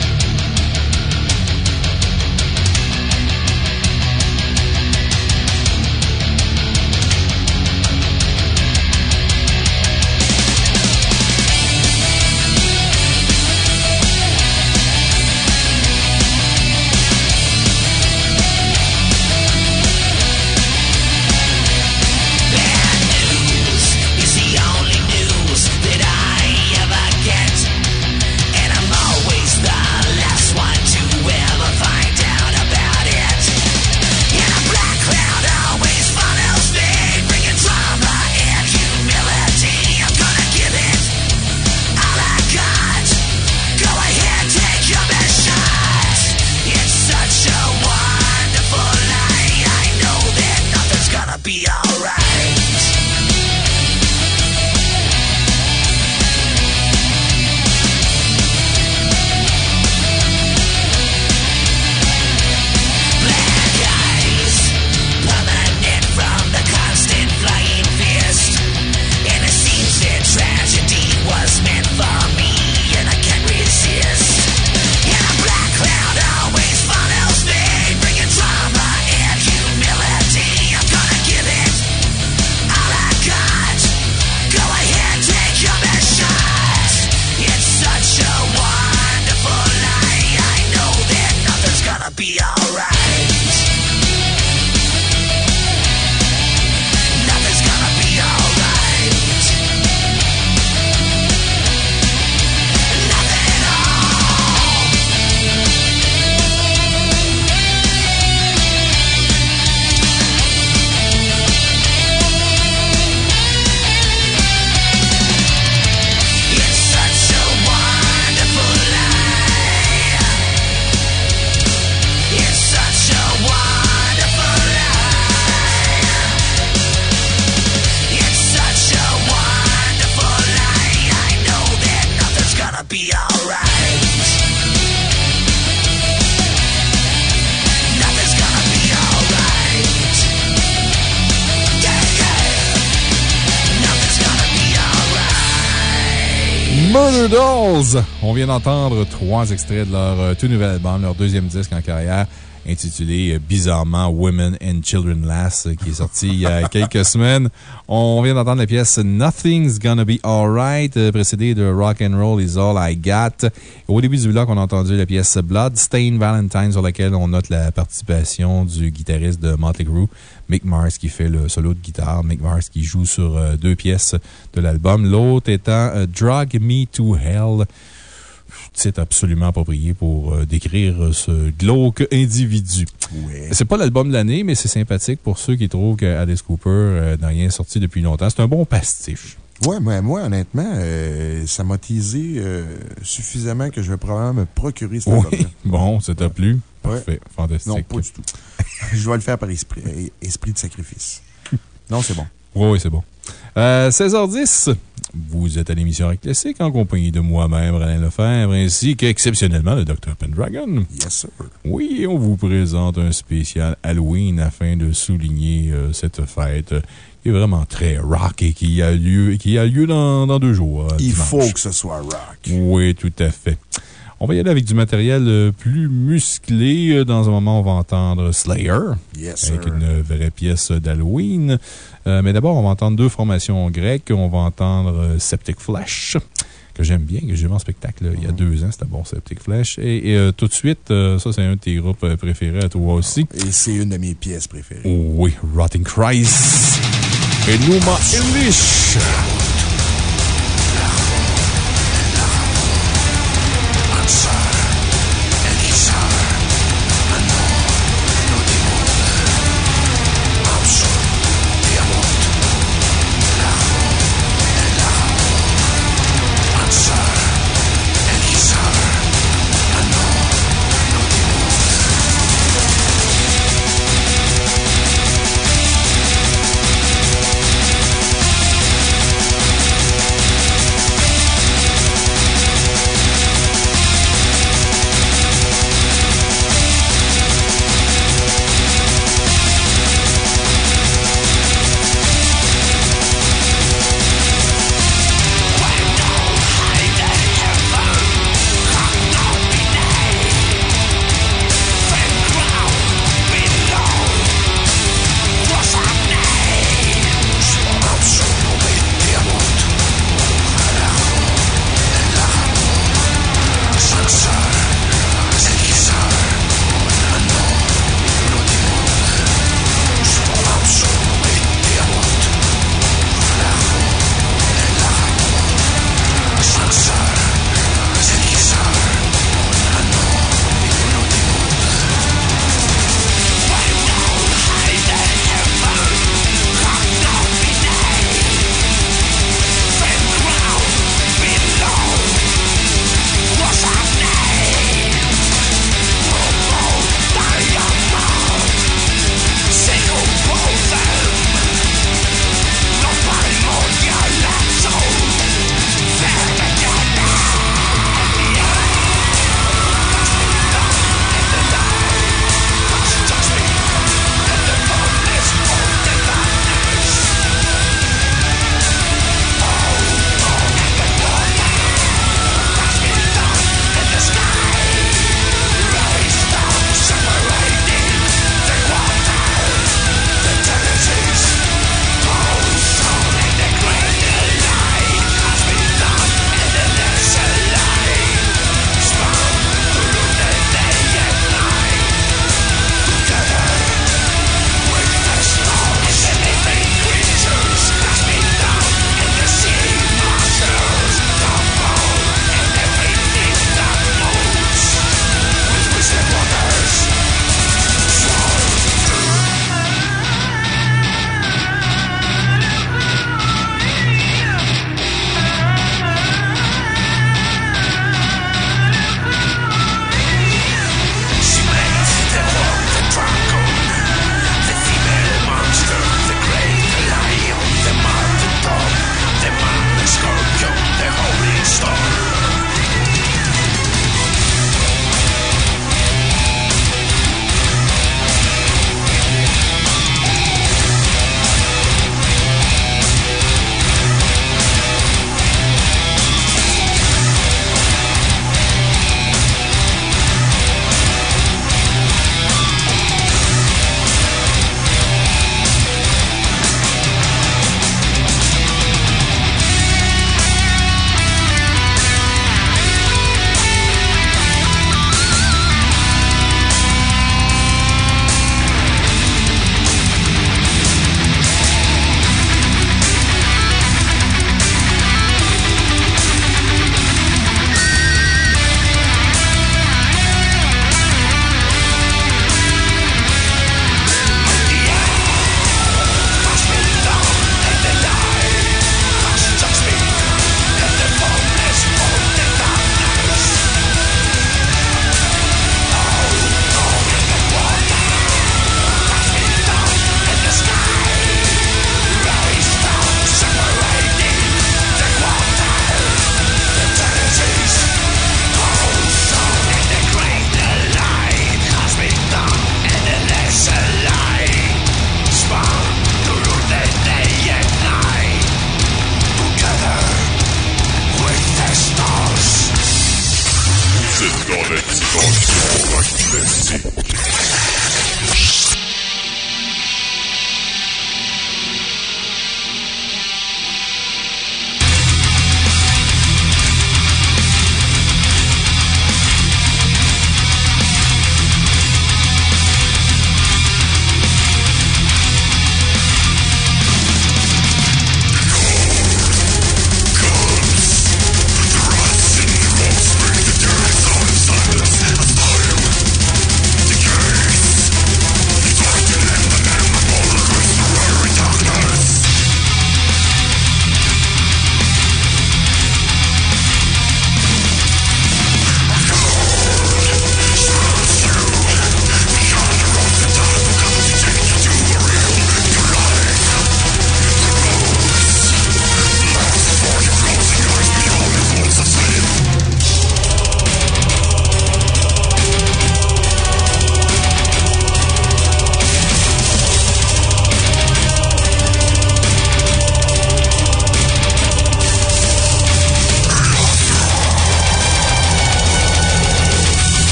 [SPEAKER 2] On vient d'entendre trois extraits de leur euh, tout nouvel album, leur deuxième disque en carrière, intitulé euh, bizarrement Women and Children Last, euh, qui est sorti il y a quelques semaines. On vient d'entendre la pièce Nothing's Gonna Be Alright, euh, précédée de Rock and Roll Is All I Got. Au début du bloc, on a entendu la pièce Bloodstained Valentine, sur laquelle on note la participation du guitariste de Motley Crue, Mick Mars, qui fait le solo de guitare. Mick Mars qui joue sur deux pièces de l'album. L'autre étant Drag Me to Hell titre absolument approprié pour euh, décrire ce glauque individu. C'est pas l'album de l'année, mais c'est sympathique pour ceux qui trouvent que Alice Cooper euh, n'a rien sorti depuis longtemps. C'est un bon pastiche.
[SPEAKER 22] Ouais, moi, moi honnêtement, euh, ça m'a teasé euh, suffisamment que je vais probablement me procurer cet
[SPEAKER 2] Oui,
[SPEAKER 22] album-là.
[SPEAKER 2] bon, ça t'a plu?
[SPEAKER 22] Ouais.
[SPEAKER 2] Parfait, fantastique.
[SPEAKER 22] Non, pas du tout. je vais le faire par esprit, euh, esprit de sacrifice. Non, c'est bon.
[SPEAKER 2] Oui, oui, c'est bon. Euh, 16h10, vous êtes à l'émission Rock Classique en compagnie de moi-même, Alain Lefebvre, ainsi qu'exceptionnellement le Dr. Pendragon.
[SPEAKER 22] Yes, sir.
[SPEAKER 2] Oui, on vous présente un spécial Halloween afin de souligner euh, cette fête euh, qui est vraiment très rock et qui a lieu, qui a lieu dans, dans deux jours. euh,
[SPEAKER 22] Il
[SPEAKER 2] dimanche.
[SPEAKER 22] faut que ce soit rock.
[SPEAKER 2] Oui, tout à fait. On va y aller avec du matériel plus musclé. Dans un moment, on va entendre Slayer.
[SPEAKER 22] Yes,
[SPEAKER 2] Avec
[SPEAKER 22] sir.
[SPEAKER 2] une vraie pièce d'Halloween. Euh, mais d'abord, on va entendre deux formations grecques. On va entendre euh, Septic Flesh, que j'aime bien, que j'ai vu en spectacle là, il y a deux ans. C'était bon, Septic Flesh. Et, et, euh, tout de suite, euh, ça, c'est un de tes groupes préférés à toi aussi.
[SPEAKER 22] Et c'est une de mes pièces préférées.
[SPEAKER 2] Oui, Rotting Christ. Et Numa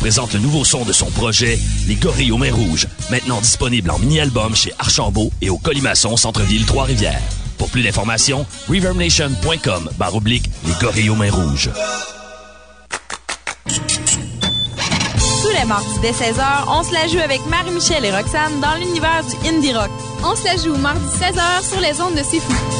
[SPEAKER 6] présente le nouveau son de son projet, Les Gorilles aux Mains Rouges, maintenant disponible en mini-album chez Archambault et au Colimaçon Centre-Ville Trois-Rivières. Pour plus d'informations, reverbnation.com barre oblique Les Gorilles aux Mains Rouges.
[SPEAKER 24] Tous les mardis dès 16h, on se la joue avec Marie-Michel et Roxane dans l'univers du indie rock.
[SPEAKER 28] On se la joue mardi 16h sur les ondes de C'est Fou.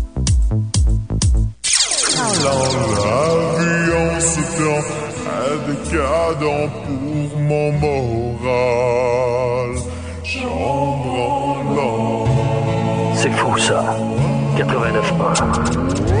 [SPEAKER 29] Alors la vie en ce temps est décadent pour mon moral. Chambranlant.
[SPEAKER 27] C'est fou ça. 89.1.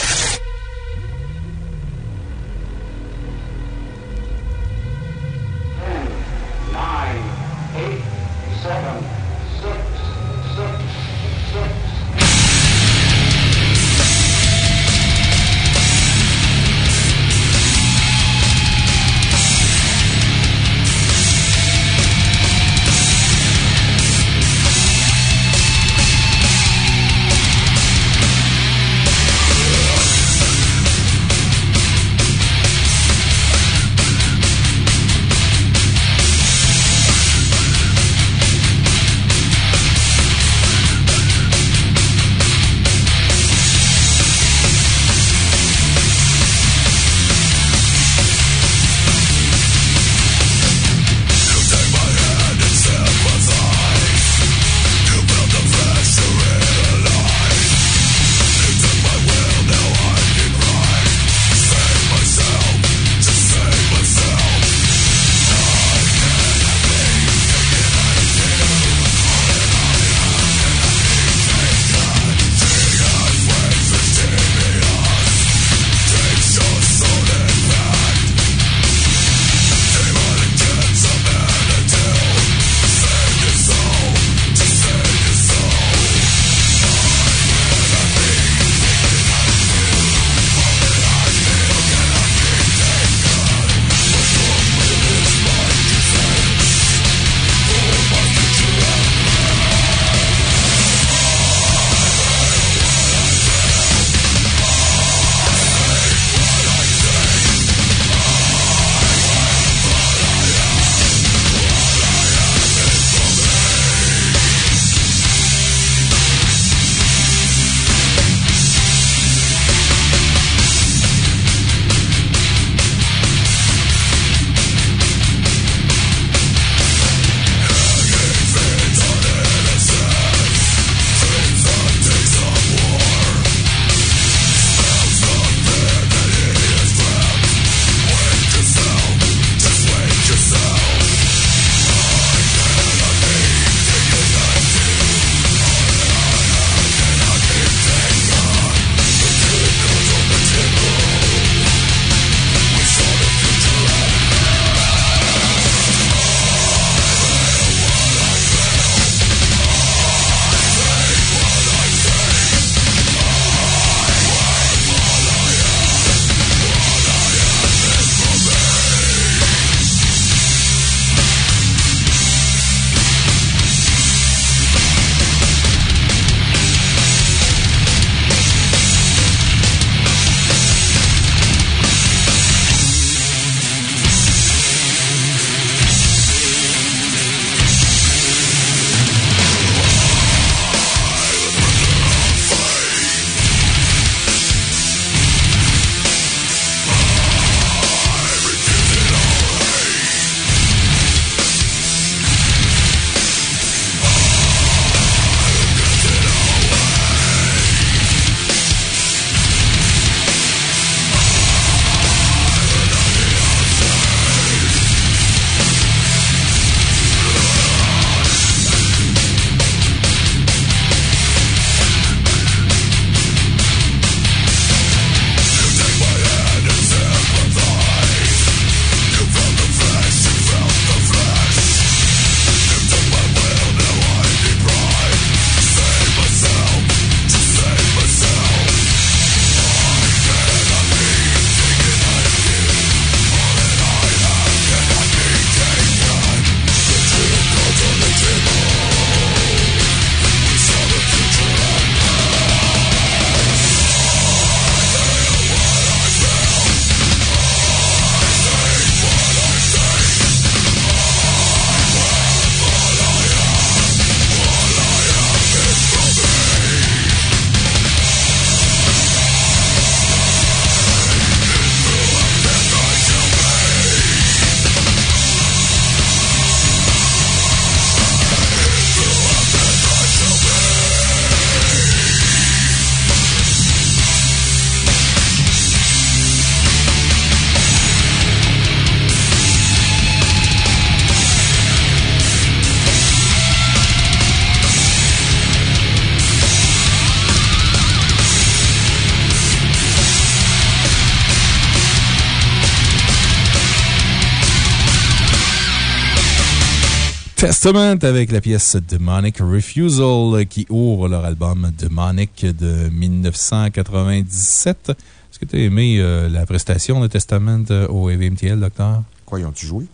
[SPEAKER 2] Testament avec la pièce Demonic Refusal qui ouvre leur album Demonic de 1997. Est-ce que tu as aimé euh, la prestation de Testament euh, au EVMTL, docteur?
[SPEAKER 22] Quoi, ils ont-tu joué?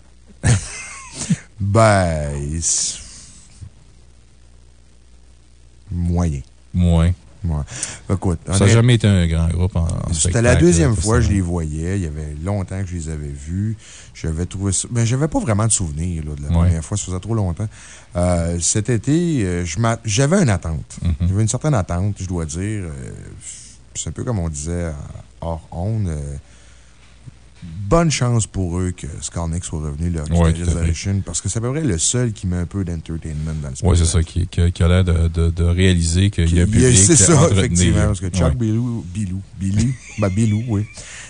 [SPEAKER 22] ben. c'est- Moyen.
[SPEAKER 2] Moins.
[SPEAKER 22] Ouais. Écoute,
[SPEAKER 2] Ça n'a jamais été un grand groupe en, en
[SPEAKER 22] C'était la deuxième fois que je les voyais. Il y avait longtemps que je les avais vus. J'avais trouvé ça. Mais j'avais pas vraiment de souvenir là, de la
[SPEAKER 2] Ouais.
[SPEAKER 22] première fois. Ça faisait trop longtemps. Euh, cet été, euh, j'avais une attente.
[SPEAKER 2] Mhm.
[SPEAKER 22] J'avais une certaine attente, je dois dire. Euh, C'est un peu comme on disait hors onde. Bonne chance pour eux que Skarneck soit revenu leur guitariste
[SPEAKER 2] tout
[SPEAKER 22] d'origine, parce que c'est à peu près le seul qui met un peu d'entertainment dans le
[SPEAKER 2] Oui, c'est
[SPEAKER 22] spectacle.
[SPEAKER 2] ça, qui, qui, qui a l'air de, de, de réaliser qu'il y a un public
[SPEAKER 22] C'est ça, effectivement. Parce que Chuck
[SPEAKER 2] Ouais.
[SPEAKER 22] Billou, Billou, Billy, ben Billou, oui,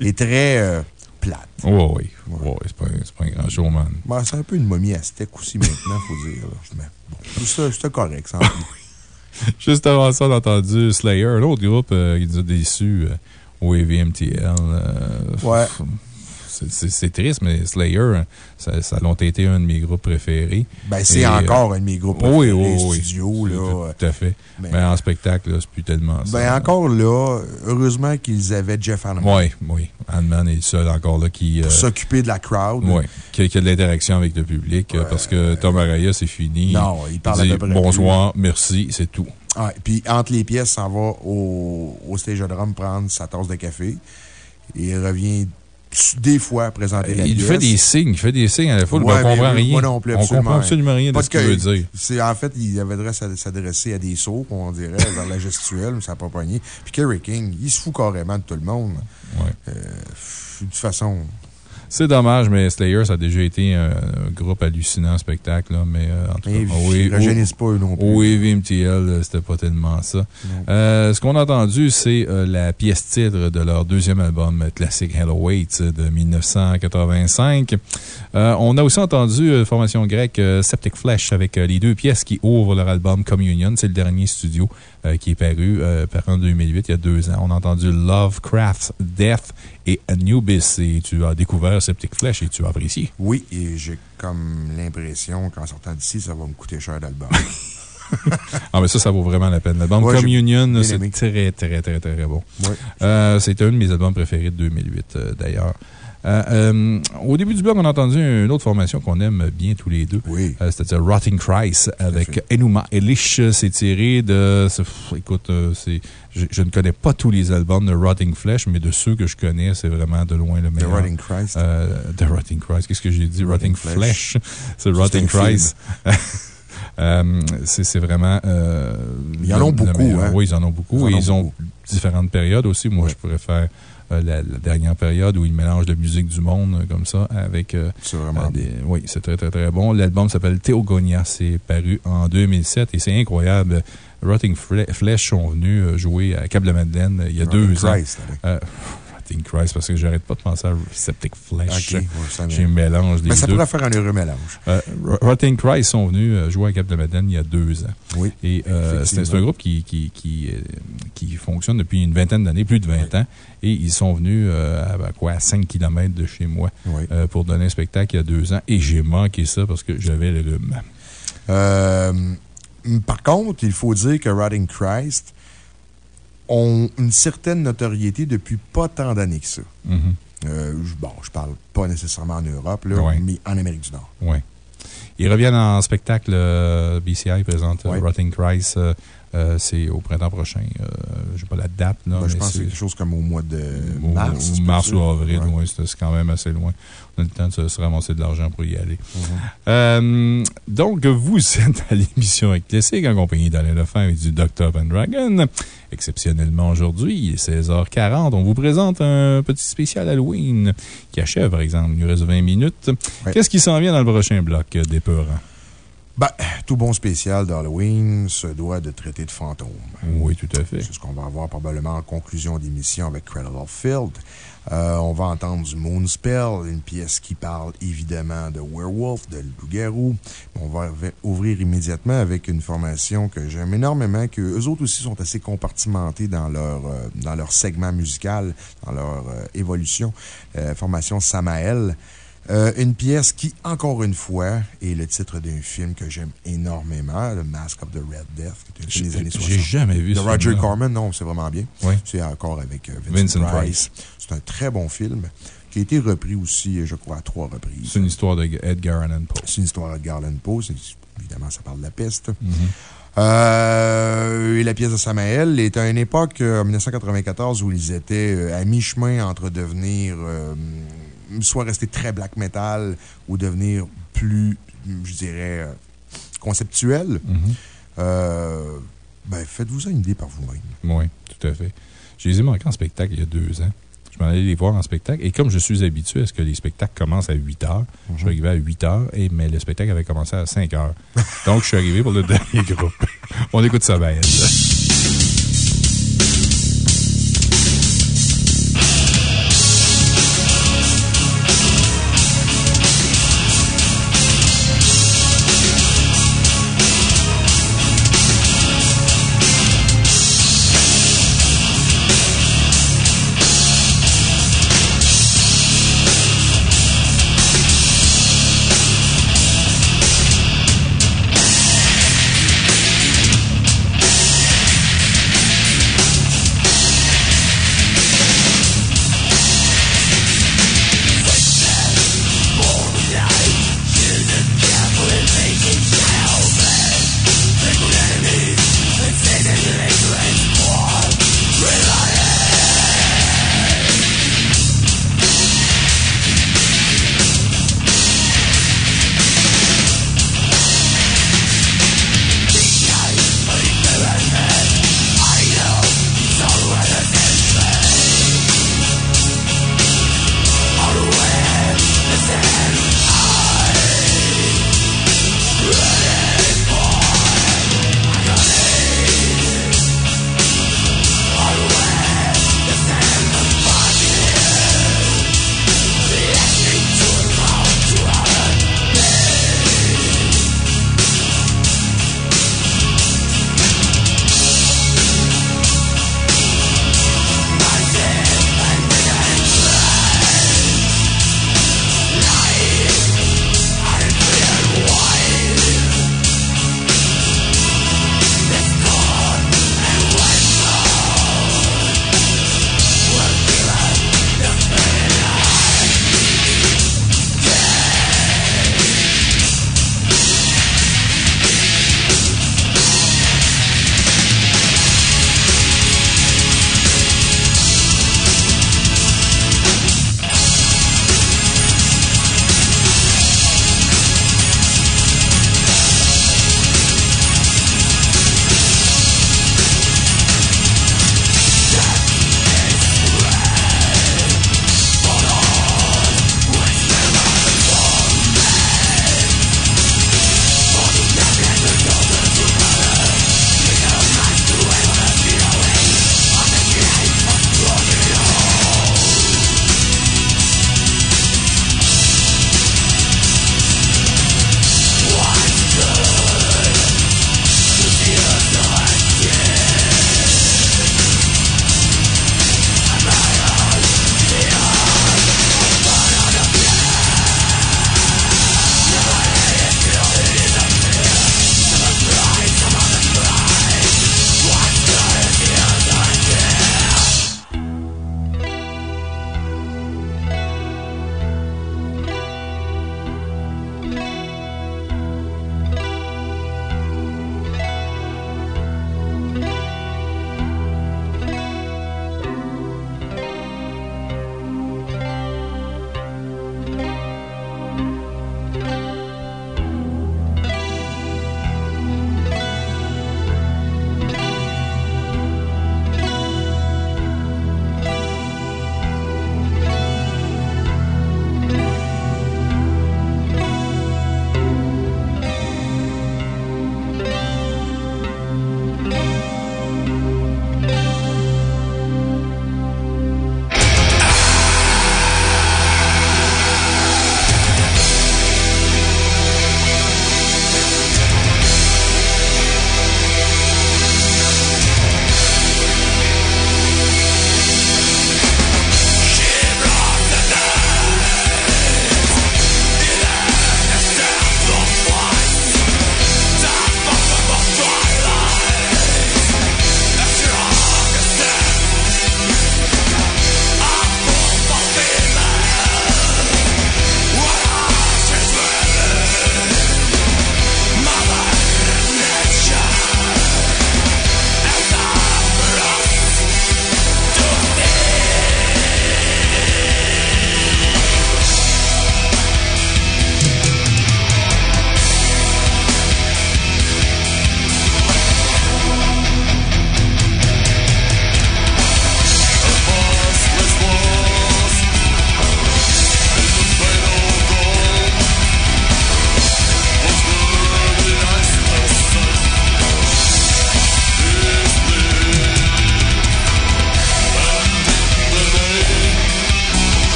[SPEAKER 22] est très euh, plate.
[SPEAKER 2] Oui, oui. Ouais, c'est pas, un grand showman.
[SPEAKER 22] Ben, c'est un peu une momie aztèque aussi maintenant, faut dire. Mais bon, c'est c'était correct, ça. plus.
[SPEAKER 2] Juste avant ça, on a entendu Slayer, un autre groupe euh, qui nous a déçus euh, au EVMTL. euh,
[SPEAKER 22] Ouais.
[SPEAKER 2] C'est- triste, mais Slayer, hein, ça, ça longtemps été un de mes groupes préférés.
[SPEAKER 22] Ben, c'est encore
[SPEAKER 2] euh,
[SPEAKER 22] un de mes groupes préférés
[SPEAKER 2] oui, oui.
[SPEAKER 22] studio, là.
[SPEAKER 2] Tout, à fait.
[SPEAKER 22] Mais-
[SPEAKER 2] Mais, en spectacle, c'est plus tellement ça.
[SPEAKER 22] Ben, encore là, heureusement qu'ils avaient Jeff Hanneman.
[SPEAKER 2] Oui, oui. Ant-Man est le seul encore là qui.
[SPEAKER 22] Pour
[SPEAKER 2] euh,
[SPEAKER 22] s'occuper de la crowd.
[SPEAKER 2] Oui, qui, a- qui a de l'interaction avec le public, euh, parce que Tom Araya, c'est fini.
[SPEAKER 22] Non, il parle à
[SPEAKER 2] dit
[SPEAKER 22] peu près
[SPEAKER 2] bonsoir, merci, c'est tout.
[SPEAKER 22] Puis entre les pièces, s'en va au, au Stagedrum prendre sa tasse de café. Il revient des fois présenter la
[SPEAKER 2] Il
[SPEAKER 22] pièce.
[SPEAKER 2] fait des signes, il fait des signes à la foule,
[SPEAKER 22] Ouais,
[SPEAKER 2] on comprend
[SPEAKER 22] mais
[SPEAKER 2] rien.
[SPEAKER 22] Moi non plus,
[SPEAKER 2] on
[SPEAKER 22] absolument
[SPEAKER 2] comprend absolument rien de ce qu'il veut dire.
[SPEAKER 22] En fait, il avait s'ad- s'adresser à des sauts, on dirait, vers la gestuelle, mais ça n'a pas pogné. Puis Kerry King, il se fout carrément de tout le monde. Euh, de toute façon.
[SPEAKER 2] C'est dommage, mais Slayer, ça a déjà été un, un groupe hallucinant spectacle, là, mais euh, en tout cas,
[SPEAKER 22] ils
[SPEAKER 2] au-
[SPEAKER 22] rajeunissent pas, eux non plus.
[SPEAKER 2] Au EVMTL, euh, c'était pas tellement ça. Euh, ce qu'on a entendu, c'est euh, la pièce titre de leur deuxième album classique Hello Wait euh, de 1985. Euh, on a aussi entendu formation grecque Septic Flesh avec les deux pièces qui ouvrent leur album Communion. C'est le dernier studio qui est paru, paru en 2008, il y a deux ans. On a entendu Lovecraft Death et Anubis. Et tu as découvert Septic Flesh et tu as apprécié.
[SPEAKER 22] Oui, et j'ai comme l'impression qu'en sortant d'ici, ça va me coûter cher d'album.
[SPEAKER 2] Ah, mais ça, ça vaut vraiment la peine. L'album
[SPEAKER 22] Ouais,
[SPEAKER 2] Communion, c'est très, très, très, très bon.
[SPEAKER 22] Ouais.
[SPEAKER 2] Euh, c'est un de mes albums préférés de 2008, euh, d'ailleurs. Euh, euh, au début du blog, on a entendu une autre formation qu'on aime bien tous les deux.
[SPEAKER 22] Oui.
[SPEAKER 2] Euh, C'était Rotting Christ avec Enuma Elish. C'est tiré de. écoute, c'est. Je, je ne connais pas tous les albums de Rotting Flesh, mais de ceux que je connais, c'est vraiment de loin le meilleur.
[SPEAKER 22] Rotting Christ.
[SPEAKER 2] Euh, The Rotting Christ. Qu'est-ce que j'ai dit? Rotting,
[SPEAKER 22] Rotting
[SPEAKER 2] Flesh. C'est Rotting. Christ. Euh, c'est vraiment. euh,
[SPEAKER 22] Ils en ont beaucoup, hein?
[SPEAKER 2] Oui, ils en ont beaucoup.
[SPEAKER 22] Ils en ont
[SPEAKER 2] ils ont
[SPEAKER 22] beaucoup.
[SPEAKER 2] différentes périodes aussi. Moi, je pourrais faire la, la dernière période où ils mélangent de musique du monde euh, comme ça avec. euh,
[SPEAKER 22] C'est vraiment
[SPEAKER 2] euh, des- Oui, c'est très, très, très bon. L'album s'appelle Théogonia. C'est paru en 2007 et c'est incroyable. Rotting Fle- Flesh sont venus euh, jouer à Cap de Madeleine euh, il y a deux ans. Christ, parce que j'arrête pas de penser à Septic Flesh. J'ai un mélange des
[SPEAKER 22] Mais ça
[SPEAKER 2] deux.
[SPEAKER 22] pourrait faire un heureux mélange.
[SPEAKER 2] Euh, Ro- Rotting Christ sont venus euh, jouer à Cap de Madeleine il y a deux ans.
[SPEAKER 22] Oui.
[SPEAKER 2] Et euh, c'est un groupe qui, qui, qui, qui fonctionne depuis une vingtaine d'années, plus de 20 ans. Et ils sont venus euh, à, quoi, à 5 km de chez moi
[SPEAKER 22] Oui.
[SPEAKER 2] pour donner un spectacle il y a deux ans. Et j'ai manqué ça parce que j'avais le rhume.
[SPEAKER 22] Par contre, il faut dire que Rotting Christ ont une certaine notoriété depuis pas tant d'années que ça.
[SPEAKER 2] Mhm.
[SPEAKER 22] Euh, bon, je parle pas nécessairement en Europe, là,
[SPEAKER 2] Ouais.
[SPEAKER 22] mais en Amérique du Nord.
[SPEAKER 2] Oui. Ils reviennent en spectacle. euh, BCI présente euh,
[SPEAKER 22] Ouais.
[SPEAKER 2] Rotting Christ. euh, euh, c'est au printemps prochain. Euh, je n'ai pas la date. Là,
[SPEAKER 22] Ben, je pense que c'est quelque chose comme au mois de mars.
[SPEAKER 2] ou mars ou avril,
[SPEAKER 22] Ouais.
[SPEAKER 2] oui, c'est quand même assez loin. On a le temps de se, se ramasser de l'argent pour y aller.
[SPEAKER 22] Mhm.
[SPEAKER 2] Euh, donc, vous êtes à l'émission avec Classique en compagnie d'Alain Lefebvre et du Dr. Pendragon. Exceptionnellement aujourd'hui, il est 16h40. On vous présente un petit spécial Halloween qui achève, par exemple. Il nous reste 20 minutes. Qu'est-ce qui s'en vient dans le prochain bloc euh, d'épeurant?
[SPEAKER 22] Ben, tout bon spécial d'Halloween se doit de traiter de fantômes.
[SPEAKER 2] Oui, tout à fait.
[SPEAKER 22] C'est ce qu'on va avoir probablement en conclusion d'émission avec Cradle of Field. Euh, on va entendre du Moonspell, une pièce qui parle évidemment de werewolf, de loup-garou. On va ouvrir immédiatement avec une formation que j'aime énormément, que eux autres aussi sont assez compartimentés dans leur, euh, dans leur segment musical, dans leur euh, évolution. Euh, formation Samael. Euh, une pièce qui, encore une fois, est le titre d'un film que j'aime énormément, The Mask of the Red Death, qui est un film des années 60.
[SPEAKER 2] j'ai jamais vu
[SPEAKER 22] De
[SPEAKER 2] ce
[SPEAKER 22] Roger. Corman, non, c'est vraiment bien.
[SPEAKER 2] Oui.
[SPEAKER 22] C'est encore avec euh, Vincent,
[SPEAKER 2] Vincent
[SPEAKER 22] Price. C'est un très bon film qui a été repris aussi, je crois, à trois reprises.
[SPEAKER 2] C'est une histoire de Edgar Allan Poe.
[SPEAKER 22] C'est une histoire de Garland Poe. Évidemment, ça parle de la peste.
[SPEAKER 2] Mhm.
[SPEAKER 22] Euh, et la pièce de Samael est à une époque, euh, en 1994, où ils étaient euh, à mi-chemin entre devenir, soit rester très black metal ou devenir plus, je dirais, euh, conceptuel.
[SPEAKER 2] Mhm.
[SPEAKER 22] Euh, ben, faites-vous ça une idée par vous-même.
[SPEAKER 2] Oui, tout à fait. Je les ai manqués en spectacle il y a deux ans. Je m'en allais les voir en spectacle. Et comme je suis habitué à ce que les spectacles commencent à 8 heures, je suis arrivé à 8 heures, et, mais le spectacle avait commencé à 5 heures. Donc, je suis arrivé pour le dernier groupe. On écoute ça bien.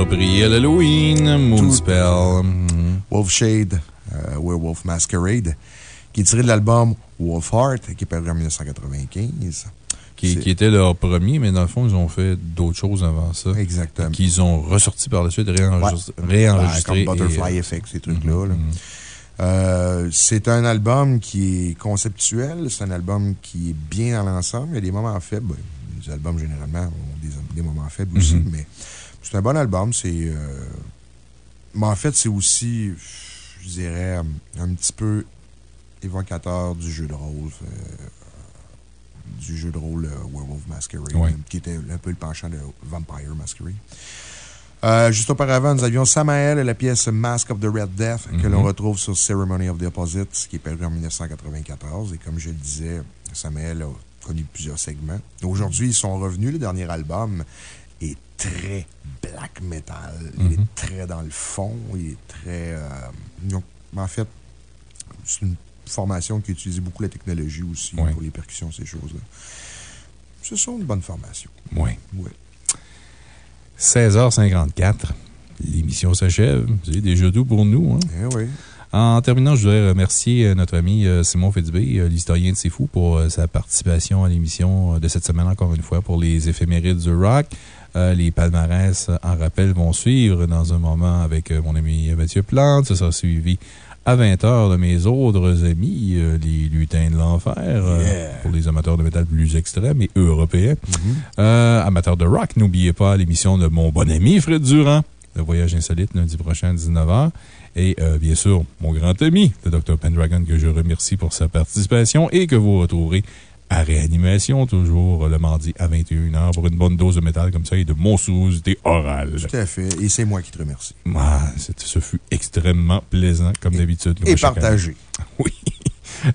[SPEAKER 2] Approprié à l'Halloween. Moonspell. Mhm.
[SPEAKER 22] Wolfshade, euh, Werewolf Masquerade, qui est tiré de l'album Wolfheart, qui est paru en 1995.
[SPEAKER 2] Qui, était leur premier, mais dans le fond, ils ont fait d'autres choses avant ça.
[SPEAKER 22] Exactement.
[SPEAKER 2] Qu'ils ont ressorti par la suite, réenregistré.
[SPEAKER 22] Ouais.
[SPEAKER 2] réenregistré
[SPEAKER 22] comme Butterfly
[SPEAKER 2] et, euh,
[SPEAKER 22] Effect, ces trucs-là. là. Euh, c'est un album qui est conceptuel, c'est un album qui est bien dans l'ensemble. Il y a des moments faibles. Ben, les albums, généralement, ont des, des moments faibles aussi,
[SPEAKER 2] Mhm.
[SPEAKER 22] mais c'est un bon album. C'est. euh, mais en fait, c'est aussi, je dirais, un petit peu évocateur du jeu de rôle. euh, du jeu de rôle euh, Werewolf Masquerade,
[SPEAKER 2] Ouais.
[SPEAKER 22] qui était un peu le penchant de Vampire Masquerade. Euh, juste auparavant, nous avions Samael et la pièce Mask of the Red Death, que
[SPEAKER 2] Mhm.
[SPEAKER 22] l'on retrouve sur Ceremony of the qui est paru en 1994. Et comme je le disais, Samael a connu plusieurs segments. Aujourd'hui, ils sont revenus. Le dernier album est très black metal. Il
[SPEAKER 2] Mhm.
[SPEAKER 22] est très dans le fond. Il est très. euh, donc, en fait, c'est une formation qui utilisait beaucoup la technologie aussi
[SPEAKER 2] Ouais.
[SPEAKER 22] pour les percussions, ces choses-là. Ce sont une bonne formation.
[SPEAKER 2] Oui.
[SPEAKER 22] Ouais.
[SPEAKER 2] 16h54. L'émission s'achève. C'est déjà tout pour nous. Hein?
[SPEAKER 22] Eh oui.
[SPEAKER 2] En terminant, je voudrais remercier euh, notre ami euh, Simon euh, l'historien de C'est Fou, pour sa participation à l'émission de cette semaine, encore une fois, pour les éphémérides du rock. Euh, les palmarès euh, en rappel vont suivre dans un moment avec euh, mon ami Mathieu Plante. Ça sera suivi à 20h de mes autres amis, euh, les lutins de l'enfer, euh,
[SPEAKER 22] Yeah.
[SPEAKER 2] pour les amateurs de métal plus extrêmes et européens.
[SPEAKER 22] Mm-hmm.
[SPEAKER 2] Euh, amateurs de rock, n'oubliez pas l'émission de mon bon ami Fred Durand, le voyage insolite, lundi prochain à 19h. Et bien sûr, mon grand ami, le Dr. Pendragon, que je remercie pour sa participation et que vous retrouverez à réanimation, toujours le mardi à 21h, pour une bonne dose de métal comme ça et de monstruosité orale.
[SPEAKER 22] Tout à fait. Et c'est moi qui te remercie.
[SPEAKER 2] Ah, ce fut extrêmement plaisant, comme d'habitude.
[SPEAKER 22] Et partagé.
[SPEAKER 2] Oui.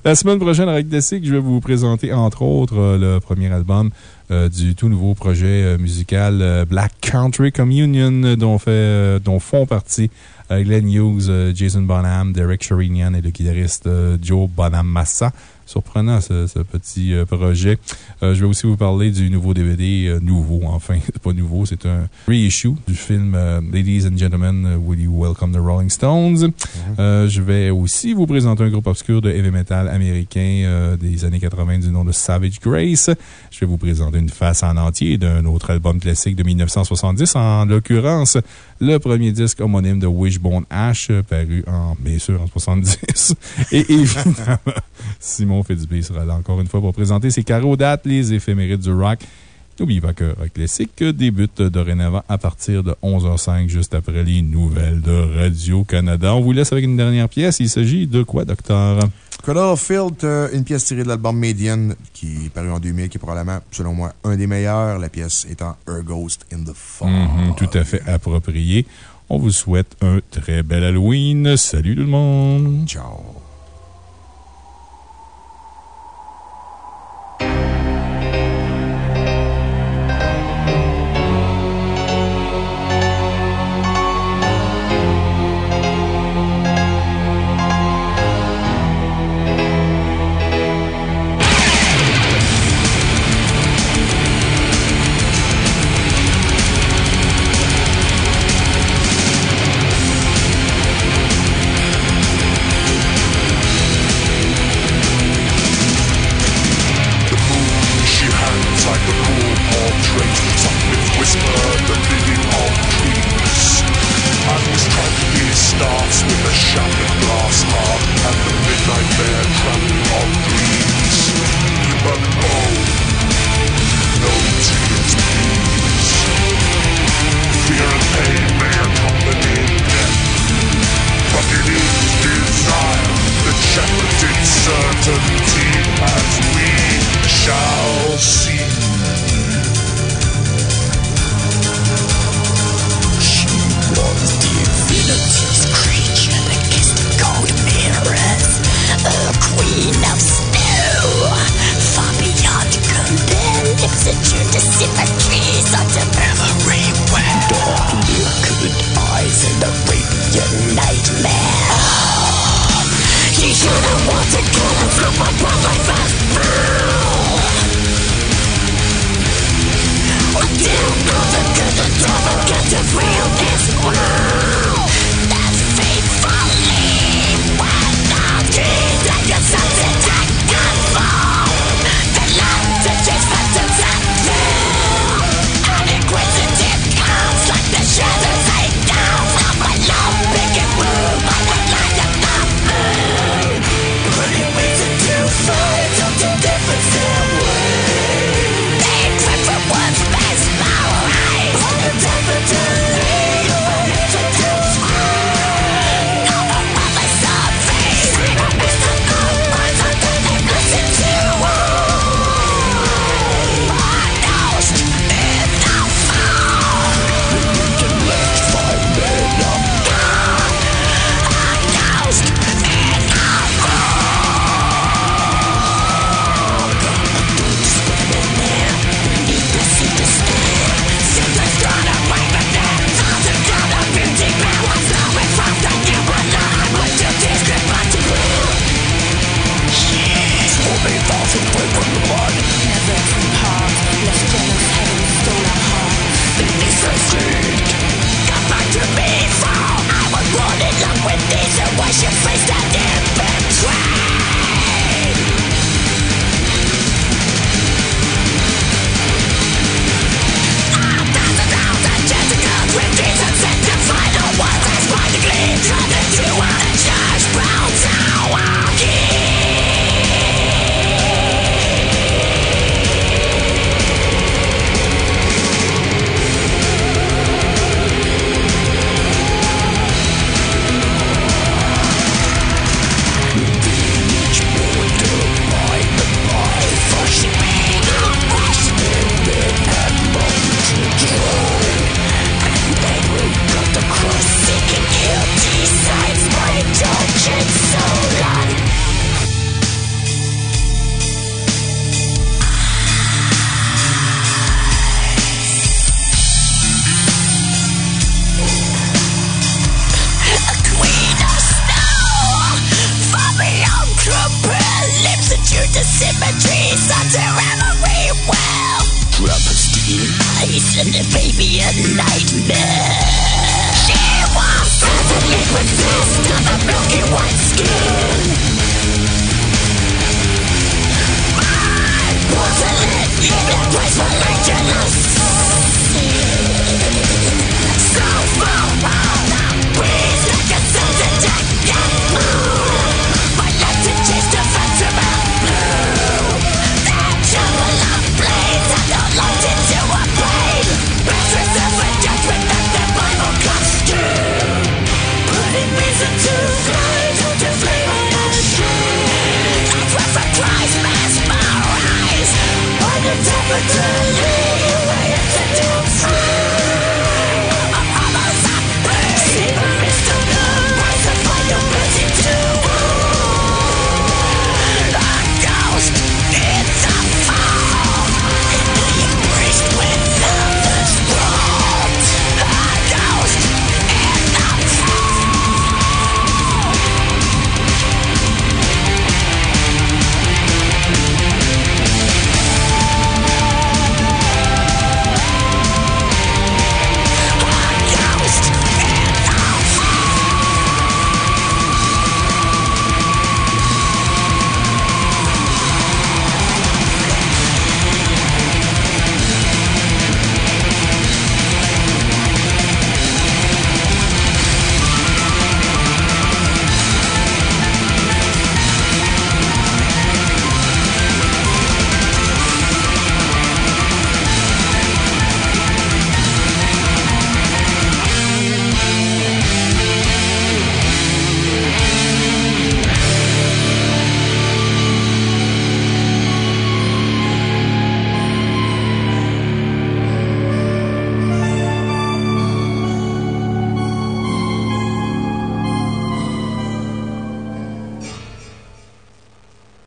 [SPEAKER 2] La semaine prochaine, avec Classic, je vais vous présenter, entre autres, euh, le premier album euh, du tout nouveau projet euh, musical euh, Black Country Communion, dont, fait, euh, dont font partie Glenn Hughes, Jason Bonham, Derek Sherinian et le guitariste Joe Bonamassa. Surprenant ce, ce petit euh, projet. Euh, je vais aussi vous parler du nouveau DVD, euh, nouveau, enfin, pas nouveau, c'est un reissue du film Ladies and Gentlemen, Will You Welcome the Rolling Stones? Euh, je vais aussi vous présenter un groupe obscur de heavy metal américain des années 80 du nom de Savage Grace. Je vais vous présenter une face en entier d'un autre album classique de 1970, en l'occurrence le premier disque homonyme de Wishbone Ash, paru en, bien sûr, en 70. Et évidemment, Simon Fitzbé sera là encore une fois pour présenter ses carreaux dates, les éphémérides du rock. N'oubliez pas que Rock Classique débute dorénavant à partir de 11h05, juste après les nouvelles de Radio-Canada. On vous laisse avec une dernière pièce. Il s'agit de quoi, docteur?
[SPEAKER 22] Of Filth, euh, une pièce tirée de l'album Median, qui est paru en 2000, qui est probablement, selon moi, un des meilleurs. La pièce étant Her Ghost in the Fog.
[SPEAKER 2] Mhm, tout à fait approprié. On vous souhaite un très bel Halloween. Salut tout le monde.
[SPEAKER 22] Ciao.